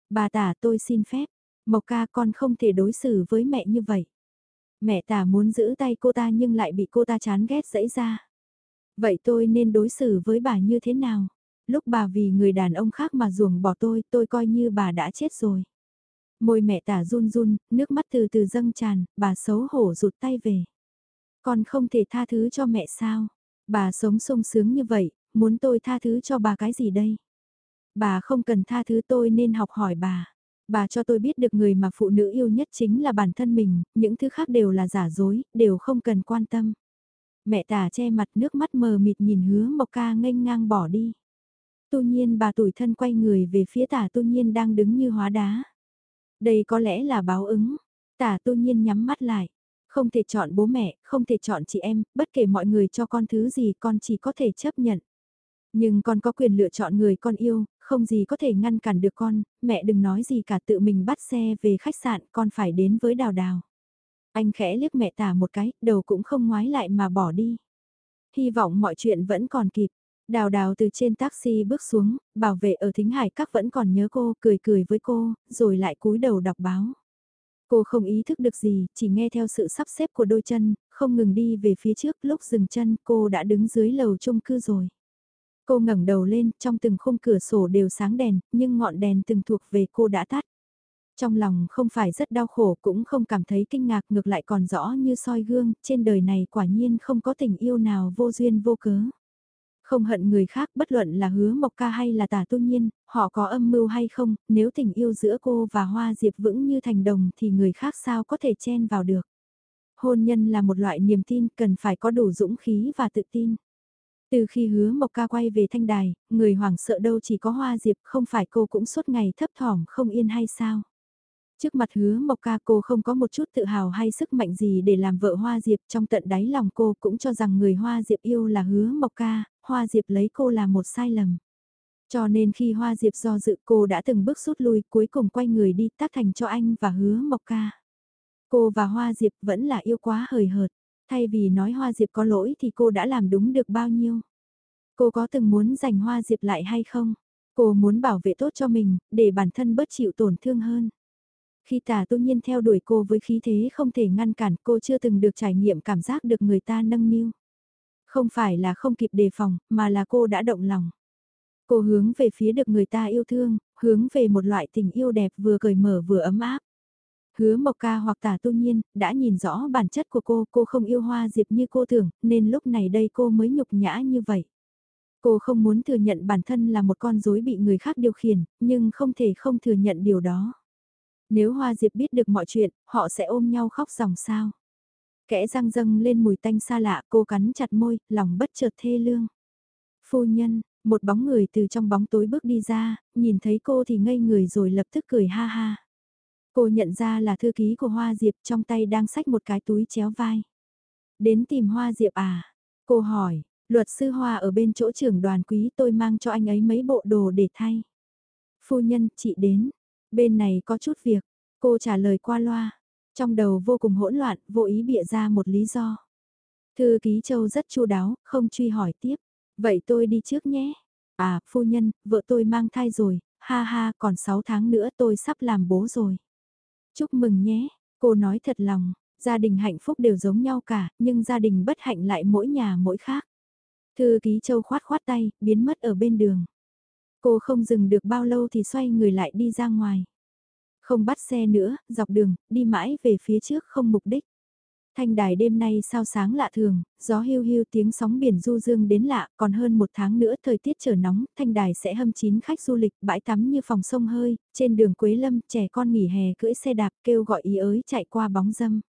Bà tả tôi xin phép, Mộc Ca con không thể đối xử với mẹ như vậy. Mẹ tả muốn giữ tay cô ta nhưng lại bị cô ta chán ghét dẫy ra. Vậy tôi nên đối xử với bà như thế nào? lúc bà vì người đàn ông khác mà ruồng bỏ tôi, tôi coi như bà đã chết rồi. Môi mẹ tả run run, nước mắt từ từ dâng tràn, bà xấu hổ rụt tay về. Con không thể tha thứ cho mẹ sao? Bà sống sung sướng như vậy, muốn tôi tha thứ cho bà cái gì đây? Bà không cần tha thứ tôi nên học hỏi bà. Bà cho tôi biết được người mà phụ nữ yêu nhất chính là bản thân mình, những thứ khác đều là giả dối, đều không cần quan tâm. Mẹ tả che mặt nước mắt mờ mịt nhìn hứa mộc ca nghênh ngang bỏ đi. Tu nhiên bà tủi thân quay người về phía tả tu nhiên đang đứng như hóa đá. Đây có lẽ là báo ứng. Tả tu nhiên nhắm mắt lại. Không thể chọn bố mẹ, không thể chọn chị em, bất kể mọi người cho con thứ gì con chỉ có thể chấp nhận. Nhưng con có quyền lựa chọn người con yêu, không gì có thể ngăn cản được con, mẹ đừng nói gì cả tự mình bắt xe về khách sạn, con phải đến với đào đào. Anh khẽ liếc mẹ tả một cái, đầu cũng không ngoái lại mà bỏ đi. Hy vọng mọi chuyện vẫn còn kịp. Đào đào từ trên taxi bước xuống, bảo vệ ở thính hải các vẫn còn nhớ cô, cười cười với cô, rồi lại cúi đầu đọc báo. Cô không ý thức được gì, chỉ nghe theo sự sắp xếp của đôi chân, không ngừng đi về phía trước lúc dừng chân cô đã đứng dưới lầu chung cư rồi. Cô ngẩng đầu lên, trong từng khung cửa sổ đều sáng đèn, nhưng ngọn đèn từng thuộc về cô đã tắt. Trong lòng không phải rất đau khổ cũng không cảm thấy kinh ngạc ngược lại còn rõ như soi gương, trên đời này quả nhiên không có tình yêu nào vô duyên vô cớ. Không hận người khác bất luận là hứa mộc ca hay là tả tu nhiên, họ có âm mưu hay không, nếu tình yêu giữa cô và Hoa Diệp vững như thành đồng thì người khác sao có thể chen vào được. Hôn nhân là một loại niềm tin cần phải có đủ dũng khí và tự tin. Từ khi hứa Mộc Ca quay về thanh đài, người hoảng sợ đâu chỉ có Hoa Diệp không phải cô cũng suốt ngày thấp thỏm không yên hay sao. Trước mặt hứa Mộc Ca cô không có một chút tự hào hay sức mạnh gì để làm vợ Hoa Diệp trong tận đáy lòng cô cũng cho rằng người Hoa Diệp yêu là hứa Mộc Ca, Hoa Diệp lấy cô là một sai lầm. Cho nên khi Hoa Diệp do dự cô đã từng bước rút lui cuối cùng quay người đi tác thành cho anh và hứa Mộc Ca. Cô và Hoa Diệp vẫn là yêu quá hời hợt, thay vì nói Hoa Diệp có lỗi thì cô đã làm đúng được bao nhiêu. Cô có từng muốn giành Hoa Diệp lại hay không? Cô muốn bảo vệ tốt cho mình, để bản thân bớt chịu tổn thương hơn. Khi tả tu nhiên theo đuổi cô với khí thế không thể ngăn cản cô chưa từng được trải nghiệm cảm giác được người ta nâng niu. Không phải là không kịp đề phòng, mà là cô đã động lòng. Cô hướng về phía được người ta yêu thương, hướng về một loại tình yêu đẹp vừa cởi mở vừa ấm áp. Hứa Mộc Ca hoặc tả tu nhiên, đã nhìn rõ bản chất của cô, cô không yêu hoa diệp như cô tưởng, nên lúc này đây cô mới nhục nhã như vậy. Cô không muốn thừa nhận bản thân là một con rối bị người khác điều khiển, nhưng không thể không thừa nhận điều đó. Nếu Hoa Diệp biết được mọi chuyện, họ sẽ ôm nhau khóc dòng sao. Kẽ răng dâng lên mùi tanh xa lạ, cô cắn chặt môi, lòng bất chợt thê lương. Phu nhân, một bóng người từ trong bóng tối bước đi ra, nhìn thấy cô thì ngây người rồi lập tức cười ha ha. Cô nhận ra là thư ký của Hoa Diệp trong tay đang xách một cái túi chéo vai. Đến tìm Hoa Diệp à? Cô hỏi, luật sư Hoa ở bên chỗ trưởng đoàn quý tôi mang cho anh ấy mấy bộ đồ để thay. Phu nhân, chị đến. Bên này có chút việc. Cô trả lời qua loa. Trong đầu vô cùng hỗn loạn, vô ý bịa ra một lý do. Thư ký Châu rất chu đáo, không truy hỏi tiếp. Vậy tôi đi trước nhé. À, phu nhân, vợ tôi mang thai rồi, ha ha, còn 6 tháng nữa tôi sắp làm bố rồi. Chúc mừng nhé, cô nói thật lòng, gia đình hạnh phúc đều giống nhau cả, nhưng gia đình bất hạnh lại mỗi nhà mỗi khác. Thư ký châu khoát khoát tay, biến mất ở bên đường. Cô không dừng được bao lâu thì xoay người lại đi ra ngoài. Không bắt xe nữa, dọc đường, đi mãi về phía trước không mục đích. Thanh đài đêm nay sao sáng lạ thường, gió hiu hiu tiếng sóng biển du dương đến lạ, còn hơn một tháng nữa thời tiết trở nóng, thanh đài sẽ hâm chín khách du lịch, bãi tắm như phòng sông hơi, trên đường Quế Lâm, trẻ con nghỉ hè cưỡi xe đạp kêu gọi ý ới chạy qua bóng dâm.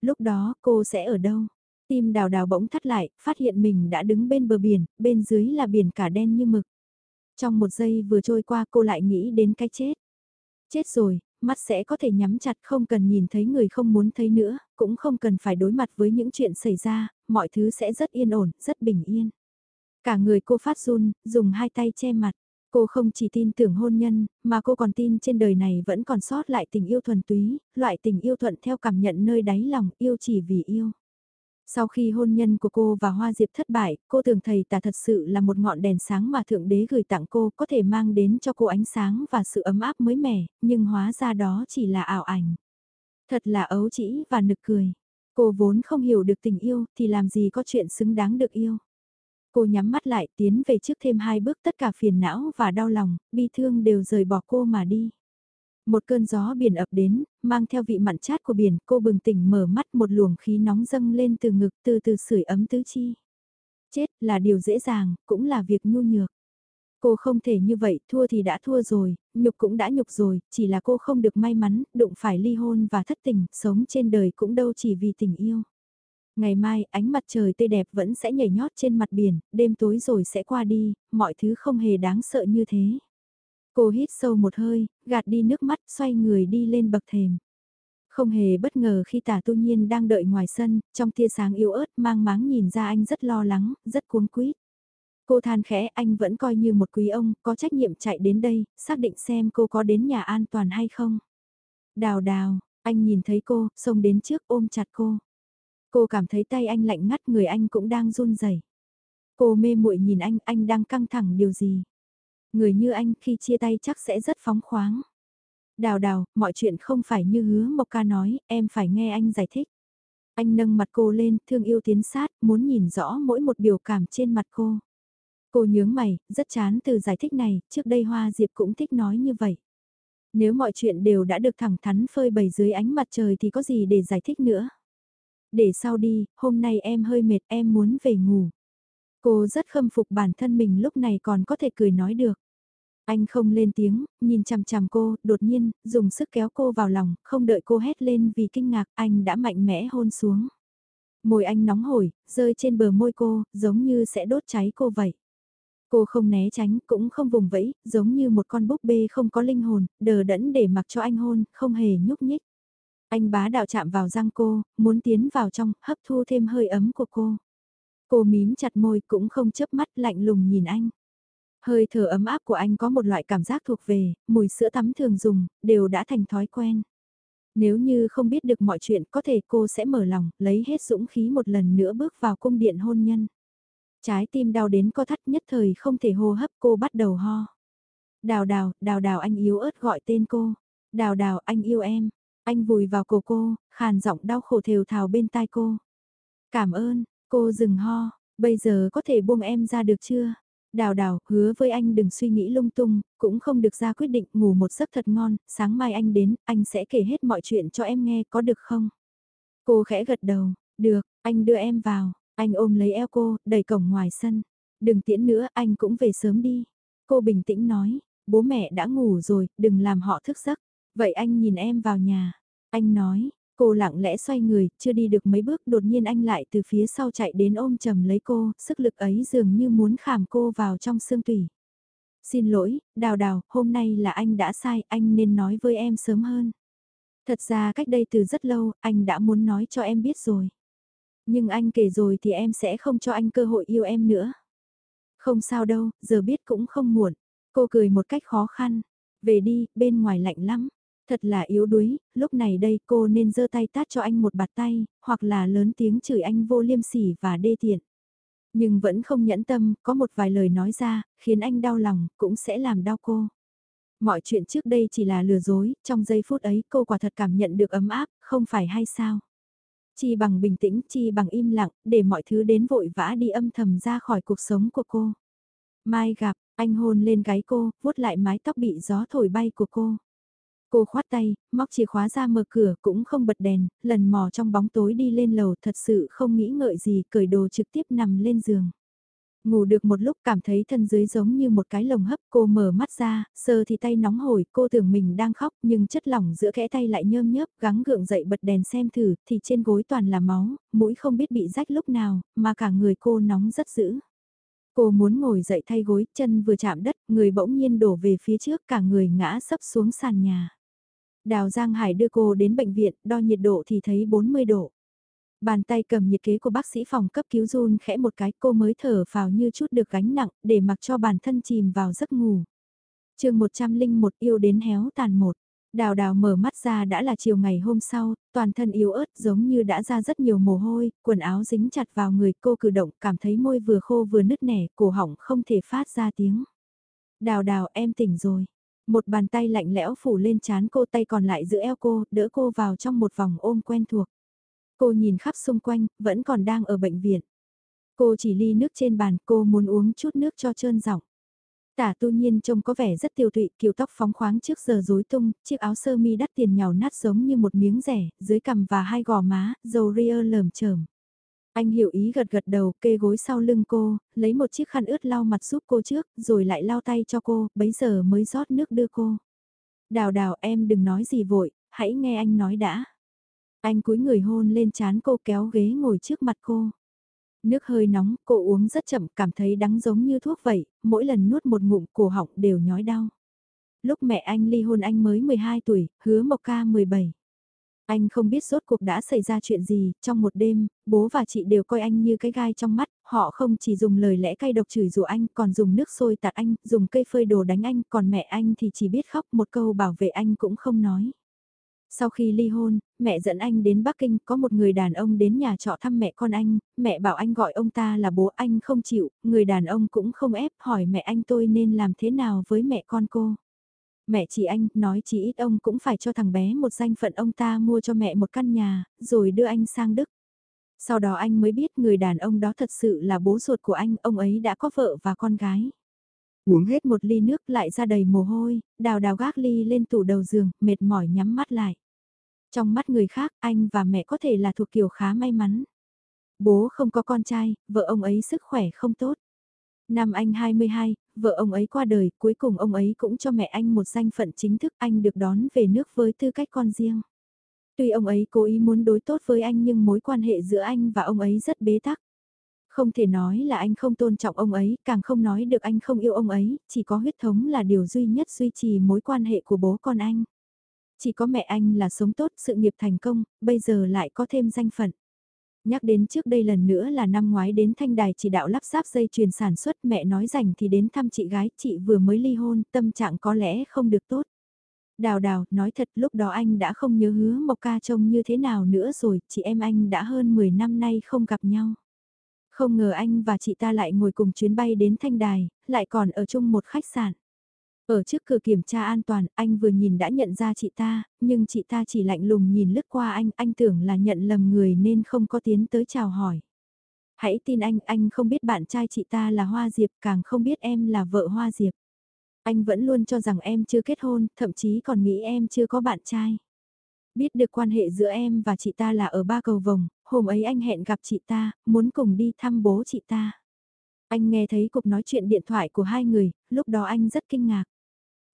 Lúc đó cô sẽ ở đâu? Tim đào đào bỗng thắt lại, phát hiện mình đã đứng bên bờ biển, bên dưới là biển cả đen như mực. Trong một giây vừa trôi qua cô lại nghĩ đến cái chết. Chết rồi, mắt sẽ có thể nhắm chặt không cần nhìn thấy người không muốn thấy nữa, cũng không cần phải đối mặt với những chuyện xảy ra, mọi thứ sẽ rất yên ổn, rất bình yên. Cả người cô phát run, dùng hai tay che mặt. Cô không chỉ tin tưởng hôn nhân, mà cô còn tin trên đời này vẫn còn sót lại tình yêu thuần túy, loại tình yêu thuận theo cảm nhận nơi đáy lòng, yêu chỉ vì yêu. Sau khi hôn nhân của cô và Hoa Diệp thất bại, cô tưởng thầy tà thật sự là một ngọn đèn sáng mà Thượng Đế gửi tặng cô có thể mang đến cho cô ánh sáng và sự ấm áp mới mẻ, nhưng hóa ra đó chỉ là ảo ảnh. Thật là ấu trĩ và nực cười. Cô vốn không hiểu được tình yêu thì làm gì có chuyện xứng đáng được yêu. Cô nhắm mắt lại tiến về trước thêm hai bước tất cả phiền não và đau lòng, bi thương đều rời bỏ cô mà đi. Một cơn gió biển ập đến, mang theo vị mặn chát của biển, cô bừng tỉnh mở mắt một luồng khí nóng dâng lên từ ngực từ từ sưởi ấm tứ chi. Chết là điều dễ dàng, cũng là việc nhu nhược. Cô không thể như vậy, thua thì đã thua rồi, nhục cũng đã nhục rồi, chỉ là cô không được may mắn, đụng phải ly hôn và thất tình, sống trên đời cũng đâu chỉ vì tình yêu. Ngày mai, ánh mặt trời tươi đẹp vẫn sẽ nhảy nhót trên mặt biển, đêm tối rồi sẽ qua đi, mọi thứ không hề đáng sợ như thế. Cô hít sâu một hơi, gạt đi nước mắt, xoay người đi lên bậc thềm. Không hề bất ngờ khi tả tu nhiên đang đợi ngoài sân, trong tia sáng yếu ớt mang máng nhìn ra anh rất lo lắng, rất cuống quýt. Cô than khẽ anh vẫn coi như một quý ông, có trách nhiệm chạy đến đây, xác định xem cô có đến nhà an toàn hay không. Đào đào, anh nhìn thấy cô, xông đến trước ôm chặt cô. Cô cảm thấy tay anh lạnh ngắt người anh cũng đang run rẩy. Cô mê muội nhìn anh, anh đang căng thẳng điều gì. Người như anh khi chia tay chắc sẽ rất phóng khoáng. Đào đào, mọi chuyện không phải như hứa Mộc Ca nói, em phải nghe anh giải thích. Anh nâng mặt cô lên, thương yêu tiến sát, muốn nhìn rõ mỗi một biểu cảm trên mặt cô. Cô nhướng mày, rất chán từ giải thích này, trước đây Hoa Diệp cũng thích nói như vậy. Nếu mọi chuyện đều đã được thẳng thắn phơi bày dưới ánh mặt trời thì có gì để giải thích nữa. Để sau đi, hôm nay em hơi mệt em muốn về ngủ. Cô rất khâm phục bản thân mình lúc này còn có thể cười nói được. Anh không lên tiếng, nhìn chằm chằm cô, đột nhiên, dùng sức kéo cô vào lòng, không đợi cô hét lên vì kinh ngạc, anh đã mạnh mẽ hôn xuống. Môi anh nóng hổi, rơi trên bờ môi cô, giống như sẽ đốt cháy cô vậy. Cô không né tránh, cũng không vùng vẫy, giống như một con búp bê không có linh hồn, đờ đẫn để mặc cho anh hôn, không hề nhúc nhích. Anh bá đạo chạm vào răng cô, muốn tiến vào trong, hấp thu thêm hơi ấm của cô. Cô mím chặt môi cũng không chớp mắt lạnh lùng nhìn anh. Hơi thở ấm áp của anh có một loại cảm giác thuộc về, mùi sữa tắm thường dùng, đều đã thành thói quen. Nếu như không biết được mọi chuyện có thể cô sẽ mở lòng, lấy hết dũng khí một lần nữa bước vào cung điện hôn nhân. Trái tim đau đến co thắt nhất thời không thể hô hấp cô bắt đầu ho. Đào đào, đào đào anh yếu ớt gọi tên cô. Đào đào anh yêu em. Anh vùi vào cổ cô, khàn giọng đau khổ thều thào bên tai cô. Cảm ơn, cô dừng ho, bây giờ có thể buông em ra được chưa? Đào đào, hứa với anh đừng suy nghĩ lung tung, cũng không được ra quyết định ngủ một giấc thật ngon, sáng mai anh đến, anh sẽ kể hết mọi chuyện cho em nghe có được không? Cô khẽ gật đầu, được, anh đưa em vào, anh ôm lấy eo cô, đẩy cổng ngoài sân. Đừng tiễn nữa, anh cũng về sớm đi. Cô bình tĩnh nói, bố mẹ đã ngủ rồi, đừng làm họ thức giấc. Vậy anh nhìn em vào nhà. Anh nói, cô lặng lẽ xoay người, chưa đi được mấy bước đột nhiên anh lại từ phía sau chạy đến ôm chầm lấy cô, sức lực ấy dường như muốn khảm cô vào trong xương tủy. Xin lỗi, đào đào, hôm nay là anh đã sai, anh nên nói với em sớm hơn. Thật ra cách đây từ rất lâu, anh đã muốn nói cho em biết rồi. Nhưng anh kể rồi thì em sẽ không cho anh cơ hội yêu em nữa. Không sao đâu, giờ biết cũng không muộn. Cô cười một cách khó khăn. Về đi, bên ngoài lạnh lắm. Thật là yếu đuối, lúc này đây cô nên giơ tay tát cho anh một bạt tay, hoặc là lớn tiếng chửi anh vô liêm sỉ và đê tiện. Nhưng vẫn không nhẫn tâm, có một vài lời nói ra, khiến anh đau lòng, cũng sẽ làm đau cô. Mọi chuyện trước đây chỉ là lừa dối, trong giây phút ấy cô quả thật cảm nhận được ấm áp, không phải hay sao? Chi bằng bình tĩnh, chi bằng im lặng, để mọi thứ đến vội vã đi âm thầm ra khỏi cuộc sống của cô. Mai gặp, anh hôn lên gáy cô, vuốt lại mái tóc bị gió thổi bay của cô. Cô khoát tay, móc chìa khóa ra mở cửa cũng không bật đèn, lần mò trong bóng tối đi lên lầu thật sự không nghĩ ngợi gì cởi đồ trực tiếp nằm lên giường. Ngủ được một lúc cảm thấy thân dưới giống như một cái lồng hấp cô mở mắt ra, sờ thì tay nóng hổi, cô tưởng mình đang khóc nhưng chất lỏng giữa kẽ tay lại nhơm nhớp, gắng gượng dậy bật đèn xem thử, thì trên gối toàn là máu, mũi không biết bị rách lúc nào, mà cả người cô nóng rất dữ. Cô muốn ngồi dậy thay gối, chân vừa chạm đất, người bỗng nhiên đổ về phía trước, cả người ngã sấp xuống sàn nhà. Đào Giang Hải đưa cô đến bệnh viện, đo nhiệt độ thì thấy 40 độ. Bàn tay cầm nhiệt kế của bác sĩ phòng cấp cứu run khẽ một cái cô mới thở vào như chút được gánh nặng để mặc cho bản thân chìm vào giấc ngủ. chương 101 yêu đến héo tàn một. Đào đào mở mắt ra đã là chiều ngày hôm sau, toàn thân yếu ớt giống như đã ra rất nhiều mồ hôi, quần áo dính chặt vào người cô cử động cảm thấy môi vừa khô vừa nứt nẻ, cổ họng không thể phát ra tiếng. Đào đào em tỉnh rồi. Một bàn tay lạnh lẽo phủ lên chán cô tay còn lại giữ eo cô, đỡ cô vào trong một vòng ôm quen thuộc. Cô nhìn khắp xung quanh, vẫn còn đang ở bệnh viện. Cô chỉ ly nước trên bàn, cô muốn uống chút nước cho trơn giọng. Tả tu nhiên trông có vẻ rất tiêu tụy, kiểu tóc phóng khoáng trước giờ rối tung, chiếc áo sơ mi đắt tiền nhào nát giống như một miếng rẻ, dưới cằm và hai gò má, dầu ria lởm chởm. Anh hiểu ý gật gật đầu, kê gối sau lưng cô, lấy một chiếc khăn ướt lau mặt giúp cô trước, rồi lại lau tay cho cô, bấy giờ mới rót nước đưa cô. Đào đào em đừng nói gì vội, hãy nghe anh nói đã. Anh cúi người hôn lên chán cô kéo ghế ngồi trước mặt cô. Nước hơi nóng, cô uống rất chậm, cảm thấy đắng giống như thuốc vậy, mỗi lần nuốt một ngụm cổ họng đều nhói đau. Lúc mẹ anh ly hôn anh mới 12 tuổi, hứa Mộc Ca 17. Anh không biết rốt cuộc đã xảy ra chuyện gì, trong một đêm, bố và chị đều coi anh như cái gai trong mắt, họ không chỉ dùng lời lẽ cay độc chửi rủa anh, còn dùng nước sôi tạt anh, dùng cây phơi đồ đánh anh, còn mẹ anh thì chỉ biết khóc một câu bảo vệ anh cũng không nói. Sau khi ly hôn, mẹ dẫn anh đến Bắc Kinh, có một người đàn ông đến nhà trọ thăm mẹ con anh, mẹ bảo anh gọi ông ta là bố anh không chịu, người đàn ông cũng không ép hỏi mẹ anh tôi nên làm thế nào với mẹ con cô. Mẹ chỉ anh, nói chỉ ít ông cũng phải cho thằng bé một danh phận ông ta mua cho mẹ một căn nhà, rồi đưa anh sang Đức. Sau đó anh mới biết người đàn ông đó thật sự là bố ruột của anh, ông ấy đã có vợ và con gái. Uống hết một ly nước lại ra đầy mồ hôi, đào đào gác ly lên tủ đầu giường, mệt mỏi nhắm mắt lại. Trong mắt người khác, anh và mẹ có thể là thuộc kiểu khá may mắn. Bố không có con trai, vợ ông ấy sức khỏe không tốt. Năm anh 22, vợ ông ấy qua đời, cuối cùng ông ấy cũng cho mẹ anh một danh phận chính thức anh được đón về nước với tư cách con riêng. Tuy ông ấy cố ý muốn đối tốt với anh nhưng mối quan hệ giữa anh và ông ấy rất bế tắc. Không thể nói là anh không tôn trọng ông ấy, càng không nói được anh không yêu ông ấy, chỉ có huyết thống là điều duy nhất duy trì mối quan hệ của bố con anh. Chỉ có mẹ anh là sống tốt, sự nghiệp thành công, bây giờ lại có thêm danh phận. Nhắc đến trước đây lần nữa là năm ngoái đến thanh đài chỉ đạo lắp ráp dây chuyền sản xuất mẹ nói rảnh thì đến thăm chị gái, chị vừa mới ly hôn, tâm trạng có lẽ không được tốt. Đào đào, nói thật lúc đó anh đã không nhớ hứa Mộc Ca trông như thế nào nữa rồi, chị em anh đã hơn 10 năm nay không gặp nhau. Không ngờ anh và chị ta lại ngồi cùng chuyến bay đến Thanh Đài, lại còn ở chung một khách sạn. Ở trước cửa kiểm tra an toàn, anh vừa nhìn đã nhận ra chị ta, nhưng chị ta chỉ lạnh lùng nhìn lướt qua anh, anh tưởng là nhận lầm người nên không có tiến tới chào hỏi. Hãy tin anh, anh không biết bạn trai chị ta là Hoa Diệp, càng không biết em là vợ Hoa Diệp. Anh vẫn luôn cho rằng em chưa kết hôn, thậm chí còn nghĩ em chưa có bạn trai. Biết được quan hệ giữa em và chị ta là ở ba cầu vồng, hôm ấy anh hẹn gặp chị ta, muốn cùng đi thăm bố chị ta. Anh nghe thấy cuộc nói chuyện điện thoại của hai người, lúc đó anh rất kinh ngạc.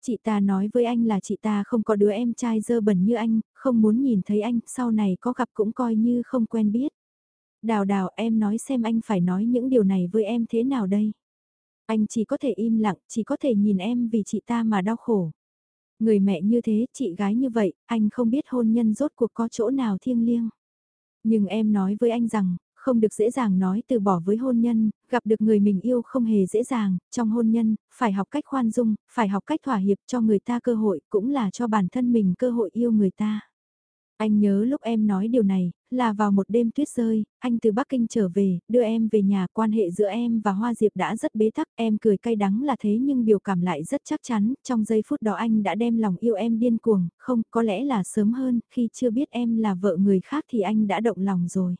Chị ta nói với anh là chị ta không có đứa em trai dơ bẩn như anh, không muốn nhìn thấy anh, sau này có gặp cũng coi như không quen biết. Đào đào em nói xem anh phải nói những điều này với em thế nào đây? Anh chỉ có thể im lặng, chỉ có thể nhìn em vì chị ta mà đau khổ. Người mẹ như thế, chị gái như vậy, anh không biết hôn nhân rốt cuộc có chỗ nào thiêng liêng. Nhưng em nói với anh rằng, không được dễ dàng nói từ bỏ với hôn nhân, gặp được người mình yêu không hề dễ dàng, trong hôn nhân, phải học cách khoan dung, phải học cách thỏa hiệp cho người ta cơ hội, cũng là cho bản thân mình cơ hội yêu người ta. Anh nhớ lúc em nói điều này, là vào một đêm tuyết rơi, anh từ Bắc Kinh trở về, đưa em về nhà, quan hệ giữa em và Hoa Diệp đã rất bế tắc, em cười cay đắng là thế nhưng biểu cảm lại rất chắc chắn, trong giây phút đó anh đã đem lòng yêu em điên cuồng, không, có lẽ là sớm hơn, khi chưa biết em là vợ người khác thì anh đã động lòng rồi.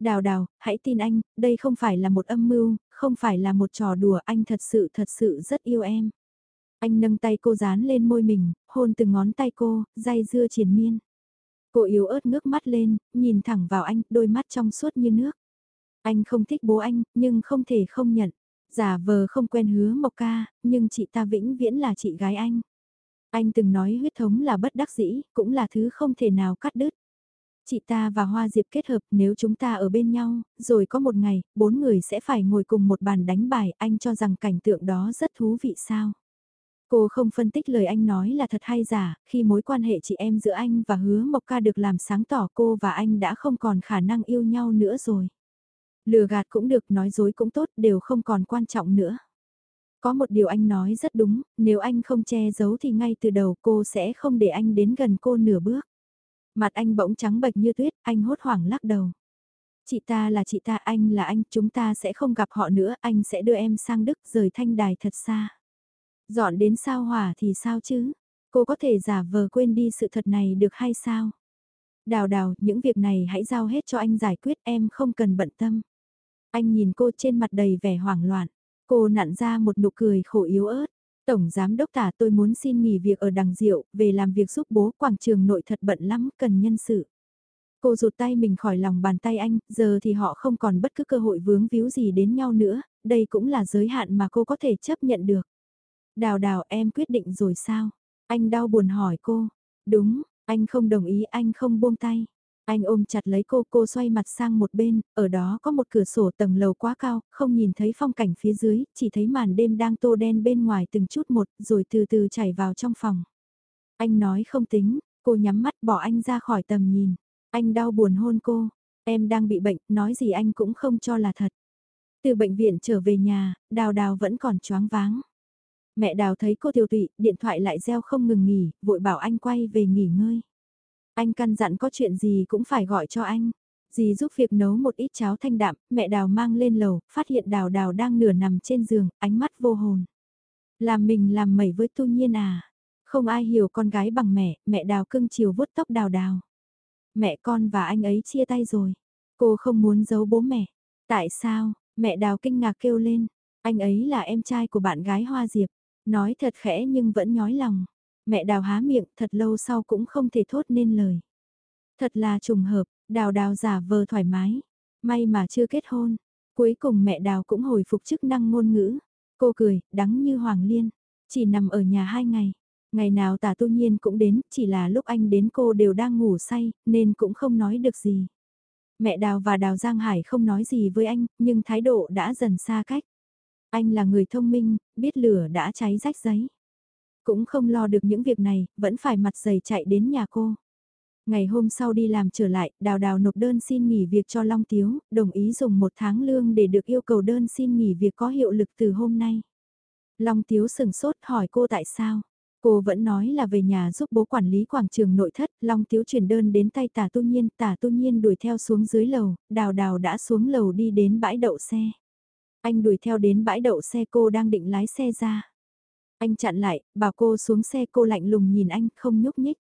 Đào đào, hãy tin anh, đây không phải là một âm mưu, không phải là một trò đùa, anh thật sự thật sự rất yêu em. Anh nâng tay cô dán lên môi mình, hôn từng ngón tay cô, dây dưa triền miên. Cô yếu ớt ngước mắt lên, nhìn thẳng vào anh, đôi mắt trong suốt như nước. Anh không thích bố anh, nhưng không thể không nhận. Giả vờ không quen hứa Mộc Ca, nhưng chị ta vĩnh viễn là chị gái anh. Anh từng nói huyết thống là bất đắc dĩ, cũng là thứ không thể nào cắt đứt. Chị ta và Hoa Diệp kết hợp nếu chúng ta ở bên nhau, rồi có một ngày, bốn người sẽ phải ngồi cùng một bàn đánh bài, anh cho rằng cảnh tượng đó rất thú vị sao. Cô không phân tích lời anh nói là thật hay giả, khi mối quan hệ chị em giữa anh và hứa Mộc Ca được làm sáng tỏ cô và anh đã không còn khả năng yêu nhau nữa rồi. Lừa gạt cũng được, nói dối cũng tốt, đều không còn quan trọng nữa. Có một điều anh nói rất đúng, nếu anh không che giấu thì ngay từ đầu cô sẽ không để anh đến gần cô nửa bước. Mặt anh bỗng trắng bệch như tuyết, anh hốt hoảng lắc đầu. Chị ta là chị ta, anh là anh, chúng ta sẽ không gặp họ nữa, anh sẽ đưa em sang Đức rời thanh đài thật xa. Dọn đến sao hỏa thì sao chứ? Cô có thể giả vờ quên đi sự thật này được hay sao? Đào đào, những việc này hãy giao hết cho anh giải quyết em không cần bận tâm. Anh nhìn cô trên mặt đầy vẻ hoảng loạn. Cô nặn ra một nụ cười khổ yếu ớt. Tổng giám đốc tả tôi muốn xin nghỉ việc ở đằng diệu, về làm việc giúp bố quảng trường nội thật bận lắm, cần nhân sự. Cô rụt tay mình khỏi lòng bàn tay anh, giờ thì họ không còn bất cứ cơ hội vướng víu gì đến nhau nữa, đây cũng là giới hạn mà cô có thể chấp nhận được. Đào đào em quyết định rồi sao? Anh đau buồn hỏi cô. Đúng, anh không đồng ý anh không buông tay. Anh ôm chặt lấy cô, cô xoay mặt sang một bên, ở đó có một cửa sổ tầng lầu quá cao, không nhìn thấy phong cảnh phía dưới, chỉ thấy màn đêm đang tô đen bên ngoài từng chút một, rồi từ từ chảy vào trong phòng. Anh nói không tính, cô nhắm mắt bỏ anh ra khỏi tầm nhìn. Anh đau buồn hôn cô, em đang bị bệnh, nói gì anh cũng không cho là thật. Từ bệnh viện trở về nhà, đào đào vẫn còn choáng váng. Mẹ đào thấy cô tiêu tụy, điện thoại lại reo không ngừng nghỉ, vội bảo anh quay về nghỉ ngơi. Anh căn dặn có chuyện gì cũng phải gọi cho anh. Dì giúp việc nấu một ít cháo thanh đạm, mẹ đào mang lên lầu, phát hiện đào đào đang nửa nằm trên giường, ánh mắt vô hồn. Làm mình làm mẩy với tu nhiên à? Không ai hiểu con gái bằng mẹ, mẹ đào cưng chiều vuốt tóc đào đào. Mẹ con và anh ấy chia tay rồi. Cô không muốn giấu bố mẹ. Tại sao? Mẹ đào kinh ngạc kêu lên. Anh ấy là em trai của bạn gái Hoa Diệp. Nói thật khẽ nhưng vẫn nhói lòng. Mẹ đào há miệng thật lâu sau cũng không thể thốt nên lời. Thật là trùng hợp, đào đào giả vờ thoải mái. May mà chưa kết hôn. Cuối cùng mẹ đào cũng hồi phục chức năng ngôn ngữ. Cô cười, đắng như hoàng liên. Chỉ nằm ở nhà hai ngày. Ngày nào tả tu nhiên cũng đến, chỉ là lúc anh đến cô đều đang ngủ say, nên cũng không nói được gì. Mẹ Đào và Đào Giang Hải không nói gì với anh, nhưng thái độ đã dần xa cách. Anh là người thông minh, biết lửa đã cháy rách giấy. Cũng không lo được những việc này, vẫn phải mặt dày chạy đến nhà cô. Ngày hôm sau đi làm trở lại, Đào Đào nộp đơn xin nghỉ việc cho Long Tiếu, đồng ý dùng một tháng lương để được yêu cầu đơn xin nghỉ việc có hiệu lực từ hôm nay. Long Tiếu sừng sốt hỏi cô tại sao. Cô vẫn nói là về nhà giúp bố quản lý quảng trường nội thất, Long Tiếu chuyển đơn đến tay tả tu nhiên, tả tu nhiên đuổi theo xuống dưới lầu, đào đào đã xuống lầu đi đến bãi đậu xe. Anh đuổi theo đến bãi đậu xe cô đang định lái xe ra. Anh chặn lại, bảo cô xuống xe cô lạnh lùng nhìn anh, không nhúc nhích.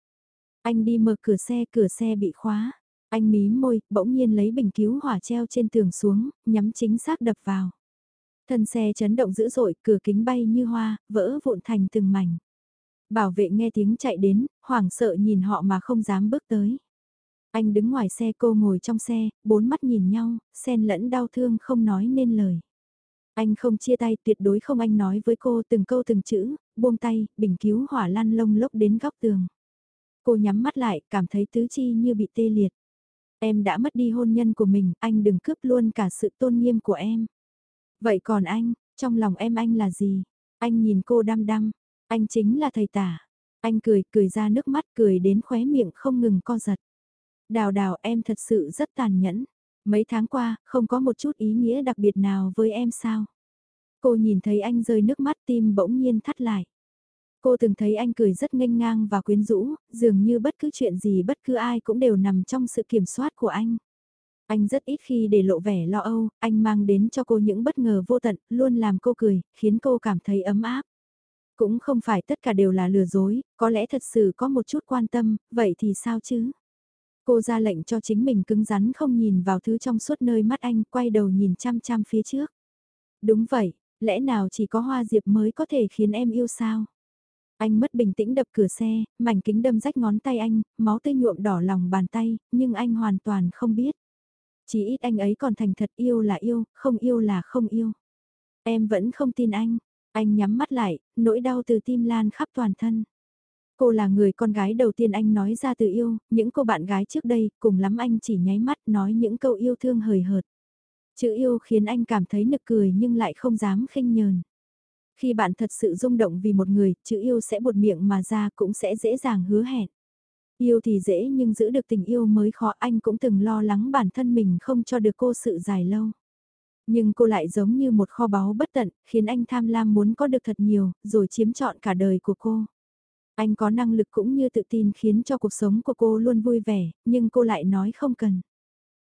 Anh đi mở cửa xe, cửa xe bị khóa. Anh mí môi, bỗng nhiên lấy bình cứu hỏa treo trên tường xuống, nhắm chính xác đập vào. Thân xe chấn động dữ dội, cửa kính bay như hoa, vỡ vụn thành từng mảnh. Bảo vệ nghe tiếng chạy đến, hoảng sợ nhìn họ mà không dám bước tới. Anh đứng ngoài xe cô ngồi trong xe, bốn mắt nhìn nhau, xen lẫn đau thương không nói nên lời. Anh không chia tay tuyệt đối không anh nói với cô từng câu từng chữ, buông tay, bình cứu hỏa lan lông lốc đến góc tường. Cô nhắm mắt lại, cảm thấy tứ chi như bị tê liệt. Em đã mất đi hôn nhân của mình, anh đừng cướp luôn cả sự tôn nghiêm của em. Vậy còn anh, trong lòng em anh là gì? Anh nhìn cô đăm đăm, anh chính là thầy tả. Anh cười, cười ra nước mắt, cười đến khóe miệng không ngừng co giật. Đào đào em thật sự rất tàn nhẫn. Mấy tháng qua, không có một chút ý nghĩa đặc biệt nào với em sao? Cô nhìn thấy anh rơi nước mắt tim bỗng nhiên thắt lại. Cô từng thấy anh cười rất nghênh ngang và quyến rũ, dường như bất cứ chuyện gì bất cứ ai cũng đều nằm trong sự kiểm soát của anh. Anh rất ít khi để lộ vẻ lo âu, anh mang đến cho cô những bất ngờ vô tận, luôn làm cô cười, khiến cô cảm thấy ấm áp. Cũng không phải tất cả đều là lừa dối, có lẽ thật sự có một chút quan tâm, vậy thì sao chứ? Cô ra lệnh cho chính mình cứng rắn không nhìn vào thứ trong suốt nơi mắt anh, quay đầu nhìn chăm chăm phía trước. Đúng vậy, lẽ nào chỉ có hoa diệp mới có thể khiến em yêu sao? Anh mất bình tĩnh đập cửa xe, mảnh kính đâm rách ngón tay anh, máu tươi nhuộm đỏ lòng bàn tay, nhưng anh hoàn toàn không biết. Chỉ ít anh ấy còn thành thật yêu là yêu, không yêu là không yêu. Em vẫn không tin anh. Anh nhắm mắt lại, nỗi đau từ tim lan khắp toàn thân. Cô là người con gái đầu tiên anh nói ra từ yêu, những cô bạn gái trước đây, cùng lắm anh chỉ nháy mắt nói những câu yêu thương hời hợt. Chữ yêu khiến anh cảm thấy nực cười nhưng lại không dám khinh nhờn. Khi bạn thật sự rung động vì một người, chữ yêu sẽ buột miệng mà ra cũng sẽ dễ dàng hứa hẹn. Yêu thì dễ nhưng giữ được tình yêu mới khó anh cũng từng lo lắng bản thân mình không cho được cô sự dài lâu. Nhưng cô lại giống như một kho báu bất tận, khiến anh tham lam muốn có được thật nhiều, rồi chiếm trọn cả đời của cô. Anh có năng lực cũng như tự tin khiến cho cuộc sống của cô luôn vui vẻ, nhưng cô lại nói không cần.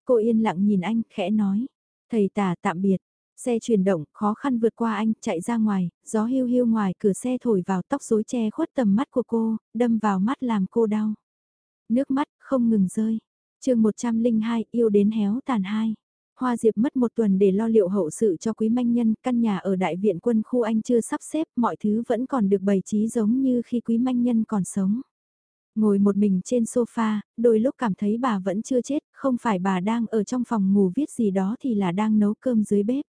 Cô yên lặng nhìn anh, khẽ nói. Thầy tả tạm biệt. Xe chuyển động, khó khăn vượt qua anh, chạy ra ngoài, gió hiu hiu ngoài cửa xe thổi vào tóc rối che khuất tầm mắt của cô, đâm vào mắt làm cô đau. Nước mắt không ngừng rơi. chương 102 yêu đến héo tàn hai. Hoa Diệp mất một tuần để lo liệu hậu sự cho quý manh nhân, căn nhà ở đại viện quân khu anh chưa sắp xếp, mọi thứ vẫn còn được bày trí giống như khi quý manh nhân còn sống. Ngồi một mình trên sofa, đôi lúc cảm thấy bà vẫn chưa chết, không phải bà đang ở trong phòng ngủ viết gì đó thì là đang nấu cơm dưới bếp.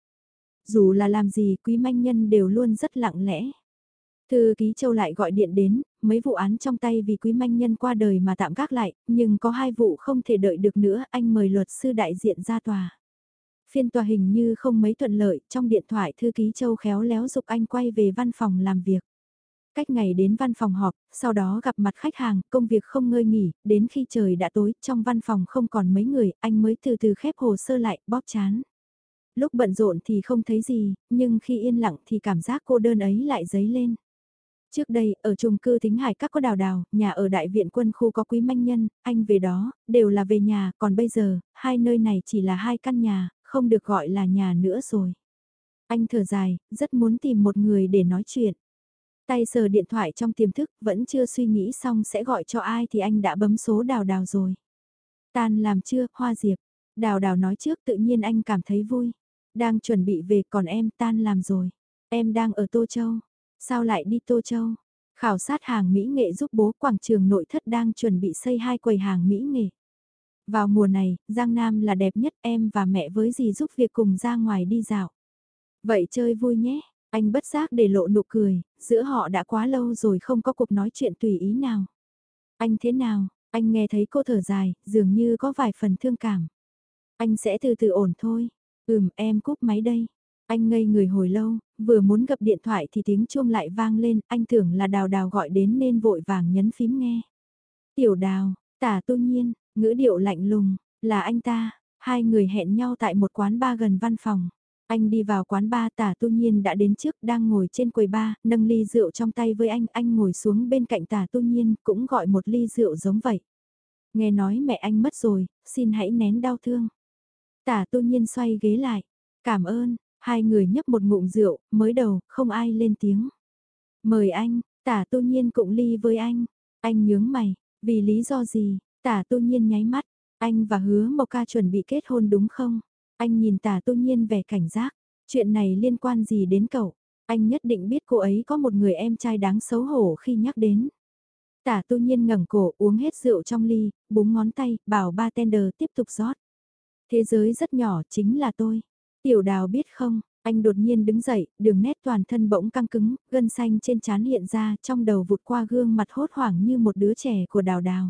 Dù là làm gì quý manh nhân đều luôn rất lặng lẽ. Thư ký châu lại gọi điện đến, mấy vụ án trong tay vì quý manh nhân qua đời mà tạm gác lại, nhưng có hai vụ không thể đợi được nữa, anh mời luật sư đại diện ra tòa. Phiên tòa hình như không mấy thuận lợi, trong điện thoại thư ký châu khéo léo dục anh quay về văn phòng làm việc. Cách ngày đến văn phòng họp, sau đó gặp mặt khách hàng, công việc không ngơi nghỉ, đến khi trời đã tối, trong văn phòng không còn mấy người, anh mới từ từ khép hồ sơ lại, bóp chán. Lúc bận rộn thì không thấy gì, nhưng khi yên lặng thì cảm giác cô đơn ấy lại dấy lên. Trước đây, ở chung cư Thính Hải các có đào đào, nhà ở đại viện quân khu có quý manh nhân, anh về đó, đều là về nhà, còn bây giờ, hai nơi này chỉ là hai căn nhà, không được gọi là nhà nữa rồi. Anh thở dài, rất muốn tìm một người để nói chuyện. Tay sờ điện thoại trong tiềm thức, vẫn chưa suy nghĩ xong sẽ gọi cho ai thì anh đã bấm số đào đào rồi. Tan làm chưa, Hoa Diệp. Đào đào nói trước tự nhiên anh cảm thấy vui. Đang chuẩn bị về còn em tan làm rồi. Em đang ở Tô Châu. Sao lại đi Tô Châu? Khảo sát hàng Mỹ nghệ giúp bố quảng trường nội thất đang chuẩn bị xây hai quầy hàng Mỹ nghệ. Vào mùa này, Giang Nam là đẹp nhất em và mẹ với dì giúp việc cùng ra ngoài đi dạo. Vậy chơi vui nhé, anh bất giác để lộ nụ cười, giữa họ đã quá lâu rồi không có cuộc nói chuyện tùy ý nào. Anh thế nào, anh nghe thấy cô thở dài, dường như có vài phần thương cảm. Anh sẽ từ từ ổn thôi. Ừm, em cúp máy đây. Anh ngây người hồi lâu, vừa muốn gặp điện thoại thì tiếng chuông lại vang lên, anh tưởng là đào đào gọi đến nên vội vàng nhấn phím nghe. Tiểu đào, tả tu nhiên, ngữ điệu lạnh lùng, là anh ta, hai người hẹn nhau tại một quán bar gần văn phòng. Anh đi vào quán bar tả tu nhiên đã đến trước đang ngồi trên quầy bar, nâng ly rượu trong tay với anh, anh ngồi xuống bên cạnh tả tu nhiên cũng gọi một ly rượu giống vậy. Nghe nói mẹ anh mất rồi, xin hãy nén đau thương. Tả tu nhiên xoay ghế lại, cảm ơn, hai người nhấp một ngụm rượu, mới đầu, không ai lên tiếng. Mời anh, tả tu nhiên cũng ly với anh, anh nhướng mày, vì lý do gì, tả tu nhiên nháy mắt, anh và hứa Mộc Ca chuẩn bị kết hôn đúng không? Anh nhìn tả tu nhiên vẻ cảnh giác, chuyện này liên quan gì đến cậu? Anh nhất định biết cô ấy có một người em trai đáng xấu hổ khi nhắc đến. Tả tu nhiên ngẩng cổ uống hết rượu trong ly, búng ngón tay, bảo bartender tiếp tục rót. Thế giới rất nhỏ chính là tôi. Tiểu đào biết không, anh đột nhiên đứng dậy, đường nét toàn thân bỗng căng cứng, gân xanh trên trán hiện ra, trong đầu vụt qua gương mặt hốt hoảng như một đứa trẻ của đào đào.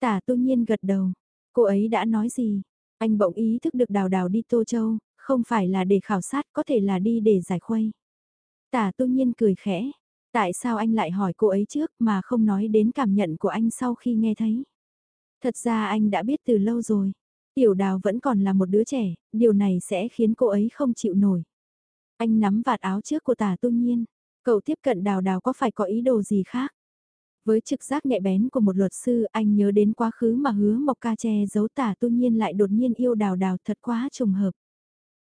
Tả tu nhiên gật đầu, cô ấy đã nói gì? Anh bỗng ý thức được đào đào đi Tô Châu, không phải là để khảo sát, có thể là đi để giải khuây. Tả tu nhiên cười khẽ, tại sao anh lại hỏi cô ấy trước mà không nói đến cảm nhận của anh sau khi nghe thấy? Thật ra anh đã biết từ lâu rồi. Tiểu đào vẫn còn là một đứa trẻ, điều này sẽ khiến cô ấy không chịu nổi. Anh nắm vạt áo trước của tả tu nhiên. Cậu tiếp cận đào đào có phải có ý đồ gì khác? Với trực giác nhạy bén của một luật sư, anh nhớ đến quá khứ mà hứa Mộc Ca che giấu tả tu nhiên lại đột nhiên yêu đào đào thật quá trùng hợp.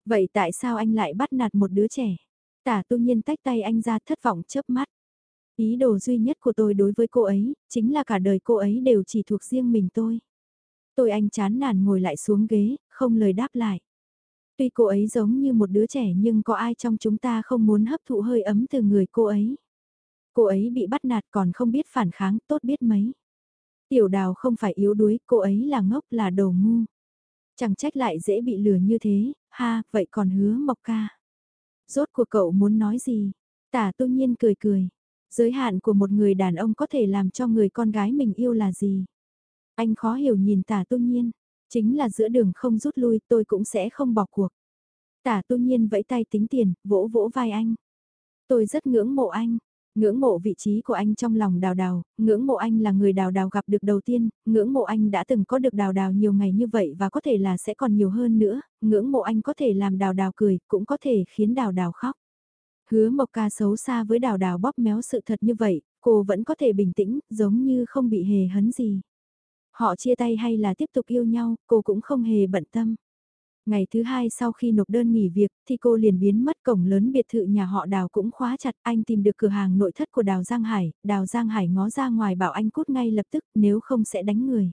Vậy tại sao anh lại bắt nạt một đứa trẻ? Tả tu nhiên tách tay anh ra thất vọng chớp mắt. Ý đồ duy nhất của tôi đối với cô ấy, chính là cả đời cô ấy đều chỉ thuộc riêng mình tôi. Tôi anh chán nản ngồi lại xuống ghế, không lời đáp lại. Tuy cô ấy giống như một đứa trẻ nhưng có ai trong chúng ta không muốn hấp thụ hơi ấm từ người cô ấy. Cô ấy bị bắt nạt còn không biết phản kháng tốt biết mấy. Tiểu đào không phải yếu đuối, cô ấy là ngốc là đồ ngu. Chẳng trách lại dễ bị lừa như thế, ha, vậy còn hứa mộc ca. Rốt của cậu muốn nói gì? Tả tu nhiên cười cười. Giới hạn của một người đàn ông có thể làm cho người con gái mình yêu là gì? Anh khó hiểu nhìn tả tu nhiên, chính là giữa đường không rút lui tôi cũng sẽ không bỏ cuộc. Tả tu nhiên vẫy tay tính tiền, vỗ vỗ vai anh. Tôi rất ngưỡng mộ anh, ngưỡng mộ vị trí của anh trong lòng đào đào, ngưỡng mộ anh là người đào đào gặp được đầu tiên, ngưỡng mộ anh đã từng có được đào đào nhiều ngày như vậy và có thể là sẽ còn nhiều hơn nữa, ngưỡng mộ anh có thể làm đào đào cười, cũng có thể khiến đào đào khóc. Hứa Mộc Ca xấu xa với đào đào bóp méo sự thật như vậy, cô vẫn có thể bình tĩnh, giống như không bị hề hấn gì. Họ chia tay hay là tiếp tục yêu nhau, cô cũng không hề bận tâm. Ngày thứ hai sau khi nộp đơn nghỉ việc thì cô liền biến mất cổng lớn biệt thự nhà họ Đào cũng khóa chặt. Anh tìm được cửa hàng nội thất của Đào Giang Hải, Đào Giang Hải ngó ra ngoài bảo anh cút ngay lập tức nếu không sẽ đánh người.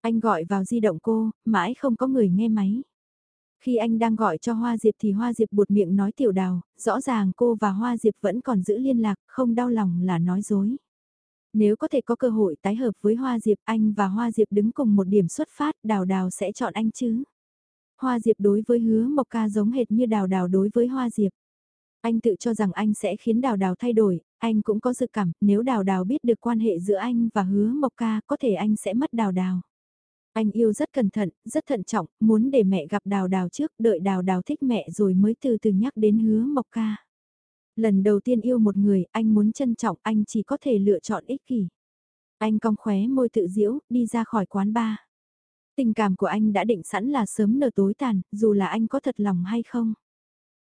Anh gọi vào di động cô, mãi không có người nghe máy. Khi anh đang gọi cho Hoa Diệp thì Hoa Diệp buột miệng nói tiểu đào, rõ ràng cô và Hoa Diệp vẫn còn giữ liên lạc, không đau lòng là nói dối. Nếu có thể có cơ hội tái hợp với Hoa Diệp anh và Hoa Diệp đứng cùng một điểm xuất phát đào đào sẽ chọn anh chứ. Hoa Diệp đối với hứa Mộc Ca giống hệt như đào đào đối với Hoa Diệp. Anh tự cho rằng anh sẽ khiến đào đào thay đổi, anh cũng có dự cảm nếu đào đào biết được quan hệ giữa anh và hứa Mộc Ca có thể anh sẽ mất đào đào. Anh yêu rất cẩn thận, rất thận trọng, muốn để mẹ gặp đào đào trước, đợi đào đào thích mẹ rồi mới từ từ nhắc đến hứa Mộc Ca. Lần đầu tiên yêu một người, anh muốn trân trọng, anh chỉ có thể lựa chọn ích kỷ. Anh cong khóe môi tự diễu, đi ra khỏi quán bar. Tình cảm của anh đã định sẵn là sớm nở tối tàn, dù là anh có thật lòng hay không.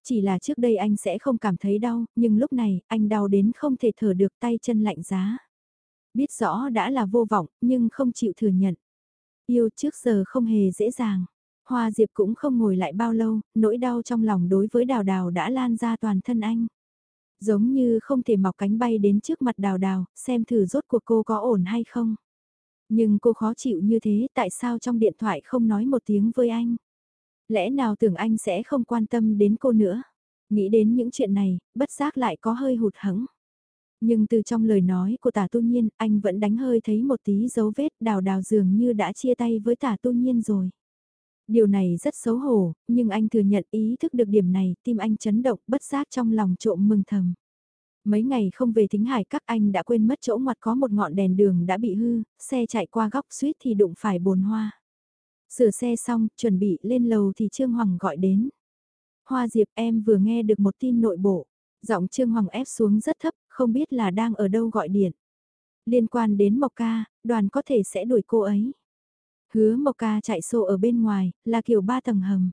Chỉ là trước đây anh sẽ không cảm thấy đau, nhưng lúc này, anh đau đến không thể thở được tay chân lạnh giá. Biết rõ đã là vô vọng, nhưng không chịu thừa nhận. Yêu trước giờ không hề dễ dàng. Hoa Diệp cũng không ngồi lại bao lâu, nỗi đau trong lòng đối với đào đào đã lan ra toàn thân anh. Giống như không thể mọc cánh bay đến trước mặt đào đào, xem thử rốt cuộc cô có ổn hay không. Nhưng cô khó chịu như thế tại sao trong điện thoại không nói một tiếng với anh? Lẽ nào tưởng anh sẽ không quan tâm đến cô nữa? Nghĩ đến những chuyện này, bất giác lại có hơi hụt hẫng. Nhưng từ trong lời nói của tả tu nhiên, anh vẫn đánh hơi thấy một tí dấu vết đào đào dường như đã chia tay với tả tu nhiên rồi. Điều này rất xấu hổ, nhưng anh thừa nhận ý thức được điểm này, tim anh chấn động bất giác trong lòng trộm mừng thầm. Mấy ngày không về thính hải các anh đã quên mất chỗ ngoặt có một ngọn đèn đường đã bị hư, xe chạy qua góc suýt thì đụng phải bồn hoa. Sửa xe xong, chuẩn bị lên lầu thì Trương Hoàng gọi đến. Hoa Diệp em vừa nghe được một tin nội bộ. Giọng Trương Hoàng ép xuống rất thấp, không biết là đang ở đâu gọi điện. Liên quan đến Mộc Ca, đoàn có thể sẽ đuổi cô ấy. Hứa Mộc Ca chạy xô ở bên ngoài, là kiểu ba tầng hầm.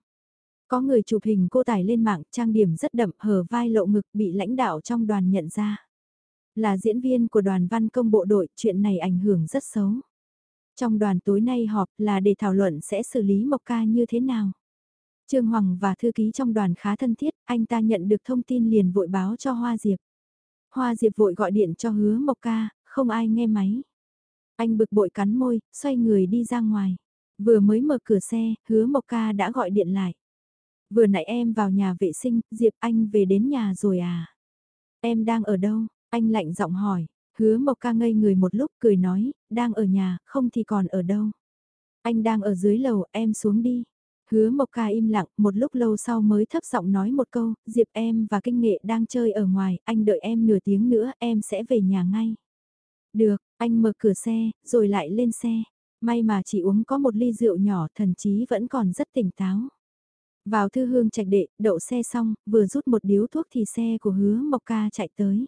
Có người chụp hình cô tải lên mạng, trang điểm rất đậm, hở vai lộ ngực bị lãnh đạo trong đoàn nhận ra. Là diễn viên của đoàn văn công bộ đội, chuyện này ảnh hưởng rất xấu. Trong đoàn tối nay họp là để thảo luận sẽ xử lý Mộc Ca như thế nào. Trương Hoàng và thư ký trong đoàn khá thân thiết, anh ta nhận được thông tin liền vội báo cho Hoa Diệp. Hoa Diệp vội gọi điện cho hứa Mộc Ca, không ai nghe máy. Anh bực bội cắn môi, xoay người đi ra ngoài. Vừa mới mở cửa xe, hứa Mộc Ca đã gọi điện lại. Vừa nãy em vào nhà vệ sinh, Diệp anh về đến nhà rồi à? Em đang ở đâu? Anh lạnh giọng hỏi. Hứa Mộc Ca ngây người một lúc cười nói, đang ở nhà, không thì còn ở đâu. Anh đang ở dưới lầu, em xuống đi. Hứa Mộc Ca im lặng, một lúc lâu sau mới thấp giọng nói một câu, Diệp em và Kinh Nghệ đang chơi ở ngoài, anh đợi em nửa tiếng nữa, em sẽ về nhà ngay. Được, anh mở cửa xe, rồi lại lên xe. May mà chỉ uống có một ly rượu nhỏ, thần chí vẫn còn rất tỉnh táo. Vào thư hương trạch đệ, đậu xe xong, vừa rút một điếu thuốc thì xe của hứa Mộc Ca chạy tới.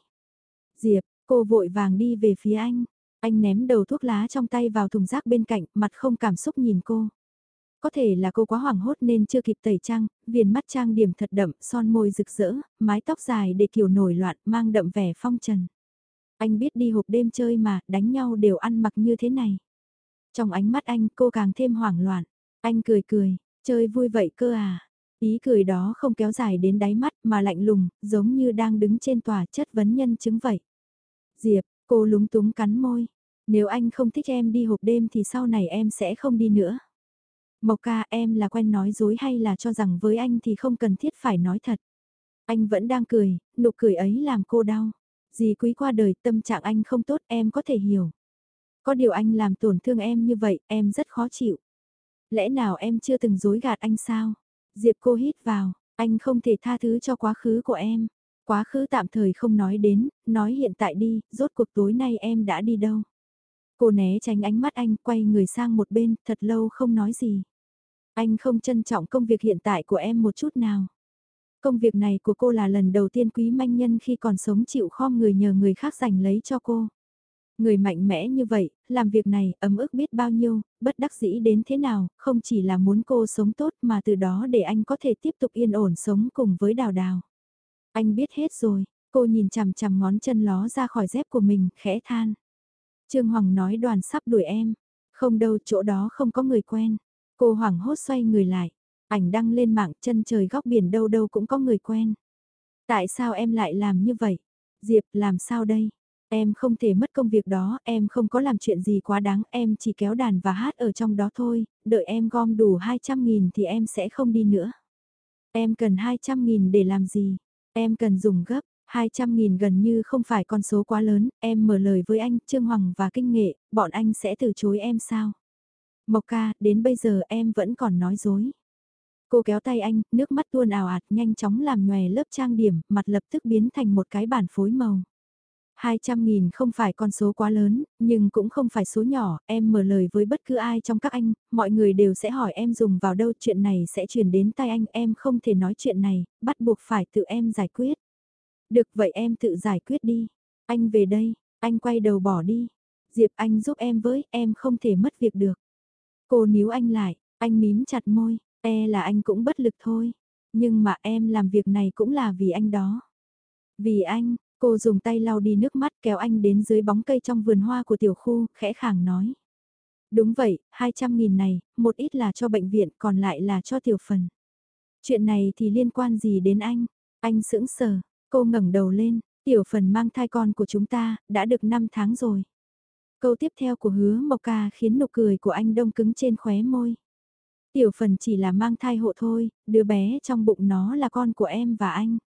Diệp, cô vội vàng đi về phía anh. Anh ném đầu thuốc lá trong tay vào thùng rác bên cạnh, mặt không cảm xúc nhìn cô. Có thể là cô quá hoảng hốt nên chưa kịp tẩy trang, viền mắt trang điểm thật đậm, son môi rực rỡ, mái tóc dài để kiểu nổi loạn, mang đậm vẻ phong trần. Anh biết đi hộp đêm chơi mà, đánh nhau đều ăn mặc như thế này. Trong ánh mắt anh cô càng thêm hoảng loạn. Anh cười cười, chơi vui vậy cơ à. Ý cười đó không kéo dài đến đáy mắt mà lạnh lùng, giống như đang đứng trên tòa chất vấn nhân chứng vậy. Diệp, cô lúng túng cắn môi. Nếu anh không thích em đi hộp đêm thì sau này em sẽ không đi nữa. Mộc ca em là quen nói dối hay là cho rằng với anh thì không cần thiết phải nói thật. Anh vẫn đang cười, nụ cười ấy làm cô đau. Dì quý qua đời tâm trạng anh không tốt em có thể hiểu. Có điều anh làm tổn thương em như vậy, em rất khó chịu. Lẽ nào em chưa từng dối gạt anh sao? Diệp cô hít vào, anh không thể tha thứ cho quá khứ của em. Quá khứ tạm thời không nói đến, nói hiện tại đi, rốt cuộc tối nay em đã đi đâu. Cô né tránh ánh mắt anh, quay người sang một bên, thật lâu không nói gì. Anh không trân trọng công việc hiện tại của em một chút nào. Công việc này của cô là lần đầu tiên quý manh nhân khi còn sống chịu khom người nhờ người khác giành lấy cho cô. Người mạnh mẽ như vậy, làm việc này ấm ức biết bao nhiêu, bất đắc dĩ đến thế nào, không chỉ là muốn cô sống tốt mà từ đó để anh có thể tiếp tục yên ổn sống cùng với đào đào. Anh biết hết rồi, cô nhìn chằm chằm ngón chân ló ra khỏi dép của mình, khẽ than. Trương Hoàng nói đoàn sắp đuổi em, không đâu chỗ đó không có người quen. Cô hoảng hốt xoay người lại, ảnh đăng lên mạng chân trời góc biển đâu đâu cũng có người quen. Tại sao em lại làm như vậy? Diệp làm sao đây? Em không thể mất công việc đó, em không có làm chuyện gì quá đáng, em chỉ kéo đàn và hát ở trong đó thôi, đợi em gom đủ 200.000 thì em sẽ không đi nữa. Em cần 200.000 để làm gì? Em cần dùng gấp, 200.000 gần như không phải con số quá lớn, em mở lời với anh, Trương Hoàng và Kinh Nghệ, bọn anh sẽ từ chối em sao? Mộc ca, đến bây giờ em vẫn còn nói dối. Cô kéo tay anh, nước mắt tuôn ảo ạt, nhanh chóng làm nhòe lớp trang điểm, mặt lập tức biến thành một cái bản phối màu. 200.000 không phải con số quá lớn, nhưng cũng không phải số nhỏ, em mở lời với bất cứ ai trong các anh, mọi người đều sẽ hỏi em dùng vào đâu chuyện này sẽ truyền đến tay anh, em không thể nói chuyện này, bắt buộc phải tự em giải quyết. Được vậy em tự giải quyết đi. Anh về đây, anh quay đầu bỏ đi. Diệp anh giúp em với, em không thể mất việc được. Cô níu anh lại, anh mím chặt môi, e là anh cũng bất lực thôi. Nhưng mà em làm việc này cũng là vì anh đó. Vì anh, cô dùng tay lau đi nước mắt kéo anh đến dưới bóng cây trong vườn hoa của tiểu khu, khẽ khàng nói. Đúng vậy, 200.000 này, một ít là cho bệnh viện, còn lại là cho tiểu phần. Chuyện này thì liên quan gì đến anh? Anh sững sờ, Cô ngẩng đầu lên, tiểu phần mang thai con của chúng ta, đã được 5 tháng rồi. Câu tiếp theo của hứa Mộc Ca khiến nụ cười của anh đông cứng trên khóe môi. Tiểu phần chỉ là mang thai hộ thôi, đứa bé trong bụng nó là con của em và anh.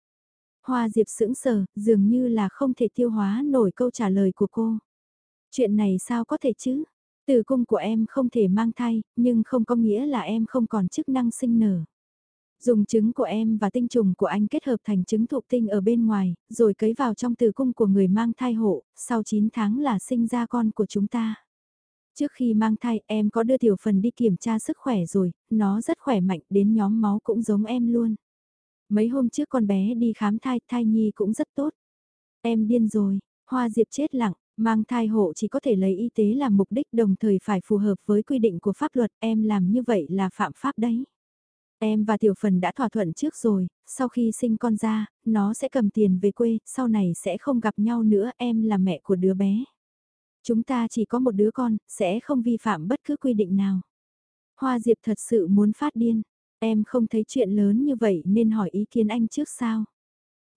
Hoa Diệp sững sờ, dường như là không thể tiêu hóa nổi câu trả lời của cô. Chuyện này sao có thể chứ? Tử cung của em không thể mang thai, nhưng không có nghĩa là em không còn chức năng sinh nở. Dùng trứng của em và tinh trùng của anh kết hợp thành trứng thụ tinh ở bên ngoài, rồi cấy vào trong tử cung của người mang thai hộ, sau 9 tháng là sinh ra con của chúng ta. Trước khi mang thai em có đưa tiểu phần đi kiểm tra sức khỏe rồi, nó rất khỏe mạnh đến nhóm máu cũng giống em luôn. Mấy hôm trước con bé đi khám thai, thai nhi cũng rất tốt. Em điên rồi, hoa diệp chết lặng, mang thai hộ chỉ có thể lấy y tế làm mục đích đồng thời phải phù hợp với quy định của pháp luật, em làm như vậy là phạm pháp đấy. Em và tiểu phần đã thỏa thuận trước rồi, sau khi sinh con ra, nó sẽ cầm tiền về quê, sau này sẽ không gặp nhau nữa, em là mẹ của đứa bé. Chúng ta chỉ có một đứa con, sẽ không vi phạm bất cứ quy định nào. Hoa Diệp thật sự muốn phát điên, em không thấy chuyện lớn như vậy nên hỏi ý kiến anh trước sao.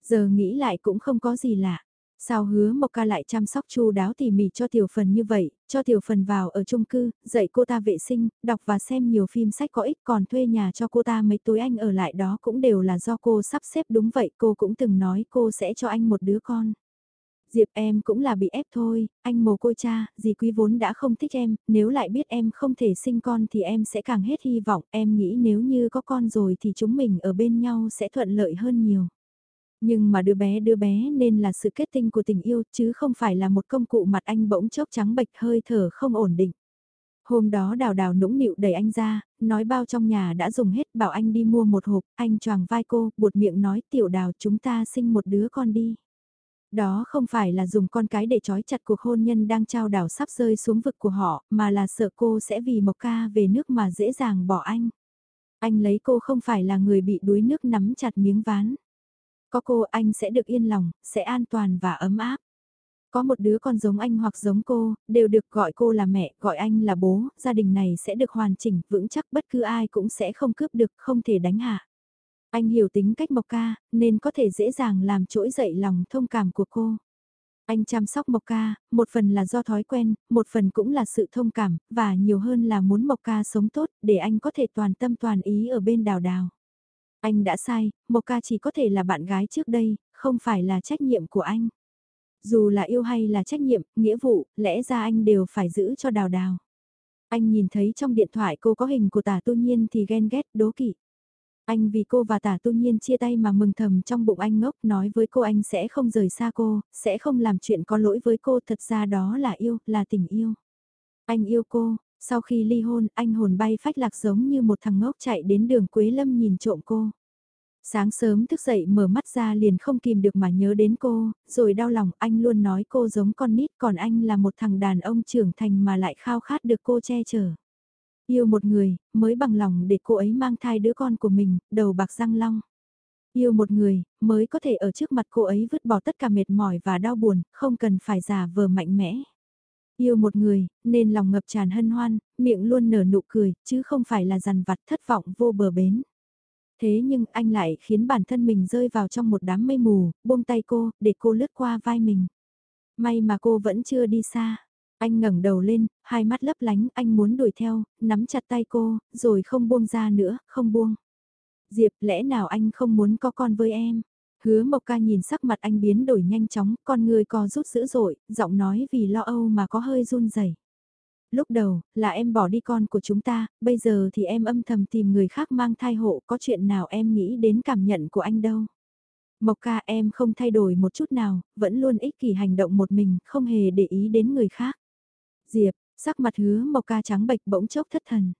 Giờ nghĩ lại cũng không có gì lạ. Sao hứa Mộc Ca lại chăm sóc chu đáo tỉ mỉ cho tiểu phần như vậy, cho tiểu phần vào ở chung cư, dạy cô ta vệ sinh, đọc và xem nhiều phim sách có ích còn thuê nhà cho cô ta mấy tối anh ở lại đó cũng đều là do cô sắp xếp đúng vậy cô cũng từng nói cô sẽ cho anh một đứa con. Diệp em cũng là bị ép thôi, anh mồ côi cha, dì quý vốn đã không thích em, nếu lại biết em không thể sinh con thì em sẽ càng hết hy vọng, em nghĩ nếu như có con rồi thì chúng mình ở bên nhau sẽ thuận lợi hơn nhiều. Nhưng mà đứa bé đứa bé nên là sự kết tinh của tình yêu chứ không phải là một công cụ mặt anh bỗng chốc trắng bệch hơi thở không ổn định. Hôm đó đào đào nũng nịu đẩy anh ra, nói bao trong nhà đã dùng hết bảo anh đi mua một hộp, anh choàng vai cô, buột miệng nói tiểu đào chúng ta sinh một đứa con đi. Đó không phải là dùng con cái để trói chặt cuộc hôn nhân đang trao đảo sắp rơi xuống vực của họ, mà là sợ cô sẽ vì Mộc Ca về nước mà dễ dàng bỏ anh. Anh lấy cô không phải là người bị đuối nước nắm chặt miếng ván. Có cô anh sẽ được yên lòng, sẽ an toàn và ấm áp. Có một đứa con giống anh hoặc giống cô, đều được gọi cô là mẹ, gọi anh là bố, gia đình này sẽ được hoàn chỉnh, vững chắc bất cứ ai cũng sẽ không cướp được, không thể đánh hạ. Anh hiểu tính cách Mộc Ca, nên có thể dễ dàng làm trỗi dậy lòng thông cảm của cô. Anh chăm sóc Mộc Ca, một phần là do thói quen, một phần cũng là sự thông cảm, và nhiều hơn là muốn Mộc Ca sống tốt, để anh có thể toàn tâm toàn ý ở bên đào đào. Anh đã sai, Mộc Ca chỉ có thể là bạn gái trước đây, không phải là trách nhiệm của anh. Dù là yêu hay là trách nhiệm, nghĩa vụ, lẽ ra anh đều phải giữ cho đào đào. Anh nhìn thấy trong điện thoại cô có hình của tả tu nhiên thì ghen ghét, đố kỵ. Anh vì cô và tả tu nhiên chia tay mà mừng thầm trong bụng anh ngốc nói với cô anh sẽ không rời xa cô, sẽ không làm chuyện có lỗi với cô thật ra đó là yêu, là tình yêu. Anh yêu cô, sau khi ly hôn anh hồn bay phách lạc giống như một thằng ngốc chạy đến đường Quế Lâm nhìn trộm cô. Sáng sớm thức dậy mở mắt ra liền không kìm được mà nhớ đến cô, rồi đau lòng anh luôn nói cô giống con nít còn anh là một thằng đàn ông trưởng thành mà lại khao khát được cô che chở. Yêu một người, mới bằng lòng để cô ấy mang thai đứa con của mình, đầu bạc răng long. Yêu một người, mới có thể ở trước mặt cô ấy vứt bỏ tất cả mệt mỏi và đau buồn, không cần phải giả vờ mạnh mẽ. Yêu một người, nên lòng ngập tràn hân hoan, miệng luôn nở nụ cười, chứ không phải là dằn vặt thất vọng vô bờ bến. Thế nhưng anh lại khiến bản thân mình rơi vào trong một đám mây mù, buông tay cô, để cô lướt qua vai mình. May mà cô vẫn chưa đi xa. Anh ngẩng đầu lên, hai mắt lấp lánh, anh muốn đuổi theo, nắm chặt tay cô, rồi không buông ra nữa, không buông. Diệp, lẽ nào anh không muốn có con với em? Hứa Mộc Ca nhìn sắc mặt anh biến đổi nhanh chóng, con người co rút dữ dội, giọng nói vì lo âu mà có hơi run rẩy. Lúc đầu, là em bỏ đi con của chúng ta, bây giờ thì em âm thầm tìm người khác mang thai hộ, có chuyện nào em nghĩ đến cảm nhận của anh đâu. Mộc ca em không thay đổi một chút nào, vẫn luôn ích kỷ hành động một mình, không hề để ý đến người khác. Diệp, sắc mặt hứa Mộc ca trắng bệch bỗng chốc thất thần.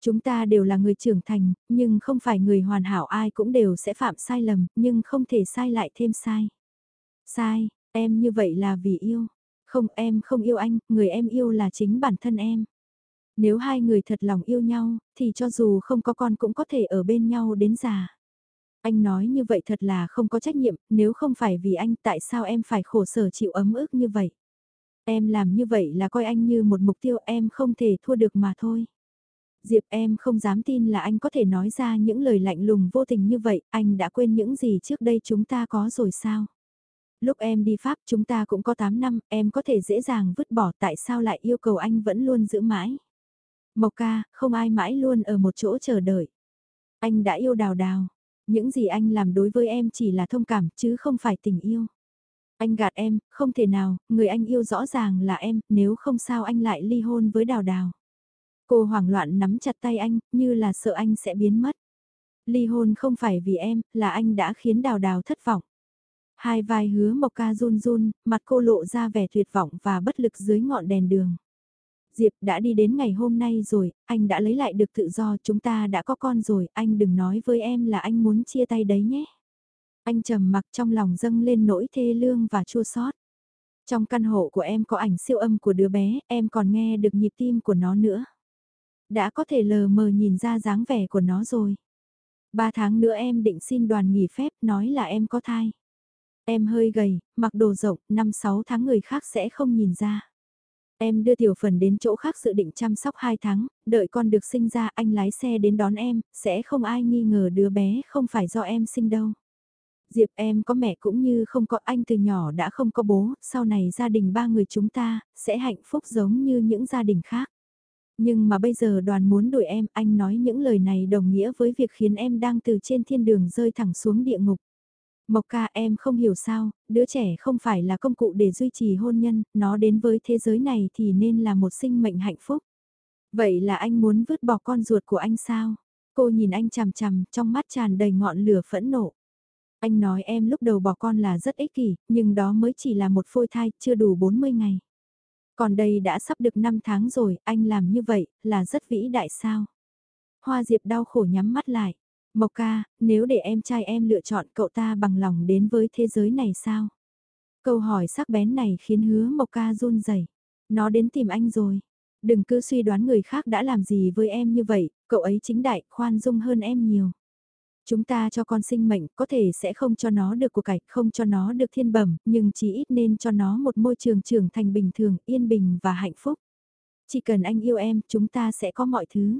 Chúng ta đều là người trưởng thành, nhưng không phải người hoàn hảo ai cũng đều sẽ phạm sai lầm, nhưng không thể sai lại thêm sai. Sai, em như vậy là vì yêu. Không em không yêu anh, người em yêu là chính bản thân em. Nếu hai người thật lòng yêu nhau, thì cho dù không có con cũng có thể ở bên nhau đến già. Anh nói như vậy thật là không có trách nhiệm, nếu không phải vì anh tại sao em phải khổ sở chịu ấm ức như vậy. Em làm như vậy là coi anh như một mục tiêu em không thể thua được mà thôi. Diệp em không dám tin là anh có thể nói ra những lời lạnh lùng vô tình như vậy, anh đã quên những gì trước đây chúng ta có rồi sao? Lúc em đi Pháp chúng ta cũng có 8 năm, em có thể dễ dàng vứt bỏ tại sao lại yêu cầu anh vẫn luôn giữ mãi. Mộc ca, không ai mãi luôn ở một chỗ chờ đợi. Anh đã yêu đào đào. Những gì anh làm đối với em chỉ là thông cảm chứ không phải tình yêu. Anh gạt em, không thể nào, người anh yêu rõ ràng là em, nếu không sao anh lại ly hôn với đào đào. Cô hoảng loạn nắm chặt tay anh, như là sợ anh sẽ biến mất. Ly hôn không phải vì em, là anh đã khiến đào đào thất vọng. Hai vai hứa mộc ca run run, mặt cô lộ ra vẻ tuyệt vọng và bất lực dưới ngọn đèn đường. Diệp đã đi đến ngày hôm nay rồi, anh đã lấy lại được tự do, chúng ta đã có con rồi, anh đừng nói với em là anh muốn chia tay đấy nhé. Anh trầm mặc trong lòng dâng lên nỗi thê lương và chua xót. Trong căn hộ của em có ảnh siêu âm của đứa bé, em còn nghe được nhịp tim của nó nữa. Đã có thể lờ mờ nhìn ra dáng vẻ của nó rồi. Ba tháng nữa em định xin đoàn nghỉ phép nói là em có thai. Em hơi gầy, mặc đồ rộng, năm sáu tháng người khác sẽ không nhìn ra. Em đưa tiểu phần đến chỗ khác dự định chăm sóc 2 tháng, đợi con được sinh ra anh lái xe đến đón em, sẽ không ai nghi ngờ đứa bé không phải do em sinh đâu. Diệp em có mẹ cũng như không có anh từ nhỏ đã không có bố, sau này gia đình ba người chúng ta, sẽ hạnh phúc giống như những gia đình khác. Nhưng mà bây giờ đoàn muốn đuổi em, anh nói những lời này đồng nghĩa với việc khiến em đang từ trên thiên đường rơi thẳng xuống địa ngục. Mộc ca em không hiểu sao, đứa trẻ không phải là công cụ để duy trì hôn nhân, nó đến với thế giới này thì nên là một sinh mệnh hạnh phúc. Vậy là anh muốn vứt bỏ con ruột của anh sao? Cô nhìn anh chằm chằm, trong mắt tràn đầy ngọn lửa phẫn nộ. Anh nói em lúc đầu bỏ con là rất ích kỷ, nhưng đó mới chỉ là một phôi thai, chưa đủ 40 ngày. Còn đây đã sắp được 5 tháng rồi, anh làm như vậy, là rất vĩ đại sao? Hoa Diệp đau khổ nhắm mắt lại. Mộc ca, nếu để em trai em lựa chọn cậu ta bằng lòng đến với thế giới này sao? Câu hỏi sắc bén này khiến hứa Mộc ca run rẩy. Nó đến tìm anh rồi. Đừng cứ suy đoán người khác đã làm gì với em như vậy, cậu ấy chính đại, khoan dung hơn em nhiều. Chúng ta cho con sinh mệnh có thể sẽ không cho nó được của cải, không cho nó được thiên bẩm, nhưng chỉ ít nên cho nó một môi trường trưởng thành bình thường, yên bình và hạnh phúc. Chỉ cần anh yêu em, chúng ta sẽ có mọi thứ.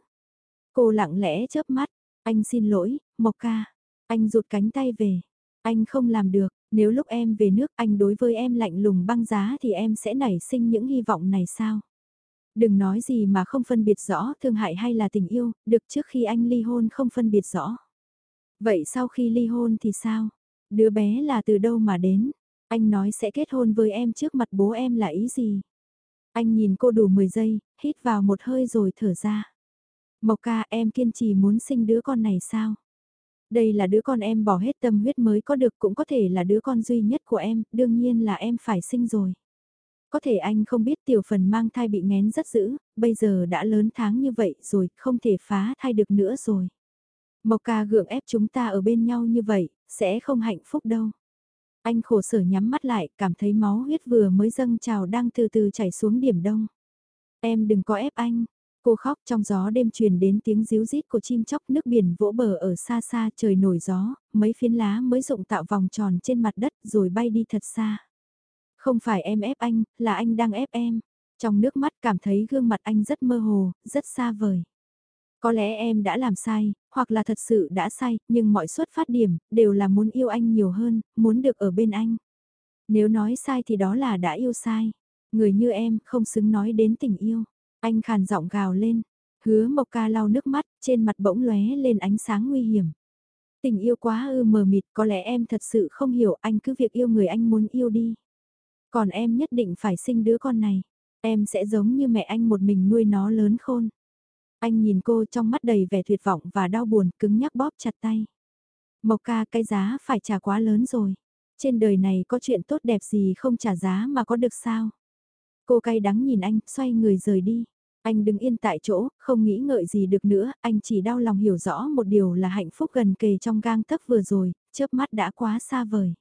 Cô lặng lẽ chớp mắt, anh xin lỗi, Mộc ca. Anh rụt cánh tay về. Anh không làm được, nếu lúc em về nước anh đối với em lạnh lùng băng giá thì em sẽ nảy sinh những hy vọng này sao? Đừng nói gì mà không phân biệt rõ thương hại hay là tình yêu, được trước khi anh ly hôn không phân biệt rõ. Vậy sau khi ly hôn thì sao? Đứa bé là từ đâu mà đến? Anh nói sẽ kết hôn với em trước mặt bố em là ý gì? Anh nhìn cô đủ 10 giây, hít vào một hơi rồi thở ra. Mộc ca em kiên trì muốn sinh đứa con này sao? Đây là đứa con em bỏ hết tâm huyết mới có được cũng có thể là đứa con duy nhất của em, đương nhiên là em phải sinh rồi. Có thể anh không biết tiểu phần mang thai bị ngén rất dữ, bây giờ đã lớn tháng như vậy rồi, không thể phá thai được nữa rồi. Mộc ca gượng ép chúng ta ở bên nhau như vậy, sẽ không hạnh phúc đâu. Anh khổ sở nhắm mắt lại, cảm thấy máu huyết vừa mới dâng trào đang từ từ chảy xuống điểm đông. Em đừng có ép anh, Cô khóc trong gió đêm truyền đến tiếng ríu rít của chim chóc nước biển vỗ bờ ở xa xa trời nổi gió, mấy phiến lá mới rụng tạo vòng tròn trên mặt đất rồi bay đi thật xa. Không phải em ép anh, là anh đang ép em. Trong nước mắt cảm thấy gương mặt anh rất mơ hồ, rất xa vời. Có lẽ em đã làm sai, hoặc là thật sự đã sai, nhưng mọi xuất phát điểm, đều là muốn yêu anh nhiều hơn, muốn được ở bên anh. Nếu nói sai thì đó là đã yêu sai. Người như em không xứng nói đến tình yêu. Anh khàn giọng gào lên, hứa mộc ca lau nước mắt, trên mặt bỗng lóe lên ánh sáng nguy hiểm. Tình yêu quá ư mờ mịt, có lẽ em thật sự không hiểu anh cứ việc yêu người anh muốn yêu đi. Còn em nhất định phải sinh đứa con này, em sẽ giống như mẹ anh một mình nuôi nó lớn khôn. Anh nhìn cô trong mắt đầy vẻ tuyệt vọng và đau buồn, cứng nhắc bóp chặt tay. Mộc ca cái giá phải trả quá lớn rồi. Trên đời này có chuyện tốt đẹp gì không trả giá mà có được sao? Cô cay đắng nhìn anh, xoay người rời đi. Anh đứng yên tại chỗ, không nghĩ ngợi gì được nữa, anh chỉ đau lòng hiểu rõ một điều là hạnh phúc gần kề trong gang tấc vừa rồi, chớp mắt đã quá xa vời.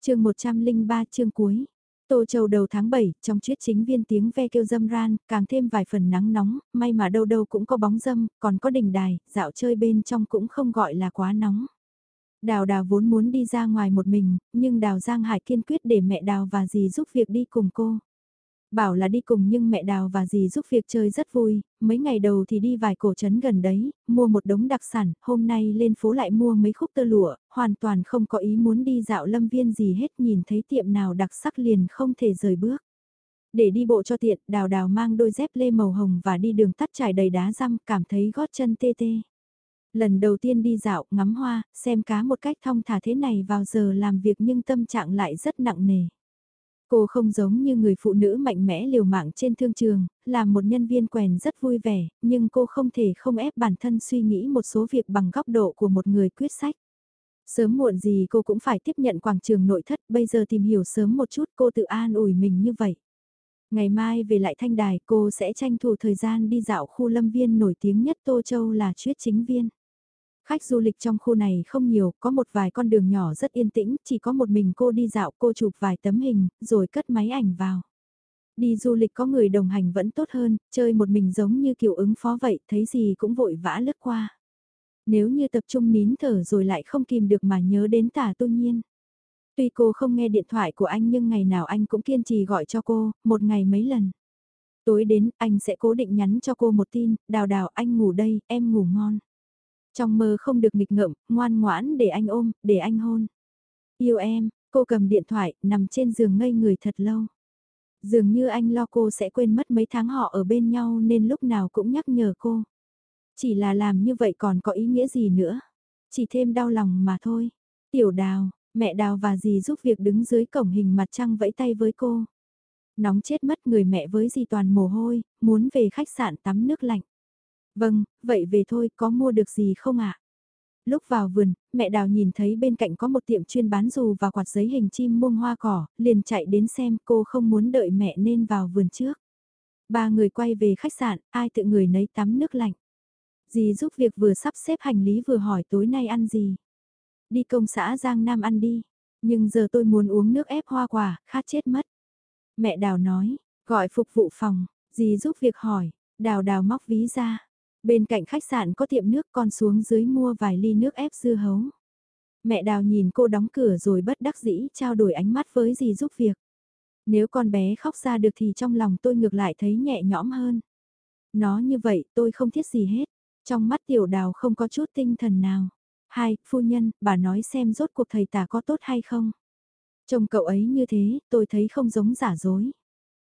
chương 103 chương cuối. Tô Châu đầu tháng 7, trong chuyết chính viên tiếng ve kêu dâm ran, càng thêm vài phần nắng nóng, may mà đâu đâu cũng có bóng dâm, còn có đỉnh đài, dạo chơi bên trong cũng không gọi là quá nóng. Đào đào vốn muốn đi ra ngoài một mình, nhưng đào Giang Hải kiên quyết để mẹ đào và dì giúp việc đi cùng cô. Bảo là đi cùng nhưng mẹ đào và dì giúp việc chơi rất vui, mấy ngày đầu thì đi vài cổ trấn gần đấy, mua một đống đặc sản, hôm nay lên phố lại mua mấy khúc tơ lụa, hoàn toàn không có ý muốn đi dạo lâm viên gì hết nhìn thấy tiệm nào đặc sắc liền không thể rời bước. Để đi bộ cho tiện, đào đào mang đôi dép lê màu hồng và đi đường tắt trải đầy đá răm, cảm thấy gót chân tê tê. Lần đầu tiên đi dạo, ngắm hoa, xem cá một cách thong thả thế này vào giờ làm việc nhưng tâm trạng lại rất nặng nề. Cô không giống như người phụ nữ mạnh mẽ liều mạng trên thương trường, là một nhân viên quèn rất vui vẻ, nhưng cô không thể không ép bản thân suy nghĩ một số việc bằng góc độ của một người quyết sách. Sớm muộn gì cô cũng phải tiếp nhận quảng trường nội thất, bây giờ tìm hiểu sớm một chút cô tự an ủi mình như vậy. Ngày mai về lại thanh đài cô sẽ tranh thủ thời gian đi dạo khu lâm viên nổi tiếng nhất Tô Châu là Chuyết Chính Viên. Khách du lịch trong khu này không nhiều, có một vài con đường nhỏ rất yên tĩnh, chỉ có một mình cô đi dạo cô chụp vài tấm hình, rồi cất máy ảnh vào. Đi du lịch có người đồng hành vẫn tốt hơn, chơi một mình giống như kiểu ứng phó vậy, thấy gì cũng vội vã lướt qua. Nếu như tập trung nín thở rồi lại không kìm được mà nhớ đến tả tu nhiên. Tuy cô không nghe điện thoại của anh nhưng ngày nào anh cũng kiên trì gọi cho cô, một ngày mấy lần. Tối đến, anh sẽ cố định nhắn cho cô một tin, đào đào anh ngủ đây, em ngủ ngon. Trong mơ không được nghịch ngợm, ngoan ngoãn để anh ôm, để anh hôn. Yêu em, cô cầm điện thoại, nằm trên giường ngây người thật lâu. Dường như anh lo cô sẽ quên mất mấy tháng họ ở bên nhau nên lúc nào cũng nhắc nhở cô. Chỉ là làm như vậy còn có ý nghĩa gì nữa. Chỉ thêm đau lòng mà thôi. Tiểu đào, mẹ đào và dì giúp việc đứng dưới cổng hình mặt trăng vẫy tay với cô. Nóng chết mất người mẹ với dì toàn mồ hôi, muốn về khách sạn tắm nước lạnh. Vâng, vậy về thôi, có mua được gì không ạ? Lúc vào vườn, mẹ đào nhìn thấy bên cạnh có một tiệm chuyên bán dù và quạt giấy hình chim muông hoa cỏ, liền chạy đến xem cô không muốn đợi mẹ nên vào vườn trước. Ba người quay về khách sạn, ai tự người nấy tắm nước lạnh. Dì giúp việc vừa sắp xếp hành lý vừa hỏi tối nay ăn gì. Đi công xã Giang Nam ăn đi, nhưng giờ tôi muốn uống nước ép hoa quả, khát chết mất. Mẹ đào nói, gọi phục vụ phòng, dì giúp việc hỏi, đào đào móc ví ra, Bên cạnh khách sạn có tiệm nước con xuống dưới mua vài ly nước ép dưa hấu. Mẹ đào nhìn cô đóng cửa rồi bất đắc dĩ trao đổi ánh mắt với gì giúp việc. Nếu con bé khóc ra được thì trong lòng tôi ngược lại thấy nhẹ nhõm hơn. Nó như vậy tôi không thiết gì hết. Trong mắt tiểu đào không có chút tinh thần nào. Hai, phu nhân, bà nói xem rốt cuộc thầy tả có tốt hay không. Chồng cậu ấy như thế, tôi thấy không giống giả dối.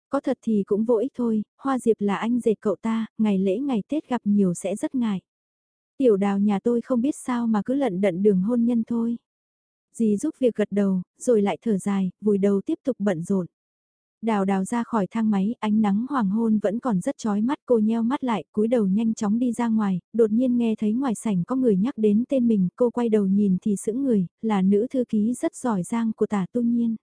Có thật thì cũng vô ích thôi, Hoa Diệp là anh dệt cậu ta, ngày lễ ngày Tết gặp nhiều sẽ rất ngại. Tiểu đào nhà tôi không biết sao mà cứ lận đận đường hôn nhân thôi. Dì giúp việc gật đầu, rồi lại thở dài, vùi đầu tiếp tục bận rộn. Đào đào ra khỏi thang máy, ánh nắng hoàng hôn vẫn còn rất chói mắt cô nheo mắt lại, cúi đầu nhanh chóng đi ra ngoài, đột nhiên nghe thấy ngoài sảnh có người nhắc đến tên mình, cô quay đầu nhìn thì sững người, là nữ thư ký rất giỏi giang của tả tu nhiên.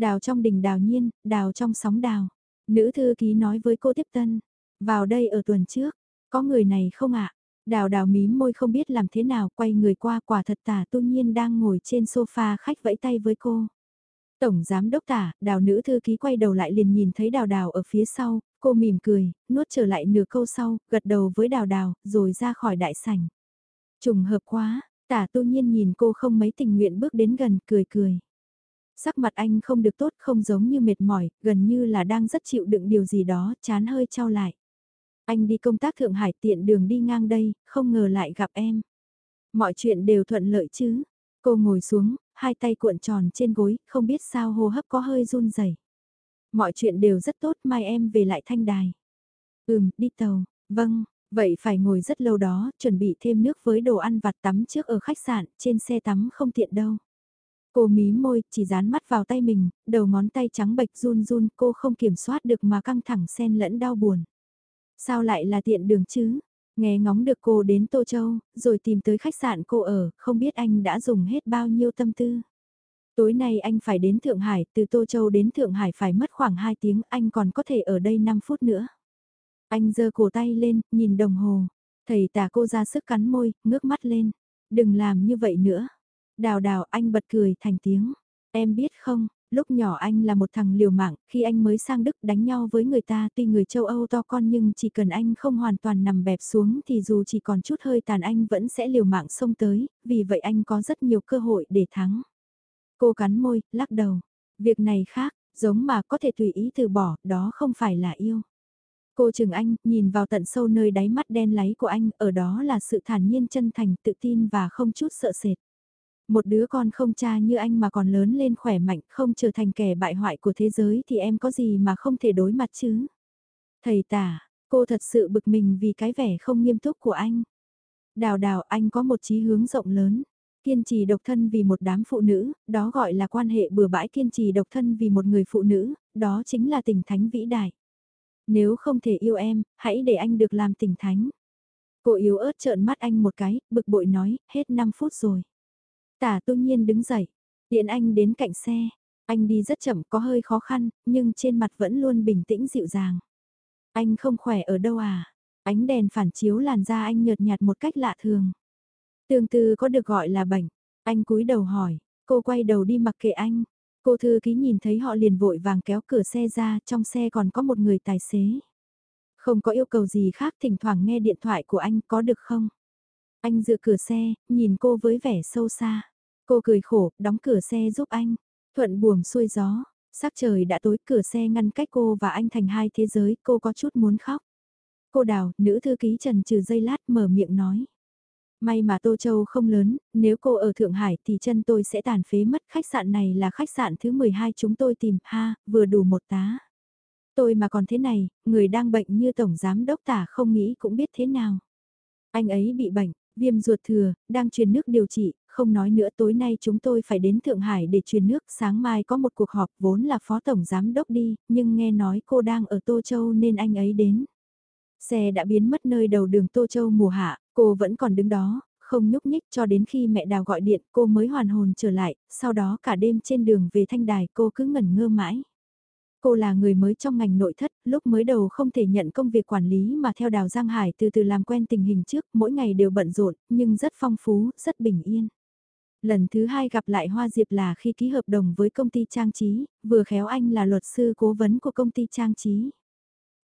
Đào trong đình đào nhiên, đào trong sóng đào. Nữ thư ký nói với cô tiếp tân. Vào đây ở tuần trước, có người này không ạ? Đào đào mím môi không biết làm thế nào quay người qua quả thật tả tu nhiên đang ngồi trên sofa khách vẫy tay với cô. Tổng giám đốc tả, đào nữ thư ký quay đầu lại liền nhìn thấy đào đào ở phía sau, cô mỉm cười, nuốt trở lại nửa câu sau, gật đầu với đào đào, rồi ra khỏi đại sảnh. Trùng hợp quá, tả tu nhiên nhìn cô không mấy tình nguyện bước đến gần, cười cười. Sắc mặt anh không được tốt không giống như mệt mỏi, gần như là đang rất chịu đựng điều gì đó, chán hơi trao lại. Anh đi công tác Thượng Hải tiện đường đi ngang đây, không ngờ lại gặp em. Mọi chuyện đều thuận lợi chứ. Cô ngồi xuống, hai tay cuộn tròn trên gối, không biết sao hô hấp có hơi run rẩy. Mọi chuyện đều rất tốt, mai em về lại thanh đài. Ừm, đi tàu, vâng, vậy phải ngồi rất lâu đó, chuẩn bị thêm nước với đồ ăn vặt tắm trước ở khách sạn, trên xe tắm không tiện đâu. Cô mí môi, chỉ dán mắt vào tay mình, đầu ngón tay trắng bệch run run, cô không kiểm soát được mà căng thẳng xen lẫn đau buồn. Sao lại là tiện đường chứ? Nghe ngóng được cô đến Tô Châu, rồi tìm tới khách sạn cô ở, không biết anh đã dùng hết bao nhiêu tâm tư. Tối nay anh phải đến Thượng Hải, từ Tô Châu đến Thượng Hải phải mất khoảng 2 tiếng, anh còn có thể ở đây 5 phút nữa. Anh giơ cổ tay lên, nhìn đồng hồ. Thầy tà cô ra sức cắn môi, ngước mắt lên. Đừng làm như vậy nữa. Đào đào anh bật cười thành tiếng. Em biết không, lúc nhỏ anh là một thằng liều mạng, khi anh mới sang Đức đánh nhau với người ta tuy người châu Âu to con nhưng chỉ cần anh không hoàn toàn nằm bẹp xuống thì dù chỉ còn chút hơi tàn anh vẫn sẽ liều mạng xông tới, vì vậy anh có rất nhiều cơ hội để thắng. Cô cắn môi, lắc đầu. Việc này khác, Giống mà có thể tùy ý từ bỏ, đó không phải là yêu. Cô Trường Anh, nhìn vào tận sâu nơi đáy mắt đen láy của anh, ở đó là sự thản nhiên chân thành, tự tin và không chút sợ sệt. Một đứa con không cha như anh mà còn lớn lên khỏe mạnh, không trở thành kẻ bại hoại của thế giới thì em có gì mà không thể đối mặt chứ. Thầy tả, cô thật sự bực mình vì cái vẻ không nghiêm túc của anh. Đào đào anh có một chí hướng rộng lớn. Kiên trì độc thân vì một đám phụ nữ, đó gọi là quan hệ bừa bãi kiên trì độc thân vì một người phụ nữ, đó chính là tình thánh vĩ đại. Nếu không thể yêu em, hãy để anh được làm tình thánh. Cô yếu ớt trợn mắt anh một cái, bực bội nói, hết 5 phút rồi. Tả tu nhiên đứng dậy, điện anh đến cạnh xe. Anh đi rất chậm có hơi khó khăn, nhưng trên mặt vẫn luôn bình tĩnh dịu dàng. Anh không khỏe ở đâu à? Ánh đèn phản chiếu làn da anh nhợt nhạt một cách lạ thường. Tương tư có được gọi là bệnh. Anh cúi đầu hỏi, cô quay đầu đi mặc kệ anh. Cô thư ký nhìn thấy họ liền vội vàng kéo cửa xe ra, trong xe còn có một người tài xế. Không có yêu cầu gì khác thỉnh thoảng nghe điện thoại của anh có được không? Anh dựa cửa xe, nhìn cô với vẻ sâu xa. Cô cười khổ, đóng cửa xe giúp anh. Thuận buồm xuôi gió, sắc trời đã tối cửa xe ngăn cách cô và anh thành hai thế giới, cô có chút muốn khóc. Cô đào, nữ thư ký trần trừ dây lát mở miệng nói. May mà Tô Châu không lớn, nếu cô ở Thượng Hải thì chân tôi sẽ tàn phế mất. Khách sạn này là khách sạn thứ 12 chúng tôi tìm, ha, vừa đủ một tá. Tôi mà còn thế này, người đang bệnh như Tổng Giám Đốc tả không nghĩ cũng biết thế nào. Anh ấy bị bệnh, viêm ruột thừa, đang truyền nước điều trị, không nói nữa tối nay chúng tôi phải đến Thượng Hải để truyền nước. Sáng mai có một cuộc họp vốn là Phó Tổng Giám Đốc đi, nhưng nghe nói cô đang ở Tô Châu nên anh ấy đến. Xe đã biến mất nơi đầu đường Tô Châu mùa hạ, cô vẫn còn đứng đó, không nhúc nhích cho đến khi mẹ đào gọi điện cô mới hoàn hồn trở lại, sau đó cả đêm trên đường về thanh đài cô cứ ngẩn ngơ mãi. Cô là người mới trong ngành nội thất, lúc mới đầu không thể nhận công việc quản lý mà theo đào Giang Hải từ từ làm quen tình hình trước, mỗi ngày đều bận rộn, nhưng rất phong phú, rất bình yên. Lần thứ hai gặp lại Hoa Diệp là khi ký hợp đồng với công ty trang trí, vừa khéo anh là luật sư cố vấn của công ty trang trí.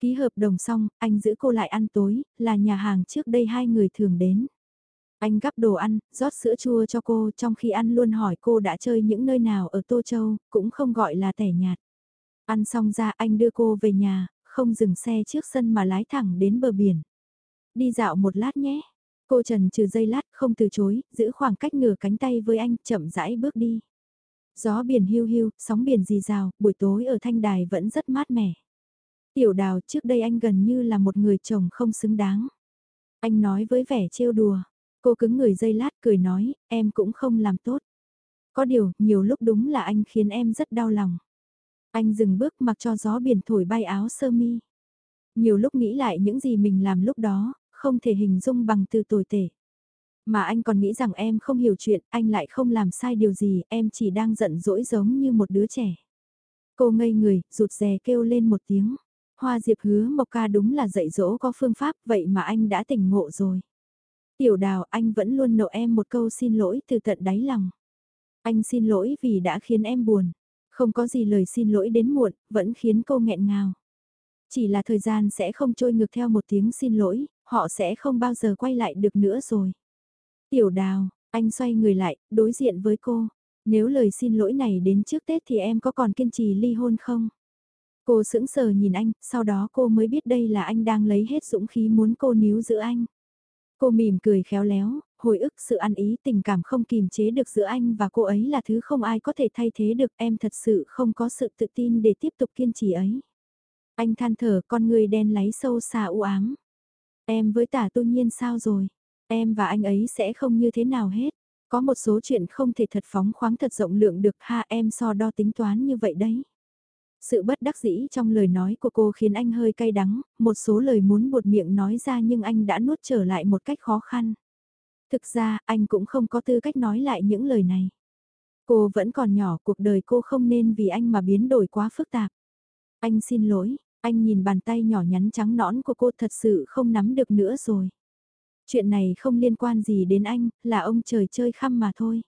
Ký hợp đồng xong, anh giữ cô lại ăn tối, là nhà hàng trước đây hai người thường đến. Anh gắp đồ ăn, rót sữa chua cho cô trong khi ăn luôn hỏi cô đã chơi những nơi nào ở Tô Châu, cũng không gọi là tẻ nhạt. Ăn xong ra anh đưa cô về nhà, không dừng xe trước sân mà lái thẳng đến bờ biển. Đi dạo một lát nhé. Cô trần trừ dây lát không từ chối, giữ khoảng cách nửa cánh tay với anh chậm rãi bước đi. Gió biển hưu hưu, sóng biển dì rào, buổi tối ở thanh đài vẫn rất mát mẻ. Tiểu đào trước đây anh gần như là một người chồng không xứng đáng. Anh nói với vẻ trêu đùa. Cô cứng người dây lát cười nói, em cũng không làm tốt. Có điều, nhiều lúc đúng là anh khiến em rất đau lòng. Anh dừng bước mặc cho gió biển thổi bay áo sơ mi. Nhiều lúc nghĩ lại những gì mình làm lúc đó, không thể hình dung bằng từ tồi tệ. Mà anh còn nghĩ rằng em không hiểu chuyện, anh lại không làm sai điều gì, em chỉ đang giận dỗi giống như một đứa trẻ. Cô ngây người, rụt rè kêu lên một tiếng. Hoa Diệp hứa Mộc Ca đúng là dạy dỗ có phương pháp vậy mà anh đã tỉnh ngộ rồi. Tiểu đào anh vẫn luôn nộ em một câu xin lỗi từ tận đáy lòng. Anh xin lỗi vì đã khiến em buồn. Không có gì lời xin lỗi đến muộn, vẫn khiến cô nghẹn ngào. Chỉ là thời gian sẽ không trôi ngược theo một tiếng xin lỗi, họ sẽ không bao giờ quay lại được nữa rồi. Tiểu đào, anh xoay người lại, đối diện với cô. Nếu lời xin lỗi này đến trước Tết thì em có còn kiên trì ly hôn không? Cô sững sờ nhìn anh, sau đó cô mới biết đây là anh đang lấy hết dũng khí muốn cô níu giữ anh. Cô mỉm cười khéo léo, hồi ức sự ăn ý tình cảm không kìm chế được giữa anh và cô ấy là thứ không ai có thể thay thế được em thật sự không có sự tự tin để tiếp tục kiên trì ấy. Anh than thở con người đen láy sâu xa u ám. Em với tả tu nhiên sao rồi? Em và anh ấy sẽ không như thế nào hết. Có một số chuyện không thể thật phóng khoáng thật rộng lượng được ha em so đo tính toán như vậy đấy. Sự bất đắc dĩ trong lời nói của cô khiến anh hơi cay đắng, một số lời muốn buột miệng nói ra nhưng anh đã nuốt trở lại một cách khó khăn. Thực ra, anh cũng không có tư cách nói lại những lời này. Cô vẫn còn nhỏ, cuộc đời cô không nên vì anh mà biến đổi quá phức tạp. Anh xin lỗi, anh nhìn bàn tay nhỏ nhắn trắng nõn của cô thật sự không nắm được nữa rồi. Chuyện này không liên quan gì đến anh, là ông trời chơi khăm mà thôi.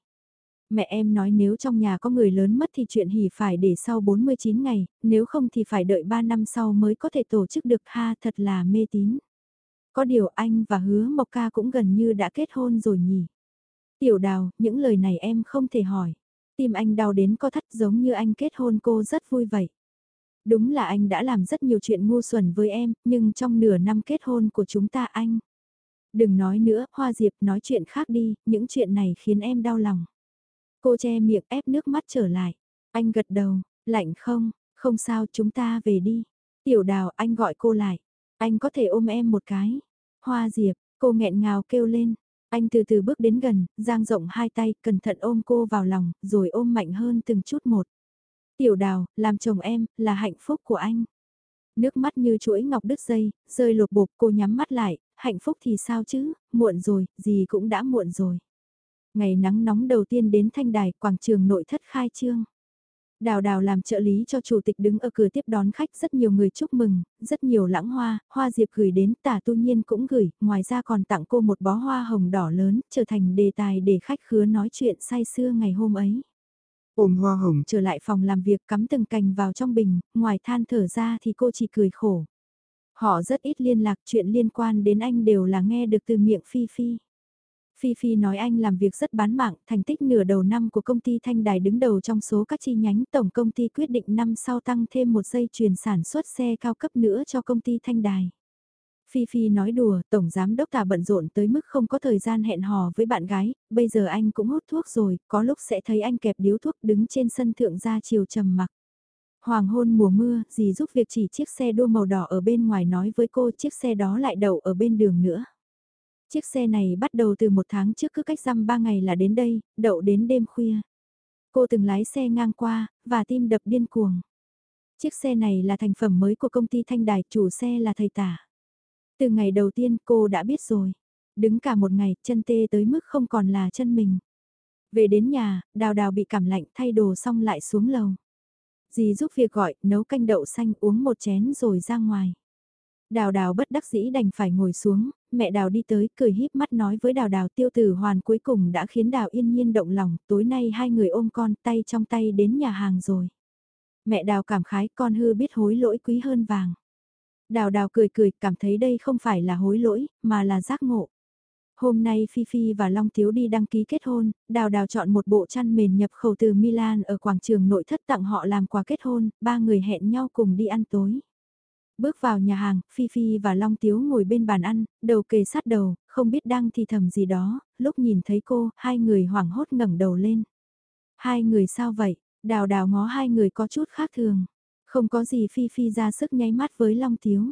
Mẹ em nói nếu trong nhà có người lớn mất thì chuyện hỉ phải để sau 49 ngày, nếu không thì phải đợi 3 năm sau mới có thể tổ chức được ha thật là mê tín. Có điều anh và hứa Mộc Ca cũng gần như đã kết hôn rồi nhỉ. Tiểu đào, những lời này em không thể hỏi. Tim anh đau đến co thắt giống như anh kết hôn cô rất vui vậy. Đúng là anh đã làm rất nhiều chuyện ngu xuẩn với em, nhưng trong nửa năm kết hôn của chúng ta anh. Đừng nói nữa, Hoa Diệp nói chuyện khác đi, những chuyện này khiến em đau lòng. Cô che miệng ép nước mắt trở lại. Anh gật đầu, lạnh không, không sao chúng ta về đi. Tiểu đào anh gọi cô lại. Anh có thể ôm em một cái. Hoa Diệp, cô nghẹn ngào kêu lên. Anh từ từ bước đến gần, giang rộng hai tay, cẩn thận ôm cô vào lòng, rồi ôm mạnh hơn từng chút một. Tiểu đào, làm chồng em, là hạnh phúc của anh. Nước mắt như chuỗi ngọc đứt dây, rơi lột bột cô nhắm mắt lại, hạnh phúc thì sao chứ, muộn rồi, gì cũng đã muộn rồi. Ngày nắng nóng đầu tiên đến thanh đài, quảng trường nội thất khai trương. Đào đào làm trợ lý cho chủ tịch đứng ở cửa tiếp đón khách rất nhiều người chúc mừng, rất nhiều lãng hoa, hoa diệp gửi đến tả tu nhiên cũng gửi, ngoài ra còn tặng cô một bó hoa hồng đỏ lớn, trở thành đề tài để khách khứa nói chuyện say xưa ngày hôm ấy. Ôm hoa hồng trở lại phòng làm việc cắm từng cành vào trong bình, ngoài than thở ra thì cô chỉ cười khổ. Họ rất ít liên lạc chuyện liên quan đến anh đều là nghe được từ miệng Phi Phi. Phi Phi nói anh làm việc rất bán mạng, thành tích nửa đầu năm của công ty Thanh Đài đứng đầu trong số các chi nhánh tổng công ty quyết định năm sau tăng thêm một dây chuyền sản xuất xe cao cấp nữa cho công ty Thanh Đài. Phi Phi nói đùa, Tổng Giám Đốc Tà bận rộn tới mức không có thời gian hẹn hò với bạn gái, bây giờ anh cũng hút thuốc rồi, có lúc sẽ thấy anh kẹp điếu thuốc đứng trên sân thượng ra chiều trầm mặc. Hoàng hôn mùa mưa, dì giúp việc chỉ chiếc xe đua màu đỏ ở bên ngoài nói với cô chiếc xe đó lại đậu ở bên đường nữa. Chiếc xe này bắt đầu từ một tháng trước cứ cách răm ba ngày là đến đây, đậu đến đêm khuya. Cô từng lái xe ngang qua, và tim đập điên cuồng. Chiếc xe này là thành phẩm mới của công ty Thanh Đài, chủ xe là thầy tả. Từ ngày đầu tiên cô đã biết rồi. Đứng cả một ngày, chân tê tới mức không còn là chân mình. Về đến nhà, đào đào bị cảm lạnh thay đồ xong lại xuống lầu. Dì giúp việc gọi, nấu canh đậu xanh uống một chén rồi ra ngoài. Đào đào bất đắc dĩ đành phải ngồi xuống, mẹ đào đi tới cười híp mắt nói với đào đào tiêu tử hoàn cuối cùng đã khiến đào yên nhiên động lòng, tối nay hai người ôm con tay trong tay đến nhà hàng rồi. Mẹ đào cảm khái con hư biết hối lỗi quý hơn vàng. Đào đào cười cười cảm thấy đây không phải là hối lỗi, mà là giác ngộ. Hôm nay Phi Phi và Long Tiếu đi đăng ký kết hôn, Đào Đào chọn một bộ chăn mền nhập khẩu từ Milan ở quảng trường nội thất tặng họ làm quà kết hôn, ba người hẹn nhau cùng đi ăn tối. Bước vào nhà hàng, Phi Phi và Long Tiếu ngồi bên bàn ăn, đầu kề sát đầu, không biết đang thì thầm gì đó, lúc nhìn thấy cô, hai người hoảng hốt ngẩng đầu lên. Hai người sao vậy? Đào đào ngó hai người có chút khác thường. Không có gì Phi Phi ra sức nháy mắt với Long Tiếu.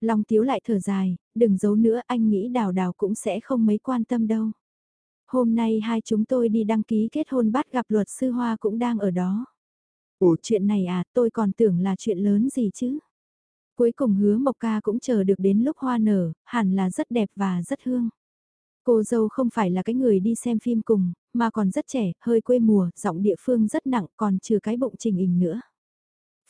Long Tiếu lại thở dài, đừng giấu nữa anh nghĩ đào đào cũng sẽ không mấy quan tâm đâu. Hôm nay hai chúng tôi đi đăng ký kết hôn bắt gặp luật sư Hoa cũng đang ở đó. Ủa chuyện này à, tôi còn tưởng là chuyện lớn gì chứ. Cuối cùng hứa Mộc Ca cũng chờ được đến lúc hoa nở, hẳn là rất đẹp và rất hương. Cô dâu không phải là cái người đi xem phim cùng, mà còn rất trẻ, hơi quê mùa, giọng địa phương rất nặng còn trừ cái bụng trình hình nữa.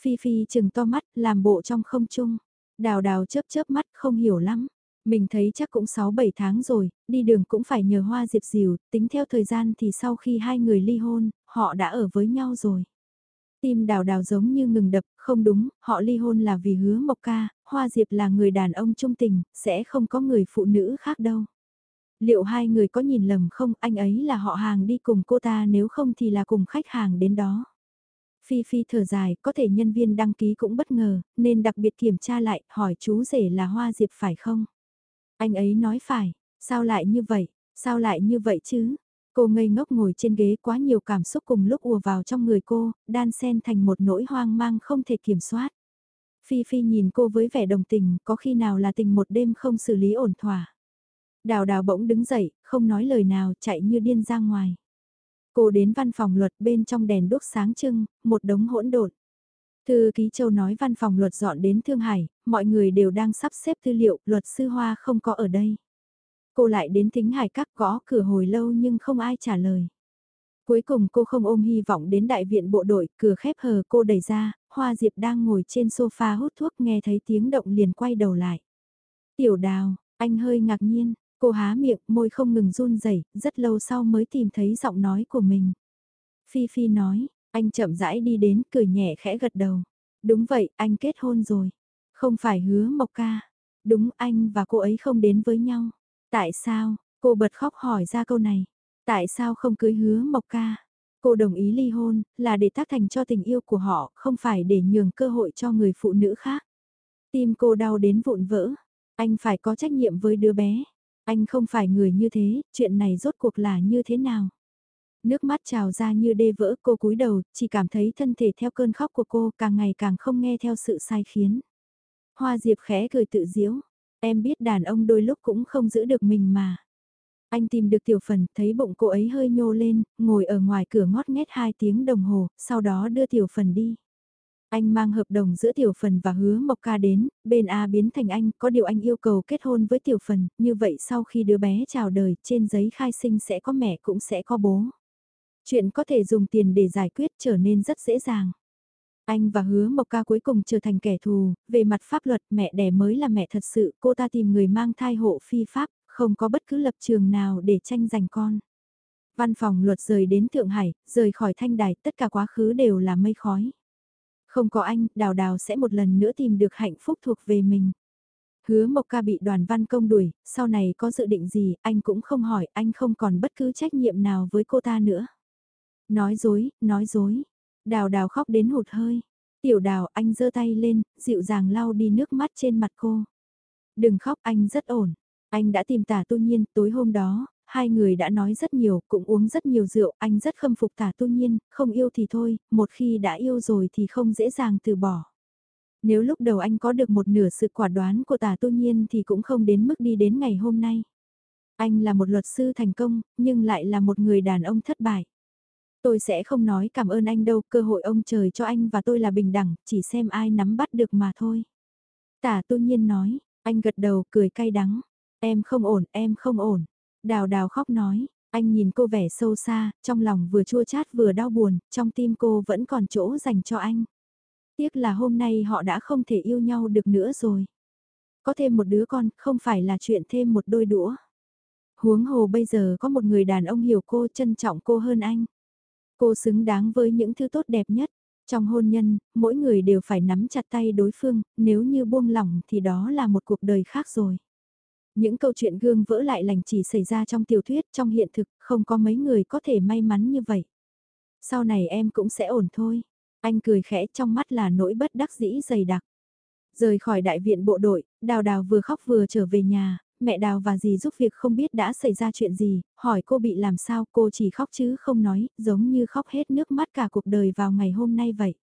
Phi Phi chừng to mắt, làm bộ trong không trung. Đào đào chớp chớp mắt không hiểu lắm. Mình thấy chắc cũng 6-7 tháng rồi, đi đường cũng phải nhờ hoa diệp dìu, tính theo thời gian thì sau khi hai người ly hôn, họ đã ở với nhau rồi. Tim đào đào giống như ngừng đập, không đúng, họ ly hôn là vì hứa Mộc Ca, Hoa Diệp là người đàn ông trung tình, sẽ không có người phụ nữ khác đâu. Liệu hai người có nhìn lầm không, anh ấy là họ hàng đi cùng cô ta nếu không thì là cùng khách hàng đến đó. Phi Phi thở dài, có thể nhân viên đăng ký cũng bất ngờ, nên đặc biệt kiểm tra lại, hỏi chú rể là Hoa Diệp phải không? Anh ấy nói phải, sao lại như vậy, sao lại như vậy chứ? Cô ngây ngốc ngồi trên ghế quá nhiều cảm xúc cùng lúc ùa vào trong người cô, đan xen thành một nỗi hoang mang không thể kiểm soát. Phi Phi nhìn cô với vẻ đồng tình, có khi nào là tình một đêm không xử lý ổn thỏa. Đào đào bỗng đứng dậy, không nói lời nào, chạy như điên ra ngoài. Cô đến văn phòng luật bên trong đèn đốt sáng trưng, một đống hỗn độn. Thư ký châu nói văn phòng luật dọn đến Thương Hải, mọi người đều đang sắp xếp tư liệu, luật sư Hoa không có ở đây. Cô lại đến thính hải các gõ cửa hồi lâu nhưng không ai trả lời. Cuối cùng cô không ôm hy vọng đến đại viện bộ đội, cửa khép hờ cô đẩy ra, Hoa Diệp đang ngồi trên sofa hút thuốc nghe thấy tiếng động liền quay đầu lại. Tiểu đào, anh hơi ngạc nhiên, cô há miệng, môi không ngừng run rẩy, rất lâu sau mới tìm thấy giọng nói của mình. Phi Phi nói, anh chậm rãi đi đến, cười nhẹ khẽ gật đầu. Đúng vậy, anh kết hôn rồi. Không phải hứa Mộc Ca. Đúng anh và cô ấy không đến với nhau. Tại sao, cô bật khóc hỏi ra câu này. Tại sao không cưới hứa Mộc Ca? Cô đồng ý ly hôn, là để tác thành cho tình yêu của họ, không phải để nhường cơ hội cho người phụ nữ khác. Tim cô đau đến vụn vỡ. Anh phải có trách nhiệm với đứa bé. Anh không phải người như thế, chuyện này rốt cuộc là như thế nào? Nước mắt trào ra như đê vỡ cô cúi đầu, chỉ cảm thấy thân thể theo cơn khóc của cô càng ngày càng không nghe theo sự sai khiến. Hoa Diệp khẽ cười tự diễu, em biết đàn ông đôi lúc cũng không giữ được mình mà. Anh tìm được tiểu phần, thấy bụng cô ấy hơi nhô lên, ngồi ở ngoài cửa ngót nghét hai tiếng đồng hồ, sau đó đưa tiểu phần đi. Anh mang hợp đồng giữa tiểu phần và hứa Mộc Ca đến, bên A biến thành anh, có điều anh yêu cầu kết hôn với tiểu phần, như vậy sau khi đứa bé chào đời, trên giấy khai sinh sẽ có mẹ cũng sẽ có bố. Chuyện có thể dùng tiền để giải quyết trở nên rất dễ dàng. Anh và hứa Mộc Ca cuối cùng trở thành kẻ thù, về mặt pháp luật mẹ đẻ mới là mẹ thật sự, cô ta tìm người mang thai hộ phi pháp, không có bất cứ lập trường nào để tranh giành con. Văn phòng luật rời đến Thượng Hải, rời khỏi thanh đài, tất cả quá khứ đều là mây khói. Không có anh, đào đào sẽ một lần nữa tìm được hạnh phúc thuộc về mình. Hứa Mộc Ca bị đoàn văn công đuổi, sau này có dự định gì, anh cũng không hỏi, anh không còn bất cứ trách nhiệm nào với cô ta nữa. Nói dối, nói dối. Đào đào khóc đến hụt hơi. Tiểu đào anh giơ tay lên, dịu dàng lau đi nước mắt trên mặt cô. Đừng khóc anh rất ổn. Anh đã tìm tả tu nhiên tối hôm đó, hai người đã nói rất nhiều, cũng uống rất nhiều rượu, anh rất khâm phục tả tu nhiên, không yêu thì thôi, một khi đã yêu rồi thì không dễ dàng từ bỏ. Nếu lúc đầu anh có được một nửa sự quả đoán của tả tu nhiên thì cũng không đến mức đi đến ngày hôm nay. Anh là một luật sư thành công, nhưng lại là một người đàn ông thất bại. Tôi sẽ không nói cảm ơn anh đâu, cơ hội ông trời cho anh và tôi là bình đẳng, chỉ xem ai nắm bắt được mà thôi. Tả tu nhiên nói, anh gật đầu cười cay đắng. Em không ổn, em không ổn. Đào đào khóc nói, anh nhìn cô vẻ sâu xa, trong lòng vừa chua chát vừa đau buồn, trong tim cô vẫn còn chỗ dành cho anh. Tiếc là hôm nay họ đã không thể yêu nhau được nữa rồi. Có thêm một đứa con, không phải là chuyện thêm một đôi đũa. Huống hồ bây giờ có một người đàn ông hiểu cô trân trọng cô hơn anh. Cô xứng đáng với những thứ tốt đẹp nhất. Trong hôn nhân, mỗi người đều phải nắm chặt tay đối phương, nếu như buông lỏng thì đó là một cuộc đời khác rồi. Những câu chuyện gương vỡ lại lành chỉ xảy ra trong tiểu thuyết, trong hiện thực, không có mấy người có thể may mắn như vậy. Sau này em cũng sẽ ổn thôi. Anh cười khẽ trong mắt là nỗi bất đắc dĩ dày đặc. Rời khỏi đại viện bộ đội, đào đào vừa khóc vừa trở về nhà, mẹ đào và dì giúp việc không biết đã xảy ra chuyện gì, hỏi cô bị làm sao cô chỉ khóc chứ không nói, giống như khóc hết nước mắt cả cuộc đời vào ngày hôm nay vậy.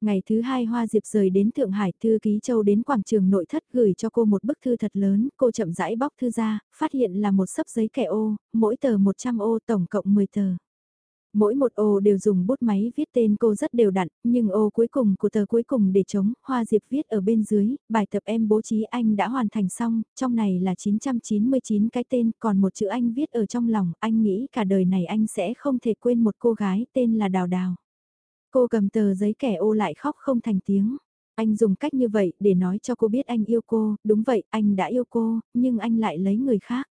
Ngày thứ hai Hoa Diệp rời đến Thượng Hải, thư ký Châu đến quảng trường nội thất gửi cho cô một bức thư thật lớn, cô chậm rãi bóc thư ra, phát hiện là một sấp giấy kẻ ô, mỗi tờ 100 ô tổng cộng 10 tờ. Mỗi một ô đều dùng bút máy viết tên cô rất đều đặn, nhưng ô cuối cùng của tờ cuối cùng để chống, Hoa Diệp viết ở bên dưới, bài tập em bố trí anh đã hoàn thành xong, trong này là 999 cái tên, còn một chữ anh viết ở trong lòng, anh nghĩ cả đời này anh sẽ không thể quên một cô gái tên là Đào Đào. Cô cầm tờ giấy kẻ ô lại khóc không thành tiếng. Anh dùng cách như vậy để nói cho cô biết anh yêu cô, đúng vậy, anh đã yêu cô, nhưng anh lại lấy người khác.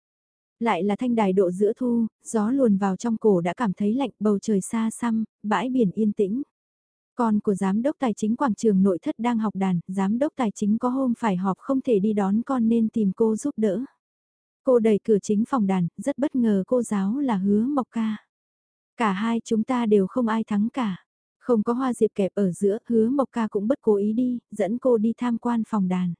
Lại là thanh đài độ giữa thu, gió luồn vào trong cổ đã cảm thấy lạnh bầu trời xa xăm, bãi biển yên tĩnh. Con của giám đốc tài chính quảng trường nội thất đang học đàn, giám đốc tài chính có hôm phải họp không thể đi đón con nên tìm cô giúp đỡ. Cô đẩy cửa chính phòng đàn, rất bất ngờ cô giáo là hứa mộc ca. Cả hai chúng ta đều không ai thắng cả. Không có hoa diệp kẹp ở giữa, hứa mộc ca cũng bất cố ý đi, dẫn cô đi tham quan phòng đàn.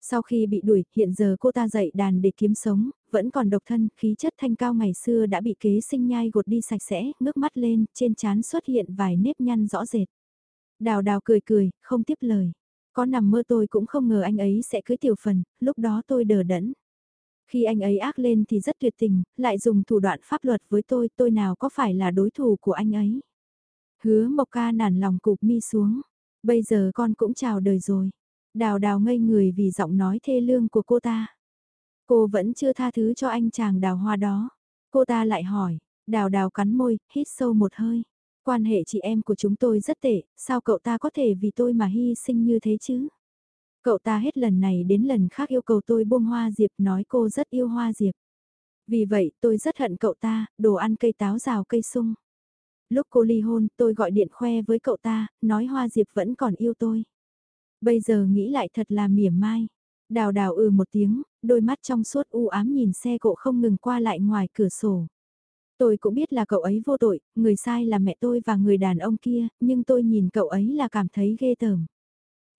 Sau khi bị đuổi, hiện giờ cô ta dạy đàn để kiếm sống, vẫn còn độc thân, khí chất thanh cao ngày xưa đã bị kế sinh nhai gột đi sạch sẽ, ngước mắt lên, trên trán xuất hiện vài nếp nhăn rõ rệt. Đào đào cười cười, không tiếp lời. Có nằm mơ tôi cũng không ngờ anh ấy sẽ cưới tiểu phần, lúc đó tôi đờ đẫn. Khi anh ấy ác lên thì rất tuyệt tình, lại dùng thủ đoạn pháp luật với tôi, tôi nào có phải là đối thủ của anh ấy. Hứa Mộc Ca nản lòng cụp mi xuống. Bây giờ con cũng chào đời rồi. Đào đào ngây người vì giọng nói thê lương của cô ta. Cô vẫn chưa tha thứ cho anh chàng đào hoa đó. Cô ta lại hỏi, đào đào cắn môi, hít sâu một hơi. Quan hệ chị em của chúng tôi rất tệ, sao cậu ta có thể vì tôi mà hy sinh như thế chứ? Cậu ta hết lần này đến lần khác yêu cầu tôi buông hoa diệp nói cô rất yêu hoa diệp. Vì vậy tôi rất hận cậu ta, đồ ăn cây táo rào cây sung. Lúc cô ly hôn, tôi gọi điện khoe với cậu ta, nói Hoa Diệp vẫn còn yêu tôi. Bây giờ nghĩ lại thật là mỉa mai. Đào đào ừ một tiếng, đôi mắt trong suốt u ám nhìn xe cộ không ngừng qua lại ngoài cửa sổ. Tôi cũng biết là cậu ấy vô tội, người sai là mẹ tôi và người đàn ông kia, nhưng tôi nhìn cậu ấy là cảm thấy ghê tởm.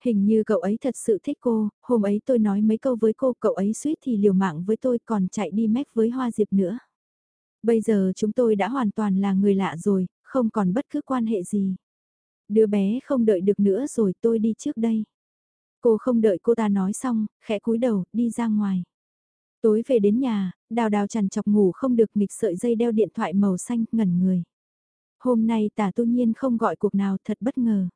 Hình như cậu ấy thật sự thích cô, hôm ấy tôi nói mấy câu với cô, cậu ấy suýt thì liều mạng với tôi còn chạy đi mách với Hoa Diệp nữa. Bây giờ chúng tôi đã hoàn toàn là người lạ rồi, không còn bất cứ quan hệ gì. Đứa bé không đợi được nữa rồi tôi đi trước đây. Cô không đợi cô ta nói xong, khẽ cúi đầu, đi ra ngoài. Tối về đến nhà, đào đào chằn chọc ngủ không được nghịch sợi dây đeo điện thoại màu xanh ngẩn người. Hôm nay tả tu nhiên không gọi cuộc nào thật bất ngờ.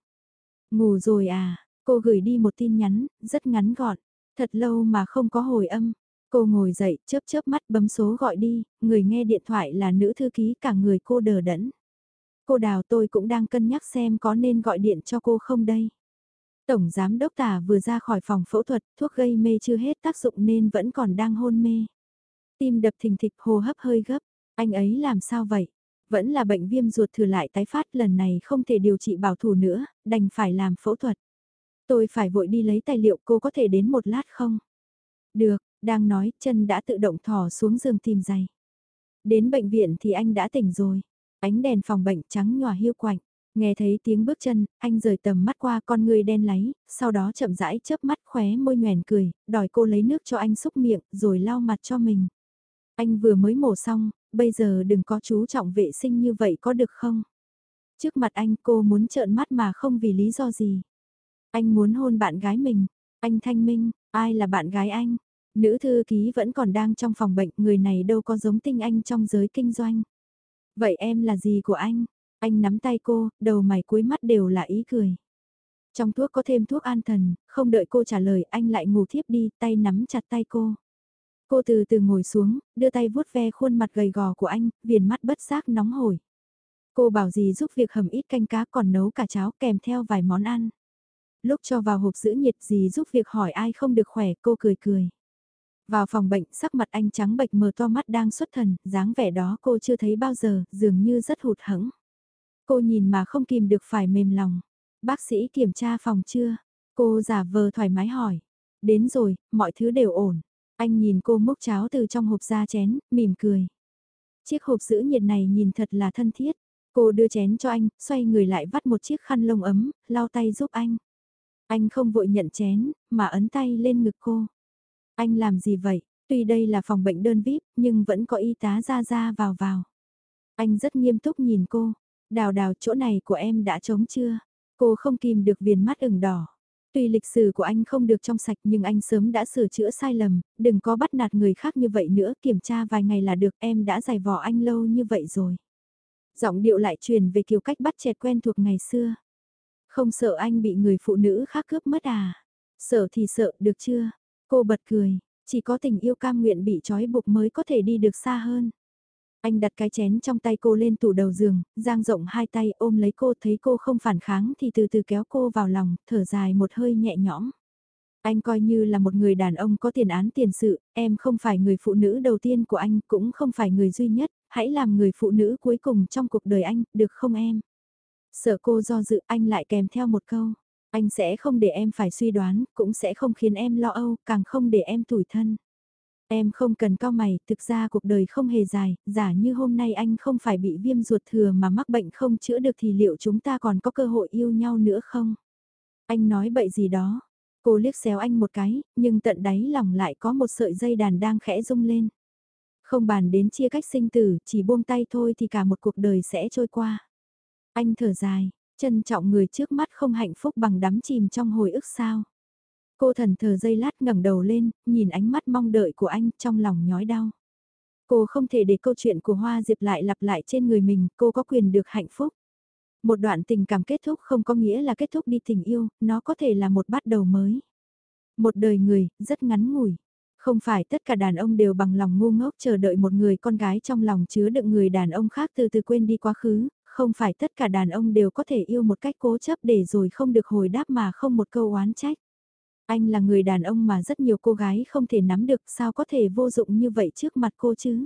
Ngủ rồi à, cô gửi đi một tin nhắn, rất ngắn gọn, thật lâu mà không có hồi âm. Cô ngồi dậy, chớp chớp mắt bấm số gọi đi, người nghe điện thoại là nữ thư ký cả người cô đờ đẫn. Cô đào tôi cũng đang cân nhắc xem có nên gọi điện cho cô không đây. Tổng giám đốc tả vừa ra khỏi phòng phẫu thuật, thuốc gây mê chưa hết tác dụng nên vẫn còn đang hôn mê. Tim đập thình thịch hô hấp hơi gấp, anh ấy làm sao vậy? Vẫn là bệnh viêm ruột thừa lại tái phát lần này không thể điều trị bảo thủ nữa, đành phải làm phẫu thuật. Tôi phải vội đi lấy tài liệu cô có thể đến một lát không? Được, đang nói chân đã tự động thò xuống giường tìm giày. Đến bệnh viện thì anh đã tỉnh rồi. Ánh đèn phòng bệnh trắng nhòa hiu quạnh. Nghe thấy tiếng bước chân, anh rời tầm mắt qua con người đen láy, sau đó chậm rãi chớp mắt khóe môi nhoèn cười, đòi cô lấy nước cho anh xúc miệng, rồi lau mặt cho mình. Anh vừa mới mổ xong, bây giờ đừng có chú trọng vệ sinh như vậy có được không? Trước mặt anh cô muốn trợn mắt mà không vì lý do gì. Anh muốn hôn bạn gái mình. Anh Thanh Minh, ai là bạn gái anh? Nữ thư ký vẫn còn đang trong phòng bệnh, người này đâu có giống tinh anh trong giới kinh doanh. Vậy em là gì của anh? Anh nắm tay cô, đầu mày cuối mắt đều là ý cười. Trong thuốc có thêm thuốc an thần, không đợi cô trả lời anh lại ngủ thiếp đi, tay nắm chặt tay cô. Cô từ từ ngồi xuống, đưa tay vuốt ve khuôn mặt gầy gò của anh, viền mắt bất giác nóng hổi. Cô bảo gì giúp việc hầm ít canh cá còn nấu cả cháo kèm theo vài món ăn. Lúc cho vào hộp giữ nhiệt gì giúp việc hỏi ai không được khỏe cô cười cười. Vào phòng bệnh sắc mặt anh trắng bệch mờ to mắt đang xuất thần, dáng vẻ đó cô chưa thấy bao giờ, dường như rất hụt hẫng. Cô nhìn mà không kìm được phải mềm lòng. Bác sĩ kiểm tra phòng chưa? Cô giả vờ thoải mái hỏi. Đến rồi, mọi thứ đều ổn. Anh nhìn cô múc cháo từ trong hộp ra chén, mỉm cười. Chiếc hộp giữ nhiệt này nhìn thật là thân thiết. Cô đưa chén cho anh, xoay người lại vắt một chiếc khăn lông ấm, lau tay giúp anh. Anh không vội nhận chén, mà ấn tay lên ngực cô. Anh làm gì vậy? Tuy đây là phòng bệnh đơn VIP, nhưng vẫn có y tá ra ra vào vào. Anh rất nghiêm túc nhìn cô. Đào đào chỗ này của em đã trống chưa? Cô không kìm được viền mắt ửng đỏ. Tuy lịch sử của anh không được trong sạch nhưng anh sớm đã sửa chữa sai lầm, đừng có bắt nạt người khác như vậy nữa, kiểm tra vài ngày là được em đã giải vò anh lâu như vậy rồi. Giọng điệu lại truyền về kiểu cách bắt chẹt quen thuộc ngày xưa. Không sợ anh bị người phụ nữ khác cướp mất à? Sợ thì sợ, được chưa? Cô bật cười, chỉ có tình yêu cam nguyện bị trói buộc mới có thể đi được xa hơn. Anh đặt cái chén trong tay cô lên tủ đầu giường, giang rộng hai tay ôm lấy cô thấy cô không phản kháng thì từ từ kéo cô vào lòng, thở dài một hơi nhẹ nhõm. Anh coi như là một người đàn ông có tiền án tiền sự, em không phải người phụ nữ đầu tiên của anh, cũng không phải người duy nhất, hãy làm người phụ nữ cuối cùng trong cuộc đời anh, được không em? Sợ cô do dự anh lại kèm theo một câu. Anh sẽ không để em phải suy đoán, cũng sẽ không khiến em lo âu, càng không để em tủi thân. Em không cần cao mày, thực ra cuộc đời không hề dài, giả như hôm nay anh không phải bị viêm ruột thừa mà mắc bệnh không chữa được thì liệu chúng ta còn có cơ hội yêu nhau nữa không? Anh nói bậy gì đó. Cô liếc xéo anh một cái, nhưng tận đáy lòng lại có một sợi dây đàn đang khẽ rung lên. Không bàn đến chia cách sinh tử, chỉ buông tay thôi thì cả một cuộc đời sẽ trôi qua. Anh thở dài, trân trọng người trước mắt không hạnh phúc bằng đắm chìm trong hồi ức sao. Cô thần thờ dây lát ngẩng đầu lên, nhìn ánh mắt mong đợi của anh trong lòng nhói đau. Cô không thể để câu chuyện của Hoa Diệp lại lặp lại trên người mình, cô có quyền được hạnh phúc. Một đoạn tình cảm kết thúc không có nghĩa là kết thúc đi tình yêu, nó có thể là một bắt đầu mới. Một đời người, rất ngắn ngủi. Không phải tất cả đàn ông đều bằng lòng ngu ngốc chờ đợi một người con gái trong lòng chứa đựng người đàn ông khác từ từ quên đi quá khứ, không phải tất cả đàn ông đều có thể yêu một cách cố chấp để rồi không được hồi đáp mà không một câu oán trách. Anh là người đàn ông mà rất nhiều cô gái không thể nắm được sao có thể vô dụng như vậy trước mặt cô chứ.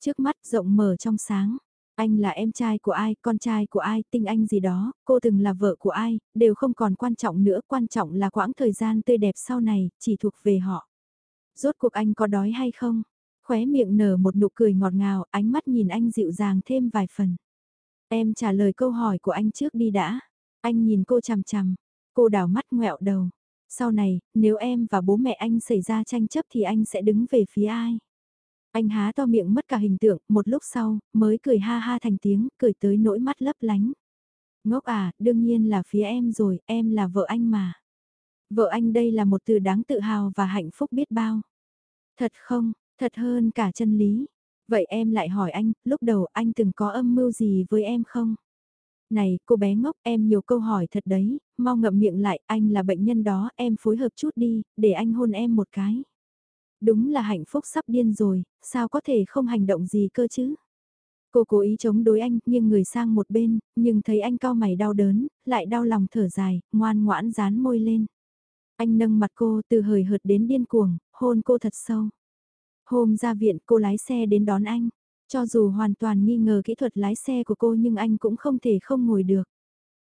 Trước mắt rộng mở trong sáng. Anh là em trai của ai, con trai của ai, tinh anh gì đó, cô từng là vợ của ai, đều không còn quan trọng nữa, quan trọng là quãng thời gian tươi đẹp sau này, chỉ thuộc về họ. Rốt cuộc anh có đói hay không? Khóe miệng nở một nụ cười ngọt ngào, ánh mắt nhìn anh dịu dàng thêm vài phần. Em trả lời câu hỏi của anh trước đi đã. Anh nhìn cô chằm chằm, cô đảo mắt ngẹo đầu. Sau này, nếu em và bố mẹ anh xảy ra tranh chấp thì anh sẽ đứng về phía ai? Anh há to miệng mất cả hình tượng, một lúc sau, mới cười ha ha thành tiếng, cười tới nỗi mắt lấp lánh. Ngốc à, đương nhiên là phía em rồi, em là vợ anh mà. Vợ anh đây là một từ đáng tự hào và hạnh phúc biết bao. Thật không, thật hơn cả chân lý. Vậy em lại hỏi anh, lúc đầu anh từng có âm mưu gì với em không? Này, cô bé ngốc, em nhiều câu hỏi thật đấy, mau ngậm miệng lại, anh là bệnh nhân đó, em phối hợp chút đi, để anh hôn em một cái. Đúng là hạnh phúc sắp điên rồi, sao có thể không hành động gì cơ chứ? Cô cố ý chống đối anh, nhưng người sang một bên, nhưng thấy anh cao mày đau đớn, lại đau lòng thở dài, ngoan ngoãn dán môi lên. Anh nâng mặt cô từ hời hợt đến điên cuồng, hôn cô thật sâu. Hôm ra viện cô lái xe đến đón anh. Cho dù hoàn toàn nghi ngờ kỹ thuật lái xe của cô nhưng anh cũng không thể không ngồi được.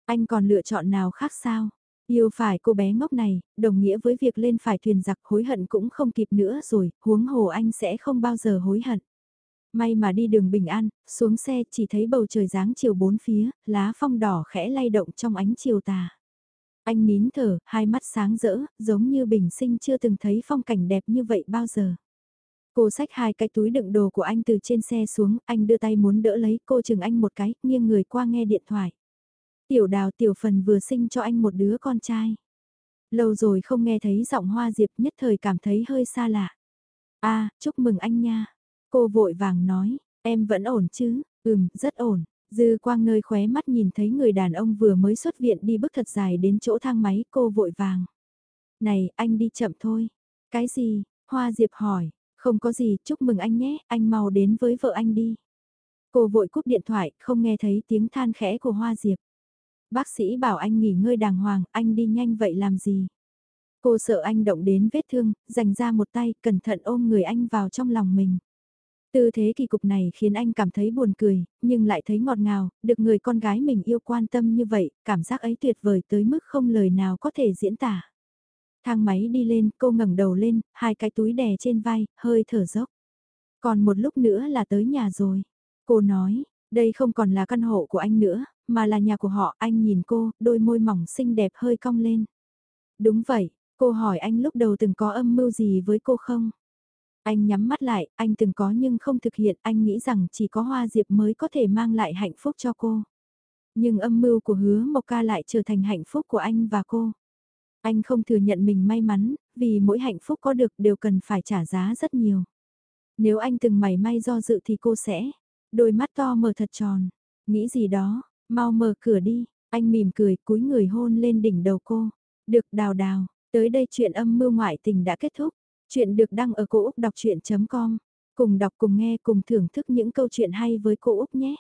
Anh còn lựa chọn nào khác sao? Yêu phải cô bé ngốc này, đồng nghĩa với việc lên phải thuyền giặc hối hận cũng không kịp nữa rồi, huống hồ anh sẽ không bao giờ hối hận. May mà đi đường bình an, xuống xe chỉ thấy bầu trời dáng chiều bốn phía, lá phong đỏ khẽ lay động trong ánh chiều tà. Anh nín thở, hai mắt sáng rỡ, giống như bình sinh chưa từng thấy phong cảnh đẹp như vậy bao giờ. Cô xách hai cái túi đựng đồ của anh từ trên xe xuống, anh đưa tay muốn đỡ lấy, cô chừng anh một cái, nghiêng người qua nghe điện thoại. Tiểu đào tiểu phần vừa sinh cho anh một đứa con trai. Lâu rồi không nghe thấy giọng hoa diệp nhất thời cảm thấy hơi xa lạ. a chúc mừng anh nha. Cô vội vàng nói, em vẫn ổn chứ, ừm, rất ổn. Dư quang nơi khóe mắt nhìn thấy người đàn ông vừa mới xuất viện đi bước thật dài đến chỗ thang máy, cô vội vàng. Này, anh đi chậm thôi. Cái gì? Hoa Diệp hỏi, không có gì, chúc mừng anh nhé, anh mau đến với vợ anh đi. Cô vội cúp điện thoại, không nghe thấy tiếng than khẽ của Hoa Diệp. Bác sĩ bảo anh nghỉ ngơi đàng hoàng, anh đi nhanh vậy làm gì? Cô sợ anh động đến vết thương, dành ra một tay, cẩn thận ôm người anh vào trong lòng mình. Tư thế kỳ cục này khiến anh cảm thấy buồn cười, nhưng lại thấy ngọt ngào, được người con gái mình yêu quan tâm như vậy, cảm giác ấy tuyệt vời tới mức không lời nào có thể diễn tả. Thang máy đi lên, cô ngẩng đầu lên, hai cái túi đè trên vai, hơi thở dốc. Còn một lúc nữa là tới nhà rồi. Cô nói, đây không còn là căn hộ của anh nữa, mà là nhà của họ. Anh nhìn cô, đôi môi mỏng xinh đẹp hơi cong lên. Đúng vậy, cô hỏi anh lúc đầu từng có âm mưu gì với cô không? Anh nhắm mắt lại, anh từng có nhưng không thực hiện, anh nghĩ rằng chỉ có hoa diệp mới có thể mang lại hạnh phúc cho cô. Nhưng âm mưu của hứa Mộc Ca lại trở thành hạnh phúc của anh và cô. Anh không thừa nhận mình may mắn, vì mỗi hạnh phúc có được đều cần phải trả giá rất nhiều. Nếu anh từng mày may do dự thì cô sẽ, đôi mắt to mở thật tròn, nghĩ gì đó, mau mở cửa đi, anh mỉm cười cúi người hôn lên đỉnh đầu cô. Được đào đào, tới đây chuyện âm mưu ngoại tình đã kết thúc. Chuyện được đăng ở cô Úc Đọc Chuyện.com. Cùng đọc cùng nghe cùng thưởng thức những câu chuyện hay với cô Úc nhé.